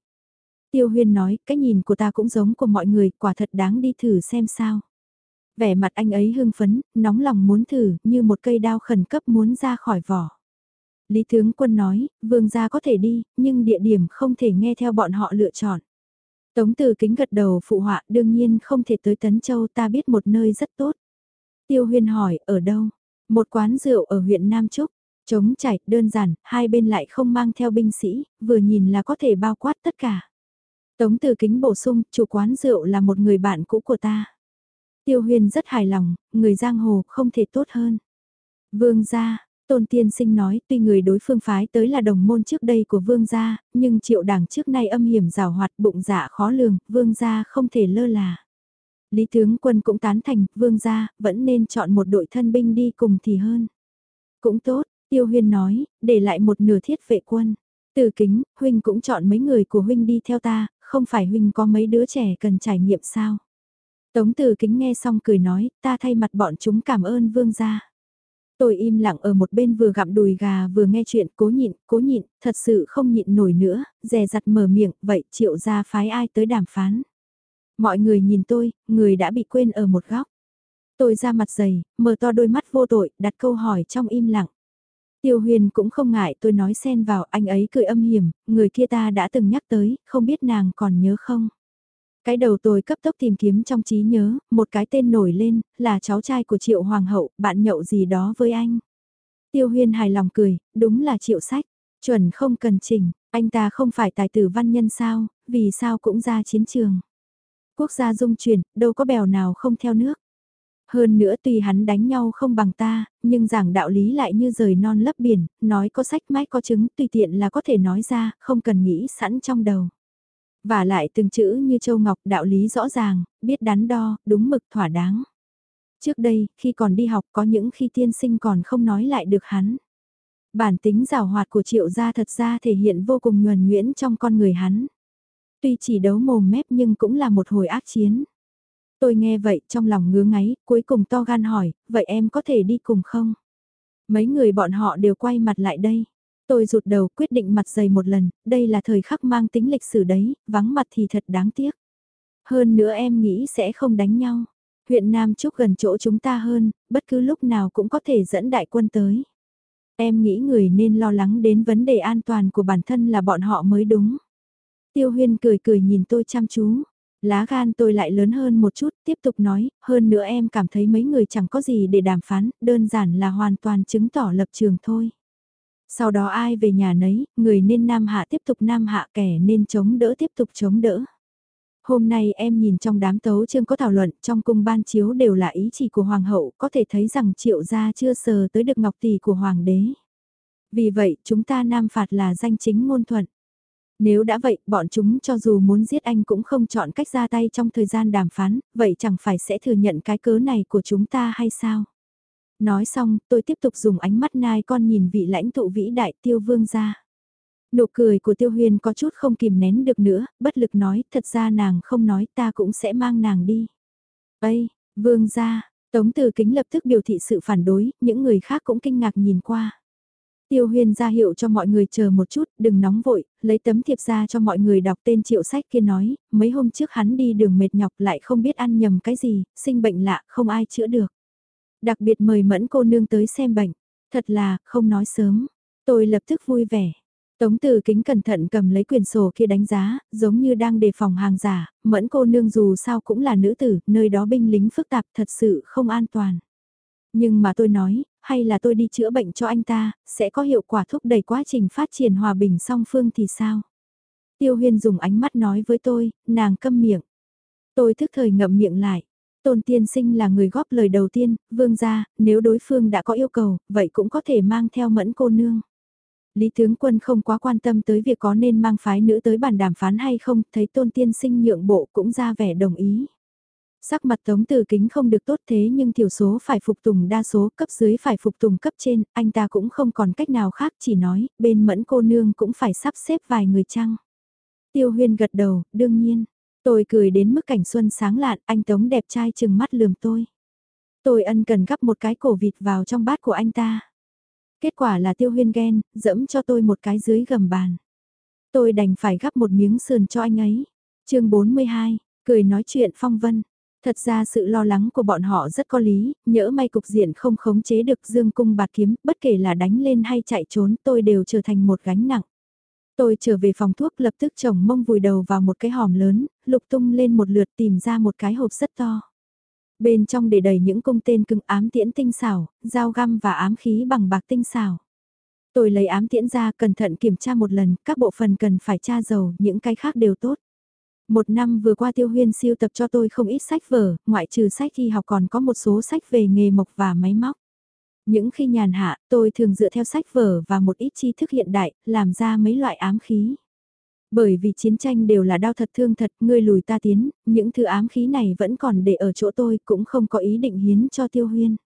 Tiêu huyên nói, cái nhìn của ta cũng giống của mọi người, quả thật đáng đi thử xem sao. Vẻ mặt anh ấy hưng phấn, nóng lòng muốn thử, như một cây đao khẩn cấp muốn ra khỏi vỏ. Lý tướng quân nói, vương gia có thể đi, nhưng địa điểm không thể nghe theo bọn họ lựa chọn. Tống từ kính gật đầu phụ họa đương nhiên không thể tới Tấn Châu ta biết một nơi rất tốt. Tiêu huyên hỏi, ở đâu? Một quán rượu ở huyện Nam Trúc. Trống chảy, đơn giản, hai bên lại không mang theo binh sĩ, vừa nhìn là có thể bao quát tất cả. Tống từ kính bổ sung, chủ quán rượu là một người bạn cũ của ta. Tiêu huyền rất hài lòng, người giang hồ không thể tốt hơn. Vương gia, tôn tiên sinh nói tuy người đối phương phái tới là đồng môn trước đây của vương gia, nhưng triệu đảng trước nay âm hiểm rào hoạt bụng dạ khó lường, vương gia không thể lơ là. Lý tướng quân cũng tán thành, vương gia, vẫn nên chọn một đội thân binh đi cùng thì hơn. Cũng tốt, tiêu huyền nói, để lại một nửa thiết vệ quân. Từ kính, huynh cũng chọn mấy người của huynh đi theo ta, không phải huynh có mấy đứa trẻ cần trải nghiệm sao? Tống từ kính nghe xong cười nói, ta thay mặt bọn chúng cảm ơn vương gia. Tôi im lặng ở một bên vừa gặm đùi gà vừa nghe chuyện cố nhịn, cố nhịn, thật sự không nhịn nổi nữa, dè dặt mở miệng, vậy triệu gia phái ai tới đàm phán. Mọi người nhìn tôi, người đã bị quên ở một góc. Tôi ra mặt dày, mở to đôi mắt vô tội, đặt câu hỏi trong im lặng. Tiêu huyền cũng không ngại tôi nói xen vào anh ấy cười âm hiểm, người kia ta đã từng nhắc tới, không biết nàng còn nhớ không. Cái đầu tôi cấp tốc tìm kiếm trong trí nhớ, một cái tên nổi lên, là cháu trai của triệu hoàng hậu, bạn nhậu gì đó với anh. Tiêu huyền hài lòng cười, đúng là triệu sách, chuẩn không cần chỉnh, anh ta không phải tài tử văn nhân sao, vì sao cũng ra chiến trường. Quốc gia dung chuyển, đâu có bèo nào không theo nước. Hơn nữa tuy hắn đánh nhau không bằng ta, nhưng giảng đạo lý lại như rời non lấp biển, nói có sách mách có chứng tùy tiện là có thể nói ra, không cần nghĩ sẵn trong đầu. Và lại từng chữ như Châu Ngọc đạo lý rõ ràng, biết đắn đo, đúng mực thỏa đáng. Trước đây, khi còn đi học có những khi tiên sinh còn không nói lại được hắn. Bản tính rào hoạt của triệu gia thật ra thể hiện vô cùng nhuần nhuyễn trong con người hắn. Tuy chỉ đấu mồm mép nhưng cũng là một hồi ác chiến. Tôi nghe vậy trong lòng ngứa ngáy, cuối cùng to gan hỏi, vậy em có thể đi cùng không? Mấy người bọn họ đều quay mặt lại đây. Tôi rụt đầu quyết định mặt dày một lần, đây là thời khắc mang tính lịch sử đấy, vắng mặt thì thật đáng tiếc. Hơn nữa em nghĩ sẽ không đánh nhau. Huyện Nam Trúc gần chỗ chúng ta hơn, bất cứ lúc nào cũng có thể dẫn đại quân tới. Em nghĩ người nên lo lắng đến vấn đề an toàn của bản thân là bọn họ mới đúng. Tiêu Huyên cười cười nhìn tôi chăm chú. Lá gan tôi lại lớn hơn một chút, tiếp tục nói, hơn nữa em cảm thấy mấy người chẳng có gì để đàm phán, đơn giản là hoàn toàn chứng tỏ lập trường thôi. Sau đó ai về nhà nấy, người nên nam hạ tiếp tục nam hạ kẻ nên chống đỡ tiếp tục chống đỡ. Hôm nay em nhìn trong đám tấu chương có thảo luận trong cung ban chiếu đều là ý chỉ của hoàng hậu, có thể thấy rằng triệu gia chưa sờ tới được ngọc tỷ của hoàng đế. Vì vậy, chúng ta nam phạt là danh chính ngôn thuận. Nếu đã vậy, bọn chúng cho dù muốn giết anh cũng không chọn cách ra tay trong thời gian đàm phán, vậy chẳng phải sẽ thừa nhận cái cớ này của chúng ta hay sao? Nói xong, tôi tiếp tục dùng ánh mắt nai con nhìn vị lãnh tụ vĩ đại tiêu vương ra. Nụ cười của tiêu huyền có chút không kìm nén được nữa, bất lực nói, thật ra nàng không nói ta cũng sẽ mang nàng đi. Ây, vương ra, tống từ kính lập tức biểu thị sự phản đối, những người khác cũng kinh ngạc nhìn qua. Tiêu Huyên ra hiệu cho mọi người chờ một chút, đừng nóng vội, lấy tấm thiệp ra cho mọi người đọc tên triệu sách kia nói, mấy hôm trước hắn đi đường mệt nhọc lại không biết ăn nhầm cái gì, sinh bệnh lạ, không ai chữa được. Đặc biệt mời mẫn cô nương tới xem bệnh, thật là, không nói sớm, tôi lập tức vui vẻ. Tống từ kính cẩn thận cầm lấy quyền sổ kia đánh giá, giống như đang đề phòng hàng giả, mẫn cô nương dù sao cũng là nữ tử, nơi đó binh lính phức tạp thật sự không an toàn. Nhưng mà tôi nói, hay là tôi đi chữa bệnh cho anh ta, sẽ có hiệu quả thúc đẩy quá trình phát triển hòa bình song phương thì sao? Tiêu huyên dùng ánh mắt nói với tôi, nàng câm miệng. Tôi thức thời ngậm miệng lại. Tôn tiên sinh là người góp lời đầu tiên, vương gia, nếu đối phương đã có yêu cầu, vậy cũng có thể mang theo mẫn cô nương. Lý tướng quân không quá quan tâm tới việc có nên mang phái nữ tới bàn đàm phán hay không, thấy tôn tiên sinh nhượng bộ cũng ra vẻ đồng ý. Sắc mặt tống từ kính không được tốt thế nhưng thiểu số phải phục tùng đa số cấp dưới phải phục tùng cấp trên, anh ta cũng không còn cách nào khác chỉ nói, bên mẫn cô nương cũng phải sắp xếp vài người chăng. Tiêu huyên gật đầu, đương nhiên. Tôi cười đến mức cảnh xuân sáng lạn, anh Tống đẹp trai chừng mắt lườm tôi. Tôi ân cần gắp một cái cổ vịt vào trong bát của anh ta. Kết quả là tiêu huyên ghen, dẫm cho tôi một cái dưới gầm bàn. Tôi đành phải gắp một miếng sườn cho anh ấy. chương 42, cười nói chuyện phong vân. Thật ra sự lo lắng của bọn họ rất có lý, nhỡ may cục diện không khống chế được dương cung bạc kiếm, bất kể là đánh lên hay chạy trốn tôi đều trở thành một gánh nặng. Tôi trở về phòng thuốc lập tức chồng mông vùi đầu vào một cái hòm lớn, lục tung lên một lượt tìm ra một cái hộp rất to. Bên trong để đầy những cung tên cưng ám tiễn tinh xảo, dao găm và ám khí bằng bạc tinh xảo. Tôi lấy ám tiễn ra cẩn thận kiểm tra một lần, các bộ phận cần phải tra dầu, những cái khác đều tốt. Một năm vừa qua Tiêu Huyên siêu tập cho tôi không ít sách vở, ngoại trừ sách thi học còn có một số sách về nghề mộc và máy móc. Những khi nhàn hạ, tôi thường dựa theo sách vở và một ít tri thức hiện đại, làm ra mấy loại ám khí. Bởi vì chiến tranh đều là đau thật thương thật, ngươi lùi ta tiến, những thứ ám khí này vẫn còn để ở chỗ tôi, cũng không có ý định hiến cho Tiêu Huyên.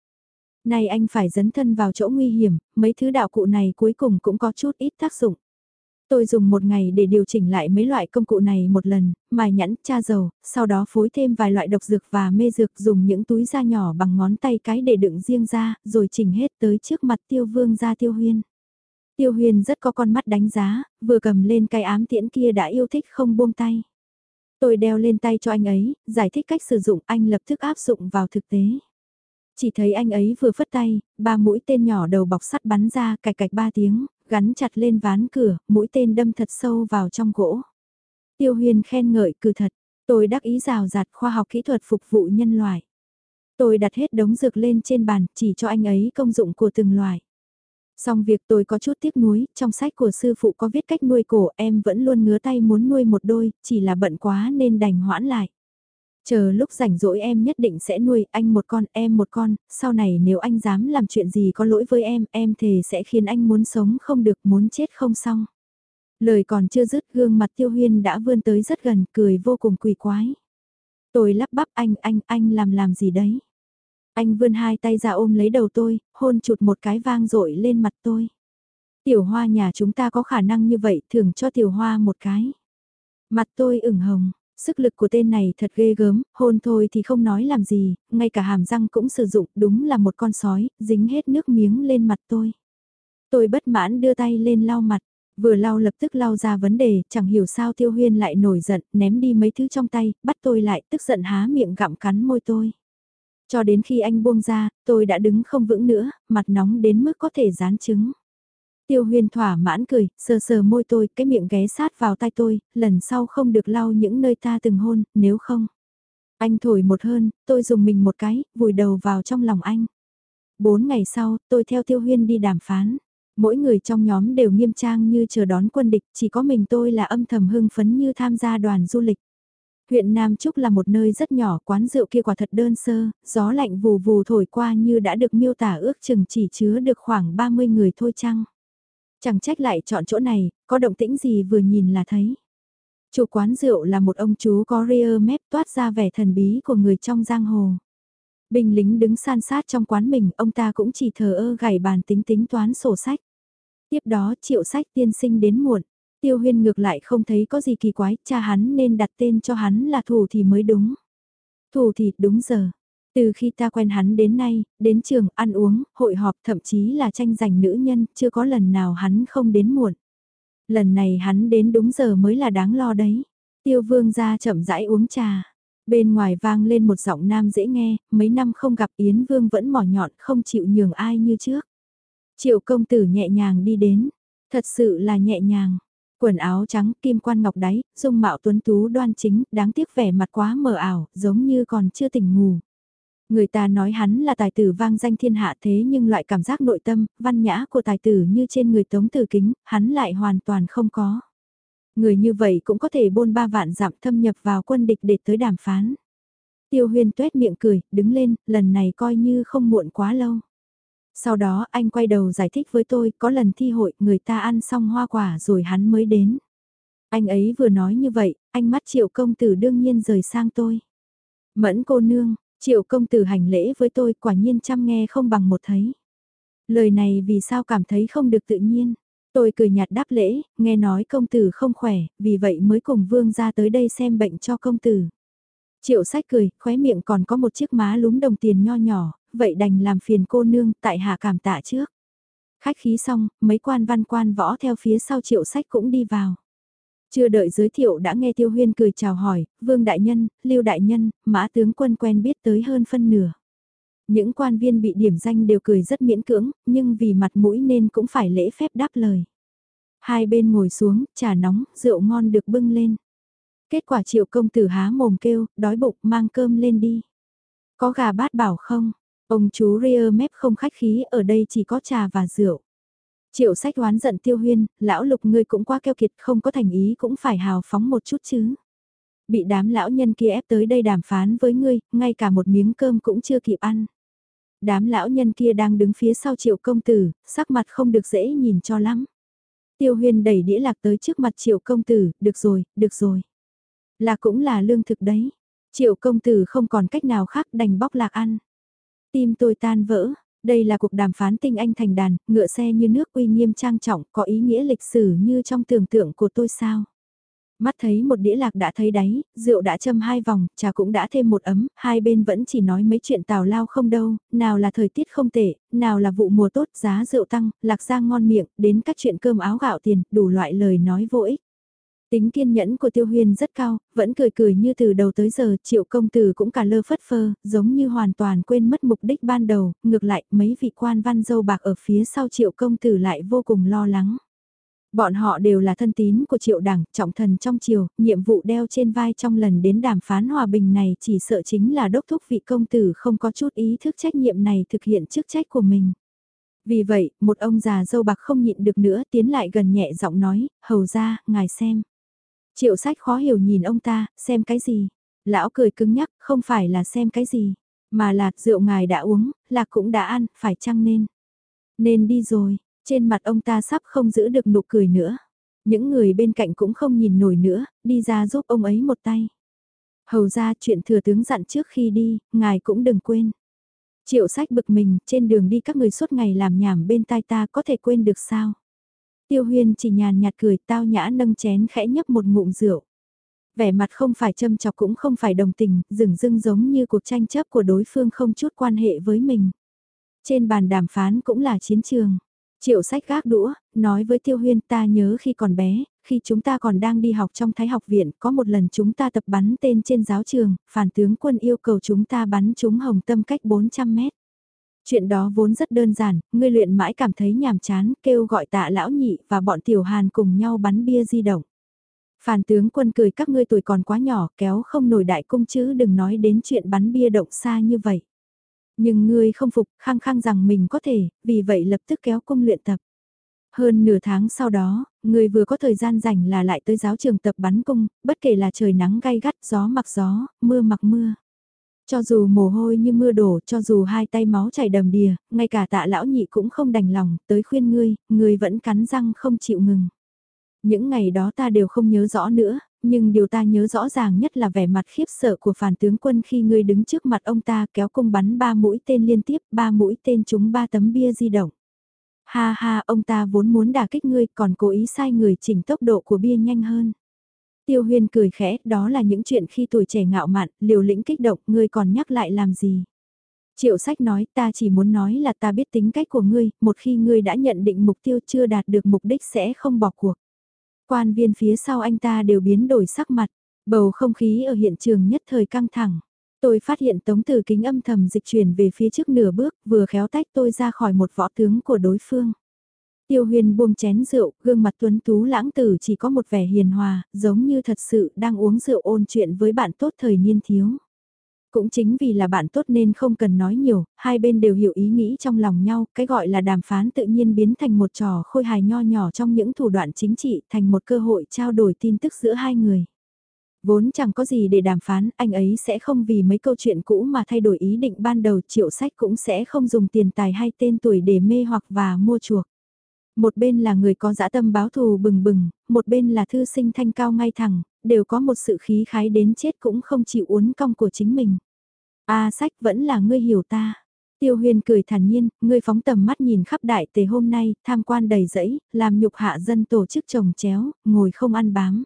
Này anh phải dấn thân vào chỗ nguy hiểm, mấy thứ đạo cụ này cuối cùng cũng có chút ít tác dụng. Tôi dùng một ngày để điều chỉnh lại mấy loại công cụ này một lần, mài nhẵn, tra dầu, sau đó phối thêm vài loại độc dược và mê dược dùng những túi da nhỏ bằng ngón tay cái để đựng riêng ra, rồi chỉnh hết tới trước mặt tiêu vương ra tiêu huyên. Tiêu huyên rất có con mắt đánh giá, vừa cầm lên cái ám tiễn kia đã yêu thích không buông tay. Tôi đeo lên tay cho anh ấy, giải thích cách sử dụng anh lập tức áp dụng vào thực tế. Chỉ thấy anh ấy vừa phất tay, ba mũi tên nhỏ đầu bọc sắt bắn ra cạch cạch ba tiếng, gắn chặt lên ván cửa, mũi tên đâm thật sâu vào trong gỗ. Tiêu huyền khen ngợi cử thật, tôi đắc ý rào rạt khoa học kỹ thuật phục vụ nhân loại. Tôi đặt hết đống dược lên trên bàn, chỉ cho anh ấy công dụng của từng loài. Xong việc tôi có chút tiếc nuối, trong sách của sư phụ có viết cách nuôi cổ em vẫn luôn ngứa tay muốn nuôi một đôi, chỉ là bận quá nên đành hoãn lại. Chờ lúc rảnh rỗi em nhất định sẽ nuôi anh một con, em một con, sau này nếu anh dám làm chuyện gì có lỗi với em, em thề sẽ khiến anh muốn sống không được, muốn chết không xong. Lời còn chưa dứt gương mặt tiêu huyên đã vươn tới rất gần, cười vô cùng quỷ quái. Tôi lắp bắp anh, anh, anh làm làm gì đấy? Anh vươn hai tay ra ôm lấy đầu tôi, hôn chụt một cái vang rội lên mặt tôi. Tiểu hoa nhà chúng ta có khả năng như vậy thường cho tiểu hoa một cái. Mặt tôi ửng hồng, sức lực của tên này thật ghê gớm, hôn thôi thì không nói làm gì, ngay cả hàm răng cũng sử dụng, đúng là một con sói, dính hết nước miếng lên mặt tôi. Tôi bất mãn đưa tay lên lau mặt, vừa lau lập tức lau ra vấn đề, chẳng hiểu sao tiêu huyên lại nổi giận, ném đi mấy thứ trong tay, bắt tôi lại, tức giận há miệng gặm cắn môi tôi. Cho đến khi anh buông ra, tôi đã đứng không vững nữa, mặt nóng đến mức có thể dán trứng. Tiêu huyên thỏa mãn cười, sờ sờ môi tôi, cái miệng ghé sát vào tai tôi, lần sau không được lau những nơi ta từng hôn, nếu không. Anh thổi một hơn, tôi dùng mình một cái, vùi đầu vào trong lòng anh. Bốn ngày sau, tôi theo tiêu huyên đi đàm phán. Mỗi người trong nhóm đều nghiêm trang như chờ đón quân địch, chỉ có mình tôi là âm thầm hưng phấn như tham gia đoàn du lịch. Huyện Nam Trúc là một nơi rất nhỏ, quán rượu kia quả thật đơn sơ, gió lạnh vù vù thổi qua như đã được miêu tả ước chừng chỉ chứa được khoảng 30 người thôi chăng. Chẳng trách lại chọn chỗ này, có động tĩnh gì vừa nhìn là thấy. Chủ quán rượu là một ông chú có rear mép toát ra vẻ thần bí của người trong giang hồ. Binh lính đứng san sát trong quán mình, ông ta cũng chỉ thờ ơ gảy bàn tính tính toán sổ sách. Tiếp đó triệu sách tiên sinh đến muộn. Tiêu huyên ngược lại không thấy có gì kỳ quái, cha hắn nên đặt tên cho hắn là thủ thì mới đúng. Thủ thì đúng giờ. Từ khi ta quen hắn đến nay, đến trường, ăn uống, hội họp thậm chí là tranh giành nữ nhân, chưa có lần nào hắn không đến muộn. Lần này hắn đến đúng giờ mới là đáng lo đấy. Tiêu vương ra chậm rãi uống trà. Bên ngoài vang lên một giọng nam dễ nghe, mấy năm không gặp Yến Vương vẫn mỏ nhọn không chịu nhường ai như trước. Triệu công tử nhẹ nhàng đi đến, thật sự là nhẹ nhàng. Quần áo trắng, kim quan ngọc đáy, dung mạo tuấn tú đoan chính, đáng tiếc vẻ mặt quá mờ ảo, giống như còn chưa tỉnh ngủ. Người ta nói hắn là tài tử vang danh thiên hạ thế nhưng loại cảm giác nội tâm, văn nhã của tài tử như trên người tống tử kính, hắn lại hoàn toàn không có. Người như vậy cũng có thể bôn ba vạn giảm thâm nhập vào quân địch để tới đàm phán. Tiêu huyên tuét miệng cười, đứng lên, lần này coi như không muộn quá lâu. Sau đó anh quay đầu giải thích với tôi, có lần thi hội người ta ăn xong hoa quả rồi hắn mới đến. Anh ấy vừa nói như vậy, anh mắt triệu công tử đương nhiên rời sang tôi. Mẫn cô nương, triệu công tử hành lễ với tôi quả nhiên chăm nghe không bằng một thấy. Lời này vì sao cảm thấy không được tự nhiên. Tôi cười nhạt đáp lễ, nghe nói công tử không khỏe, vì vậy mới cùng vương ra tới đây xem bệnh cho công tử. Triệu sách cười, khóe miệng còn có một chiếc má lúm đồng tiền nho nhỏ, vậy đành làm phiền cô nương, tại hạ cảm tạ trước. Khách khí xong, mấy quan văn quan võ theo phía sau triệu sách cũng đi vào. Chưa đợi giới thiệu đã nghe Tiêu Huyên cười chào hỏi, Vương Đại Nhân, Lưu Đại Nhân, Mã Tướng Quân quen biết tới hơn phân nửa. Những quan viên bị điểm danh đều cười rất miễn cưỡng, nhưng vì mặt mũi nên cũng phải lễ phép đáp lời. Hai bên ngồi xuống, trà nóng, rượu ngon được bưng lên. Kết quả triệu công tử há mồm kêu, đói bụng, mang cơm lên đi. Có gà bát bảo không? Ông chú Ria mép không khách khí, ở đây chỉ có trà và rượu. Triệu sách oán giận tiêu huyên, lão lục ngươi cũng quá keo kiệt không có thành ý cũng phải hào phóng một chút chứ. Bị đám lão nhân kia ép tới đây đàm phán với ngươi, ngay cả một miếng cơm cũng chưa kịp ăn. Đám lão nhân kia đang đứng phía sau triệu công tử, sắc mặt không được dễ nhìn cho lắm. Tiêu huyên đẩy đĩa lạc tới trước mặt triệu công tử, được rồi, được rồi. Là cũng là lương thực đấy. Triệu công tử không còn cách nào khác đành bóc lạc ăn. Tim tôi tan vỡ, đây là cuộc đàm phán tinh anh thành đàn, ngựa xe như nước uy nghiêm trang trọng, có ý nghĩa lịch sử như trong tưởng tượng của tôi sao. Mắt thấy một đĩa lạc đã thấy đáy, rượu đã châm hai vòng, trà cũng đã thêm một ấm, hai bên vẫn chỉ nói mấy chuyện tào lao không đâu, nào là thời tiết không tệ, nào là vụ mùa tốt, giá rượu tăng, lạc ra ngon miệng, đến các chuyện cơm áo gạo tiền, đủ loại lời nói vô ích. Tính kiên nhẫn của Tiêu Huyên rất cao, vẫn cười cười như từ đầu tới giờ, triệu công tử cũng cả lơ phất phơ, giống như hoàn toàn quên mất mục đích ban đầu, ngược lại mấy vị quan văn dâu bạc ở phía sau triệu công tử lại vô cùng lo lắng. Bọn họ đều là thân tín của triệu đảng, trọng thần trong triều, nhiệm vụ đeo trên vai trong lần đến đàm phán hòa bình này chỉ sợ chính là đốc thúc vị công tử không có chút ý thức trách nhiệm này thực hiện chức trách của mình. Vì vậy, một ông già dâu bạc không nhịn được nữa tiến lại gần nhẹ giọng nói, hầu ra, ngài xem. Triệu sách khó hiểu nhìn ông ta, xem cái gì? Lão cười cứng nhắc, không phải là xem cái gì, mà là rượu ngài đã uống, lạc cũng đã ăn, phải chăng nên? Nên đi rồi, trên mặt ông ta sắp không giữ được nụ cười nữa. Những người bên cạnh cũng không nhìn nổi nữa, đi ra giúp ông ấy một tay. Hầu ra chuyện thừa tướng dặn trước khi đi, ngài cũng đừng quên. Triệu sách bực mình, trên đường đi các người suốt ngày làm nhảm bên tai ta có thể quên được sao? Tiêu Huyên chỉ nhàn nhạt cười tao nhã nâng chén khẽ nhấp một ngụm rượu. Vẻ mặt không phải châm chọc cũng không phải đồng tình, rừng rưng giống như cuộc tranh chấp của đối phương không chút quan hệ với mình. Trên bàn đàm phán cũng là chiến trường. Triệu sách gác đũa, nói với Tiêu Huyên ta nhớ khi còn bé, khi chúng ta còn đang đi học trong Thái học viện, có một lần chúng ta tập bắn tên trên giáo trường, phản tướng quân yêu cầu chúng ta bắn trúng hồng tâm cách 400 mét. Chuyện đó vốn rất đơn giản, ngươi luyện mãi cảm thấy nhàm chán, kêu gọi tạ lão nhị và bọn tiểu hàn cùng nhau bắn bia di động. Phàn tướng quân cười các ngươi tuổi còn quá nhỏ kéo không nổi đại cung chứ đừng nói đến chuyện bắn bia động xa như vậy. Nhưng ngươi không phục, khăng khăng rằng mình có thể, vì vậy lập tức kéo cung luyện tập. Hơn nửa tháng sau đó, người vừa có thời gian rảnh là lại tới giáo trường tập bắn cung, bất kể là trời nắng gay gắt, gió mặc gió, mưa mặc mưa. Cho dù mồ hôi như mưa đổ, cho dù hai tay máu chảy đầm đìa, ngay cả tạ lão nhị cũng không đành lòng, tới khuyên ngươi, ngươi vẫn cắn răng không chịu ngừng. Những ngày đó ta đều không nhớ rõ nữa, nhưng điều ta nhớ rõ ràng nhất là vẻ mặt khiếp sợ của phản tướng quân khi ngươi đứng trước mặt ông ta kéo cung bắn ba mũi tên liên tiếp, ba mũi tên trúng ba tấm bia di động. Ha ha, ông ta vốn muốn đả kích ngươi còn cố ý sai người chỉnh tốc độ của bia nhanh hơn. Tiêu huyên cười khẽ, đó là những chuyện khi tuổi trẻ ngạo mạn, liều lĩnh kích động, ngươi còn nhắc lại làm gì. Triệu sách nói ta chỉ muốn nói là ta biết tính cách của ngươi, một khi ngươi đã nhận định mục tiêu chưa đạt được mục đích sẽ không bỏ cuộc. Quan viên phía sau anh ta đều biến đổi sắc mặt, bầu không khí ở hiện trường nhất thời căng thẳng. Tôi phát hiện tống từ kính âm thầm dịch chuyển về phía trước nửa bước, vừa khéo tách tôi ra khỏi một võ tướng của đối phương. Tiêu huyền buông chén rượu, gương mặt tuấn tú lãng tử chỉ có một vẻ hiền hòa, giống như thật sự đang uống rượu ôn chuyện với bạn tốt thời niên thiếu. Cũng chính vì là bạn tốt nên không cần nói nhiều, hai bên đều hiểu ý nghĩ trong lòng nhau, cái gọi là đàm phán tự nhiên biến thành một trò khôi hài nho nhỏ trong những thủ đoạn chính trị, thành một cơ hội trao đổi tin tức giữa hai người. Vốn chẳng có gì để đàm phán, anh ấy sẽ không vì mấy câu chuyện cũ mà thay đổi ý định ban đầu triệu sách cũng sẽ không dùng tiền tài hay tên tuổi để mê hoặc và mua chuộc. Một bên là người có dã tâm báo thù bừng bừng, một bên là thư sinh thanh cao ngay thẳng, đều có một sự khí khái đến chết cũng không chịu uốn cong của chính mình. A sách vẫn là ngươi hiểu ta. Tiêu huyền cười thản nhiên, ngươi phóng tầm mắt nhìn khắp đại tề hôm nay, tham quan đầy rẫy, làm nhục hạ dân tổ chức trồng chéo, ngồi không ăn bám.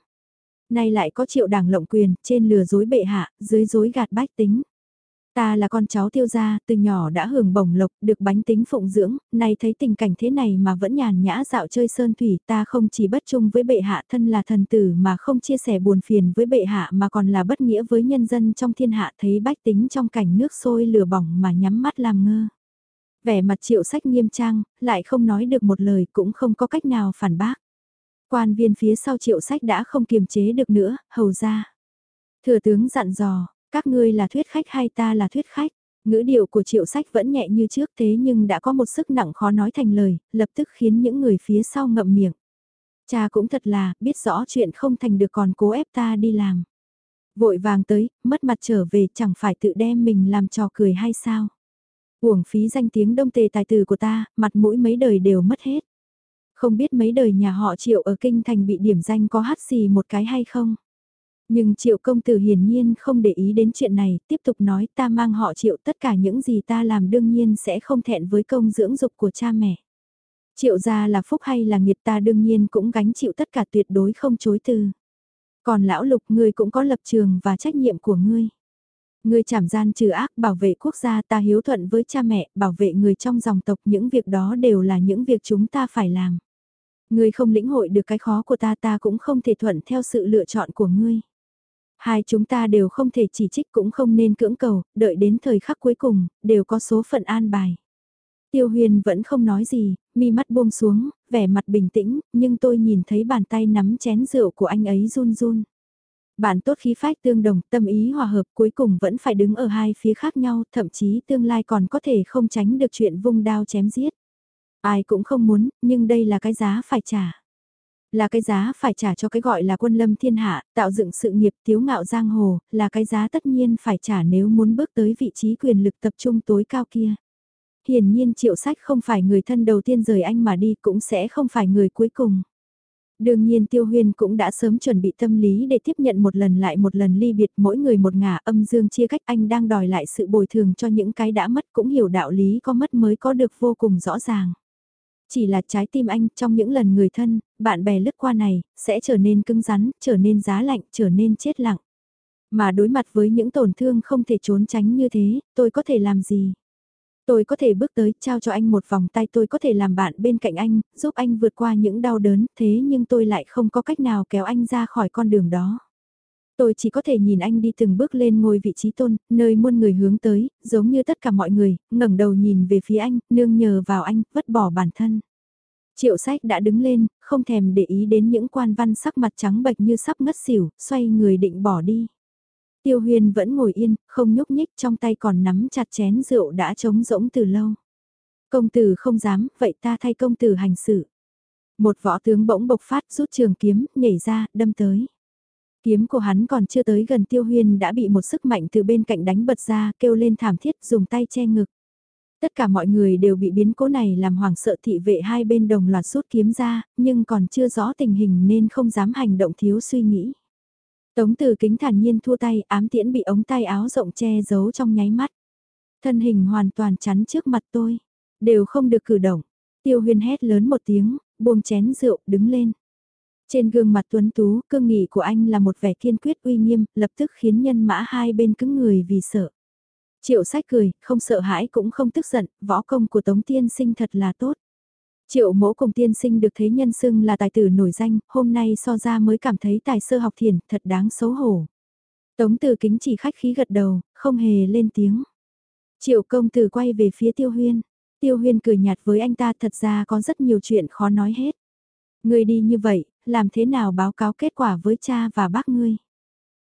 Nay lại có triệu đảng lộng quyền, trên lừa dối bệ hạ, dưới dối gạt bách tính. Ta là con cháu tiêu gia, từ nhỏ đã hưởng bổng lộc, được bánh tính phụng dưỡng, nay thấy tình cảnh thế này mà vẫn nhàn nhã dạo chơi sơn thủy, ta không chỉ bất trung với bệ hạ thân là thần tử mà không chia sẻ buồn phiền với bệ hạ mà còn là bất nghĩa với nhân dân trong thiên hạ thấy bách tính trong cảnh nước sôi lửa bỏng mà nhắm mắt làm ngơ. Vẻ mặt triệu sách nghiêm trang, lại không nói được một lời cũng không có cách nào phản bác. Quan viên phía sau triệu sách đã không kiềm chế được nữa, hầu ra. Thừa tướng dặn dò, các ngươi là thuyết khách hay ta là thuyết khách? Ngữ điệu của triệu sách vẫn nhẹ như trước thế nhưng đã có một sức nặng khó nói thành lời, lập tức khiến những người phía sau ngậm miệng. Cha cũng thật là, biết rõ chuyện không thành được còn cố ép ta đi làm. Vội vàng tới, mất mặt trở về chẳng phải tự đem mình làm trò cười hay sao? Uổng phí danh tiếng đông tề tài tử của ta, mặt mũi mấy đời đều mất hết. Không biết mấy đời nhà họ triệu ở kinh thành bị điểm danh có hát xì một cái hay không? Nhưng triệu công tử hiển nhiên không để ý đến chuyện này, tiếp tục nói ta mang họ triệu tất cả những gì ta làm đương nhiên sẽ không thẹn với công dưỡng dục của cha mẹ. Triệu gia là phúc hay là nghiệt ta đương nhiên cũng gánh chịu tất cả tuyệt đối không chối từ. Còn lão lục ngươi cũng có lập trường và trách nhiệm của ngươi. Ngươi chảm gian trừ ác bảo vệ quốc gia ta hiếu thuận với cha mẹ, bảo vệ người trong dòng tộc những việc đó đều là những việc chúng ta phải làm. Ngươi không lĩnh hội được cái khó của ta ta cũng không thể thuận theo sự lựa chọn của ngươi. Hai chúng ta đều không thể chỉ trích cũng không nên cưỡng cầu, đợi đến thời khắc cuối cùng, đều có số phận an bài. Tiêu huyền vẫn không nói gì, mi mắt buông xuống, vẻ mặt bình tĩnh, nhưng tôi nhìn thấy bàn tay nắm chén rượu của anh ấy run run. Bạn tốt khí phách tương đồng, tâm ý hòa hợp cuối cùng vẫn phải đứng ở hai phía khác nhau, thậm chí tương lai còn có thể không tránh được chuyện vung đao chém giết. Ai cũng không muốn, nhưng đây là cái giá phải trả là cái giá phải trả cho cái gọi là quân lâm thiên hạ, tạo dựng sự nghiệp tiếu ngạo giang hồ, là cái giá tất nhiên phải trả nếu muốn bước tới vị trí quyền lực tập trung tối cao kia. Hiển nhiên triệu sách không phải người thân đầu tiên rời anh mà đi cũng sẽ không phải người cuối cùng. Đương nhiên Tiêu Huyên cũng đã sớm chuẩn bị tâm lý để tiếp nhận một lần lại một lần ly biệt mỗi người một ngả âm dương chia cách anh đang đòi lại sự bồi thường cho những cái đã mất cũng hiểu đạo lý có mất mới có được vô cùng rõ ràng. Chỉ là trái tim anh trong những lần người thân, bạn bè lướt qua này, sẽ trở nên cứng rắn, trở nên giá lạnh, trở nên chết lặng. Mà đối mặt với những tổn thương không thể trốn tránh như thế, tôi có thể làm gì? Tôi có thể bước tới trao cho anh một vòng tay tôi có thể làm bạn bên cạnh anh, giúp anh vượt qua những đau đớn, thế nhưng tôi lại không có cách nào kéo anh ra khỏi con đường đó. Tôi chỉ có thể nhìn anh đi từng bước lên ngôi vị trí tôn, nơi muôn người hướng tới, giống như tất cả mọi người, ngẩng đầu nhìn về phía anh, nương nhờ vào anh, vứt bỏ bản thân. Triệu sách đã đứng lên, không thèm để ý đến những quan văn sắc mặt trắng bệch như sắp ngất xỉu, xoay người định bỏ đi. Tiêu huyền vẫn ngồi yên, không nhúc nhích trong tay còn nắm chặt chén rượu đã trống rỗng từ lâu. Công tử không dám, vậy ta thay công tử hành xử Một võ tướng bỗng bộc phát rút trường kiếm, nhảy ra, đâm tới. Kiếm của hắn còn chưa tới gần tiêu huyên đã bị một sức mạnh từ bên cạnh đánh bật ra, kêu lên thảm thiết dùng tay che ngực. Tất cả mọi người đều bị biến cố này làm hoảng sợ thị vệ hai bên đồng loạt rút kiếm ra, nhưng còn chưa rõ tình hình nên không dám hành động thiếu suy nghĩ. Tống từ kính thản nhiên thua tay ám tiễn bị ống tay áo rộng che giấu trong nháy mắt. Thân hình hoàn toàn chắn trước mặt tôi, đều không được cử động. Tiêu huyên hét lớn một tiếng, buông chén rượu, đứng lên. Trên gương mặt tuấn tú, cương nghị của anh là một vẻ kiên quyết uy nghiêm, lập tức khiến nhân mã hai bên cứng người vì sợ. Triệu sách cười, không sợ hãi cũng không tức giận, võ công của Tống Tiên Sinh thật là tốt. Triệu mỗ cùng tiên sinh được thấy nhân xưng là tài tử nổi danh, hôm nay so ra mới cảm thấy tài sơ học thiền, thật đáng xấu hổ. Tống từ kính chỉ khách khí gật đầu, không hề lên tiếng. Triệu công tử quay về phía tiêu huyên. Tiêu huyên cười nhạt với anh ta thật ra có rất nhiều chuyện khó nói hết. Người đi như vậy, làm thế nào báo cáo kết quả với cha và bác ngươi?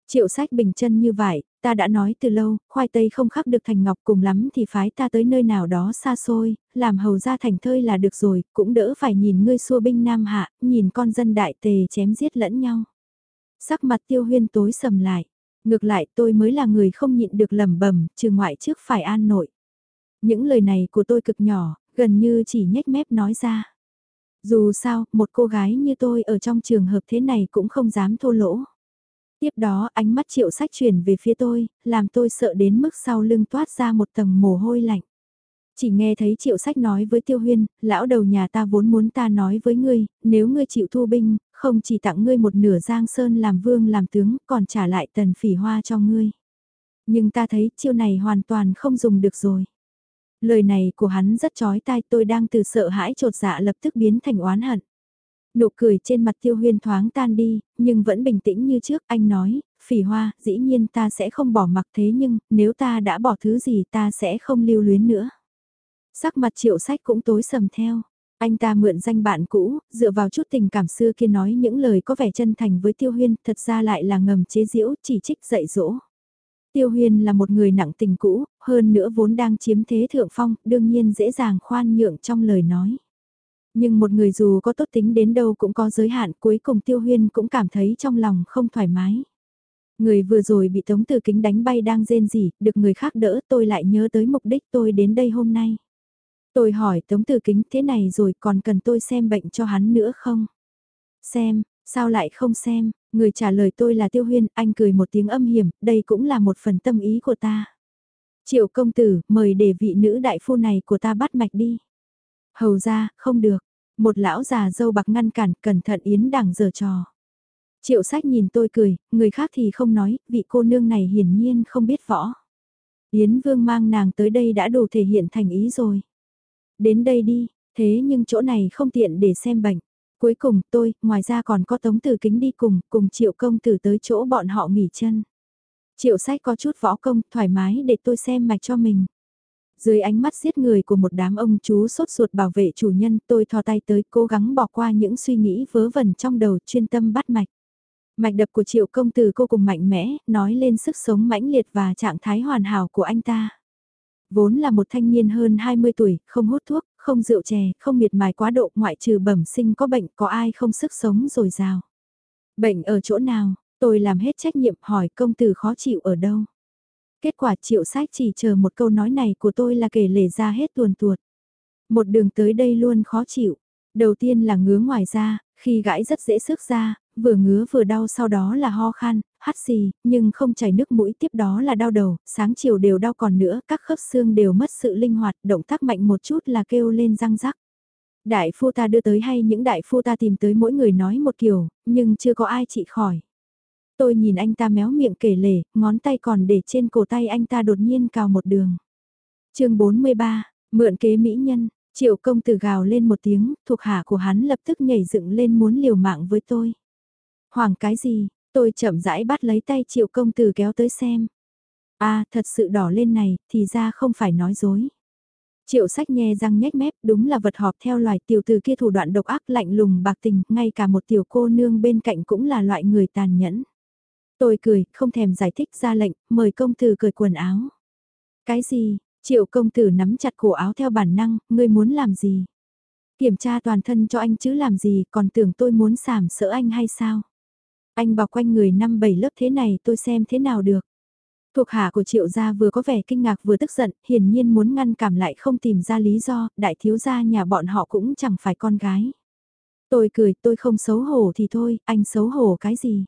Triệu sách bình chân như vậy, ta đã nói từ lâu, khoai tây không khắc được thành ngọc cùng lắm thì phái ta tới nơi nào đó xa xôi, làm hầu ra thành thơi là được rồi, cũng đỡ phải nhìn ngươi xua binh nam hạ, nhìn con dân đại tề chém giết lẫn nhau. Sắc mặt tiêu huyên tối sầm lại, ngược lại tôi mới là người không nhịn được lầm bẩm trừ ngoại trước phải an nội. Những lời này của tôi cực nhỏ, gần như chỉ nhếch mép nói ra. Dù sao, một cô gái như tôi ở trong trường hợp thế này cũng không dám thô lỗ. Tiếp đó ánh mắt triệu sách chuyển về phía tôi, làm tôi sợ đến mức sau lưng toát ra một tầng mồ hôi lạnh. Chỉ nghe thấy triệu sách nói với tiêu huyên, lão đầu nhà ta vốn muốn ta nói với ngươi, nếu ngươi chịu thu binh, không chỉ tặng ngươi một nửa giang sơn làm vương làm tướng, còn trả lại tần phỉ hoa cho ngươi. Nhưng ta thấy chiêu này hoàn toàn không dùng được rồi. Lời này của hắn rất chói tai tôi đang từ sợ hãi trột dạ lập tức biến thành oán hận. Nụ cười trên mặt tiêu huyên thoáng tan đi, nhưng vẫn bình tĩnh như trước, anh nói, phỉ hoa, dĩ nhiên ta sẽ không bỏ mặc thế nhưng, nếu ta đã bỏ thứ gì ta sẽ không lưu luyến nữa. Sắc mặt triệu sách cũng tối sầm theo. Anh ta mượn danh bạn cũ, dựa vào chút tình cảm xưa kia nói những lời có vẻ chân thành với Tiêu Huyên, thật ra lại là ngầm chế giễu, chỉ trích dạy dỗ. Tiêu Huyên là một người nặng tình cũ, hơn nữa vốn đang chiếm thế thượng phong, đương nhiên dễ dàng khoan nhượng trong lời nói. Nhưng một người dù có tốt tính đến đâu cũng có giới hạn cuối cùng Tiêu Huyên cũng cảm thấy trong lòng không thoải mái. Người vừa rồi bị Tống Từ Kính đánh bay đang rên rỉ, được người khác đỡ tôi lại nhớ tới mục đích tôi đến đây hôm nay. Tôi hỏi Tống Từ Kính thế này rồi còn cần tôi xem bệnh cho hắn nữa không? Xem, sao lại không xem? Người trả lời tôi là Tiêu Huyên, anh cười một tiếng âm hiểm, đây cũng là một phần tâm ý của ta. Triệu công tử, mời để vị nữ đại phu này của ta bắt mạch đi. Hầu ra, không được. Một lão già dâu bạc ngăn cản, cẩn thận yến đằng giờ trò. Triệu sách nhìn tôi cười, người khác thì không nói, vị cô nương này hiển nhiên không biết võ. Yến vương mang nàng tới đây đã đủ thể hiện thành ý rồi. Đến đây đi, thế nhưng chỗ này không tiện để xem bệnh. Cuối cùng tôi, ngoài ra còn có tống tử kính đi cùng, cùng triệu công tử tới chỗ bọn họ nghỉ chân. Triệu sách có chút võ công, thoải mái để tôi xem mạch cho mình. Dưới ánh mắt giết người của một đám ông chú sốt ruột bảo vệ chủ nhân tôi thò tay tới cố gắng bỏ qua những suy nghĩ vớ vẩn trong đầu chuyên tâm bắt mạch. Mạch đập của triệu công tử cô cùng mạnh mẽ, nói lên sức sống mãnh liệt và trạng thái hoàn hảo của anh ta. Vốn là một thanh niên hơn 20 tuổi, không hút thuốc, không rượu chè, không miệt mài quá độ ngoại trừ bẩm sinh có bệnh có ai không sức sống rồi rào. Bệnh ở chỗ nào, tôi làm hết trách nhiệm hỏi công tử khó chịu ở đâu. Kết quả triệu sách chỉ chờ một câu nói này của tôi là kể lể ra hết tuồn tuột. Một đường tới đây luôn khó chịu. Đầu tiên là ngứa ngoài da, khi gãi rất dễ sức ra, vừa ngứa vừa đau sau đó là ho khan, hắt xì, nhưng không chảy nước mũi tiếp đó là đau đầu, sáng chiều đều đau còn nữa, các khớp xương đều mất sự linh hoạt, động tác mạnh một chút là kêu lên răng rắc. Đại phu ta đưa tới hay những đại phu ta tìm tới mỗi người nói một kiểu, nhưng chưa có ai trị khỏi. Tôi nhìn anh ta méo miệng kể lể, ngón tay còn để trên cổ tay anh ta đột nhiên cào một đường. chương 43, mượn kế mỹ nhân, triệu công tử gào lên một tiếng, thuộc hạ của hắn lập tức nhảy dựng lên muốn liều mạng với tôi. Hoàng cái gì, tôi chậm rãi bắt lấy tay triệu công tử kéo tới xem. a à, thật sự đỏ lên này, thì ra không phải nói dối. Triệu sách nghe răng nhếch mép đúng là vật họp theo loài tiểu từ kia thủ đoạn độc ác lạnh lùng bạc tình, ngay cả một tiểu cô nương bên cạnh cũng là loại người tàn nhẫn. Tôi cười, không thèm giải thích ra lệnh, mời công tử cởi quần áo. Cái gì, triệu công tử nắm chặt cổ áo theo bản năng, ngươi muốn làm gì? Kiểm tra toàn thân cho anh chứ làm gì, còn tưởng tôi muốn sảm sợ anh hay sao? Anh bảo quanh người năm bảy lớp thế này tôi xem thế nào được. Thuộc hạ của triệu gia vừa có vẻ kinh ngạc vừa tức giận, hiển nhiên muốn ngăn cảm lại không tìm ra lý do, đại thiếu gia nhà bọn họ cũng chẳng phải con gái. Tôi cười tôi không xấu hổ thì thôi, anh xấu hổ cái gì?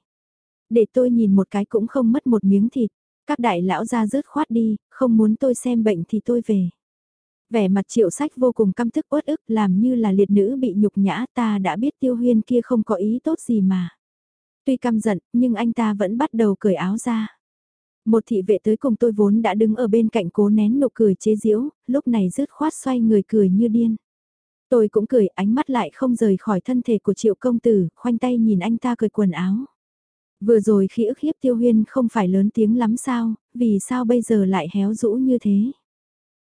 Để tôi nhìn một cái cũng không mất một miếng thịt, các đại lão ra rớt khoát đi, không muốn tôi xem bệnh thì tôi về. Vẻ mặt triệu sách vô cùng căm thức uất ức làm như là liệt nữ bị nhục nhã ta đã biết tiêu huyên kia không có ý tốt gì mà. Tuy căm giận, nhưng anh ta vẫn bắt đầu cởi áo ra. Một thị vệ tới cùng tôi vốn đã đứng ở bên cạnh cố nén nụ cười chế giễu, lúc này rứt khoát xoay người cười như điên. Tôi cũng cười ánh mắt lại không rời khỏi thân thể của triệu công tử, khoanh tay nhìn anh ta cười quần áo. Vừa rồi khi ức hiếp tiêu huyên không phải lớn tiếng lắm sao, vì sao bây giờ lại héo rũ như thế.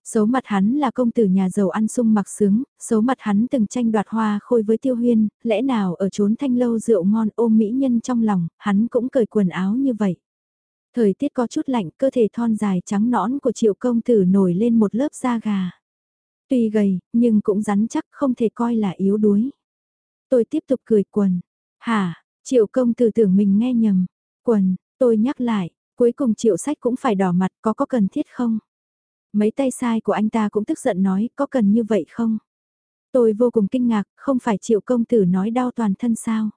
Số mặt hắn là công tử nhà giàu ăn sung mặc sướng, số mặt hắn từng tranh đoạt hoa khôi với tiêu huyên, lẽ nào ở trốn thanh lâu rượu ngon ôm mỹ nhân trong lòng, hắn cũng cởi quần áo như vậy. Thời tiết có chút lạnh, cơ thể thon dài trắng nõn của triệu công tử nổi lên một lớp da gà. Tuy gầy, nhưng cũng rắn chắc không thể coi là yếu đuối. Tôi tiếp tục cười quần. Hả, triệu công tử tưởng mình nghe nhầm. Quần, tôi nhắc lại, cuối cùng triệu sách cũng phải đỏ mặt có có cần thiết không? Mấy tay sai của anh ta cũng tức giận nói có cần như vậy không? Tôi vô cùng kinh ngạc, không phải triệu công tử nói đau toàn thân sao?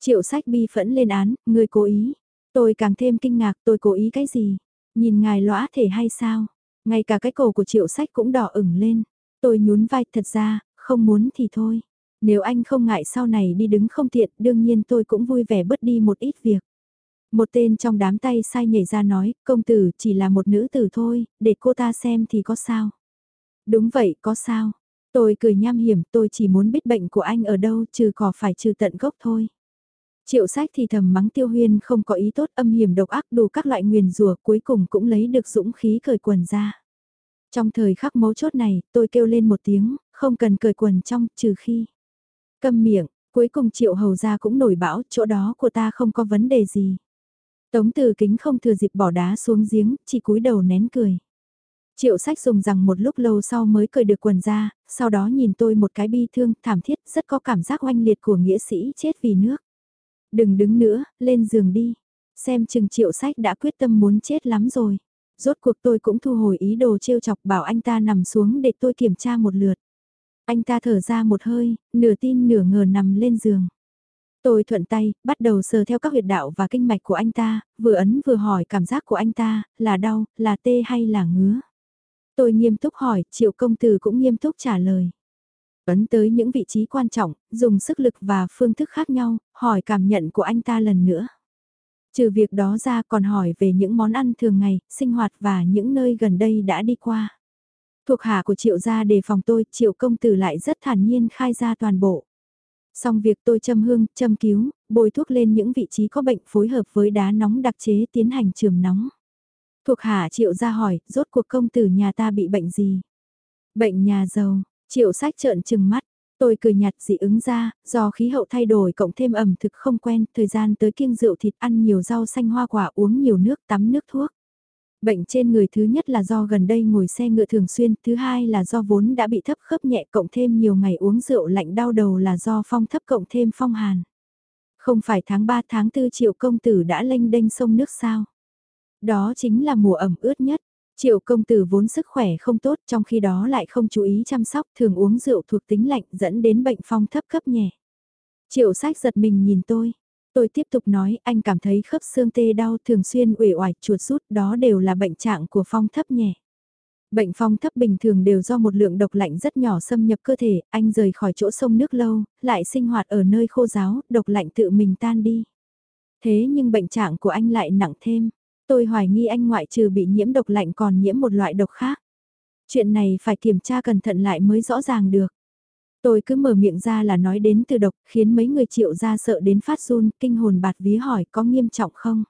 Triệu sách bi phẫn lên án, người cố ý. Tôi càng thêm kinh ngạc tôi cố ý cái gì? Nhìn ngài lõa thể hay sao? Ngay cả cái cổ của triệu sách cũng đỏ ửng lên. Tôi nhún vai thật ra, không muốn thì thôi. Nếu anh không ngại sau này đi đứng không tiện, đương nhiên tôi cũng vui vẻ bớt đi một ít việc. Một tên trong đám tay sai nhảy ra nói, công tử chỉ là một nữ tử thôi, để cô ta xem thì có sao. Đúng vậy, có sao. Tôi cười nham hiểm, tôi chỉ muốn biết bệnh của anh ở đâu, trừ cỏ phải trừ tận gốc thôi. Triệu sách thì thầm mắng tiêu huyên không có ý tốt âm hiểm độc ác đủ các loại nguyền rùa cuối cùng cũng lấy được dũng khí cởi quần ra. Trong thời khắc mấu chốt này, tôi kêu lên một tiếng, không cần cởi quần trong, trừ khi. Câm miệng, cuối cùng triệu hầu ra cũng nổi bão, chỗ đó của ta không có vấn đề gì. Tống từ kính không thừa dịp bỏ đá xuống giếng, chỉ cúi đầu nén cười. Triệu sách dùng rằng một lúc lâu sau mới cởi được quần ra, sau đó nhìn tôi một cái bi thương, thảm thiết, rất có cảm giác oanh liệt của nghĩa sĩ chết vì nước. Đừng đứng nữa, lên giường đi. Xem chừng triệu sách đã quyết tâm muốn chết lắm rồi. Rốt cuộc tôi cũng thu hồi ý đồ trêu chọc bảo anh ta nằm xuống để tôi kiểm tra một lượt. Anh ta thở ra một hơi, nửa tin nửa ngờ nằm lên giường. Tôi thuận tay, bắt đầu sờ theo các huyệt đạo và kinh mạch của anh ta, vừa ấn vừa hỏi cảm giác của anh ta, là đau, là tê hay là ngứa. Tôi nghiêm túc hỏi, triệu công tử cũng nghiêm túc trả lời. Ấn tới những vị trí quan trọng, dùng sức lực và phương thức khác nhau, hỏi cảm nhận của anh ta lần nữa. Trừ việc đó ra còn hỏi về những món ăn thường ngày, sinh hoạt và những nơi gần đây đã đi qua. Thuộc hạ của triệu gia đề phòng tôi, triệu công tử lại rất thản nhiên khai ra toàn bộ. Xong việc tôi châm hương, châm cứu, bôi thuốc lên những vị trí có bệnh phối hợp với đá nóng đặc chế tiến hành trường nóng. Thuộc hạ triệu ra hỏi, rốt cuộc công tử nhà ta bị bệnh gì? Bệnh nhà giàu, Triệu sách trợn trừng mắt, tôi cười nhạt dị ứng ra, do khí hậu thay đổi cộng thêm ẩm thực không quen, thời gian tới kiêng rượu thịt ăn nhiều rau xanh hoa quả uống nhiều nước tắm nước thuốc. Bệnh trên người thứ nhất là do gần đây ngồi xe ngựa thường xuyên, thứ hai là do vốn đã bị thấp khớp nhẹ cộng thêm nhiều ngày uống rượu lạnh đau đầu là do phong thấp cộng thêm phong hàn. Không phải tháng 3 tháng 4 triệu công tử đã lênh đênh sông nước sao. Đó chính là mùa ẩm ướt nhất. Triệu công tử vốn sức khỏe không tốt trong khi đó lại không chú ý chăm sóc thường uống rượu thuộc tính lạnh dẫn đến bệnh phong thấp cấp nhẹ. Triệu sách giật mình nhìn tôi. Tôi tiếp tục nói anh cảm thấy khớp xương tê đau thường xuyên uể oải chuột rút đó đều là bệnh trạng của phong thấp nhẹ. Bệnh phong thấp bình thường đều do một lượng độc lạnh rất nhỏ xâm nhập cơ thể, anh rời khỏi chỗ sông nước lâu, lại sinh hoạt ở nơi khô giáo, độc lạnh tự mình tan đi. Thế nhưng bệnh trạng của anh lại nặng thêm. Tôi hoài nghi anh ngoại trừ bị nhiễm độc lạnh còn nhiễm một loại độc khác. Chuyện này phải kiểm tra cẩn thận lại mới rõ ràng được. Tôi cứ mở miệng ra là nói đến từ độc, khiến mấy người triệu ra sợ đến phát run, kinh hồn bạt vía hỏi có nghiêm trọng không?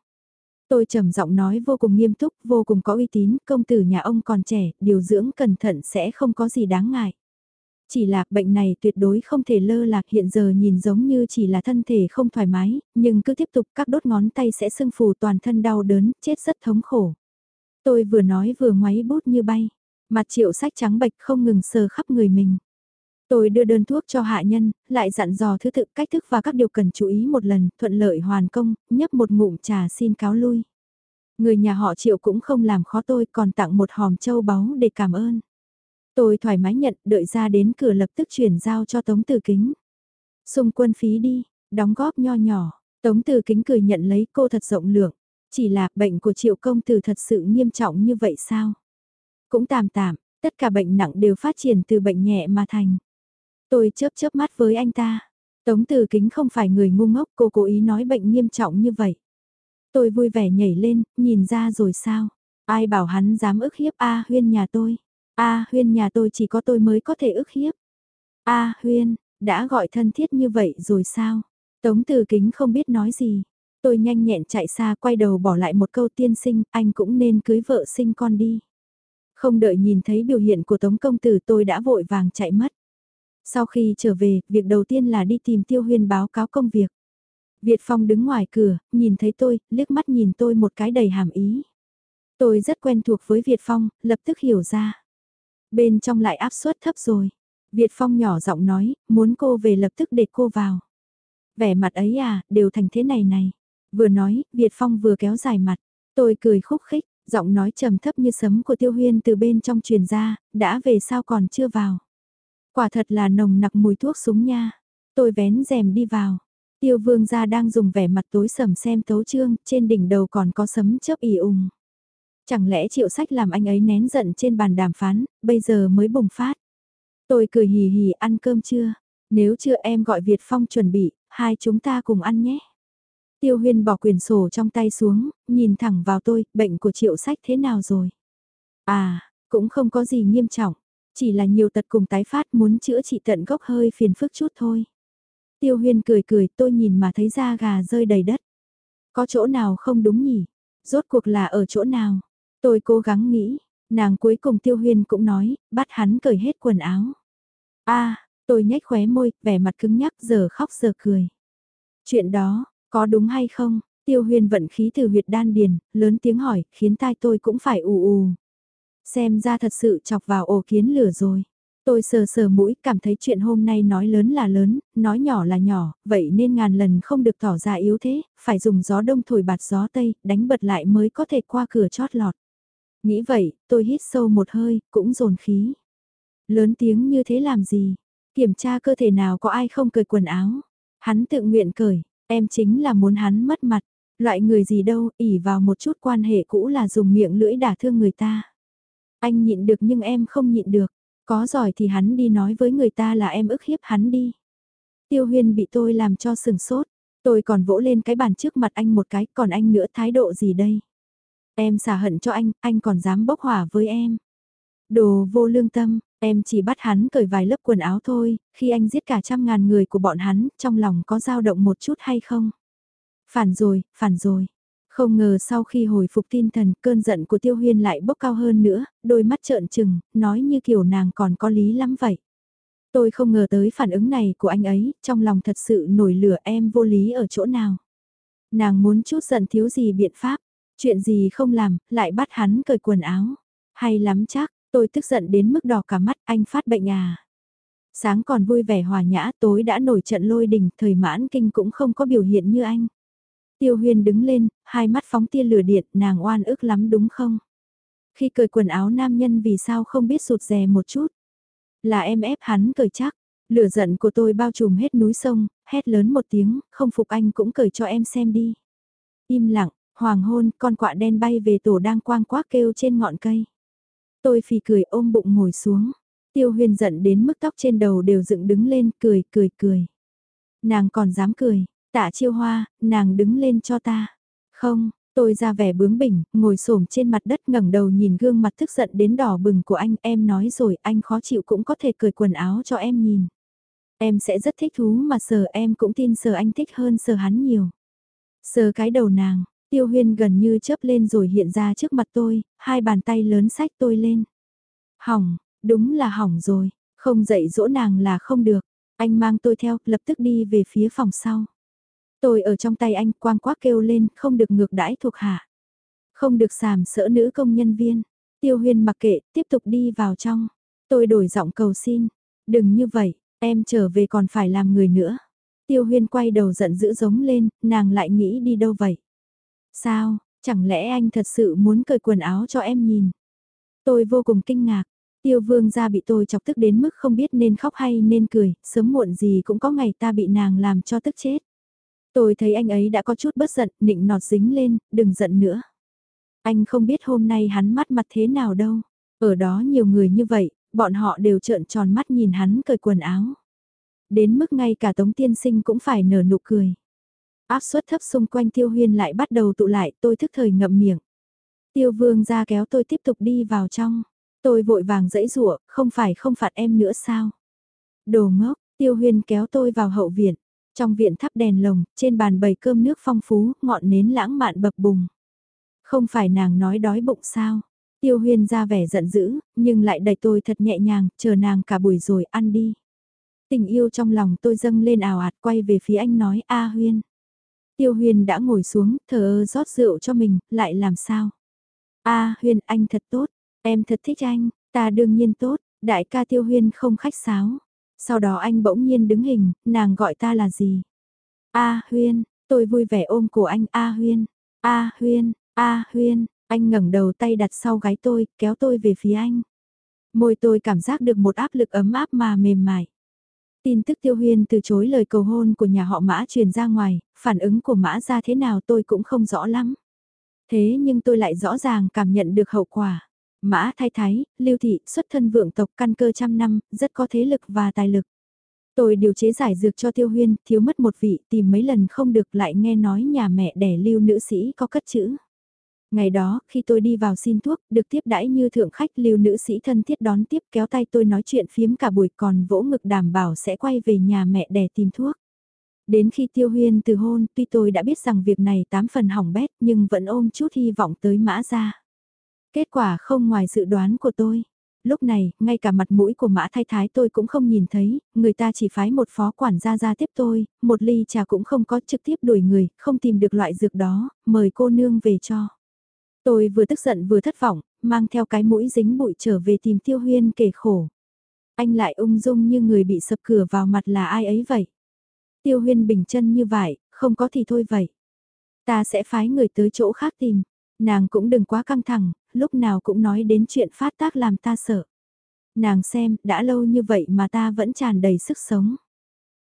Tôi trầm giọng nói vô cùng nghiêm túc, vô cùng có uy tín, công tử nhà ông còn trẻ, điều dưỡng cẩn thận sẽ không có gì đáng ngại. Chỉ là bệnh này tuyệt đối không thể lơ lạc hiện giờ nhìn giống như chỉ là thân thể không thoải mái, nhưng cứ tiếp tục các đốt ngón tay sẽ sưng phù toàn thân đau đớn, chết rất thống khổ. Tôi vừa nói vừa ngoáy bút như bay, mặt triệu sách trắng bệch không ngừng sờ khắp người mình. Tôi đưa đơn thuốc cho hạ nhân, lại dặn dò thứ tự cách thức và các điều cần chú ý một lần, thuận lợi hoàn công, nhấp một ngụm trà xin cáo lui. Người nhà họ triệu cũng không làm khó tôi còn tặng một hòm châu báu để cảm ơn. Tôi thoải mái nhận, đợi ra đến cửa lập tức chuyển giao cho Tống Tử Kính. Xung quân phí đi, đóng góp nho nhỏ, Tống Tử Kính cười nhận lấy cô thật rộng lượng. Chỉ là bệnh của triệu công tử thật sự nghiêm trọng như vậy sao? Cũng tạm tạm, tất cả bệnh nặng đều phát triển từ bệnh nhẹ mà thành. Tôi chớp chớp mắt với anh ta. Tống Từ Kính không phải người ngu ngốc, cô cố ý nói bệnh nghiêm trọng như vậy. Tôi vui vẻ nhảy lên, nhìn ra rồi sao? Ai bảo hắn dám ức hiếp A Huyên nhà tôi? A Huyên nhà tôi chỉ có tôi mới có thể ức hiếp. A Huyên, đã gọi thân thiết như vậy rồi sao? Tống Từ Kính không biết nói gì. Tôi nhanh nhẹn chạy xa quay đầu bỏ lại một câu tiên sinh, anh cũng nên cưới vợ sinh con đi. Không đợi nhìn thấy biểu hiện của Tống Công Tử tôi đã vội vàng chạy mất. Sau khi trở về, việc đầu tiên là đi tìm Tiêu Huyên báo cáo công việc. Việt Phong đứng ngoài cửa, nhìn thấy tôi, liếc mắt nhìn tôi một cái đầy hàm ý. Tôi rất quen thuộc với Việt Phong, lập tức hiểu ra. Bên trong lại áp suất thấp rồi. Việt Phong nhỏ giọng nói, muốn cô về lập tức để cô vào. Vẻ mặt ấy à, đều thành thế này này. Vừa nói, Việt Phong vừa kéo dài mặt. Tôi cười khúc khích, giọng nói trầm thấp như sấm của Tiêu Huyên từ bên trong truyền ra, đã về sao còn chưa vào. Quả thật là nồng nặc mùi thuốc súng nha. Tôi vén rèm đi vào. Tiêu vương gia đang dùng vẻ mặt tối sầm xem tấu trương trên đỉnh đầu còn có sấm chớp ỉ ùng. Chẳng lẽ triệu sách làm anh ấy nén giận trên bàn đàm phán, bây giờ mới bùng phát. Tôi cười hì hì ăn cơm chưa? Nếu chưa em gọi Việt Phong chuẩn bị, hai chúng ta cùng ăn nhé. Tiêu huyên bỏ quyển sổ trong tay xuống, nhìn thẳng vào tôi, bệnh của triệu sách thế nào rồi? À, cũng không có gì nghiêm trọng. Chỉ là nhiều tật cùng tái phát muốn chữa trị tận gốc hơi phiền phức chút thôi. Tiêu huyên cười cười tôi nhìn mà thấy da gà rơi đầy đất. Có chỗ nào không đúng nhỉ? Rốt cuộc là ở chỗ nào? Tôi cố gắng nghĩ, nàng cuối cùng tiêu huyên cũng nói, bắt hắn cởi hết quần áo. a tôi nhếch khóe môi, vẻ mặt cứng nhắc giờ khóc giờ cười. Chuyện đó, có đúng hay không? Tiêu huyên vận khí từ huyệt đan điền, lớn tiếng hỏi, khiến tai tôi cũng phải ù ù. Xem ra thật sự chọc vào ổ kiến lửa rồi. Tôi sờ sờ mũi cảm thấy chuyện hôm nay nói lớn là lớn, nói nhỏ là nhỏ, vậy nên ngàn lần không được tỏ ra yếu thế, phải dùng gió đông thổi bạt gió tây, đánh bật lại mới có thể qua cửa chót lọt. Nghĩ vậy, tôi hít sâu một hơi, cũng dồn khí. Lớn tiếng như thế làm gì? Kiểm tra cơ thể nào có ai không cởi quần áo? Hắn tự nguyện cởi, em chính là muốn hắn mất mặt. Loại người gì đâu, ỉ vào một chút quan hệ cũ là dùng miệng lưỡi đả thương người ta. Anh nhịn được nhưng em không nhịn được. Có giỏi thì hắn đi nói với người ta là em ức hiếp hắn đi. Tiêu huyên bị tôi làm cho sừng sốt. Tôi còn vỗ lên cái bàn trước mặt anh một cái, còn anh nữa thái độ gì đây? Em xả hận cho anh, anh còn dám bốc hỏa với em. Đồ vô lương tâm, em chỉ bắt hắn cởi vài lớp quần áo thôi, khi anh giết cả trăm ngàn người của bọn hắn, trong lòng có dao động một chút hay không? Phản rồi, phản rồi. Không ngờ sau khi hồi phục tinh thần, cơn giận của Tiêu Huyên lại bốc cao hơn nữa, đôi mắt trợn trừng, nói như kiểu nàng còn có lý lắm vậy. Tôi không ngờ tới phản ứng này của anh ấy, trong lòng thật sự nổi lửa em vô lý ở chỗ nào. Nàng muốn chút giận thiếu gì biện pháp, chuyện gì không làm, lại bắt hắn cởi quần áo. Hay lắm chắc, tôi tức giận đến mức đỏ cả mắt anh phát bệnh à. Sáng còn vui vẻ hòa nhã tối đã nổi trận lôi đình, thời mãn kinh cũng không có biểu hiện như anh. Tiêu Huyên đứng lên, hai mắt phóng tia lửa điện, nàng oan ức lắm đúng không? Khi cởi quần áo nam nhân vì sao không biết sụt rè một chút? Là em ép hắn cởi chắc. Lửa giận của tôi bao trùm hết núi sông, hét lớn một tiếng, không phục anh cũng cởi cho em xem đi. Im lặng, hoàng hôn, con quạ đen bay về tổ đang quang quác kêu trên ngọn cây. Tôi phì cười ôm bụng ngồi xuống. Tiêu huyền giận đến mức tóc trên đầu đều dựng đứng lên, cười, cười, cười. Nàng còn dám cười, tạ chiêu hoa, nàng đứng lên cho ta. Không, tôi ra vẻ bướng bỉnh, ngồi xổm trên mặt đất ngẩng đầu nhìn gương mặt tức giận đến đỏ bừng của anh. Em nói rồi, anh khó chịu cũng có thể cười quần áo cho em nhìn. Em sẽ rất thích thú mà sờ em cũng tin sờ anh thích hơn sờ hắn nhiều. Sờ cái đầu nàng, tiêu huyên gần như chớp lên rồi hiện ra trước mặt tôi, hai bàn tay lớn sách tôi lên. Hỏng, đúng là hỏng rồi, không dạy dỗ nàng là không được. Anh mang tôi theo, lập tức đi về phía phòng sau. Tôi ở trong tay anh quang quác kêu lên, không được ngược đãi thuộc hạ. Không được sàm sỡ nữ công nhân viên. Tiêu huyên mặc kệ, tiếp tục đi vào trong. Tôi đổi giọng cầu xin. Đừng như vậy, em trở về còn phải làm người nữa. Tiêu huyên quay đầu giận dữ giống lên, nàng lại nghĩ đi đâu vậy? Sao, chẳng lẽ anh thật sự muốn cởi quần áo cho em nhìn? Tôi vô cùng kinh ngạc, tiêu vương ra bị tôi chọc tức đến mức không biết nên khóc hay nên cười, sớm muộn gì cũng có ngày ta bị nàng làm cho tức chết. Tôi thấy anh ấy đã có chút bất giận, nịnh nọt dính lên, đừng giận nữa. Anh không biết hôm nay hắn mắt mặt thế nào đâu. Ở đó nhiều người như vậy, bọn họ đều trợn tròn mắt nhìn hắn cởi quần áo. Đến mức ngay cả Tống Tiên Sinh cũng phải nở nụ cười. Áp suất thấp xung quanh Tiêu Huyên lại bắt đầu tụ lại, tôi thức thời ngậm miệng. Tiêu Vương ra kéo tôi tiếp tục đi vào trong. Tôi vội vàng dẫy rụa, không phải không phạt em nữa sao? Đồ ngốc, Tiêu Huyên kéo tôi vào hậu viện. Trong viện thắp đèn lồng, trên bàn bày cơm nước phong phú, ngọn nến lãng mạn bập bùng. Không phải nàng nói đói bụng sao? Tiêu Huyên ra vẻ giận dữ, nhưng lại đẩy tôi thật nhẹ nhàng, chờ nàng cả buổi rồi ăn đi. Tình yêu trong lòng tôi dâng lên ảo ạt quay về phía anh nói A Huyên. Tiêu Huyên đã ngồi xuống, thờ ơ rót rượu cho mình, lại làm sao? A Huyên anh thật tốt, em thật thích anh, ta đương nhiên tốt, đại ca Tiêu Huyên không khách sáo. Sau đó anh bỗng nhiên đứng hình, nàng gọi ta là gì? A Huyên, tôi vui vẻ ôm cổ anh A Huyên, A Huyên, A Huyên, anh ngẩng đầu tay đặt sau gáy tôi, kéo tôi về phía anh. Môi tôi cảm giác được một áp lực ấm áp mà mềm mại. Tin tức Tiêu Huyên từ chối lời cầu hôn của nhà họ Mã truyền ra ngoài, phản ứng của Mã ra thế nào tôi cũng không rõ lắm. Thế nhưng tôi lại rõ ràng cảm nhận được hậu quả. Mã Thái Thái, Lưu Thị, xuất thân vượng tộc căn cơ trăm năm, rất có thế lực và tài lực. Tôi điều chế giải dược cho Tiêu Huyên, thiếu mất một vị, tìm mấy lần không được lại nghe nói nhà mẹ đẻ Lưu nữ sĩ có cất chữ. Ngày đó, khi tôi đi vào xin thuốc, được tiếp đãi như thượng khách lưu nữ sĩ thân thiết đón tiếp kéo tay tôi nói chuyện phiếm cả buổi còn vỗ ngực đảm bảo sẽ quay về nhà mẹ để tìm thuốc. Đến khi tiêu huyên từ hôn, tuy tôi đã biết rằng việc này tám phần hỏng bét nhưng vẫn ôm chút hy vọng tới mã ra. Kết quả không ngoài dự đoán của tôi. Lúc này, ngay cả mặt mũi của mã thái thái tôi cũng không nhìn thấy, người ta chỉ phái một phó quản gia ra tiếp tôi, một ly trà cũng không có trực tiếp đuổi người, không tìm được loại dược đó, mời cô nương về cho. Tôi vừa tức giận vừa thất vọng, mang theo cái mũi dính bụi trở về tìm Tiêu Huyên kể khổ. Anh lại ung dung như người bị sập cửa vào mặt là ai ấy vậy. Tiêu Huyên bình chân như vậy, không có thì thôi vậy. Ta sẽ phái người tới chỗ khác tìm. Nàng cũng đừng quá căng thẳng, lúc nào cũng nói đến chuyện phát tác làm ta sợ. Nàng xem, đã lâu như vậy mà ta vẫn tràn đầy sức sống.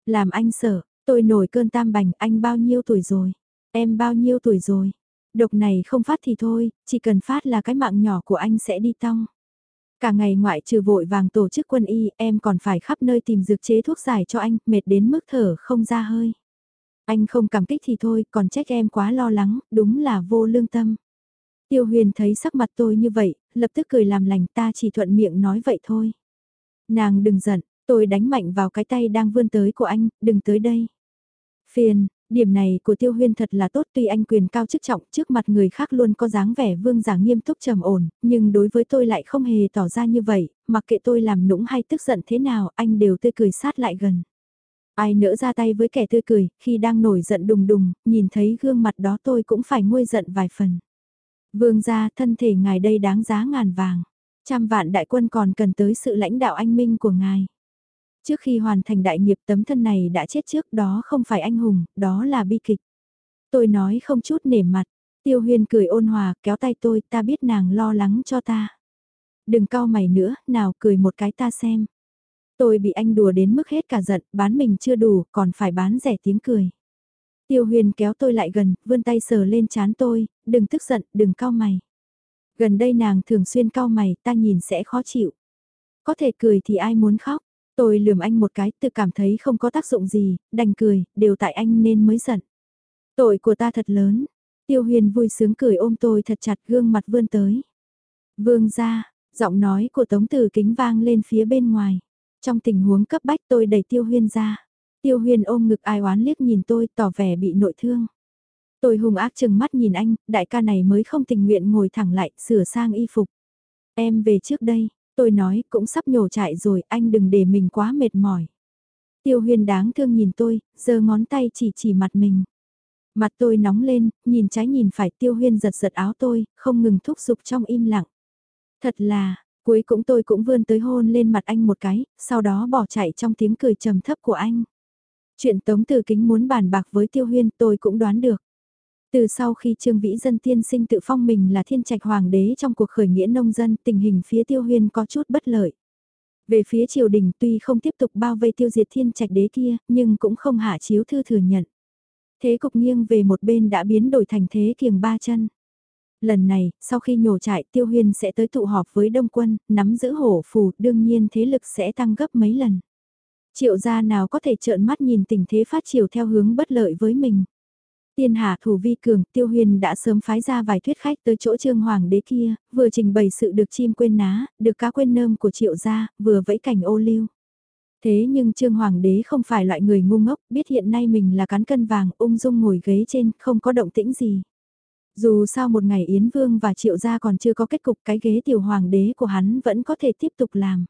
Làm anh sợ, tôi nổi cơn tam bành, anh bao nhiêu tuổi rồi? Em bao nhiêu tuổi rồi? Độc này không phát thì thôi, chỉ cần phát là cái mạng nhỏ của anh sẽ đi tong. Cả ngày ngoại trừ vội vàng tổ chức quân y, em còn phải khắp nơi tìm dược chế thuốc giải cho anh, mệt đến mức thở không ra hơi. Anh không cảm kích thì thôi, còn trách em quá lo lắng, đúng là vô lương tâm. Tiêu huyền thấy sắc mặt tôi như vậy, lập tức cười làm lành ta chỉ thuận miệng nói vậy thôi. Nàng đừng giận, tôi đánh mạnh vào cái tay đang vươn tới của anh, đừng tới đây. Phiền, Điểm này của Tiêu Huyên thật là tốt tuy anh quyền cao chức trọng trước mặt người khác luôn có dáng vẻ vương giả nghiêm túc trầm ổn, nhưng đối với tôi lại không hề tỏ ra như vậy, mặc kệ tôi làm nũng hay tức giận thế nào anh đều tươi cười sát lại gần. Ai nỡ ra tay với kẻ tươi cười, khi đang nổi giận đùng đùng, nhìn thấy gương mặt đó tôi cũng phải nguôi giận vài phần. Vương gia thân thể ngài đây đáng giá ngàn vàng. Trăm vạn đại quân còn cần tới sự lãnh đạo anh minh của ngài. Trước khi hoàn thành đại nghiệp tấm thân này đã chết trước đó không phải anh hùng, đó là bi kịch. Tôi nói không chút nể mặt, tiêu huyên cười ôn hòa kéo tay tôi ta biết nàng lo lắng cho ta. Đừng cau mày nữa, nào cười một cái ta xem. Tôi bị anh đùa đến mức hết cả giận, bán mình chưa đủ, còn phải bán rẻ tiếng cười. Tiêu huyền kéo tôi lại gần, vươn tay sờ lên chán tôi, đừng tức giận, đừng cau mày. Gần đây nàng thường xuyên cau mày, ta nhìn sẽ khó chịu. Có thể cười thì ai muốn khóc. Tôi lườm anh một cái, tự cảm thấy không có tác dụng gì, đành cười, đều tại anh nên mới giận. Tội của ta thật lớn. Tiêu huyền vui sướng cười ôm tôi thật chặt gương mặt vươn tới. Vương ra, giọng nói của Tống Tử Kính vang lên phía bên ngoài. Trong tình huống cấp bách tôi đẩy Tiêu Huyên ra. Tiêu Huyên ôm ngực ai oán liếc nhìn tôi tỏ vẻ bị nội thương. Tôi hung ác chừng mắt nhìn anh, đại ca này mới không tình nguyện ngồi thẳng lại, sửa sang y phục. Em về trước đây, tôi nói cũng sắp nhổ chạy rồi, anh đừng để mình quá mệt mỏi. Tiêu Huyên đáng thương nhìn tôi, giơ ngón tay chỉ chỉ mặt mình. Mặt tôi nóng lên, nhìn trái nhìn phải Tiêu Huyên giật giật áo tôi, không ngừng thúc giục trong im lặng. Thật là, cuối cũng tôi cũng vươn tới hôn lên mặt anh một cái, sau đó bỏ chạy trong tiếng cười trầm thấp của anh. Chuyện Tống Từ Kính muốn bàn bạc với Tiêu Huyên tôi cũng đoán được. Từ sau khi Trương Vĩ Dân tiên sinh tự phong mình là thiên trạch hoàng đế trong cuộc khởi nghĩa nông dân, tình hình phía Tiêu Huyên có chút bất lợi. Về phía triều đình tuy không tiếp tục bao vây tiêu diệt thiên trạch đế kia, nhưng cũng không hạ chiếu thư thừa nhận. Thế cục nghiêng về một bên đã biến đổi thành thế kiềng ba chân. Lần này, sau khi nhổ trại Tiêu Huyên sẽ tới tụ họp với Đông Quân, nắm giữ hổ phù, đương nhiên thế lực sẽ tăng gấp mấy lần. Triệu gia nào có thể trợn mắt nhìn tình thế phát triển theo hướng bất lợi với mình. Tiên hạ thủ vi cường, Tiêu Huyền đã sớm phái ra vài thuyết khách tới chỗ trương hoàng đế kia, vừa trình bày sự được chim quên ná, được cá quên nơm của triệu gia, vừa vẫy cảnh ô lưu. Thế nhưng trương hoàng đế không phải loại người ngu ngốc, biết hiện nay mình là cán cân vàng, ung dung ngồi ghế trên, không có động tĩnh gì. Dù sao một ngày Yến Vương và Triệu Gia còn chưa có kết cục cái ghế tiểu hoàng đế của hắn vẫn có thể tiếp tục làm.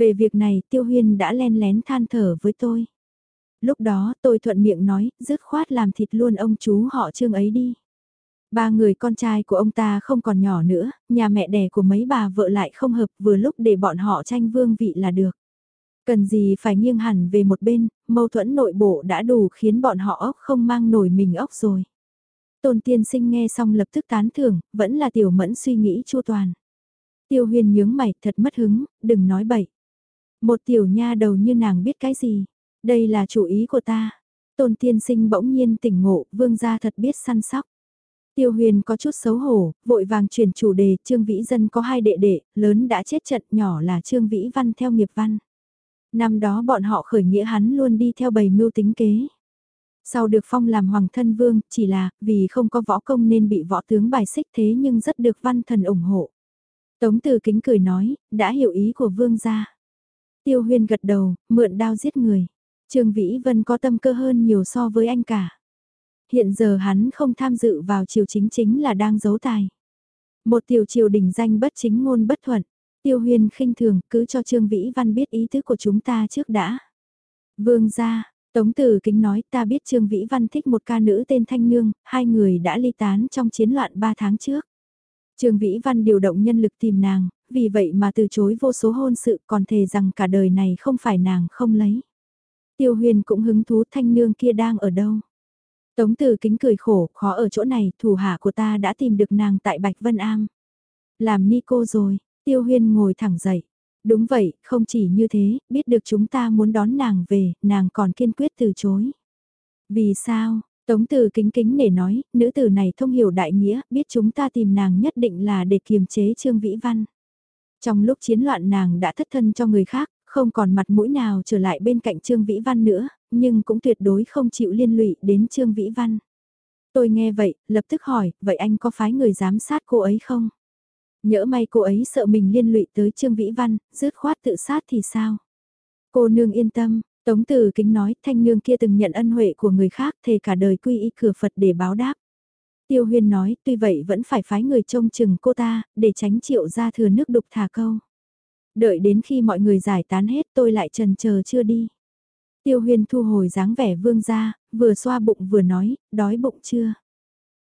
Về việc này Tiêu Huyên đã len lén than thở với tôi. Lúc đó tôi thuận miệng nói, dứt khoát làm thịt luôn ông chú họ trương ấy đi. Ba người con trai của ông ta không còn nhỏ nữa, nhà mẹ đẻ của mấy bà vợ lại không hợp vừa lúc để bọn họ tranh vương vị là được. Cần gì phải nghiêng hẳn về một bên, mâu thuẫn nội bộ đã đủ khiến bọn họ ốc không mang nổi mình ốc rồi. Tôn tiên sinh nghe xong lập tức tán thưởng, vẫn là tiểu mẫn suy nghĩ chu toàn. Tiêu huyền nhướng mày thật mất hứng, đừng nói bậy. Một tiểu nha đầu như nàng biết cái gì, đây là chủ ý của ta. Tôn tiên sinh bỗng nhiên tỉnh ngộ, vương gia thật biết săn sóc. Tiêu huyền có chút xấu hổ, vội vàng chuyển chủ đề, Trương Vĩ Dân có hai đệ đệ, lớn đã chết trận, nhỏ là Trương Vĩ Văn theo nghiệp văn. Năm đó bọn họ khởi nghĩa hắn luôn đi theo bầy mưu tính kế. Sau được phong làm hoàng thân vương, chỉ là, vì không có võ công nên bị võ tướng bài xích thế nhưng rất được văn thần ủng hộ. Tống từ kính cười nói, đã hiểu ý của vương gia. Tiêu huyên gật đầu, mượn đao giết người. Trương Vĩ Vân có tâm cơ hơn nhiều so với anh cả. Hiện giờ hắn không tham dự vào triều chính chính là đang giấu tài. Một tiểu triều đỉnh danh bất chính ngôn bất thuận. Tiêu Huyên khinh thường cứ cho Trương Vĩ Văn biết ý tứ của chúng ta trước đã. Vương gia, Tống Tử Kính nói ta biết Trương Vĩ Văn thích một ca nữ tên Thanh Nương, hai người đã ly tán trong chiến loạn ba tháng trước. Trương Vĩ Văn điều động nhân lực tìm nàng, vì vậy mà từ chối vô số hôn sự còn thề rằng cả đời này không phải nàng không lấy. Tiêu huyền cũng hứng thú Thanh Nương kia đang ở đâu. Tống Tử Kính cười khổ, khó ở chỗ này, thủ hạ của ta đã tìm được nàng tại Bạch Vân Am. Làm ni cô rồi, Tiêu Huyên ngồi thẳng dậy. Đúng vậy, không chỉ như thế, biết được chúng ta muốn đón nàng về, nàng còn kiên quyết từ chối. Vì sao? Tống từ kính kính để nói, nữ tử này thông hiểu đại nghĩa, biết chúng ta tìm nàng nhất định là để kiềm chế Trương Vĩ Văn. Trong lúc chiến loạn nàng đã thất thân cho người khác, không còn mặt mũi nào trở lại bên cạnh Trương Vĩ Văn nữa, nhưng cũng tuyệt đối không chịu liên lụy đến Trương Vĩ Văn. Tôi nghe vậy, lập tức hỏi, vậy anh có phái người giám sát cô ấy không? Nhỡ may cô ấy sợ mình liên lụy tới Trương Vĩ Văn, dứt khoát tự sát thì sao? Cô nương yên tâm, Tống Tử Kính nói thanh nương kia từng nhận ân huệ của người khác thề cả đời quy y cửa Phật để báo đáp. Tiêu Huyên nói tuy vậy vẫn phải phái người trông chừng cô ta, để tránh triệu ra thừa nước đục thả câu. Đợi đến khi mọi người giải tán hết tôi lại trần chờ chưa đi. Tiêu Huyên thu hồi dáng vẻ vương ra, vừa xoa bụng vừa nói, đói bụng chưa?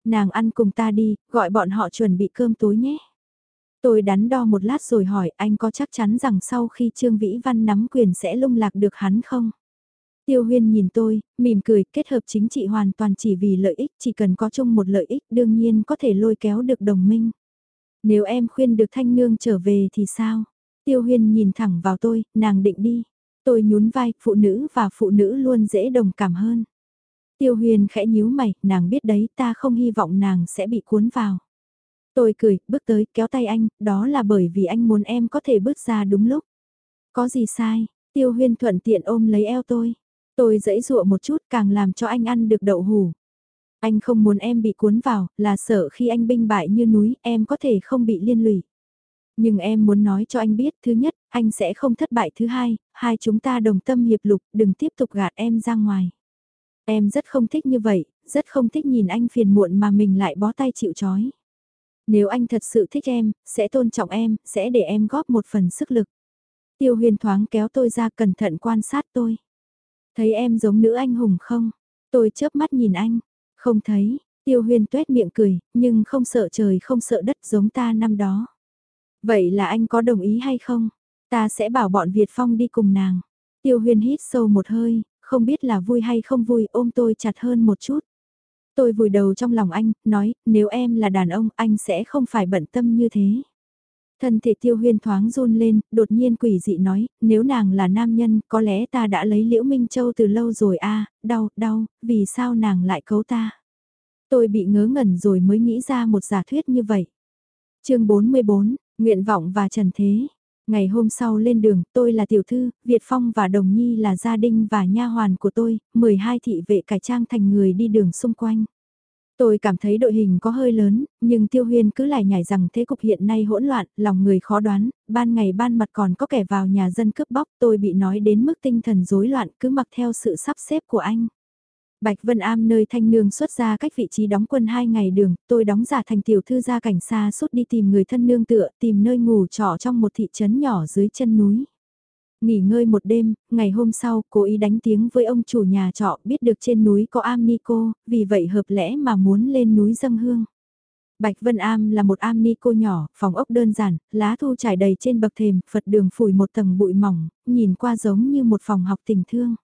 Nàng ăn cùng ta đi, gọi bọn họ chuẩn bị cơm tối nhé. Tôi đắn đo một lát rồi hỏi anh có chắc chắn rằng sau khi Trương Vĩ Văn nắm quyền sẽ lung lạc được hắn không? Tiêu Huyên nhìn tôi, mỉm cười, kết hợp chính trị hoàn toàn chỉ vì lợi ích, chỉ cần có chung một lợi ích đương nhiên có thể lôi kéo được đồng minh. Nếu em khuyên được Thanh Nương trở về thì sao? Tiêu Huyên nhìn thẳng vào tôi, nàng định đi. Tôi nhún vai, phụ nữ và phụ nữ luôn dễ đồng cảm hơn. Tiêu Huyên khẽ nhíu mày, nàng biết đấy ta không hy vọng nàng sẽ bị cuốn vào. Tôi cười, bước tới, kéo tay anh, đó là bởi vì anh muốn em có thể bước ra đúng lúc. Có gì sai, tiêu huyên thuận tiện ôm lấy eo tôi. Tôi dãy dụa một chút càng làm cho anh ăn được đậu hủ. Anh không muốn em bị cuốn vào, là sợ khi anh binh bại như núi, em có thể không bị liên lụy. Nhưng em muốn nói cho anh biết, thứ nhất, anh sẽ không thất bại thứ hai, hai chúng ta đồng tâm hiệp lục, đừng tiếp tục gạt em ra ngoài. Em rất không thích như vậy, rất không thích nhìn anh phiền muộn mà mình lại bó tay chịu chói. Nếu anh thật sự thích em, sẽ tôn trọng em, sẽ để em góp một phần sức lực. Tiêu huyền thoáng kéo tôi ra cẩn thận quan sát tôi. Thấy em giống nữ anh hùng không? Tôi chớp mắt nhìn anh. Không thấy, tiêu huyên tuét miệng cười, nhưng không sợ trời không sợ đất giống ta năm đó. Vậy là anh có đồng ý hay không? Ta sẽ bảo bọn Việt Phong đi cùng nàng. Tiêu huyên hít sâu một hơi, không biết là vui hay không vui ôm tôi chặt hơn một chút. Tôi vùi đầu trong lòng anh, nói, nếu em là đàn ông anh sẽ không phải bận tâm như thế. Thân thể tiêu huyên thoáng run lên, đột nhiên quỷ dị nói, nếu nàng là nam nhân, có lẽ ta đã lấy liễu Minh Châu từ lâu rồi a đau, đau, vì sao nàng lại cấu ta? Tôi bị ngớ ngẩn rồi mới nghĩ ra một giả thuyết như vậy. chương 44, Nguyện vọng và trần thế. Ngày hôm sau lên đường, tôi là tiểu thư, Việt Phong và Đồng Nhi là gia đình và nha hoàn của tôi, 12 thị vệ cải trang thành người đi đường xung quanh. Tôi cảm thấy đội hình có hơi lớn, nhưng Tiêu Huyên cứ lại nhảy rằng thế cục hiện nay hỗn loạn, lòng người khó đoán, ban ngày ban mặt còn có kẻ vào nhà dân cướp bóc, tôi bị nói đến mức tinh thần rối loạn cứ mặc theo sự sắp xếp của anh. Bạch Vân Am nơi thanh nương xuất ra cách vị trí đóng quân hai ngày đường, tôi đóng giả thành tiểu thư ra cảnh xa suốt đi tìm người thân nương tựa, tìm nơi ngủ trọ trong một thị trấn nhỏ dưới chân núi. Nghỉ ngơi một đêm, ngày hôm sau, cố ý đánh tiếng với ông chủ nhà trọ biết được trên núi có am ni cô, vì vậy hợp lẽ mà muốn lên núi dâng hương. Bạch Vân Am là một am ni cô nhỏ, phòng ốc đơn giản, lá thu trải đầy trên bậc thềm, Phật đường phủi một tầng bụi mỏng, nhìn qua giống như một phòng học tình thương.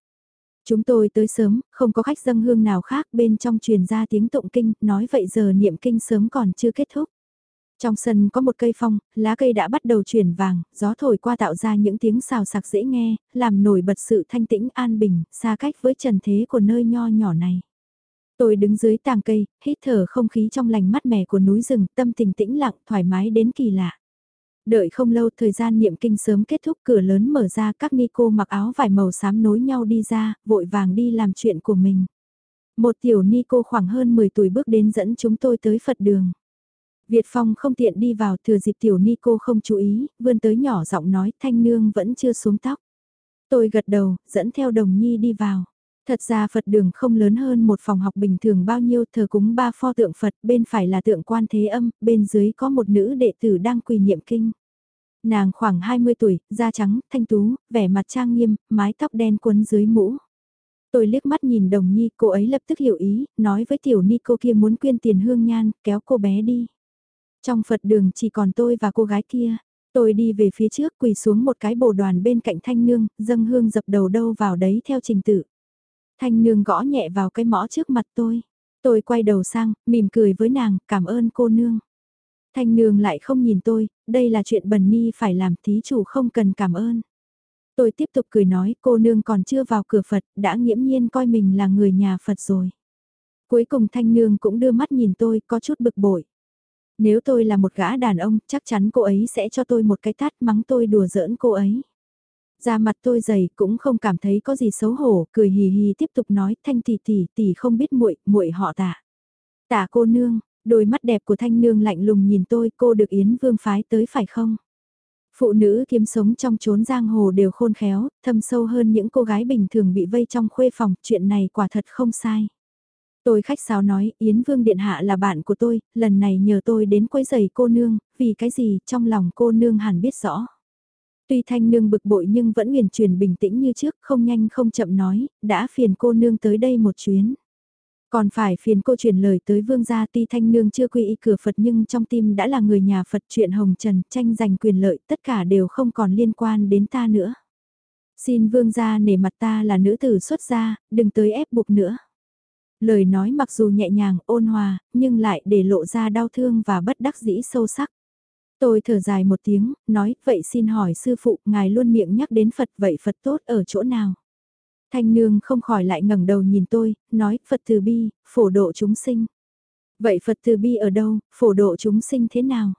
Chúng tôi tới sớm, không có khách dâng hương nào khác bên trong truyền ra tiếng tụng kinh, nói vậy giờ niệm kinh sớm còn chưa kết thúc. Trong sân có một cây phong, lá cây đã bắt đầu chuyển vàng, gió thổi qua tạo ra những tiếng xào sạc dễ nghe, làm nổi bật sự thanh tĩnh an bình, xa cách với trần thế của nơi nho nhỏ này. Tôi đứng dưới tàng cây, hít thở không khí trong lành mát mẻ của núi rừng, tâm tình tĩnh lặng, thoải mái đến kỳ lạ. Đợi không lâu thời gian niệm kinh sớm kết thúc cửa lớn mở ra các ni cô mặc áo vải màu xám nối nhau đi ra, vội vàng đi làm chuyện của mình. Một tiểu ni cô khoảng hơn 10 tuổi bước đến dẫn chúng tôi tới Phật đường. Việt Phong không tiện đi vào thừa dịp tiểu ni cô không chú ý, vươn tới nhỏ giọng nói thanh nương vẫn chưa xuống tóc. Tôi gật đầu, dẫn theo đồng nhi đi vào. Thật ra Phật đường không lớn hơn một phòng học bình thường bao nhiêu thờ cúng ba pho tượng Phật, bên phải là tượng quan thế âm, bên dưới có một nữ đệ tử đang quỳ niệm kinh. Nàng khoảng 20 tuổi, da trắng, thanh tú, vẻ mặt trang nghiêm, mái tóc đen quấn dưới mũ. Tôi liếc mắt nhìn đồng nhi, cô ấy lập tức hiểu ý, nói với tiểu ni cô kia muốn quyên tiền hương nhan, kéo cô bé đi. Trong Phật đường chỉ còn tôi và cô gái kia. Tôi đi về phía trước quỳ xuống một cái bồ đoàn bên cạnh thanh nương, dâng hương dập đầu đâu vào đấy theo trình tự. Thanh nương gõ nhẹ vào cái mõ trước mặt tôi. Tôi quay đầu sang, mỉm cười với nàng, cảm ơn cô nương. Thanh nương lại không nhìn tôi, đây là chuyện bần ni phải làm thí chủ không cần cảm ơn. Tôi tiếp tục cười nói cô nương còn chưa vào cửa Phật, đã nghiễm nhiên coi mình là người nhà Phật rồi. Cuối cùng thanh nương cũng đưa mắt nhìn tôi có chút bực bội. Nếu tôi là một gã đàn ông, chắc chắn cô ấy sẽ cho tôi một cái tát mắng tôi đùa giỡn cô ấy. Da mặt tôi dày cũng không cảm thấy có gì xấu hổ, cười hì hì tiếp tục nói, thanh tỷ tỷ tỷ không biết muội, muội họ tạ. Tạ cô nương, đôi mắt đẹp của thanh nương lạnh lùng nhìn tôi, cô được Yến Vương phái tới phải không? Phụ nữ kiếm sống trong chốn giang hồ đều khôn khéo, thâm sâu hơn những cô gái bình thường bị vây trong khuê phòng, chuyện này quả thật không sai. Tôi khách sáo nói, Yến Vương Điện Hạ là bạn của tôi, lần này nhờ tôi đến quấy giày cô nương, vì cái gì trong lòng cô nương hẳn biết rõ. Tuy thanh nương bực bội nhưng vẫn huyền truyền bình tĩnh như trước, không nhanh không chậm nói, đã phiền cô nương tới đây một chuyến. Còn phải phiền cô truyền lời tới vương gia ti thanh nương chưa quy y cửa Phật nhưng trong tim đã là người nhà Phật chuyện hồng trần, tranh giành quyền lợi, tất cả đều không còn liên quan đến ta nữa. Xin vương gia nể mặt ta là nữ tử xuất gia, đừng tới ép buộc nữa. Lời nói mặc dù nhẹ nhàng, ôn hòa, nhưng lại để lộ ra đau thương và bất đắc dĩ sâu sắc. Tôi thở dài một tiếng, nói, vậy xin hỏi sư phụ, ngài luôn miệng nhắc đến Phật, vậy Phật tốt ở chỗ nào? Thanh nương không khỏi lại ngẩng đầu nhìn tôi, nói, Phật từ bi, phổ độ chúng sinh. Vậy Phật từ bi ở đâu, phổ độ chúng sinh thế nào?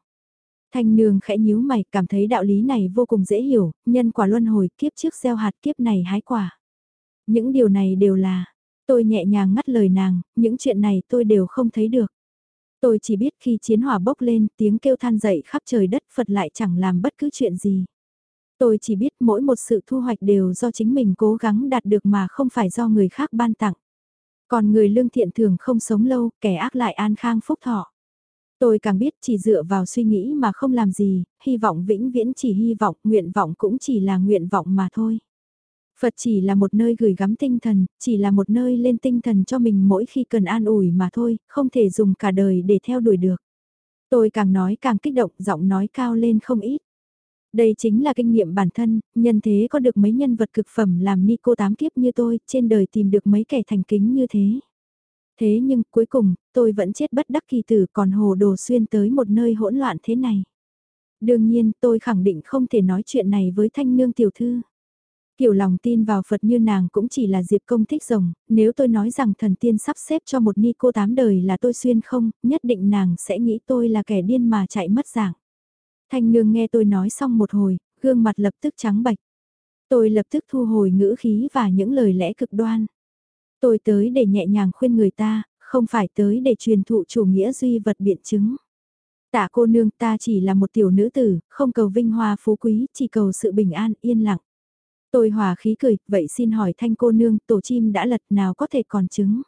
Thanh nương khẽ nhíu mày, cảm thấy đạo lý này vô cùng dễ hiểu, nhân quả luân hồi, kiếp trước gieo hạt kiếp này hái quả. Những điều này đều là, tôi nhẹ nhàng ngắt lời nàng, những chuyện này tôi đều không thấy được. Tôi chỉ biết khi chiến hỏa bốc lên, tiếng kêu than dậy khắp trời đất Phật lại chẳng làm bất cứ chuyện gì. Tôi chỉ biết mỗi một sự thu hoạch đều do chính mình cố gắng đạt được mà không phải do người khác ban tặng. Còn người lương thiện thường không sống lâu, kẻ ác lại an khang phúc thọ. Tôi càng biết chỉ dựa vào suy nghĩ mà không làm gì, hy vọng vĩnh viễn chỉ hy vọng, nguyện vọng cũng chỉ là nguyện vọng mà thôi. Phật chỉ là một nơi gửi gắm tinh thần, chỉ là một nơi lên tinh thần cho mình mỗi khi cần an ủi mà thôi, không thể dùng cả đời để theo đuổi được. Tôi càng nói càng kích động, giọng nói cao lên không ít. Đây chính là kinh nghiệm bản thân, nhân thế có được mấy nhân vật cực phẩm làm ni cô tám kiếp như tôi, trên đời tìm được mấy kẻ thành kính như thế. Thế nhưng cuối cùng, tôi vẫn chết bất đắc kỳ tử còn hồ đồ xuyên tới một nơi hỗn loạn thế này. Đương nhiên tôi khẳng định không thể nói chuyện này với thanh nương tiểu thư. Kiểu lòng tin vào Phật như nàng cũng chỉ là diệp công thích rồng, nếu tôi nói rằng thần tiên sắp xếp cho một ni cô tám đời là tôi xuyên không, nhất định nàng sẽ nghĩ tôi là kẻ điên mà chạy mất dạng. Thanh nương nghe tôi nói xong một hồi, gương mặt lập tức trắng bạch. Tôi lập tức thu hồi ngữ khí và những lời lẽ cực đoan. Tôi tới để nhẹ nhàng khuyên người ta, không phải tới để truyền thụ chủ nghĩa duy vật biện chứng. Tạ cô nương ta chỉ là một tiểu nữ tử, không cầu vinh hoa phú quý, chỉ cầu sự bình an, yên lặng. Tôi hòa khí cười, vậy xin hỏi thanh cô nương, tổ chim đã lật nào có thể còn chứng.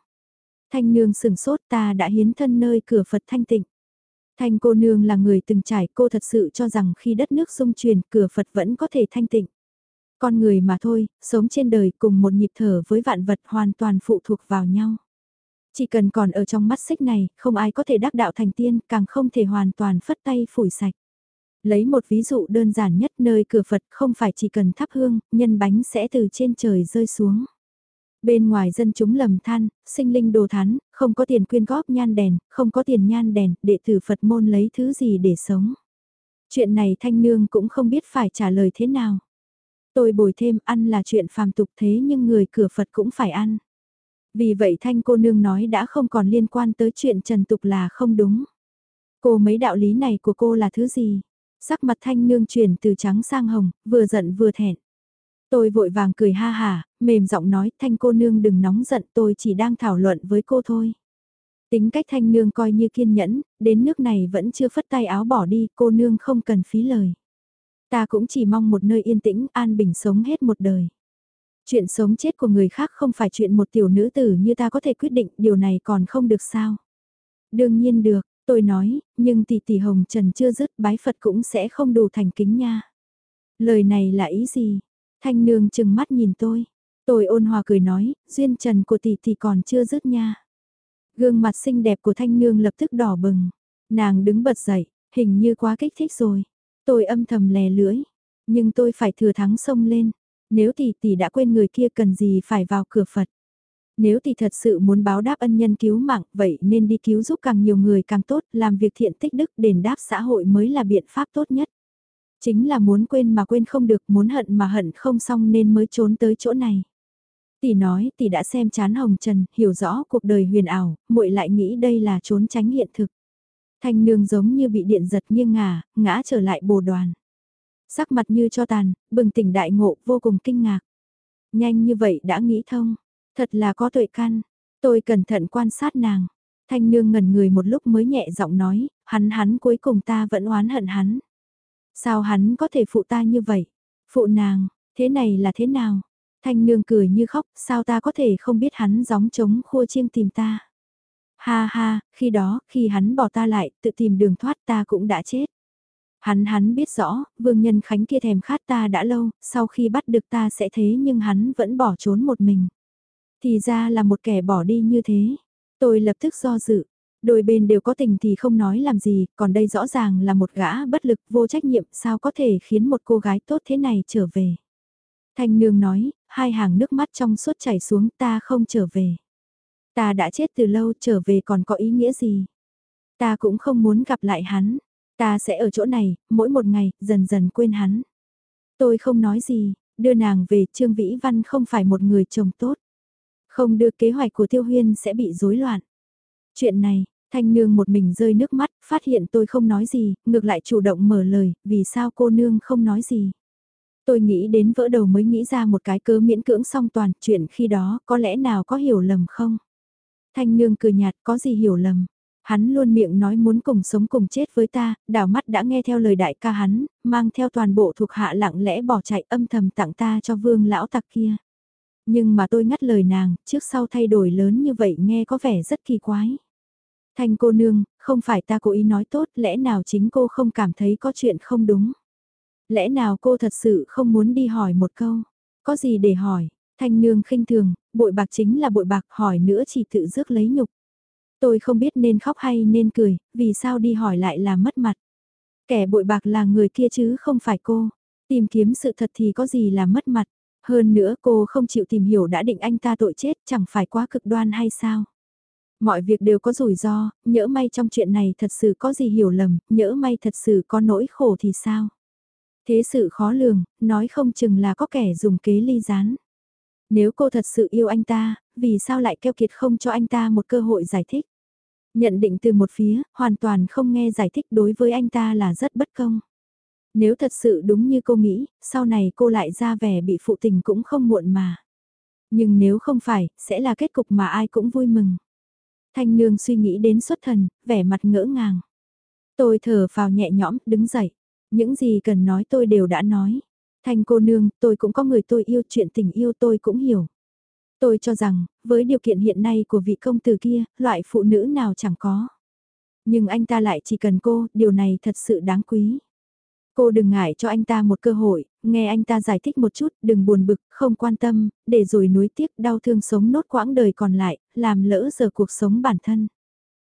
Thanh nương sừng sốt ta đã hiến thân nơi cửa Phật thanh tịnh. Thanh cô nương là người từng trải cô thật sự cho rằng khi đất nước xung truyền cửa Phật vẫn có thể thanh tịnh. Con người mà thôi, sống trên đời cùng một nhịp thở với vạn vật hoàn toàn phụ thuộc vào nhau. Chỉ cần còn ở trong mắt xích này, không ai có thể đắc đạo thành tiên, càng không thể hoàn toàn phất tay phủi sạch. Lấy một ví dụ đơn giản nhất nơi cửa Phật không phải chỉ cần thắp hương, nhân bánh sẽ từ trên trời rơi xuống. Bên ngoài dân chúng lầm than, sinh linh đồ thán, không có tiền quyên góp nhan đèn, không có tiền nhan đèn, đệ tử Phật môn lấy thứ gì để sống. Chuyện này thanh nương cũng không biết phải trả lời thế nào. Tôi bồi thêm ăn là chuyện phàm tục thế nhưng người cửa Phật cũng phải ăn. Vì vậy thanh cô nương nói đã không còn liên quan tới chuyện trần tục là không đúng. Cô mấy đạo lý này của cô là thứ gì? Sắc mặt thanh nương chuyển từ trắng sang hồng, vừa giận vừa thẹn. Tôi vội vàng cười ha hà, mềm giọng nói thanh cô nương đừng nóng giận tôi chỉ đang thảo luận với cô thôi. Tính cách thanh nương coi như kiên nhẫn, đến nước này vẫn chưa phất tay áo bỏ đi, cô nương không cần phí lời. Ta cũng chỉ mong một nơi yên tĩnh, an bình sống hết một đời. Chuyện sống chết của người khác không phải chuyện một tiểu nữ tử như ta có thể quyết định, điều này còn không được sao. Đương nhiên được, tôi nói, nhưng tỷ tỷ hồng trần chưa dứt bái Phật cũng sẽ không đủ thành kính nha. Lời này là ý gì? Thanh nương chừng mắt nhìn tôi. Tôi ôn hòa cười nói, duyên trần của tỷ tỷ còn chưa dứt nha. Gương mặt xinh đẹp của thanh nương lập tức đỏ bừng. Nàng đứng bật dậy, hình như quá kích thích rồi. Tôi âm thầm lè lưỡi, nhưng tôi phải thừa thắng sông lên. Nếu tỷ tỷ đã quên người kia cần gì phải vào cửa Phật. Nếu tỷ thật sự muốn báo đáp ân nhân cứu mạng, vậy nên đi cứu giúp càng nhiều người càng tốt, làm việc thiện tích đức đền đáp xã hội mới là biện pháp tốt nhất. Chính là muốn quên mà quên không được, muốn hận mà hận không xong nên mới trốn tới chỗ này. Tỷ nói, tỷ đã xem chán hồng trần, hiểu rõ cuộc đời huyền ảo, muội lại nghĩ đây là trốn tránh hiện thực. Thanh nương giống như bị điện giật nghiêng ngả, ngã trở lại bồ đoàn. Sắc mặt như cho tàn, bừng tỉnh đại ngộ, vô cùng kinh ngạc. Nhanh như vậy đã nghĩ thông, thật là có tuệ căn. Tôi cẩn thận quan sát nàng. Thanh nương ngẩn người một lúc mới nhẹ giọng nói, hắn hắn cuối cùng ta vẫn oán hận hắn. Sao hắn có thể phụ ta như vậy? Phụ nàng, thế này là thế nào? Thanh nương cười như khóc, sao ta có thể không biết hắn gióng trống khua chiêng tìm ta? Ha ha, khi đó, khi hắn bỏ ta lại, tự tìm đường thoát ta cũng đã chết. Hắn hắn biết rõ, vương nhân khánh kia thèm khát ta đã lâu, sau khi bắt được ta sẽ thế nhưng hắn vẫn bỏ trốn một mình. Thì ra là một kẻ bỏ đi như thế. Tôi lập tức do dự. Đôi bên đều có tình thì không nói làm gì, còn đây rõ ràng là một gã bất lực vô trách nhiệm sao có thể khiến một cô gái tốt thế này trở về. Thanh nương nói, hai hàng nước mắt trong suốt chảy xuống ta không trở về. Ta đã chết từ lâu trở về còn có ý nghĩa gì? Ta cũng không muốn gặp lại hắn. Ta sẽ ở chỗ này, mỗi một ngày, dần dần quên hắn. Tôi không nói gì, đưa nàng về Trương Vĩ Văn không phải một người chồng tốt. Không đưa kế hoạch của Tiêu Huyên sẽ bị rối loạn. Chuyện này, Thanh nương một mình rơi nước mắt, phát hiện tôi không nói gì, ngược lại chủ động mở lời, vì sao cô nương không nói gì. Tôi nghĩ đến vỡ đầu mới nghĩ ra một cái cớ miễn cưỡng song toàn, chuyện khi đó có lẽ nào có hiểu lầm không? Thanh nương cười nhạt có gì hiểu lầm. Hắn luôn miệng nói muốn cùng sống cùng chết với ta, đảo mắt đã nghe theo lời đại ca hắn, mang theo toàn bộ thuộc hạ lặng lẽ bỏ chạy âm thầm tặng ta cho vương lão tặc kia. Nhưng mà tôi ngắt lời nàng, trước sau thay đổi lớn như vậy nghe có vẻ rất kỳ quái. Thanh cô nương, không phải ta cố ý nói tốt, lẽ nào chính cô không cảm thấy có chuyện không đúng? Lẽ nào cô thật sự không muốn đi hỏi một câu? Có gì để hỏi? Thanh nương khinh thường, bội bạc chính là bội bạc hỏi nữa chỉ tự rước lấy nhục. Tôi không biết nên khóc hay nên cười, vì sao đi hỏi lại là mất mặt. Kẻ bội bạc là người kia chứ không phải cô. Tìm kiếm sự thật thì có gì là mất mặt. Hơn nữa cô không chịu tìm hiểu đã định anh ta tội chết chẳng phải quá cực đoan hay sao. Mọi việc đều có rủi ro, nhỡ may trong chuyện này thật sự có gì hiểu lầm, nhỡ may thật sự có nỗi khổ thì sao. Thế sự khó lường, nói không chừng là có kẻ dùng kế ly gián. Nếu cô thật sự yêu anh ta, vì sao lại keo kiệt không cho anh ta một cơ hội giải thích? Nhận định từ một phía, hoàn toàn không nghe giải thích đối với anh ta là rất bất công. Nếu thật sự đúng như cô nghĩ, sau này cô lại ra vẻ bị phụ tình cũng không muộn mà. Nhưng nếu không phải, sẽ là kết cục mà ai cũng vui mừng. Thanh nương suy nghĩ đến xuất thần, vẻ mặt ngỡ ngàng. Tôi thở vào nhẹ nhõm, đứng dậy. Những gì cần nói tôi đều đã nói. Thanh cô nương, tôi cũng có người tôi yêu, chuyện tình yêu tôi cũng hiểu. Tôi cho rằng, với điều kiện hiện nay của vị công tử kia, loại phụ nữ nào chẳng có. Nhưng anh ta lại chỉ cần cô, điều này thật sự đáng quý. Cô đừng ngại cho anh ta một cơ hội, nghe anh ta giải thích một chút, đừng buồn bực, không quan tâm, để rồi nuối tiếc đau thương sống nốt quãng đời còn lại, làm lỡ giờ cuộc sống bản thân.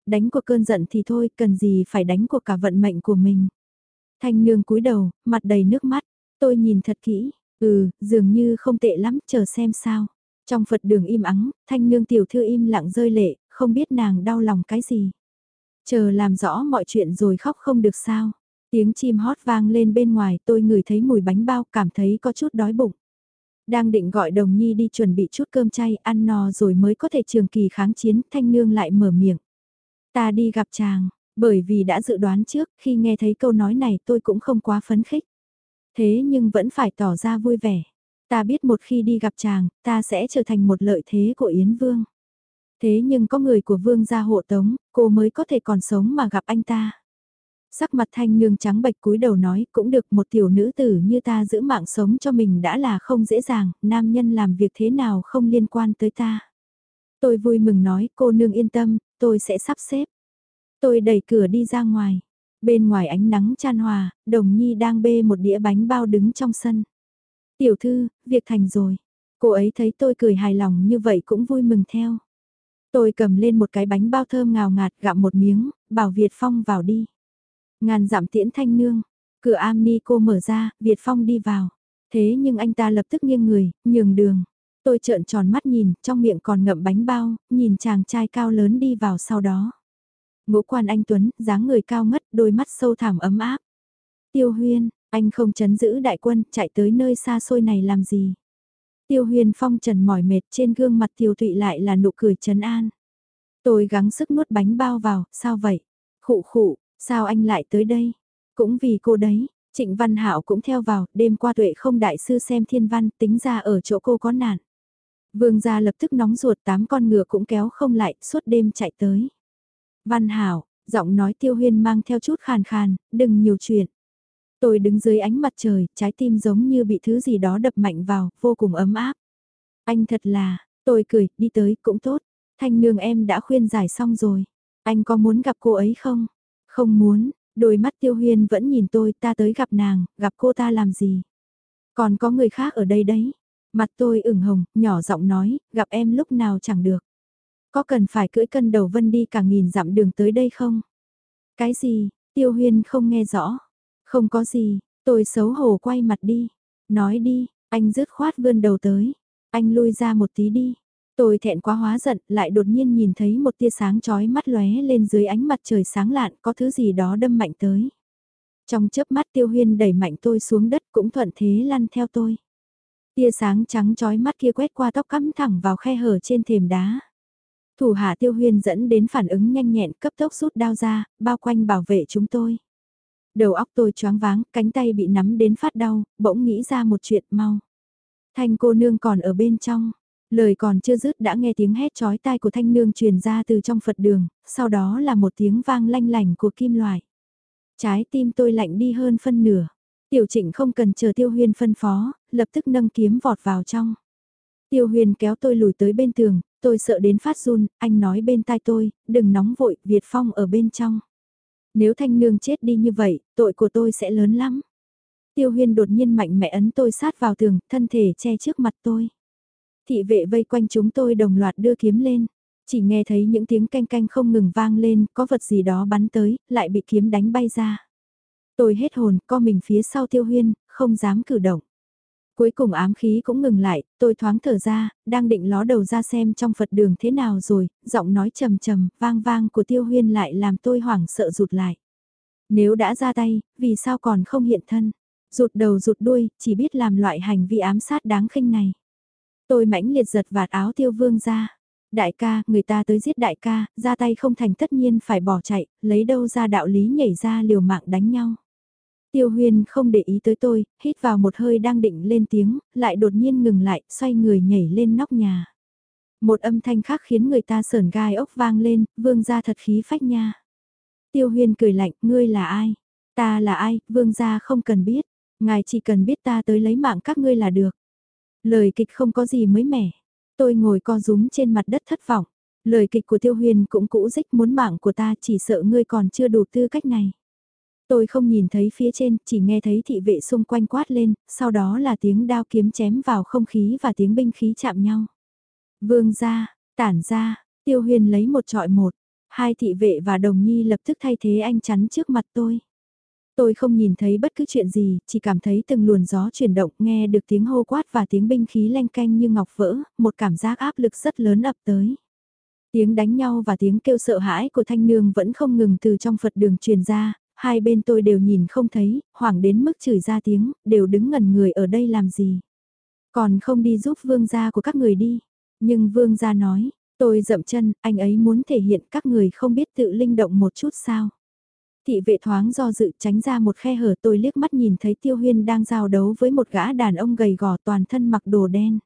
Đánh cuộc cơn giận thì thôi, cần gì phải đánh cuộc cả vận mệnh của mình. Thanh nương cúi đầu, mặt đầy nước mắt, tôi nhìn thật kỹ, ừ, dường như không tệ lắm, chờ xem sao. Trong Phật đường im ắng, thanh nương tiểu thư im lặng rơi lệ, không biết nàng đau lòng cái gì. Chờ làm rõ mọi chuyện rồi khóc không được sao. Tiếng chim hót vang lên bên ngoài tôi ngửi thấy mùi bánh bao cảm thấy có chút đói bụng. Đang định gọi đồng nhi đi chuẩn bị chút cơm chay ăn no rồi mới có thể trường kỳ kháng chiến thanh nương lại mở miệng. Ta đi gặp chàng, bởi vì đã dự đoán trước khi nghe thấy câu nói này tôi cũng không quá phấn khích. Thế nhưng vẫn phải tỏ ra vui vẻ. Ta biết một khi đi gặp chàng, ta sẽ trở thành một lợi thế của Yến Vương. Thế nhưng có người của Vương gia hộ tống, cô mới có thể còn sống mà gặp anh ta. Sắc mặt thanh nương trắng bệch cúi đầu nói cũng được một tiểu nữ tử như ta giữ mạng sống cho mình đã là không dễ dàng, nam nhân làm việc thế nào không liên quan tới ta. Tôi vui mừng nói cô nương yên tâm, tôi sẽ sắp xếp. Tôi đẩy cửa đi ra ngoài. Bên ngoài ánh nắng chan hòa, đồng nhi đang bê một đĩa bánh bao đứng trong sân. Tiểu thư, việc thành rồi. Cô ấy thấy tôi cười hài lòng như vậy cũng vui mừng theo. Tôi cầm lên một cái bánh bao thơm ngào ngạt gặm một miếng, bảo Việt Phong vào đi. Ngàn dặm tiễn thanh nương, cửa am ni cô mở ra, Việt Phong đi vào. Thế nhưng anh ta lập tức nghiêng người, nhường đường. Tôi trợn tròn mắt nhìn, trong miệng còn ngậm bánh bao, nhìn chàng trai cao lớn đi vào sau đó. Ngũ quan anh Tuấn, dáng người cao ngất, đôi mắt sâu thẳm ấm áp. Tiêu huyên, anh không chấn giữ đại quân, chạy tới nơi xa xôi này làm gì? Tiêu huyên phong trần mỏi mệt trên gương mặt tiêu thụy lại là nụ cười trấn an. Tôi gắng sức nuốt bánh bao vào, sao vậy? Khụ khụ, sao anh lại tới đây? Cũng vì cô đấy, Trịnh Văn Hạo cũng theo vào, đêm qua tuệ không đại sư xem thiên văn, tính ra ở chỗ cô có nạn. Vương gia lập tức nóng ruột tám con ngựa cũng kéo không lại, suốt đêm chạy tới. Văn Hảo, giọng nói tiêu huyên mang theo chút khàn khàn, đừng nhiều chuyện. Tôi đứng dưới ánh mặt trời, trái tim giống như bị thứ gì đó đập mạnh vào, vô cùng ấm áp. Anh thật là, tôi cười, đi tới, cũng tốt. Thanh nương em đã khuyên giải xong rồi. Anh có muốn gặp cô ấy không? Không muốn, đôi mắt tiêu huyên vẫn nhìn tôi, ta tới gặp nàng, gặp cô ta làm gì? Còn có người khác ở đây đấy. Mặt tôi ửng hồng, nhỏ giọng nói, gặp em lúc nào chẳng được. Có cần phải cưỡi cân đầu vân đi cả nghìn dặm đường tới đây không? Cái gì, tiêu huyên không nghe rõ. Không có gì, tôi xấu hổ quay mặt đi. Nói đi, anh rứt khoát vươn đầu tới. Anh lui ra một tí đi. Tôi thẹn quá hóa giận, lại đột nhiên nhìn thấy một tia sáng chói mắt lóe lên dưới ánh mặt trời sáng lạn, có thứ gì đó đâm mạnh tới. Trong chớp mắt tiêu huyên đẩy mạnh tôi xuống đất cũng thuận thế lăn theo tôi. Tia sáng trắng chói mắt kia quét qua tóc cắm thẳng vào khe hở trên thềm đá. Thủ hạ tiêu huyên dẫn đến phản ứng nhanh nhẹn cấp tốc rút đao ra, bao quanh bảo vệ chúng tôi. Đầu óc tôi choáng váng, cánh tay bị nắm đến phát đau, bỗng nghĩ ra một chuyện mau. Thanh cô nương còn ở bên trong. Lời còn chưa dứt đã nghe tiếng hét chói tai của thanh nương truyền ra từ trong Phật đường, sau đó là một tiếng vang lanh lành của kim loại. Trái tim tôi lạnh đi hơn phân nửa. Tiểu trịnh không cần chờ tiêu huyên phân phó, lập tức nâng kiếm vọt vào trong. Tiêu huyền kéo tôi lùi tới bên tường, tôi sợ đến phát run, anh nói bên tai tôi, đừng nóng vội, Việt Phong ở bên trong. Nếu thanh nương chết đi như vậy, tội của tôi sẽ lớn lắm. Tiêu huyền đột nhiên mạnh mẽ ấn tôi sát vào tường, thân thể che trước mặt tôi. Thị vệ vây quanh chúng tôi đồng loạt đưa kiếm lên. Chỉ nghe thấy những tiếng canh canh không ngừng vang lên, có vật gì đó bắn tới, lại bị kiếm đánh bay ra. Tôi hết hồn, co mình phía sau tiêu huyên, không dám cử động. Cuối cùng ám khí cũng ngừng lại, tôi thoáng thở ra, đang định ló đầu ra xem trong Phật đường thế nào rồi, giọng nói trầm trầm, vang vang của tiêu huyên lại làm tôi hoảng sợ rụt lại. Nếu đã ra tay, vì sao còn không hiện thân? Rụt đầu rụt đuôi, chỉ biết làm loại hành vi ám sát đáng khinh này. Tôi mãnh liệt giật vạt áo tiêu vương ra. Đại ca, người ta tới giết đại ca, ra tay không thành tất nhiên phải bỏ chạy, lấy đâu ra đạo lý nhảy ra liều mạng đánh nhau. Tiêu huyên không để ý tới tôi, hít vào một hơi đang định lên tiếng, lại đột nhiên ngừng lại, xoay người nhảy lên nóc nhà. Một âm thanh khác khiến người ta sờn gai ốc vang lên, vương gia thật khí phách nha. Tiêu huyên cười lạnh, ngươi là ai? Ta là ai, vương gia không cần biết. Ngài chỉ cần biết ta tới lấy mạng các ngươi là được. Lời kịch không có gì mới mẻ. Tôi ngồi co rúm trên mặt đất thất vọng. Lời kịch của Tiêu Huyền cũng cũ dích muốn mạng của ta chỉ sợ ngươi còn chưa đủ tư cách này. Tôi không nhìn thấy phía trên, chỉ nghe thấy thị vệ xung quanh quát lên, sau đó là tiếng đao kiếm chém vào không khí và tiếng binh khí chạm nhau. Vương ra, tản ra, Tiêu Huyền lấy một trọi một. Hai thị vệ và đồng nhi lập tức thay thế anh chắn trước mặt tôi. Tôi không nhìn thấy bất cứ chuyện gì, chỉ cảm thấy từng luồn gió chuyển động, nghe được tiếng hô quát và tiếng binh khí lanh canh như ngọc vỡ, một cảm giác áp lực rất lớn ập tới. Tiếng đánh nhau và tiếng kêu sợ hãi của thanh nương vẫn không ngừng từ trong Phật đường truyền ra, hai bên tôi đều nhìn không thấy, hoảng đến mức chửi ra tiếng, đều đứng ngẩn người ở đây làm gì. Còn không đi giúp vương gia của các người đi. Nhưng vương gia nói, tôi dậm chân, anh ấy muốn thể hiện các người không biết tự linh động một chút sao. Thị vệ thoáng do dự tránh ra một khe hở tôi liếc mắt nhìn thấy Tiêu Huyên đang giao đấu với một gã đàn ông gầy gò toàn thân mặc đồ đen.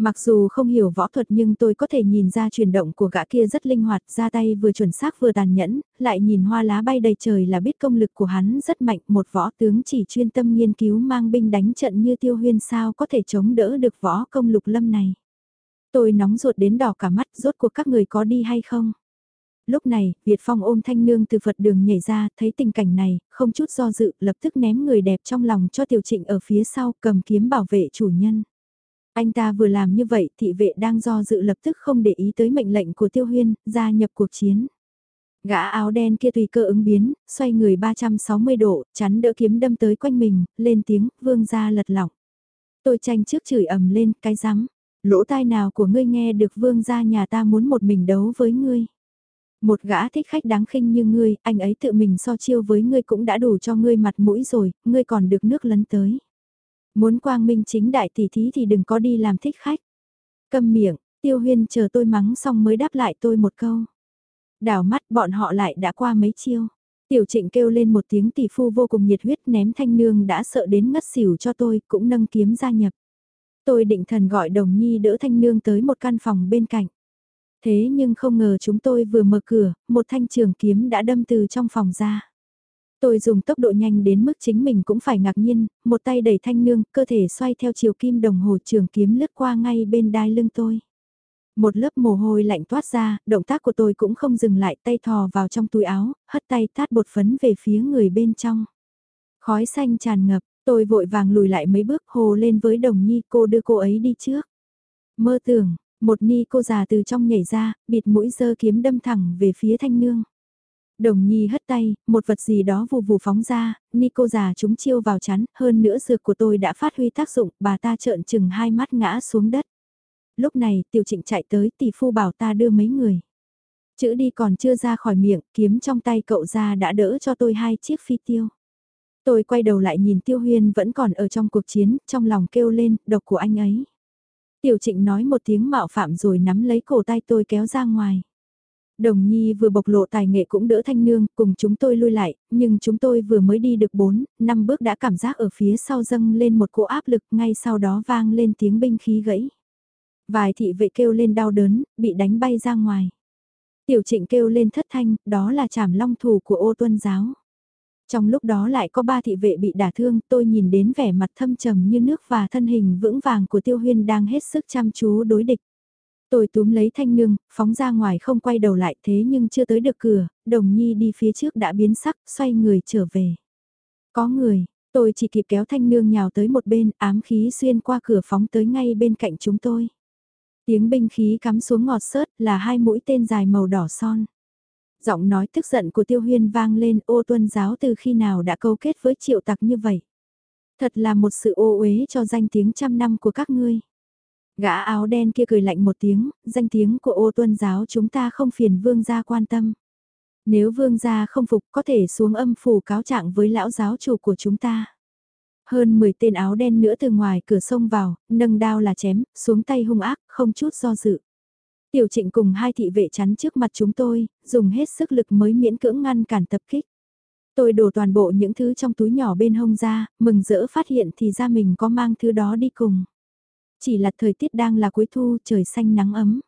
Mặc dù không hiểu võ thuật nhưng tôi có thể nhìn ra chuyển động của gã kia rất linh hoạt, ra tay vừa chuẩn xác vừa tàn nhẫn, lại nhìn hoa lá bay đầy trời là biết công lực của hắn rất mạnh, một võ tướng chỉ chuyên tâm nghiên cứu mang binh đánh trận như tiêu huyên sao có thể chống đỡ được võ công lục lâm này. Tôi nóng ruột đến đỏ cả mắt, rốt cuộc các người có đi hay không? Lúc này, Việt Phong ôm thanh nương từ Phật đường nhảy ra, thấy tình cảnh này, không chút do dự, lập tức ném người đẹp trong lòng cho tiểu trịnh ở phía sau, cầm kiếm bảo vệ chủ nhân. Anh ta vừa làm như vậy, thị vệ đang do dự lập tức không để ý tới mệnh lệnh của Tiêu Huyên, gia nhập cuộc chiến. Gã áo đen kia tùy cơ ứng biến, xoay người 360 độ, chắn đỡ kiếm đâm tới quanh mình, lên tiếng, vương gia lật lỏng. Tôi tranh trước chửi ầm lên, cái rắm lỗ tai nào của ngươi nghe được vương gia nhà ta muốn một mình đấu với ngươi. Một gã thích khách đáng khinh như ngươi, anh ấy tự mình so chiêu với ngươi cũng đã đủ cho ngươi mặt mũi rồi, ngươi còn được nước lấn tới. Muốn quang minh chính đại tỷ thí thì đừng có đi làm thích khách. Câm miệng, tiêu huyên chờ tôi mắng xong mới đáp lại tôi một câu. Đảo mắt bọn họ lại đã qua mấy chiêu. Tiểu trịnh kêu lên một tiếng tỷ phu vô cùng nhiệt huyết ném thanh nương đã sợ đến ngất xỉu cho tôi, cũng nâng kiếm gia nhập. Tôi định thần gọi đồng nhi đỡ thanh nương tới một căn phòng bên cạnh. Thế nhưng không ngờ chúng tôi vừa mở cửa, một thanh trường kiếm đã đâm từ trong phòng ra. Tôi dùng tốc độ nhanh đến mức chính mình cũng phải ngạc nhiên, một tay đẩy thanh nương, cơ thể xoay theo chiều kim đồng hồ trường kiếm lướt qua ngay bên đai lưng tôi. Một lớp mồ hôi lạnh toát ra, động tác của tôi cũng không dừng lại tay thò vào trong túi áo, hất tay tát bột phấn về phía người bên trong. Khói xanh tràn ngập, tôi vội vàng lùi lại mấy bước hồ lên với đồng nhi cô đưa cô ấy đi trước. Mơ tưởng, một ni cô già từ trong nhảy ra, bịt mũi dơ kiếm đâm thẳng về phía thanh nương. Đồng nhi hất tay, một vật gì đó vù vù phóng ra, ni cô già chúng chiêu vào chắn, hơn nữa dược của tôi đã phát huy tác dụng, bà ta trợn chừng hai mắt ngã xuống đất. Lúc này, tiểu trịnh chạy tới tỷ phu bảo ta đưa mấy người. Chữ đi còn chưa ra khỏi miệng, kiếm trong tay cậu ra đã đỡ cho tôi hai chiếc phi tiêu. Tôi quay đầu lại nhìn tiêu huyên vẫn còn ở trong cuộc chiến, trong lòng kêu lên, độc của anh ấy. Tiểu trịnh nói một tiếng mạo phạm rồi nắm lấy cổ tay tôi kéo ra ngoài. Đồng Nhi vừa bộc lộ tài nghệ cũng đỡ thanh nương, cùng chúng tôi lui lại, nhưng chúng tôi vừa mới đi được 4, 5 bước đã cảm giác ở phía sau dâng lên một cỗ áp lực, ngay sau đó vang lên tiếng binh khí gãy. Vài thị vệ kêu lên đau đớn, bị đánh bay ra ngoài. Tiểu trịnh kêu lên thất thanh, đó là trảm long thủ của ô tuân giáo. Trong lúc đó lại có ba thị vệ bị đả thương, tôi nhìn đến vẻ mặt thâm trầm như nước và thân hình vững vàng của tiêu huyên đang hết sức chăm chú đối địch. Tôi túm lấy thanh nương, phóng ra ngoài không quay đầu lại thế nhưng chưa tới được cửa, đồng nhi đi phía trước đã biến sắc, xoay người trở về. Có người, tôi chỉ kịp kéo thanh nương nhào tới một bên, ám khí xuyên qua cửa phóng tới ngay bên cạnh chúng tôi. Tiếng binh khí cắm xuống ngọt sớt là hai mũi tên dài màu đỏ son. Giọng nói tức giận của tiêu huyên vang lên ô tuân giáo từ khi nào đã câu kết với triệu tặc như vậy. Thật là một sự ô uế cho danh tiếng trăm năm của các ngươi. Gã áo đen kia cười lạnh một tiếng, danh tiếng của ô tuân giáo chúng ta không phiền vương gia quan tâm. Nếu vương gia không phục có thể xuống âm phủ cáo trạng với lão giáo chủ của chúng ta. Hơn 10 tên áo đen nữa từ ngoài cửa sông vào, nâng đao là chém, xuống tay hung ác, không chút do dự. Tiểu trịnh cùng hai thị vệ chắn trước mặt chúng tôi, dùng hết sức lực mới miễn cưỡng ngăn cản tập kích. Tôi đổ toàn bộ những thứ trong túi nhỏ bên hông ra, mừng rỡ phát hiện thì ra mình có mang thứ đó đi cùng. Chỉ là thời tiết đang là cuối thu, trời xanh nắng ấm.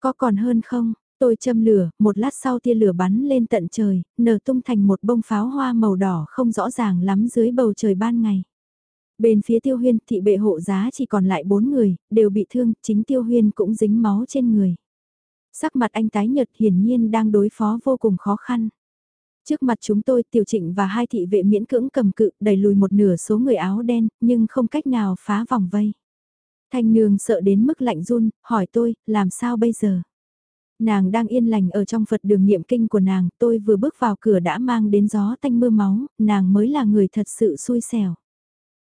Có còn hơn không? Tôi châm lửa, một lát sau tia lửa bắn lên tận trời, nở tung thành một bông pháo hoa màu đỏ không rõ ràng lắm dưới bầu trời ban ngày. Bên phía tiêu huyên thị bệ hộ giá chỉ còn lại bốn người, đều bị thương, chính tiêu huyên cũng dính máu trên người. Sắc mặt anh tái nhật hiển nhiên đang đối phó vô cùng khó khăn. Trước mặt chúng tôi tiểu trịnh và hai thị vệ miễn cưỡng cầm cự đẩy lùi một nửa số người áo đen, nhưng không cách nào phá vòng vây. Thanh nương sợ đến mức lạnh run, hỏi tôi, làm sao bây giờ? Nàng đang yên lành ở trong Phật đường niệm kinh của nàng, tôi vừa bước vào cửa đã mang đến gió tanh mưa máu, nàng mới là người thật sự xui xẻo.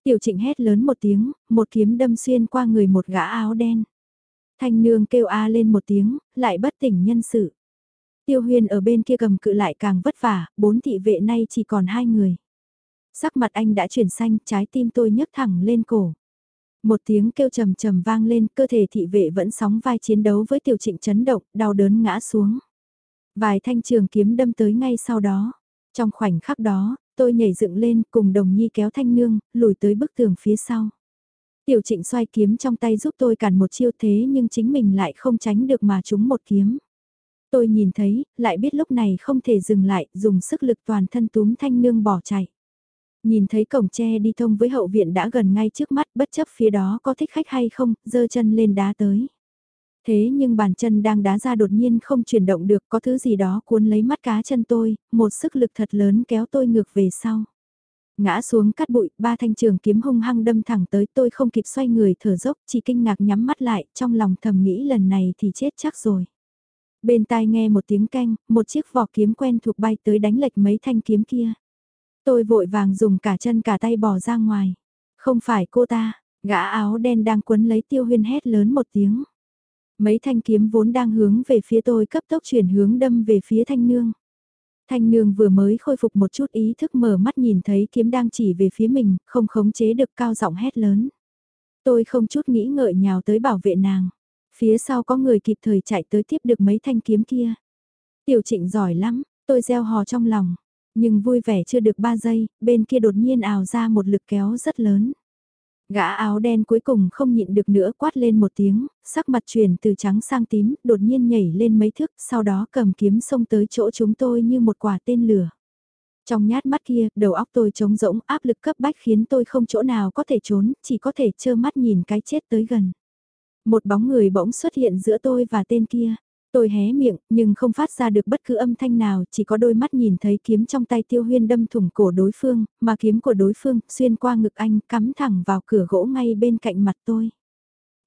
Tiểu trịnh hét lớn một tiếng, một kiếm đâm xuyên qua người một gã áo đen. Thanh nương kêu a lên một tiếng, lại bất tỉnh nhân sự. Tiêu huyền ở bên kia cầm cự lại càng vất vả, bốn thị vệ nay chỉ còn hai người. Sắc mặt anh đã chuyển xanh, trái tim tôi nhấc thẳng lên cổ. Một tiếng kêu trầm trầm vang lên, cơ thể thị vệ vẫn sóng vai chiến đấu với tiểu trịnh chấn động, đau đớn ngã xuống. Vài thanh trường kiếm đâm tới ngay sau đó. Trong khoảnh khắc đó, tôi nhảy dựng lên cùng đồng nhi kéo thanh nương, lùi tới bức tường phía sau. Tiểu trịnh xoay kiếm trong tay giúp tôi cản một chiêu thế nhưng chính mình lại không tránh được mà trúng một kiếm. Tôi nhìn thấy, lại biết lúc này không thể dừng lại, dùng sức lực toàn thân túm thanh nương bỏ chạy. Nhìn thấy cổng tre đi thông với hậu viện đã gần ngay trước mắt bất chấp phía đó có thích khách hay không, dơ chân lên đá tới. Thế nhưng bàn chân đang đá ra đột nhiên không chuyển động được có thứ gì đó cuốn lấy mắt cá chân tôi, một sức lực thật lớn kéo tôi ngược về sau. Ngã xuống cắt bụi, ba thanh trường kiếm hung hăng đâm thẳng tới tôi không kịp xoay người thở dốc, chỉ kinh ngạc nhắm mắt lại, trong lòng thầm nghĩ lần này thì chết chắc rồi. Bên tai nghe một tiếng canh, một chiếc vỏ kiếm quen thuộc bay tới đánh lệch mấy thanh kiếm kia. Tôi vội vàng dùng cả chân cả tay bỏ ra ngoài. Không phải cô ta, gã áo đen đang quấn lấy tiêu huyên hét lớn một tiếng. Mấy thanh kiếm vốn đang hướng về phía tôi cấp tốc chuyển hướng đâm về phía thanh nương. Thanh nương vừa mới khôi phục một chút ý thức mở mắt nhìn thấy kiếm đang chỉ về phía mình, không khống chế được cao giọng hét lớn. Tôi không chút nghĩ ngợi nhào tới bảo vệ nàng. Phía sau có người kịp thời chạy tới tiếp được mấy thanh kiếm kia. Tiểu trịnh giỏi lắm, tôi gieo hò trong lòng. Nhưng vui vẻ chưa được 3 giây, bên kia đột nhiên ào ra một lực kéo rất lớn. Gã áo đen cuối cùng không nhịn được nữa quát lên một tiếng, sắc mặt chuyển từ trắng sang tím, đột nhiên nhảy lên mấy thước, sau đó cầm kiếm xông tới chỗ chúng tôi như một quả tên lửa. Trong nhát mắt kia, đầu óc tôi trống rỗng, áp lực cấp bách khiến tôi không chỗ nào có thể trốn, chỉ có thể trơ mắt nhìn cái chết tới gần. Một bóng người bỗng xuất hiện giữa tôi và tên kia. Tôi hé miệng, nhưng không phát ra được bất cứ âm thanh nào, chỉ có đôi mắt nhìn thấy kiếm trong tay tiêu huyên đâm thủng cổ đối phương, mà kiếm của đối phương xuyên qua ngực anh cắm thẳng vào cửa gỗ ngay bên cạnh mặt tôi.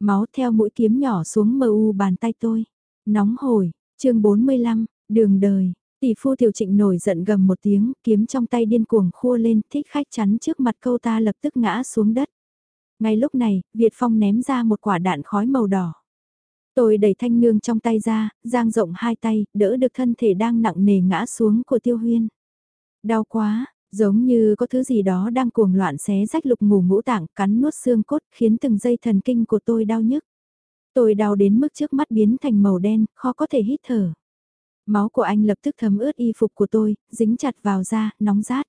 Máu theo mũi kiếm nhỏ xuống mờ u bàn tay tôi. Nóng hổi, chương 45, đường đời. Tỷ phu tiểu trịnh nổi giận gầm một tiếng, kiếm trong tay điên cuồng khua lên, thích khách chắn trước mặt câu ta lập tức ngã xuống đất. Ngay lúc này, Việt Phong ném ra một quả đạn khói màu đỏ. Tôi đẩy thanh nương trong tay ra, giang rộng hai tay, đỡ được thân thể đang nặng nề ngã xuống của tiêu huyên. Đau quá, giống như có thứ gì đó đang cuồng loạn xé rách lục ngủ ngũ tạng, cắn nuốt xương cốt, khiến từng dây thần kinh của tôi đau nhức. Tôi đau đến mức trước mắt biến thành màu đen, khó có thể hít thở. Máu của anh lập tức thấm ướt y phục của tôi, dính chặt vào da, nóng rát.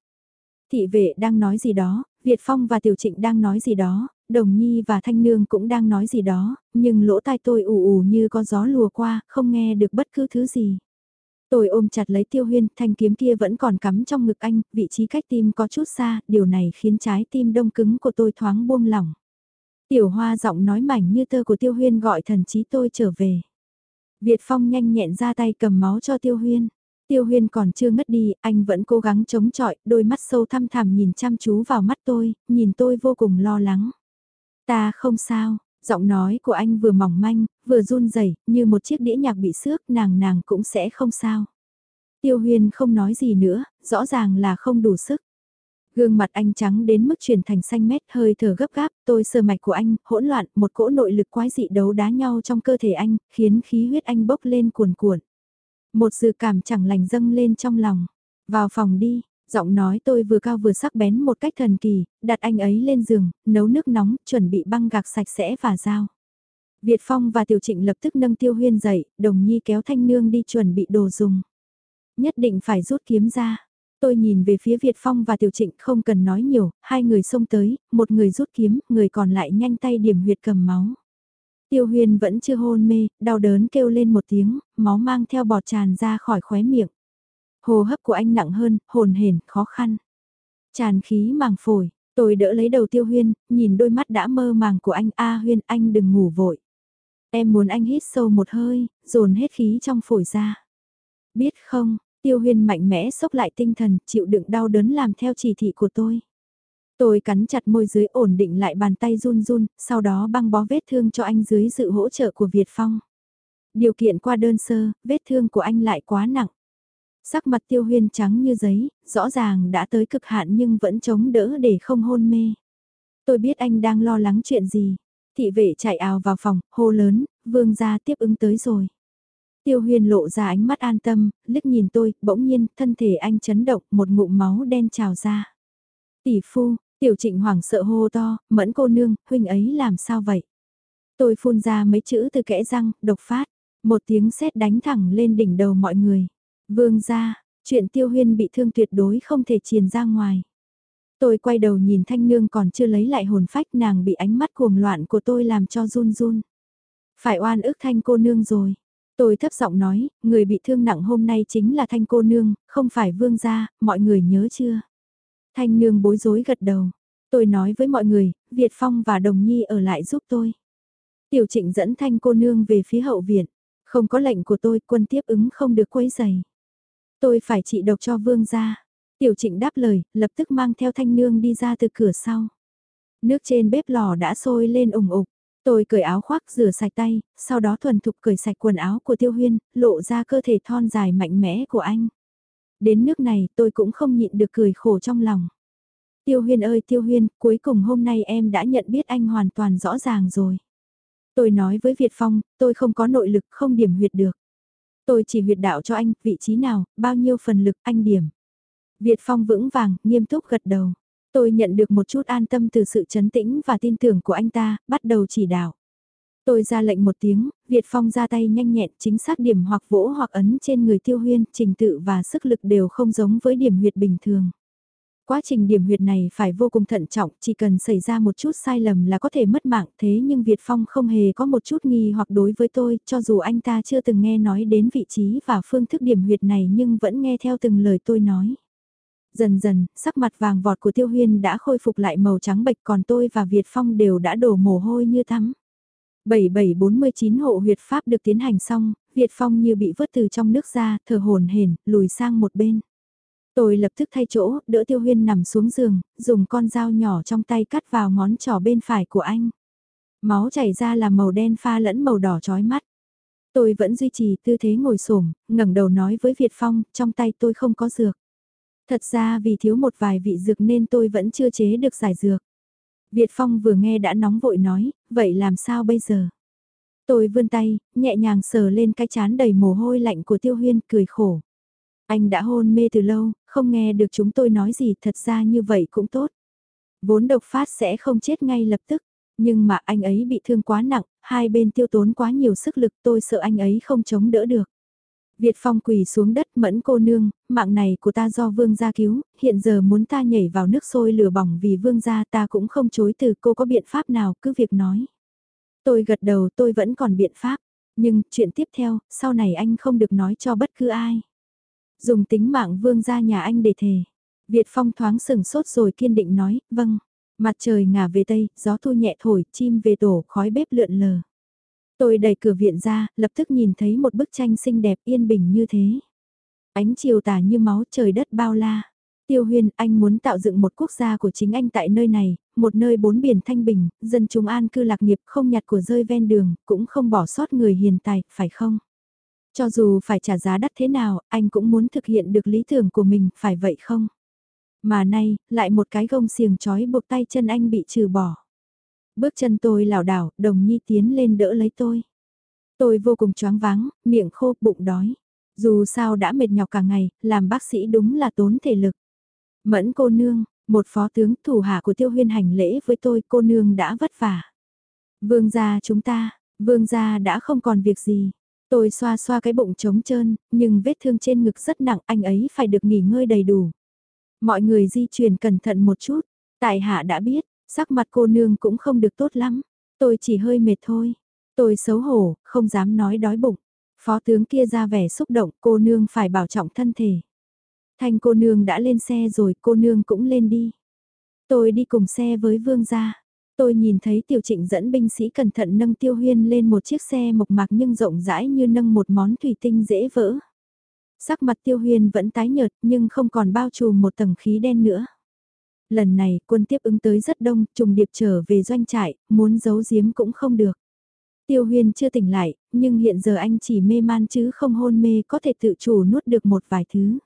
Thị vệ đang nói gì đó, Việt Phong và Tiểu Trịnh đang nói gì đó, Đồng Nhi và Thanh Nương cũng đang nói gì đó, nhưng lỗ tai tôi ù ù như có gió lùa qua, không nghe được bất cứ thứ gì. Tôi ôm chặt lấy Tiêu Huyên, thanh kiếm kia vẫn còn cắm trong ngực anh, vị trí cách tim có chút xa, điều này khiến trái tim đông cứng của tôi thoáng buông lỏng. Tiểu Hoa giọng nói mảnh như tơ của Tiêu Huyên gọi thần trí tôi trở về. Việt Phong nhanh nhẹn ra tay cầm máu cho Tiêu Huyên. Tiêu Huyên còn chưa ngất đi, anh vẫn cố gắng chống chọi, đôi mắt sâu thăm thẳm nhìn chăm chú vào mắt tôi, nhìn tôi vô cùng lo lắng. Ta không sao, giọng nói của anh vừa mỏng manh, vừa run rẩy như một chiếc đĩa nhạc bị xước, nàng nàng cũng sẽ không sao. Tiêu Huyên không nói gì nữa, rõ ràng là không đủ sức. Gương mặt anh trắng đến mức chuyển thành xanh mét hơi thở gấp gáp, tôi sờ mạch của anh, hỗn loạn, một cỗ nội lực quái dị đấu đá nhau trong cơ thể anh, khiến khí huyết anh bốc lên cuồn cuộn. Một dự cảm chẳng lành dâng lên trong lòng. Vào phòng đi, giọng nói tôi vừa cao vừa sắc bén một cách thần kỳ, đặt anh ấy lên giường, nấu nước nóng, chuẩn bị băng gạc sạch sẽ và dao. Việt Phong và Tiểu Trịnh lập tức nâng Tiêu Huyên dậy, đồng nhi kéo Thanh Nương đi chuẩn bị đồ dùng. Nhất định phải rút kiếm ra. Tôi nhìn về phía Việt Phong và Tiểu Trịnh không cần nói nhiều, hai người xông tới, một người rút kiếm, người còn lại nhanh tay điểm huyệt cầm máu. Tiêu huyên vẫn chưa hôn mê, đau đớn kêu lên một tiếng, máu mang theo bọt tràn ra khỏi khóe miệng. Hồ hấp của anh nặng hơn, hồn hển, khó khăn. Tràn khí màng phổi, tôi đỡ lấy đầu tiêu huyên, nhìn đôi mắt đã mơ màng của anh. A huyên anh đừng ngủ vội. Em muốn anh hít sâu một hơi, dồn hết khí trong phổi ra. Biết không, tiêu huyên mạnh mẽ sốc lại tinh thần, chịu đựng đau đớn làm theo chỉ thị của tôi. Tôi cắn chặt môi dưới ổn định lại bàn tay run run, sau đó băng bó vết thương cho anh dưới sự hỗ trợ của Việt Phong. Điều kiện qua đơn sơ, vết thương của anh lại quá nặng. Sắc mặt tiêu huyên trắng như giấy, rõ ràng đã tới cực hạn nhưng vẫn chống đỡ để không hôn mê. Tôi biết anh đang lo lắng chuyện gì. Thị vệ chạy ào vào phòng, hô lớn, vương gia tiếp ứng tới rồi. Tiêu huyền lộ ra ánh mắt an tâm, liếc nhìn tôi, bỗng nhiên, thân thể anh chấn động, một ngụm máu đen trào ra. Tỷ phu, Tiểu trịnh hoảng sợ hô to, mẫn cô nương, huynh ấy làm sao vậy? Tôi phun ra mấy chữ từ kẽ răng, độc phát, một tiếng sét đánh thẳng lên đỉnh đầu mọi người. Vương ra, chuyện tiêu huyên bị thương tuyệt đối không thể truyền ra ngoài. Tôi quay đầu nhìn thanh nương còn chưa lấy lại hồn phách nàng bị ánh mắt cuồng loạn của tôi làm cho run run. Phải oan ức thanh cô nương rồi. Tôi thấp giọng nói, người bị thương nặng hôm nay chính là thanh cô nương, không phải vương gia, mọi người nhớ chưa? Thanh nương bối rối gật đầu. Tôi nói với mọi người, Việt Phong và Đồng Nhi ở lại giúp tôi. Tiểu trịnh dẫn thanh cô nương về phía hậu viện. Không có lệnh của tôi, quân tiếp ứng không được quấy giày. Tôi phải trị độc cho vương gia. Tiểu trịnh đáp lời, lập tức mang theo thanh nương đi ra từ cửa sau. Nước trên bếp lò đã sôi lên ủng ục. Tôi cởi áo khoác rửa sạch tay, sau đó thuần thục cởi sạch quần áo của tiêu huyên, lộ ra cơ thể thon dài mạnh mẽ của anh. Đến nước này tôi cũng không nhịn được cười khổ trong lòng. Tiêu huyên ơi tiêu huyên, cuối cùng hôm nay em đã nhận biết anh hoàn toàn rõ ràng rồi. Tôi nói với Việt Phong, tôi không có nội lực không điểm huyệt được. Tôi chỉ huyệt đạo cho anh, vị trí nào, bao nhiêu phần lực, anh điểm. Việt Phong vững vàng, nghiêm túc gật đầu. Tôi nhận được một chút an tâm từ sự chấn tĩnh và tin tưởng của anh ta, bắt đầu chỉ đạo. Tôi ra lệnh một tiếng, Việt Phong ra tay nhanh nhẹn chính xác điểm hoặc vỗ hoặc ấn trên người tiêu huyên, trình tự và sức lực đều không giống với điểm huyệt bình thường. Quá trình điểm huyệt này phải vô cùng thận trọng, chỉ cần xảy ra một chút sai lầm là có thể mất mạng thế nhưng Việt Phong không hề có một chút nghi hoặc đối với tôi, cho dù anh ta chưa từng nghe nói đến vị trí và phương thức điểm huyệt này nhưng vẫn nghe theo từng lời tôi nói. Dần dần, sắc mặt vàng vọt của Tiêu Huyên đã khôi phục lại màu trắng bệch còn tôi và Việt Phong đều đã đổ mồ hôi như tắm. 7749 hộ huyệt pháp được tiến hành xong, Việt Phong như bị vớt từ trong nước ra, thở hồn hển, lùi sang một bên. Tôi lập tức thay chỗ, đỡ Tiêu Huyên nằm xuống giường, dùng con dao nhỏ trong tay cắt vào ngón trỏ bên phải của anh. Máu chảy ra là màu đen pha lẫn màu đỏ chói mắt. Tôi vẫn duy trì tư thế ngồi xổm, ngẩng đầu nói với Việt Phong, trong tay tôi không có dược. Thật ra vì thiếu một vài vị dược nên tôi vẫn chưa chế được giải dược. Việt Phong vừa nghe đã nóng vội nói, vậy làm sao bây giờ? Tôi vươn tay, nhẹ nhàng sờ lên cái chán đầy mồ hôi lạnh của Tiêu Huyên, cười khổ. Anh đã hôn mê từ lâu, không nghe được chúng tôi nói gì, thật ra như vậy cũng tốt. Vốn độc phát sẽ không chết ngay lập tức, nhưng mà anh ấy bị thương quá nặng, hai bên tiêu tốn quá nhiều sức lực tôi sợ anh ấy không chống đỡ được. Việt Phong quỳ xuống đất mẫn cô nương, mạng này của ta do vương gia cứu, hiện giờ muốn ta nhảy vào nước sôi lửa bỏng vì vương gia ta cũng không chối từ cô có biện pháp nào cứ việc nói. Tôi gật đầu tôi vẫn còn biện pháp, nhưng chuyện tiếp theo, sau này anh không được nói cho bất cứ ai. Dùng tính mạng vương gia nhà anh để thề. Việt Phong thoáng sừng sốt rồi kiên định nói, vâng. Mặt trời ngả về tây, gió thu nhẹ thổi, chim về tổ, khói bếp lượn lờ. Tôi đẩy cửa viện ra, lập tức nhìn thấy một bức tranh xinh đẹp yên bình như thế. Ánh chiều tà như máu trời đất bao la. Tiêu huyền, anh muốn tạo dựng một quốc gia của chính anh tại nơi này, một nơi bốn biển thanh bình, dân chúng an cư lạc nghiệp không nhặt của rơi ven đường, cũng không bỏ sót người hiền tài, phải không? Cho dù phải trả giá đắt thế nào, anh cũng muốn thực hiện được lý tưởng của mình, phải vậy không? Mà nay, lại một cái gông xiềng trói buộc tay chân anh bị trừ bỏ. Bước chân tôi lảo đảo, đồng nhi tiến lên đỡ lấy tôi. Tôi vô cùng choáng váng, miệng khô, bụng đói. Dù sao đã mệt nhọc cả ngày, làm bác sĩ đúng là tốn thể lực. Mẫn cô nương, một phó tướng thủ hạ của tiêu huyên hành lễ với tôi cô nương đã vất vả. Vương gia chúng ta, vương gia đã không còn việc gì. Tôi xoa xoa cái bụng trống trơn, nhưng vết thương trên ngực rất nặng anh ấy phải được nghỉ ngơi đầy đủ. Mọi người di chuyển cẩn thận một chút, tại hạ đã biết, sắc mặt cô nương cũng không được tốt lắm, tôi chỉ hơi mệt thôi. Tôi xấu hổ, không dám nói đói bụng. Phó tướng kia ra vẻ xúc động, cô nương phải bảo trọng thân thể. Thanh cô nương đã lên xe rồi, cô nương cũng lên đi. Tôi đi cùng xe với vương gia. Tôi nhìn thấy tiểu trịnh dẫn binh sĩ cẩn thận nâng tiêu huyên lên một chiếc xe mộc mạc nhưng rộng rãi như nâng một món thủy tinh dễ vỡ. Sắc mặt tiêu huyên vẫn tái nhợt nhưng không còn bao trùm một tầng khí đen nữa. Lần này quân tiếp ứng tới rất đông, trùng điệp trở về doanh trại, muốn giấu giếm cũng không được. Tiêu huyên chưa tỉnh lại, nhưng hiện giờ anh chỉ mê man chứ không hôn mê có thể tự chủ nuốt được một vài thứ.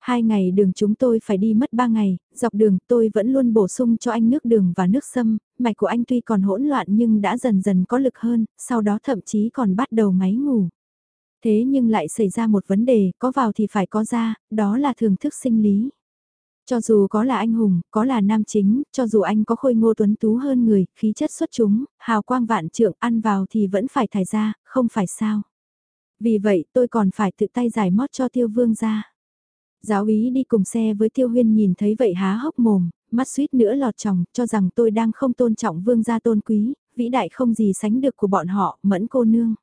Hai ngày đường chúng tôi phải đi mất ba ngày, dọc đường tôi vẫn luôn bổ sung cho anh nước đường và nước sâm, mạch của anh tuy còn hỗn loạn nhưng đã dần dần có lực hơn, sau đó thậm chí còn bắt đầu ngáy ngủ. Thế nhưng lại xảy ra một vấn đề, có vào thì phải có ra, đó là thường thức sinh lý. Cho dù có là anh hùng, có là nam chính, cho dù anh có khôi ngô tuấn tú hơn người, khí chất xuất chúng, hào quang vạn trượng ăn vào thì vẫn phải thải ra, không phải sao. Vì vậy tôi còn phải tự tay giải mót cho tiêu vương ra. Giáo ý đi cùng xe với tiêu huyên nhìn thấy vậy há hốc mồm, mắt suýt nữa lọt chồng, cho rằng tôi đang không tôn trọng vương gia tôn quý, vĩ đại không gì sánh được của bọn họ, mẫn cô nương.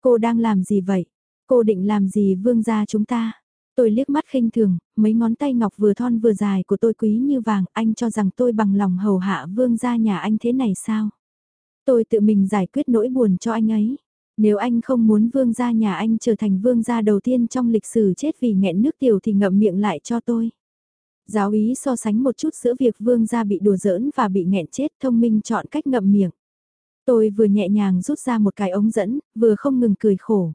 Cô đang làm gì vậy? Cô định làm gì vương gia chúng ta? Tôi liếc mắt khinh thường, mấy ngón tay ngọc vừa thon vừa dài của tôi quý như vàng, anh cho rằng tôi bằng lòng hầu hạ vương gia nhà anh thế này sao? Tôi tự mình giải quyết nỗi buồn cho anh ấy. Nếu anh không muốn vương gia nhà anh trở thành vương gia đầu tiên trong lịch sử chết vì nghẹn nước tiểu thì ngậm miệng lại cho tôi. Giáo ý so sánh một chút giữa việc vương gia bị đùa giỡn và bị nghẹn chết thông minh chọn cách ngậm miệng. Tôi vừa nhẹ nhàng rút ra một cái ống dẫn, vừa không ngừng cười khổ.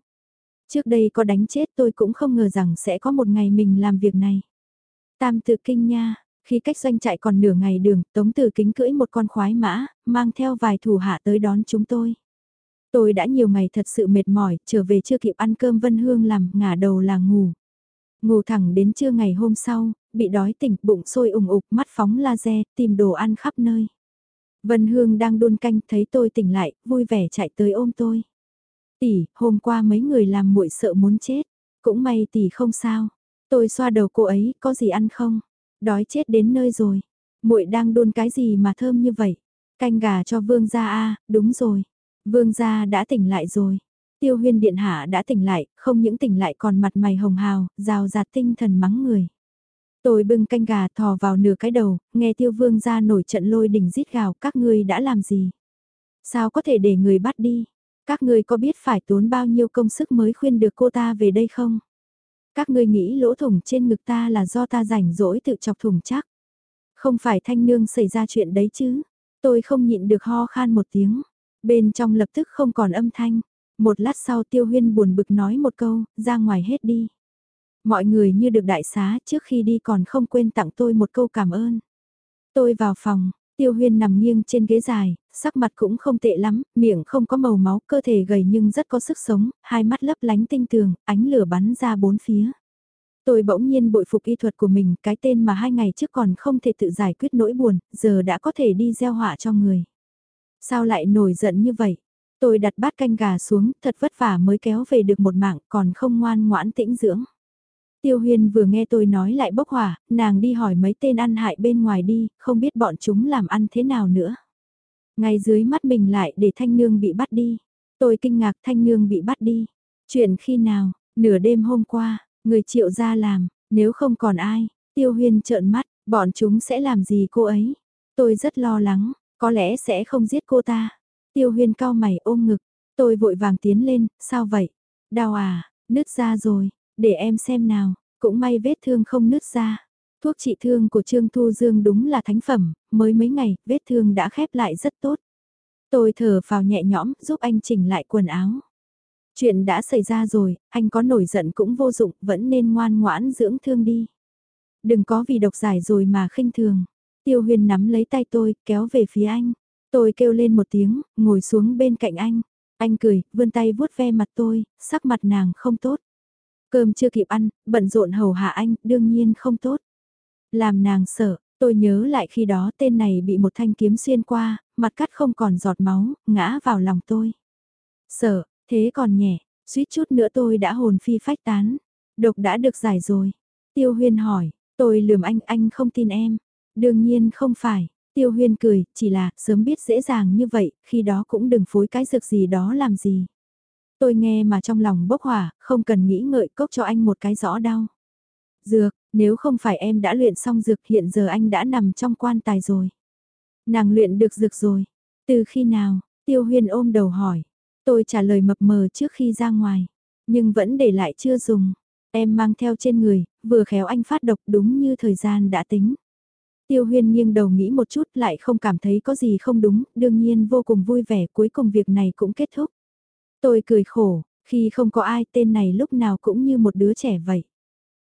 Trước đây có đánh chết tôi cũng không ngờ rằng sẽ có một ngày mình làm việc này. Tam tự kinh nha, khi cách doanh trại còn nửa ngày đường, Tống Tử Kính cưỡi một con khoái mã, mang theo vài thủ hạ tới đón chúng tôi. Tôi đã nhiều ngày thật sự mệt mỏi, trở về chưa kịp ăn cơm Vân Hương làm, ngả đầu là ngủ. Ngủ thẳng đến trưa ngày hôm sau, bị đói tỉnh, bụng sôi ủng ục, mắt phóng laser, tìm đồ ăn khắp nơi. Vân Hương đang đun canh, thấy tôi tỉnh lại, vui vẻ chạy tới ôm tôi. Tỷ, hôm qua mấy người làm muội sợ muốn chết, cũng may tỷ không sao. Tôi xoa đầu cô ấy, có gì ăn không? Đói chết đến nơi rồi. Muội đang đun cái gì mà thơm như vậy? Canh gà cho Vương gia a, đúng rồi. Vương gia đã tỉnh lại rồi. Tiêu huyên điện hạ đã tỉnh lại, không những tỉnh lại còn mặt mày hồng hào, rào rạt tinh thần mắng người. Tôi bưng canh gà thò vào nửa cái đầu, nghe tiêu vương gia nổi trận lôi đình rít gào, các ngươi đã làm gì? Sao có thể để người bắt đi? Các ngươi có biết phải tốn bao nhiêu công sức mới khuyên được cô ta về đây không? Các ngươi nghĩ lỗ thủng trên ngực ta là do ta rảnh rỗi tự chọc thủng chắc. Không phải thanh nương xảy ra chuyện đấy chứ. Tôi không nhịn được ho khan một tiếng. Bên trong lập tức không còn âm thanh. Một lát sau tiêu huyên buồn bực nói một câu, ra ngoài hết đi. Mọi người như được đại xá trước khi đi còn không quên tặng tôi một câu cảm ơn. Tôi vào phòng, tiêu huyên nằm nghiêng trên ghế dài, sắc mặt cũng không tệ lắm, miệng không có màu máu, cơ thể gầy nhưng rất có sức sống, hai mắt lấp lánh tinh tường, ánh lửa bắn ra bốn phía. Tôi bỗng nhiên bội phục y thuật của mình, cái tên mà hai ngày trước còn không thể tự giải quyết nỗi buồn, giờ đã có thể đi gieo họa cho người. Sao lại nổi giận như vậy? Tôi đặt bát canh gà xuống, thật vất vả mới kéo về được một mạng, còn không ngoan ngoãn tĩnh dưỡng. Tiêu Huyên vừa nghe tôi nói lại bốc hỏa, nàng đi hỏi mấy tên ăn hại bên ngoài đi, không biết bọn chúng làm ăn thế nào nữa. Ngay dưới mắt mình lại để Thanh Nương bị bắt đi. Tôi kinh ngạc Thanh Nương bị bắt đi. Chuyện khi nào, nửa đêm hôm qua, người triệu ra làm, nếu không còn ai, Tiêu Huyên trợn mắt, bọn chúng sẽ làm gì cô ấy. Tôi rất lo lắng, có lẽ sẽ không giết cô ta. Tiêu Huyên cao mày ôm ngực, tôi vội vàng tiến lên, sao vậy? Đau à, nứt ra rồi, để em xem nào, cũng may vết thương không nứt ra. Thuốc trị thương của Trương Thu Dương đúng là thánh phẩm, mới mấy ngày, vết thương đã khép lại rất tốt. Tôi thở vào nhẹ nhõm, giúp anh chỉnh lại quần áo. Chuyện đã xảy ra rồi, anh có nổi giận cũng vô dụng, vẫn nên ngoan ngoãn dưỡng thương đi. Đừng có vì độc giải rồi mà khinh thường. Tiêu huyền nắm lấy tay tôi, kéo về phía anh. Tôi kêu lên một tiếng, ngồi xuống bên cạnh anh. Anh cười, vươn tay vuốt ve mặt tôi, sắc mặt nàng không tốt. Cơm chưa kịp ăn, bận rộn hầu hạ anh, đương nhiên không tốt. Làm nàng sợ, tôi nhớ lại khi đó tên này bị một thanh kiếm xuyên qua, mặt cắt không còn giọt máu, ngã vào lòng tôi. Sợ, thế còn nhẹ, suýt chút nữa tôi đã hồn phi phách tán. Độc đã được giải rồi. Tiêu huyên hỏi, tôi lườm anh, anh không tin em. Đương nhiên không phải. Tiêu huyên cười, chỉ là sớm biết dễ dàng như vậy, khi đó cũng đừng phối cái dược gì đó làm gì. Tôi nghe mà trong lòng bốc hỏa, không cần nghĩ ngợi cốc cho anh một cái rõ đau. Dược, nếu không phải em đã luyện xong dược hiện giờ anh đã nằm trong quan tài rồi. Nàng luyện được dược rồi. Từ khi nào, tiêu huyên ôm đầu hỏi. Tôi trả lời mập mờ trước khi ra ngoài. Nhưng vẫn để lại chưa dùng. Em mang theo trên người, vừa khéo anh phát độc đúng như thời gian đã tính. Tiêu huyên nghiêng đầu nghĩ một chút lại không cảm thấy có gì không đúng, đương nhiên vô cùng vui vẻ cuối cùng việc này cũng kết thúc. Tôi cười khổ, khi không có ai tên này lúc nào cũng như một đứa trẻ vậy.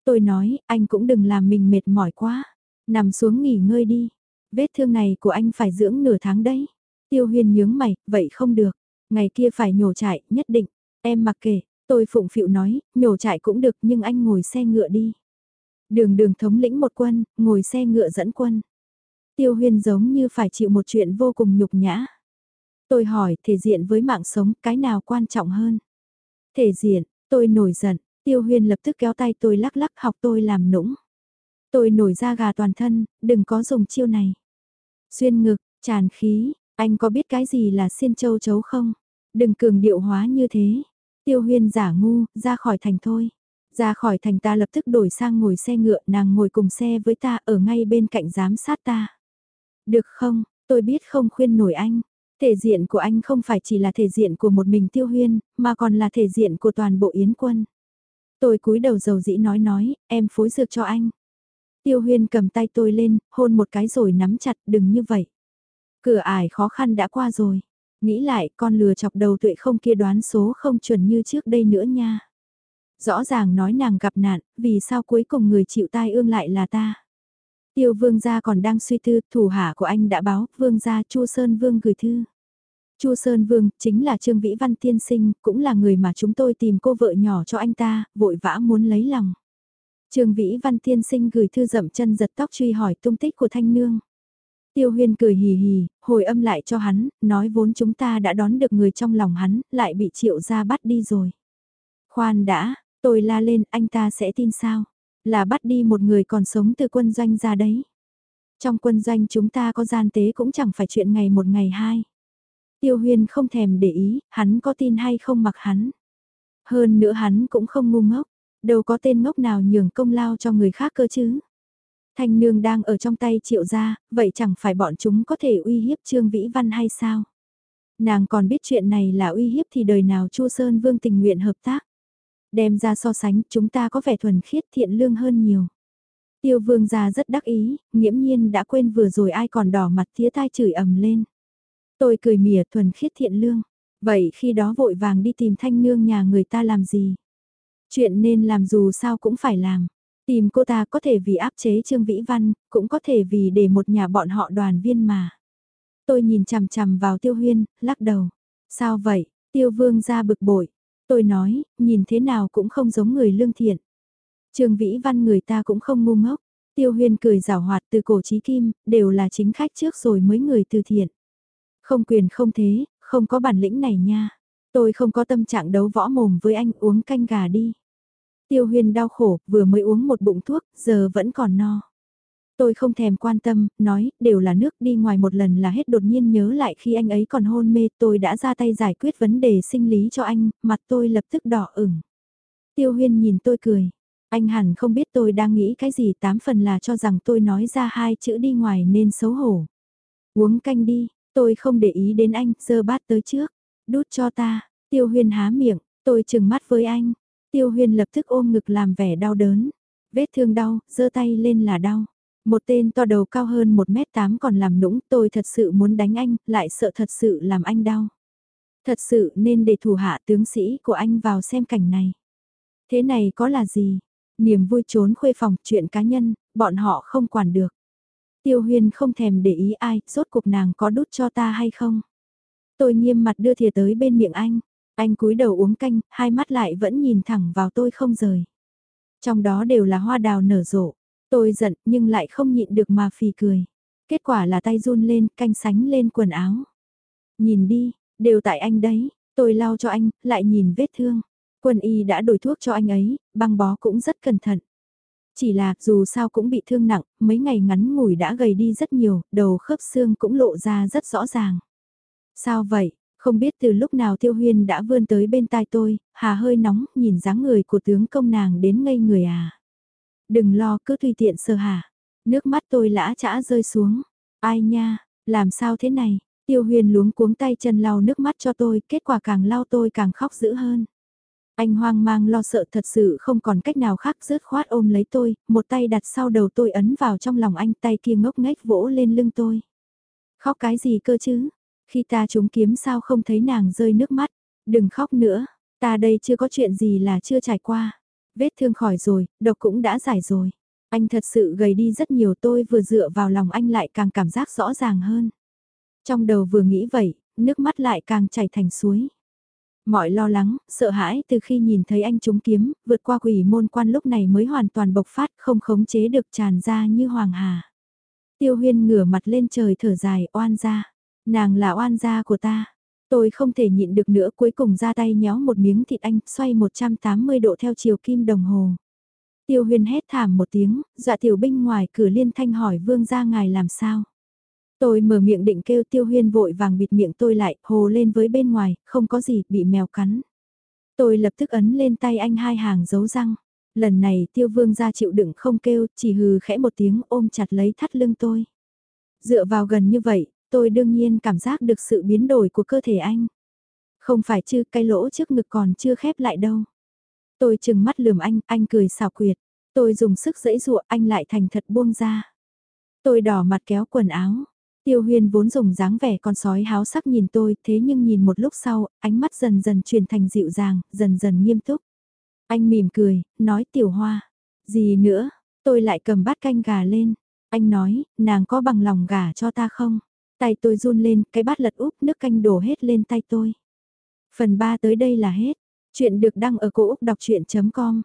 Tôi nói, anh cũng đừng làm mình mệt mỏi quá. Nằm xuống nghỉ ngơi đi. Vết thương này của anh phải dưỡng nửa tháng đấy. Tiêu Huyên nhướng mày, vậy không được. Ngày kia phải nhổ trại, nhất định. Em mặc kệ, tôi phụng phịu nói, nhổ trại cũng được nhưng anh ngồi xe ngựa đi. Đường đường thống lĩnh một quân, ngồi xe ngựa dẫn quân. Tiêu huyền giống như phải chịu một chuyện vô cùng nhục nhã. Tôi hỏi thể diện với mạng sống cái nào quan trọng hơn? Thể diện, tôi nổi giận, tiêu huyền lập tức kéo tay tôi lắc lắc học tôi làm nũng. Tôi nổi ra gà toàn thân, đừng có dùng chiêu này. Xuyên ngực, tràn khí, anh có biết cái gì là xiên châu chấu không? Đừng cường điệu hóa như thế. Tiêu huyên giả ngu, ra khỏi thành thôi. Ra khỏi thành ta lập tức đổi sang ngồi xe ngựa, nàng ngồi cùng xe với ta ở ngay bên cạnh giám sát ta. Được không, tôi biết không khuyên nổi anh. Thể diện của anh không phải chỉ là thể diện của một mình tiêu huyên, mà còn là thể diện của toàn bộ yến quân. Tôi cúi đầu dầu dĩ nói nói, em phối dược cho anh. Tiêu huyên cầm tay tôi lên, hôn một cái rồi nắm chặt, đừng như vậy. Cửa ải khó khăn đã qua rồi. Nghĩ lại, con lừa chọc đầu tuệ không kia đoán số không chuẩn như trước đây nữa nha. Rõ ràng nói nàng gặp nạn, vì sao cuối cùng người chịu tai ương lại là ta. Tiêu vương gia còn đang suy tư, thủ hạ của anh đã báo, vương gia Chu Sơn Vương gửi thư. Chu Sơn Vương, chính là Trương Vĩ Văn tiên sinh, cũng là người mà chúng tôi tìm cô vợ nhỏ cho anh ta, vội vã muốn lấy lòng. Trương Vĩ Văn tiên sinh gửi thư dậm chân giật tóc truy hỏi tung tích của Thanh Nương. Tiêu huyên cười hì hì, hồi âm lại cho hắn, nói vốn chúng ta đã đón được người trong lòng hắn, lại bị triệu ra bắt đi rồi. Khoan đã, tôi la lên, anh ta sẽ tin sao? Là bắt đi một người còn sống từ quân doanh ra đấy. Trong quân doanh chúng ta có gian tế cũng chẳng phải chuyện ngày một ngày hai. Tiêu huyên không thèm để ý, hắn có tin hay không mặc hắn. Hơn nữa hắn cũng không ngu ngốc, đâu có tên ngốc nào nhường công lao cho người khác cơ chứ. Thanh nương đang ở trong tay triệu gia, vậy chẳng phải bọn chúng có thể uy hiếp Trương Vĩ Văn hay sao? Nàng còn biết chuyện này là uy hiếp thì đời nào Chu Sơn Vương tình nguyện hợp tác. Đem ra so sánh, chúng ta có vẻ thuần khiết thiện lương hơn nhiều. Tiêu vương gia rất đắc ý, nghiễm nhiên đã quên vừa rồi ai còn đỏ mặt tía tai chửi ầm lên. Tôi cười mỉa thuần khiết thiện lương. Vậy khi đó vội vàng đi tìm thanh nương nhà người ta làm gì? Chuyện nên làm dù sao cũng phải làm. Tìm cô ta có thể vì áp chế Trương Vĩ Văn, cũng có thể vì để một nhà bọn họ đoàn viên mà. Tôi nhìn chằm chằm vào Tiêu Huyên, lắc đầu. Sao vậy? Tiêu Vương ra bực bội. Tôi nói, nhìn thế nào cũng không giống người lương thiện. Trương Vĩ Văn người ta cũng không ngu ngốc. Tiêu Huyên cười rào hoạt từ cổ chí kim, đều là chính khách trước rồi mới người từ thiện. Không quyền không thế, không có bản lĩnh này nha. Tôi không có tâm trạng đấu võ mồm với anh uống canh gà đi. Tiêu huyền đau khổ, vừa mới uống một bụng thuốc, giờ vẫn còn no. Tôi không thèm quan tâm, nói, đều là nước đi ngoài một lần là hết đột nhiên nhớ lại khi anh ấy còn hôn mê tôi đã ra tay giải quyết vấn đề sinh lý cho anh, mặt tôi lập tức đỏ ửng. Tiêu huyên nhìn tôi cười, anh hẳn không biết tôi đang nghĩ cái gì tám phần là cho rằng tôi nói ra hai chữ đi ngoài nên xấu hổ. Uống canh đi, tôi không để ý đến anh, dơ bát tới trước, đút cho ta, tiêu huyên há miệng, tôi chừng mắt với anh, tiêu huyên lập tức ôm ngực làm vẻ đau đớn, vết thương đau, giơ tay lên là đau. Một tên to đầu cao hơn 1m8 còn làm nũng tôi thật sự muốn đánh anh, lại sợ thật sự làm anh đau. Thật sự nên để thủ hạ tướng sĩ của anh vào xem cảnh này. Thế này có là gì? Niềm vui trốn khuê phòng chuyện cá nhân, bọn họ không quản được. Tiêu huyên không thèm để ý ai, rốt cuộc nàng có đút cho ta hay không? Tôi nghiêm mặt đưa thìa tới bên miệng anh. Anh cúi đầu uống canh, hai mắt lại vẫn nhìn thẳng vào tôi không rời. Trong đó đều là hoa đào nở rộ. Tôi giận nhưng lại không nhịn được mà phì cười. Kết quả là tay run lên, canh sánh lên quần áo. Nhìn đi, đều tại anh đấy, tôi lau cho anh, lại nhìn vết thương. Quân y đã đổi thuốc cho anh ấy, băng bó cũng rất cẩn thận. Chỉ là dù sao cũng bị thương nặng, mấy ngày ngắn ngủi đã gầy đi rất nhiều, đầu khớp xương cũng lộ ra rất rõ ràng. Sao vậy? Không biết từ lúc nào Tiêu Huyên đã vươn tới bên tai tôi, hà hơi nóng, nhìn dáng người của tướng công nàng đến ngây người à. Đừng lo cứ tùy tiện sờ hả. Nước mắt tôi lã chã rơi xuống. Ai nha, làm sao thế này? Tiêu huyền luống cuống tay chân lau nước mắt cho tôi, kết quả càng lau tôi càng khóc dữ hơn. Anh hoang mang lo sợ thật sự không còn cách nào khác rớt khoát ôm lấy tôi, một tay đặt sau đầu tôi ấn vào trong lòng anh tay kia ngốc nghếch vỗ lên lưng tôi. Khóc cái gì cơ chứ? Khi ta trúng kiếm sao không thấy nàng rơi nước mắt? Đừng khóc nữa, ta đây chưa có chuyện gì là chưa trải qua. Vết thương khỏi rồi, độc cũng đã giải rồi. Anh thật sự gầy đi rất nhiều tôi vừa dựa vào lòng anh lại càng cảm giác rõ ràng hơn. Trong đầu vừa nghĩ vậy, nước mắt lại càng chảy thành suối. Mọi lo lắng, sợ hãi từ khi nhìn thấy anh trúng kiếm, vượt qua quỷ môn quan lúc này mới hoàn toàn bộc phát không khống chế được tràn ra như hoàng hà. Tiêu huyên ngửa mặt lên trời thở dài oan gia. Nàng là oan gia của ta. Tôi không thể nhịn được nữa cuối cùng ra tay nhéo một miếng thịt anh xoay 180 độ theo chiều kim đồng hồ. Tiêu huyền hét thảm một tiếng, dọa tiểu binh ngoài cửa liên thanh hỏi vương gia ngài làm sao. Tôi mở miệng định kêu tiêu huyên vội vàng bịt miệng tôi lại, hồ lên với bên ngoài, không có gì, bị mèo cắn. Tôi lập tức ấn lên tay anh hai hàng dấu răng. Lần này tiêu vương ra chịu đựng không kêu, chỉ hừ khẽ một tiếng ôm chặt lấy thắt lưng tôi. Dựa vào gần như vậy, tôi đương nhiên cảm giác được sự biến đổi của cơ thể anh. Không phải chứ cái lỗ trước ngực còn chưa khép lại đâu. Tôi chừng mắt lườm anh, anh cười xào quyệt. Tôi dùng sức dẫy dụa anh lại thành thật buông ra. Tôi đỏ mặt kéo quần áo. Tiêu huyền vốn dùng dáng vẻ con sói háo sắc nhìn tôi, thế nhưng nhìn một lúc sau, ánh mắt dần dần chuyển thành dịu dàng, dần dần nghiêm túc. Anh mỉm cười, nói tiểu hoa. Gì nữa, tôi lại cầm bát canh gà lên. Anh nói, nàng có bằng lòng gà cho ta không? Tay tôi run lên, cái bát lật úp nước canh đổ hết lên tay tôi. Phần 3 tới đây là hết. Chuyện được đăng ở cổ Úc đọc chuyện.com